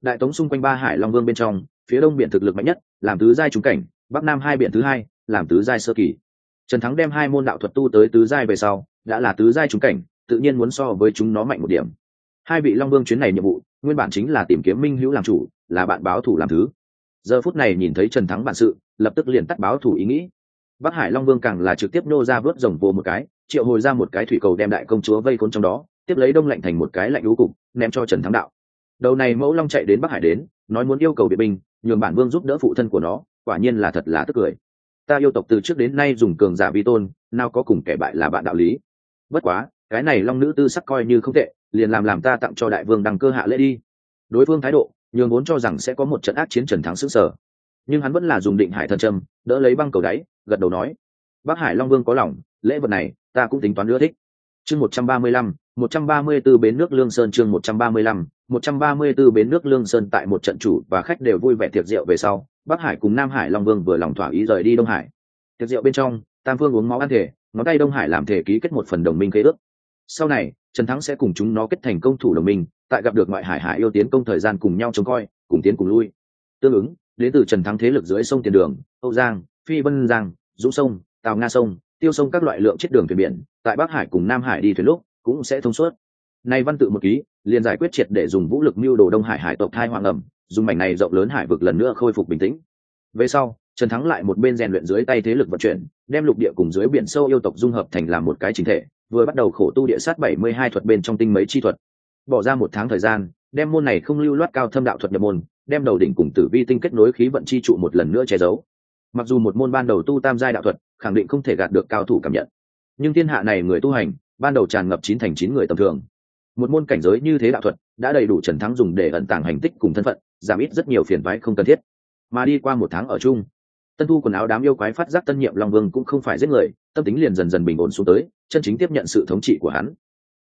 Đại tống xung quanh ba hải long vương bên trong, phía đông biển thực lực mạnh nhất, làm tứ giai trúng cảnh, bắc nam hai biển thứ hai, làm tứ giai sơ kỳ. Trần thắng đem hai môn đạo thuật tu tới tứ giai về sau, đã là tứ giai trúng cảnh, tự nhiên muốn so với chúng nó mạnh một điểm hai vị long vương chuyến này nhiệm vụ, nguyên bản chính là tìm kiếm minh hữu làm chủ, là bạn báo thủ làm thứ. Giờ phút này nhìn thấy trần thắng bản sự, lập tức liền tắt báo thủ ý nghĩ. Bắc hải long vương càng là trực tiếp nô ra vớt rồng vô một cái, triệu hồi ra một cái thủy cầu đem đại công chúa vây khốn trong đó, tiếp lấy đông lạnh thành một cái lạnh lũ cục, ném cho trần thắng đạo. Đầu này mẫu long chạy đến bắc hải đến, nói muốn yêu cầu viện binh, nhường bản vương giúp đỡ phụ thân của nó, quả nhiên là thật là tức cười. Ta yêu tộc từ trước đến nay dùng cường giả vi tôn, nào có cùng kẻ bại là bạn đạo lý. Bất quá, cái này long nữ tư sắc coi như không tệ liền làm làm ta tặng cho đại vương đăng cơ hạ lễ đi. Đối phương thái độ, nhường vốn cho rằng sẽ có một trận ác chiến trần thắng xứng sở nhưng hắn vẫn là dùng định hải thần trâm, đỡ lấy băng cầu đáy, gật đầu nói bác hải long vương có lòng, lễ vật này, ta cũng tính toán nữa thích. Chương một trăm ba mươi lăm, một trăm ba mươi b ố bến nước lương sơn chương một trăm ba mươi lăm, một trăm ba mươi b ố bến nước lương sơn tại một trận chủ và khách đều vui vẻ tiệc rượu về sau, bắc hải cùng nam hải long vương vừa lòng thỏa ý rời đi đông hải. Tiệc rượu bên trong, tam phương uống máu ăn thể, ngón tay đông hải làm thể ký kết một phần đồng minh kế ước sau này, trần thắng sẽ cùng chúng nó kết thành công thủ đồng minh, tại gặp được ngoại hải hải yêu tiến công thời gian cùng nhau trông coi, cùng tiến cùng lui. Tương ứng, đến từ trần thắng thế lực dưới sông tiền đường, âu giang, phi vân giang, dũng sông tàu nga sông, tiêu sông các loại lượng chết đường thuyền biển, tại bắc hải cùng nam hải đi thuyền lúc cũng sẽ thông suốt. Nay văn tự một ký, liền giải quyết triệt để dùng vũ lực mưu đồ đông hải hải tộc thai hoàng ẩm, dùng mảnh này rộng lớn hải vực lần nữa khôi phục bình tĩnh. Về sau, trần thắng lại một bên rèn luyện dưới tay thế lực vận chuyển, đem lục địa cùng dưới biển sâu yêu tộc dung hợp thành làm một cái chính thể vừa bắt đầu khổ tu địa sát bảy mươi hai thuật bên trong tinh mấy chi thuật. Bỏ ra một tháng thời gian, đem môn này không lưu loát cao thâm đạo thuật nhập môn, đem đầu đỉnh cùng tử vi tinh kết nối khí vận chi trụ một lần nữa che giấu. Mặc dù một môn ban đầu tu tam giai đạo thuật, khẳng định không thể gạt được cao thủ cảm nhận. Nhưng thiên hạ này người tu hành, ban đầu tràn ngập chín thành chín người tầm thường. Một môn cảnh giới như thế đạo thuật, đã đầy đủ trần thắng dùng để ẩn tàng hành tích cùng thân phận, giảm ít rất nhiều phiền toái không cần thiết. Mà đi qua một tháng ở chung tân thu quần áo đám yêu quái phát giác tân nhiệm long vương cũng không phải giết người, tâm tính liền dần dần bình ổn xuống tới, chân chính tiếp nhận sự thống trị của hắn.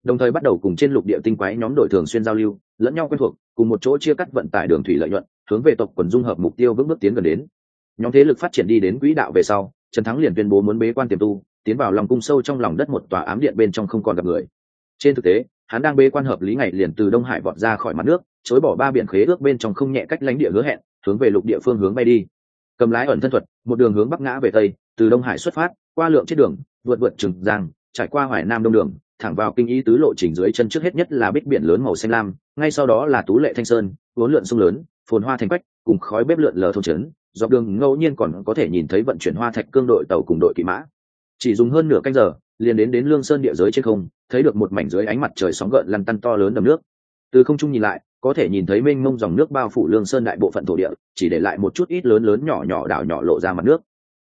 Đồng thời bắt đầu cùng trên lục địa tinh quái nhóm đội thường xuyên giao lưu, lẫn nhau quen thuộc, cùng một chỗ chia cắt vận tải đường thủy lợi nhuận, hướng về tộc quần dung hợp mục tiêu vững bước tiến gần đến. Nhóm thế lực phát triển đi đến quỹ đạo về sau, trần thắng liền tuyên bố muốn bế quan tiềm tu, tiến vào lòng cung sâu trong lòng đất một tòa ám điện bên trong không còn gặp người. Trên thực tế, hắn đang bế quan hợp lý ngày liền từ đông hải vọt ra khỏi mặt nước, chối bỏ ba biển khế ước bên trong không nhẹ cách lánh địa hứa hẹn, hướng về lục địa phương hướng bay đi cầm lái ẩn thân thuật, một đường hướng bắc ngã về tây, từ đông hải xuất phát, qua lượng chết đường, vượt vượt trừng giang, trải qua hoài nam đông đường, thẳng vào kinh ý tứ lộ trình dưới chân trước hết nhất là bích biển lớn màu xanh lam, ngay sau đó là tú lệ thanh sơn, vốn lượn sông lớn, phồn hoa thành quách, cùng khói bếp lượn lờ thôn trấn, dọc đường ngẫu nhiên còn có thể nhìn thấy vận chuyển hoa thạch cương đội tàu cùng đội kỵ mã. Chỉ dùng hơn nửa canh giờ, liền đến đến lương sơn địa giới trên không, thấy được một mảnh dưới ánh mặt trời sóng gợn lăn tăn to lớn đầm nước. Từ không trung nhìn lại có thể nhìn thấy mênh mông dòng nước bao phủ lương sơn đại bộ phận thổ địa, chỉ để lại một chút ít lớn lớn nhỏ nhỏ đảo nhỏ lộ ra mặt nước.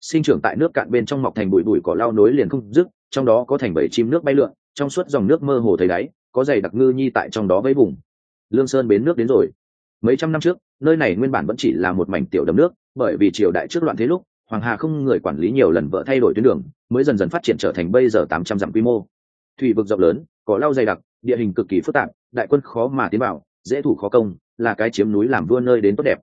Sinh trưởng tại nước cạn bên trong mọc thành bụi bụi cỏ lao nối liền không dứt, trong đó có thành bảy chim nước bay lượn, trong suốt dòng nước mơ hồ thấy đáy, có dày đặc ngư nhi tại trong đó với vùng. Lương sơn bến nước đến rồi. Mấy trăm năm trước, nơi này nguyên bản vẫn chỉ là một mảnh tiểu đầm nước, bởi vì triều đại trước loạn thế lúc, hoàng hà không người quản lý nhiều lần vợ thay đổi tuyến đường, mới dần dần phát triển trở thành bây giờ tám trăm dặm quy mô. Thủy vực rộng lớn có lau dày đặc, địa hình cực kỳ phức tạp, đại quân khó mà tiến vào dễ thủ khó công, là cái chiếm núi làm vua nơi đến tốt đẹp.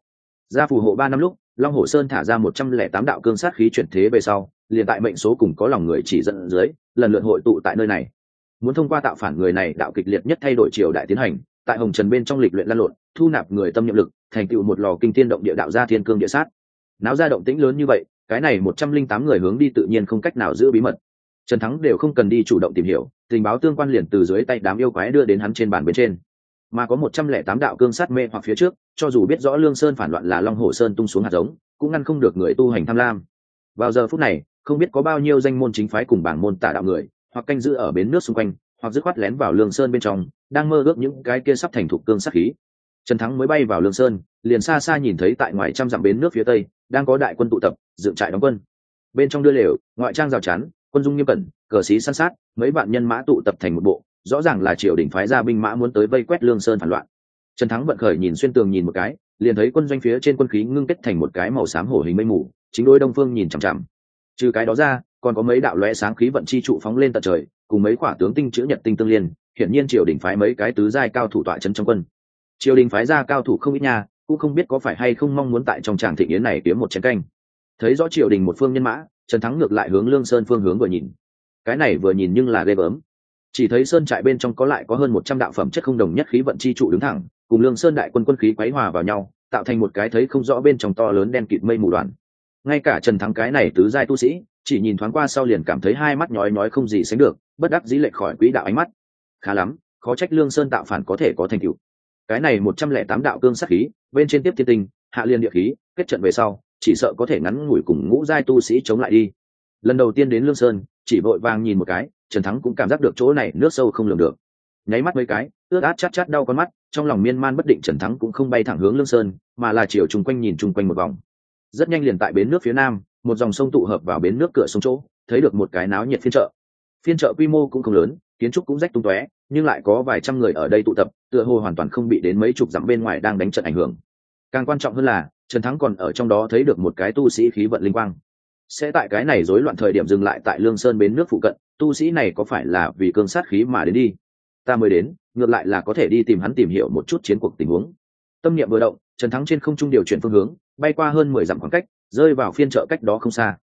Ra phù hộ ba năm lúc, long hồ sơn thả ra một trăm lẻ tám đạo cương sát khí chuyển thế về sau, liền tại mệnh số cùng có lòng người chỉ dẫn dưới, lần lượt hội tụ tại nơi này. Muốn thông qua tạo phản người này đạo kịch liệt nhất thay đổi triều đại tiến hành, tại hồng trần bên trong lịch luyện lan lộn, thu nạp người tâm nhiệm lực, thành tựu một lò kinh tiên động địa đạo gia thiên cương địa sát. Náo ra động tĩnh lớn như vậy, cái này một trăm linh tám người hướng đi tự nhiên không cách nào giữ bí mật. Trần thắng đều không cần đi chủ động tìm hiểu, tình báo tương quan liền từ dưới tay đám yêu quái đưa đến hắn trên bàn bên trên mà có một trăm lẻ tám đạo cương sát mê hoặc phía trước, cho dù biết rõ lương sơn phản loạn là long hồ sơn tung xuống hạt giống, cũng ngăn không được người tu hành tham lam. Vào giờ phút này, không biết có bao nhiêu danh môn chính phái cùng bảng môn tả đạo người, hoặc canh giữ ở bến nước xung quanh, hoặc dứt khoát lén vào lương sơn bên trong, đang mơ ước những cái kia sắp thành thục cương sát khí. Trần thắng mới bay vào lương sơn, liền xa xa nhìn thấy tại ngoài trăm dặm bến nước phía tây, đang có đại quân tụ tập, dựng trại đóng quân. Bên trong đưa lều, ngoại trang rào chắn, quân dung nghiêm cẩn, cờ sĩ săn sát, mấy bạn nhân mã tụ tập thành một bộ rõ ràng là triều đình phái ra binh mã muốn tới vây quét lương sơn phản loạn. Trần thắng vận khởi nhìn xuyên tường nhìn một cái, liền thấy quân doanh phía trên quân khí ngưng kết thành một cái màu xám hổ hình mây mù, chính đôi đông phương nhìn chằm chằm. Trừ cái đó ra, còn có mấy đạo lóe sáng khí vận chi trụ phóng lên tận trời, cùng mấy quả tướng tinh chữ nhật tinh tương liên, hiển nhiên triều đình phái mấy cái tứ giai cao thủ tọa chân trong quân. Triều đình phái ra cao thủ không ít nha, cũng không biết có phải hay không mong muốn tại trong tràng thị yến này kiếm một chiến canh. Thấy rõ triều đình một phương nhân mã, trần thắng ngược lại hướng lương sơn phương hướng vừa nhìn. Cái này vừa nhìn nhưng là ghê bớm chỉ thấy sơn trại bên trong có lại có hơn một trăm đạo phẩm chất không đồng nhất khí vận chi trụ đứng thẳng, cùng lương sơn đại quân quân khí quấy hòa vào nhau, tạo thành một cái thấy không rõ bên trong to lớn đen kịt mây mù đoàn. Ngay cả trần thắng cái này tứ giai tu sĩ, chỉ nhìn thoáng qua sau liền cảm thấy hai mắt nhói nhói không gì sánh được, bất đắc dĩ lệch khỏi quỹ đạo ánh mắt. Khá lắm, khó trách lương sơn tạo phản có thể có thành tựu. Cái này một trăm lẻ tám đạo cương sắc khí, bên trên tiếp thiên tinh, hạ liên địa khí, kết trận về sau, chỉ sợ có thể ngắn ngủi cùng ngũ giai tu sĩ chống lại đi. Lần đầu tiên đến lương sơn chỉ vội vàng nhìn một cái, trần thắng cũng cảm giác được chỗ này nước sâu không lường được. Nháy mắt mấy cái, ướt át chát chát đau con mắt, trong lòng miên man bất định trần thắng cũng không bay thẳng hướng lương sơn, mà là chiều chung quanh nhìn chung quanh một vòng. Rất nhanh liền tại bến nước phía nam, một dòng sông tụ hợp vào bến nước cửa sông chỗ, thấy được một cái náo nhiệt phiên chợ. Phiên chợ quy mô cũng không lớn, kiến trúc cũng rách tung tóe, nhưng lại có vài trăm người ở đây tụ tập, tựa hồ hoàn toàn không bị đến mấy chục dặm bên ngoài đang đánh trận ảnh hưởng. Càng quan trọng hơn là, trần thắng còn ở trong đó thấy được một cái tu sĩ khí vận linh quang sẽ tại cái này rối loạn thời điểm dừng lại tại lương sơn bến nước phụ cận, tu sĩ này có phải là vì cương sát khí mà đến đi? Ta mới đến, ngược lại là có thể đi tìm hắn tìm hiểu một chút chiến cuộc tình huống. Tâm niệm vừa động, trần thắng trên không trung điều chuyển phương hướng, bay qua hơn mười dặm khoảng cách, rơi vào phiên chợ cách đó không xa.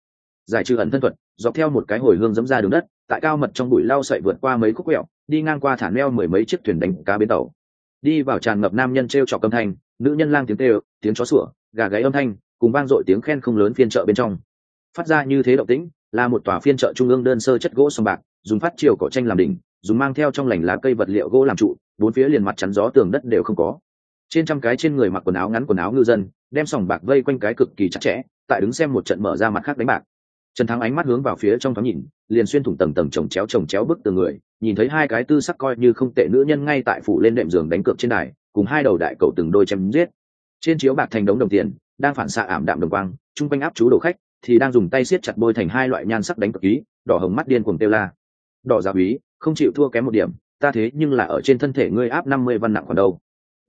Giải trừ ẩn thân thuật, dọc theo một cái hồi hương dẫm ra đường đất, tại cao mật trong bụi lau sậy vượt qua mấy khúc quẹo, đi ngang qua thả neo mười mấy chiếc thuyền đánh cá bến tàu. Đi vào tràn ngập nam nhân t r e o trọc âm thanh, nữ nhân lang tiếng tê tiếng chó sủa, gà gáy âm thanh, cùng vang dội tiếng khen không lớn phiên chợ bên trong phát ra như thế động tĩnh, là một tòa phiên chợ trung ương đơn sơ chất gỗ sông bạc, dùng phát chiều cỏ tranh làm đỉnh, dùng mang theo trong lành lá cây vật liệu gỗ làm trụ, bốn phía liền mặt chắn gió tường đất đều không có. Trên trăm cái trên người mặc quần áo ngắn quần áo ngư dân, đem sòng bạc vây quanh cái cực kỳ chặt chẽ, tại đứng xem một trận mở ra mặt khác đánh bạc. Trần thắng ánh mắt hướng vào phía trong thoáng nhìn, liền xuyên thủng tầng tầng chồng chéo chồng chéo bức từ người, nhìn thấy hai cái tư sắc coi như không tệ nữ nhân ngay tại phủ lên đệm giường đánh cược trên đài, cùng hai đầu đại cầu từng đôi chém giết. Trên chiếu bạc thành đống đồng tiền, đang phản xạ ảm đạm đồng quang, chung quanh áp chú đồ khách thì đang dùng tay siết chặt bôi thành hai loại nhan sắc đánh cực ký, đỏ hồng mắt điên cuồng tiêu la. Đỏ giáo úy, không chịu thua kém một điểm, ta thế nhưng là ở trên thân thể ngươi áp năm mươi văn nặng còn đâu.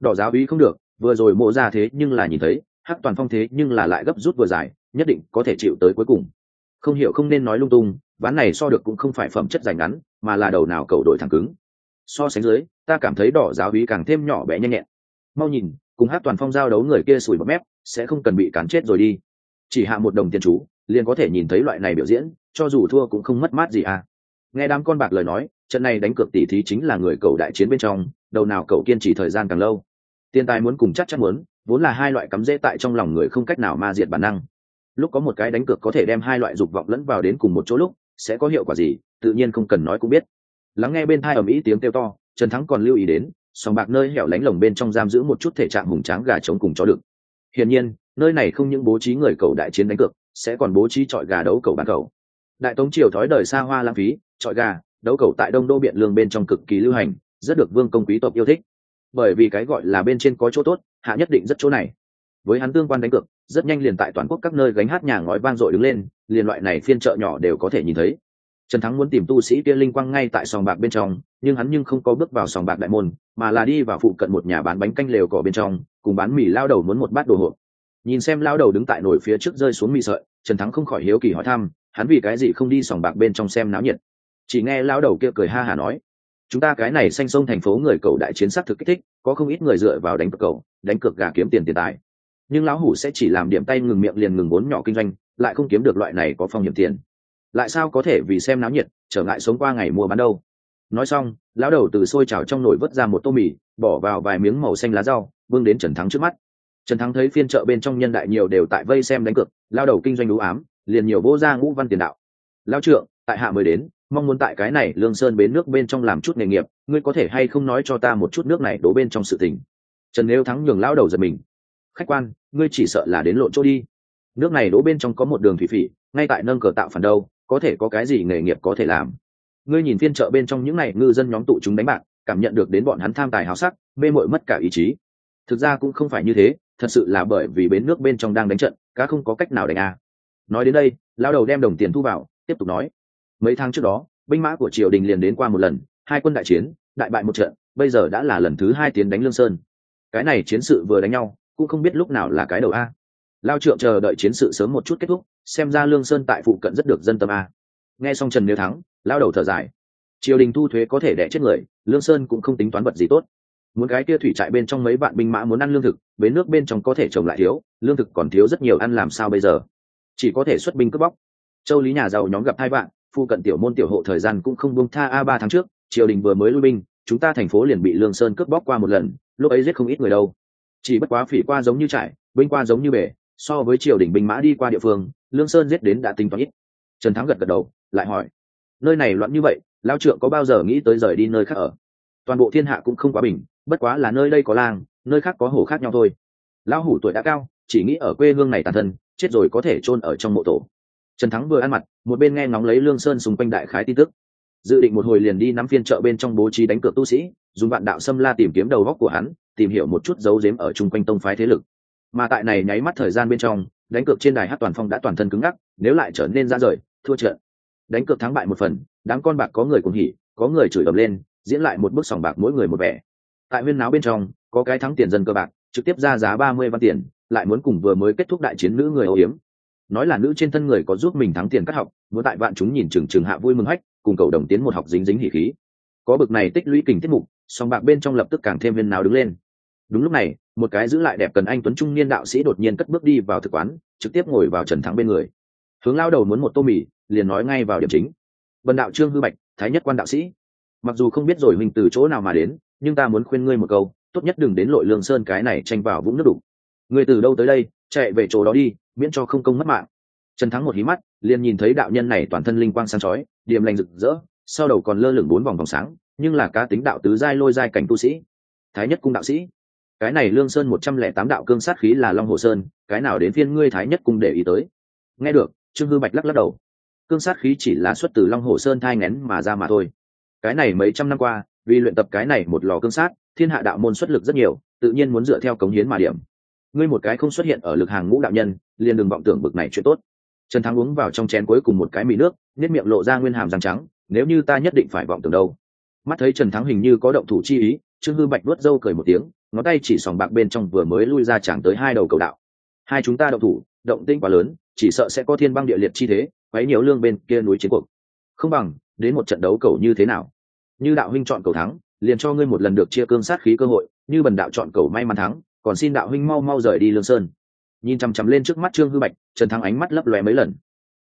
Đỏ giáo úy không được, vừa rồi mộ ra thế nhưng là nhìn thấy, hắc toàn phong thế nhưng là lại gấp rút vừa dài nhất định có thể chịu tới cuối cùng. Không hiểu không nên nói lung tung, ván này so được cũng không phải phẩm chất dài ngắn, mà là đầu nào cầu đội thẳng cứng. So sánh dưới, ta cảm thấy đỏ giáo úy càng thêm nhỏ bé nhanh nhẹn. Mau nhìn, cùng hát toàn phong giao đấu người kia sủi bọt mép, sẽ không cần bị cắn chết rồi đi chỉ hạ một đồng tiền chú, liền có thể nhìn thấy loại này biểu diễn, cho dù thua cũng không mất mát gì à. Nghe đám con bạc lời nói, trận này đánh cược tỉ thí chính là người cầu đại chiến bên trong, đầu nào cậu kiên trì thời gian càng lâu. Tiền tài muốn cùng chắc chắn muốn, vốn là hai loại cắm dễ tại trong lòng người không cách nào ma diệt bản năng. Lúc có một cái đánh cược có thể đem hai loại dục vọng lẫn vào đến cùng một chỗ lúc, sẽ có hiệu quả gì, tự nhiên không cần nói cũng biết. Lắng nghe bên thai ầm ĩ tiếng kêu to, trần thắng còn lưu ý đến, sòng bạc nơi hẻo lánh lồng bên trong giam giữ một chút thể trạng hùng tráng gà trống cùng chó đực. Hiển nhiên nơi này không những bố trí người cầu đại chiến đánh cược, sẽ còn bố trí trọi gà đấu cầu bán cầu. Đại tống triều thói đời xa hoa lãng phí, trọi gà, đấu cầu tại đông đô biện lương bên trong cực kỳ lưu hành, rất được vương công quý tộc yêu thích. Bởi vì cái gọi là bên trên có chỗ tốt, hạ nhất định rất chỗ này. Với hắn tương quan đánh cược, rất nhanh liền tại toàn quốc các nơi gánh hát nhà ngói vang dội đứng lên, liền loại này phiên chợ nhỏ đều có thể nhìn thấy. Trần thắng muốn tìm tu sĩ kia linh quang ngay tại sòng bạc bên trong, nhưng hắn nhưng không có bước vào sòng bạc đại môn, mà là đi vào phụ cận một nhà bán bánh canh lều cỏ bên trong, cùng bán mì lao đầu muốn một bát đồ hộp nhìn xem lao đầu đứng tại nồi phía trước rơi xuống mì sợi, trần thắng không khỏi hiếu kỳ hỏi thăm, hắn vì cái gì không đi sòng bạc bên trong xem náo nhiệt? Chỉ nghe lao đầu kia cười ha hả nói, chúng ta cái này xanh sông thành phố người cầu đại chiến sắc thực kích thích, có không ít người dựa vào đánh cược cầu, đánh cược gà kiếm tiền tiền tài. Nhưng lão hủ sẽ chỉ làm điểm tay ngừng miệng liền ngừng vốn nhỏ kinh doanh, lại không kiếm được loại này có phong hiểm tiền. Lại sao có thể vì xem náo nhiệt, trở ngại sống qua ngày mua bán đâu? Nói xong, lão đầu từ xôi trào trong nồi vớt ra một tô mì, bỏ vào vài miếng màu xanh lá rau, vương đến trần thắng trước mắt trần thắng thấy phiên chợ bên trong nhân đại nhiều đều tại vây xem đánh cược, lao đầu kinh doanh đũ ám, liền nhiều vô gia ngũ văn tiền đạo. Lao trượng, tại hạ mới đến, mong muốn tại cái này lương sơn bến nước bên trong làm chút nghề nghiệp, ngươi có thể hay không nói cho ta một chút nước này đổ bên trong sự tình? Trần nếu thắng nhường lao đầu giật mình. Khách quan, ngươi chỉ sợ là đến lộn chỗ đi. Nước này đổ bên trong có một đường thủy phỉ, ngay tại nâng cờ tạo phản đâu, có thể có cái gì nghề nghiệp có thể làm? Ngươi nhìn phiên chợ bên trong những này ngư dân nhóm tụ chúng đánh bạc, cảm nhận được đến bọn hắn tham tài hào sắc, mê mội mất cả ý chí. Thực ra cũng không phải như thế thật sự là bởi vì bến nước bên trong đang đánh trận, cá không có cách nào đánh a. Nói đến đây lao đầu đem đồng tiền thu vào, tiếp tục nói. Mấy tháng trước đó, binh mã của triều đình liền đến qua một lần, hai quân đại chiến, đại bại một trận, bây giờ đã là lần thứ hai tiến đánh lương sơn. Cái này chiến sự vừa đánh nhau, cũng không biết lúc nào là cái đầu a. Lao trượng chờ đợi chiến sự sớm một chút kết thúc, xem ra lương sơn tại phụ cận rất được dân tâm a. Nghe xong trần nếu thắng lao đầu thở dài. Triều đình thu thuế có thể đẻ chết người, lương sơn cũng không tính toán vật gì tốt muốn cái kia thủy trại bên trong mấy bạn binh mã muốn ăn lương thực, bến nước bên trong có thể trồng lại thiếu, lương thực còn thiếu rất nhiều, ăn làm sao bây giờ? Chỉ có thể xuất binh cướp bóc. Châu lý nhà giàu nhóm gặp hai bạn, phu cận tiểu môn tiểu hộ thời gian cũng không buông tha, a, ba tháng trước, triều đình vừa mới lui binh, chúng ta thành phố liền bị lương sơn cướp bóc qua một lần, lúc ấy giết không ít người đâu. Chỉ bất quá phỉ qua giống như trại, binh qua giống như bể, so với triều đình binh mã đi qua địa phương, lương sơn giết đến đã tính toán ít. Trần thắng gật gật đầu, lại hỏi, nơi này loạn như vậy lao trượng có bao giờ nghĩ tới rời đi nơi khác ở? Toàn bộ thiên hạ cũng không quá bình bất quá là nơi đây có làng, nơi khác có hồ khác nhau thôi. Lão hủ tuổi đã cao chỉ nghĩ ở quê hương này tàn thân chết rồi có thể chôn ở trong mộ tổ. Trần thắng vừa ăn mặt một bên nghe ngóng lấy lương sơn xung quanh đại khái tin tức. Dự định một hồi liền đi nắm phiên chợ bên trong bố trí đánh cược tu sĩ dùng vạn đạo xâm la tìm kiếm đầu góc của hắn tìm hiểu một chút dấu dếm ở chung quanh tông phái thế lực. Mà tại này nháy mắt thời gian bên trong đánh cược trên đài hát toàn phong đã toàn thân cứng ngắc nếu lại trở nên ra rời thua trận. Đánh cược thắng bại một phần đám con bạc có người cùng hỉ có người chửi ầm lên diễn lại một bức sòng bạc mỗi người một vẻ tại huyên náo bên trong, có cái thắng tiền dân cơ bạc, trực tiếp ra giá ba mươi văn tiền, lại muốn cùng vừa mới kết thúc đại chiến nữ người âu hiếm nói là nữ trên thân người có giúp mình thắng tiền cắt học, muốn tại vạn chúng nhìn chừng chừng hạ vui mừng hách, cùng cầu đồng tiến một học dính dính hỉ khí. Có bực này tích lũy kình tiết mục, song bạc bên trong lập tức càng thêm viên nào đứng lên. Đúng lúc này, một cái giữ lại đẹp cần anh tuấn trung niên đạo sĩ đột nhiên cất bước đi vào thực quán, trực tiếp ngồi vào trần thắng bên người. Hướng lao đầu muốn một tô mì, liền nói ngay vào điểm chính. Vần đạo trương hư bạch, thái nhất quan đạo sĩ. Mặc dù không biết rồi mình từ chỗ nào mà đến nhưng ta muốn khuyên ngươi một câu, tốt nhất đừng đến lội lương sơn cái này tranh vào vũng nước đục. Ngươi từ đâu tới đây, chạy về chỗ đó đi, miễn cho không công mất mạng. Trần thắng một hí mắt, liền nhìn thấy đạo nhân này toàn thân linh quang sáng chói điểm lành rực rỡ, sau đầu còn lơ lửng bốn vòng vòng sáng, nhưng là cá tính đạo tứ giai lôi giai cảnh tu sĩ. Thái nhất cung đạo sĩ. Cái này lương sơn một trăm lẻ tám đạo cương sát khí là long hồ sơn, cái nào đến phiên ngươi thái nhất cung để ý tới? Nghe được. Trương hư bạch lắc lắc đầu. Cương sát khí chỉ là xuất từ long hồ sơn thai ngén mà ra mà thôi. Cái này mấy trăm năm qua vì luyện tập cái này một lò cương sát, thiên hạ đạo môn xuất lực rất nhiều, tự nhiên muốn dựa theo cống hiến mà điểm. Ngươi một cái không xuất hiện ở lực hàng ngũ đạo nhân, liền đừng vọng tưởng bực này chuyện tốt. Trần thắng uống vào trong chén cuối cùng một cái mì nước nếp miệng lộ ra nguyên hàm răng trắng, nếu như ta nhất định phải vọng tưởng đâu. Mắt thấy trần thắng hình như có động thủ chi ý, trương hư bạch đuốt râu cười một tiếng, ngón tay chỉ sòng bạc bên trong vừa mới lui ra chẳng tới hai đầu cầu đạo. Hai chúng ta động thủ, động tinh quá lớn, chỉ sợ sẽ có thiên băng địa liệt chi thế, quấy nhiều lương bên kia núi chiến cuộc. Không bằng, đến một trận đấu cầu như thế nào? Như đạo huynh chọn cầu thắng, liền cho ngươi một lần được chia cương sát khí cơ hội, như bần đạo chọn cầu may mắn thắng, còn xin đạo huynh mau mau rời đi lương sơn. Nhìn chằm chằm lên trước mắt trương hư bạch, trần thắng ánh mắt lấp lóe mấy lần.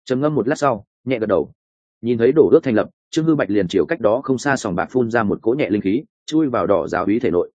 Trầm ngâm một lát sau, nhẹ gật đầu. Nhìn thấy đổ ước thành lập, trương hư bạch liền chiều cách đó không xa sòng bạc phun ra một cỗ nhẹ linh khí, chui vào đỏ giáo hí thể nội.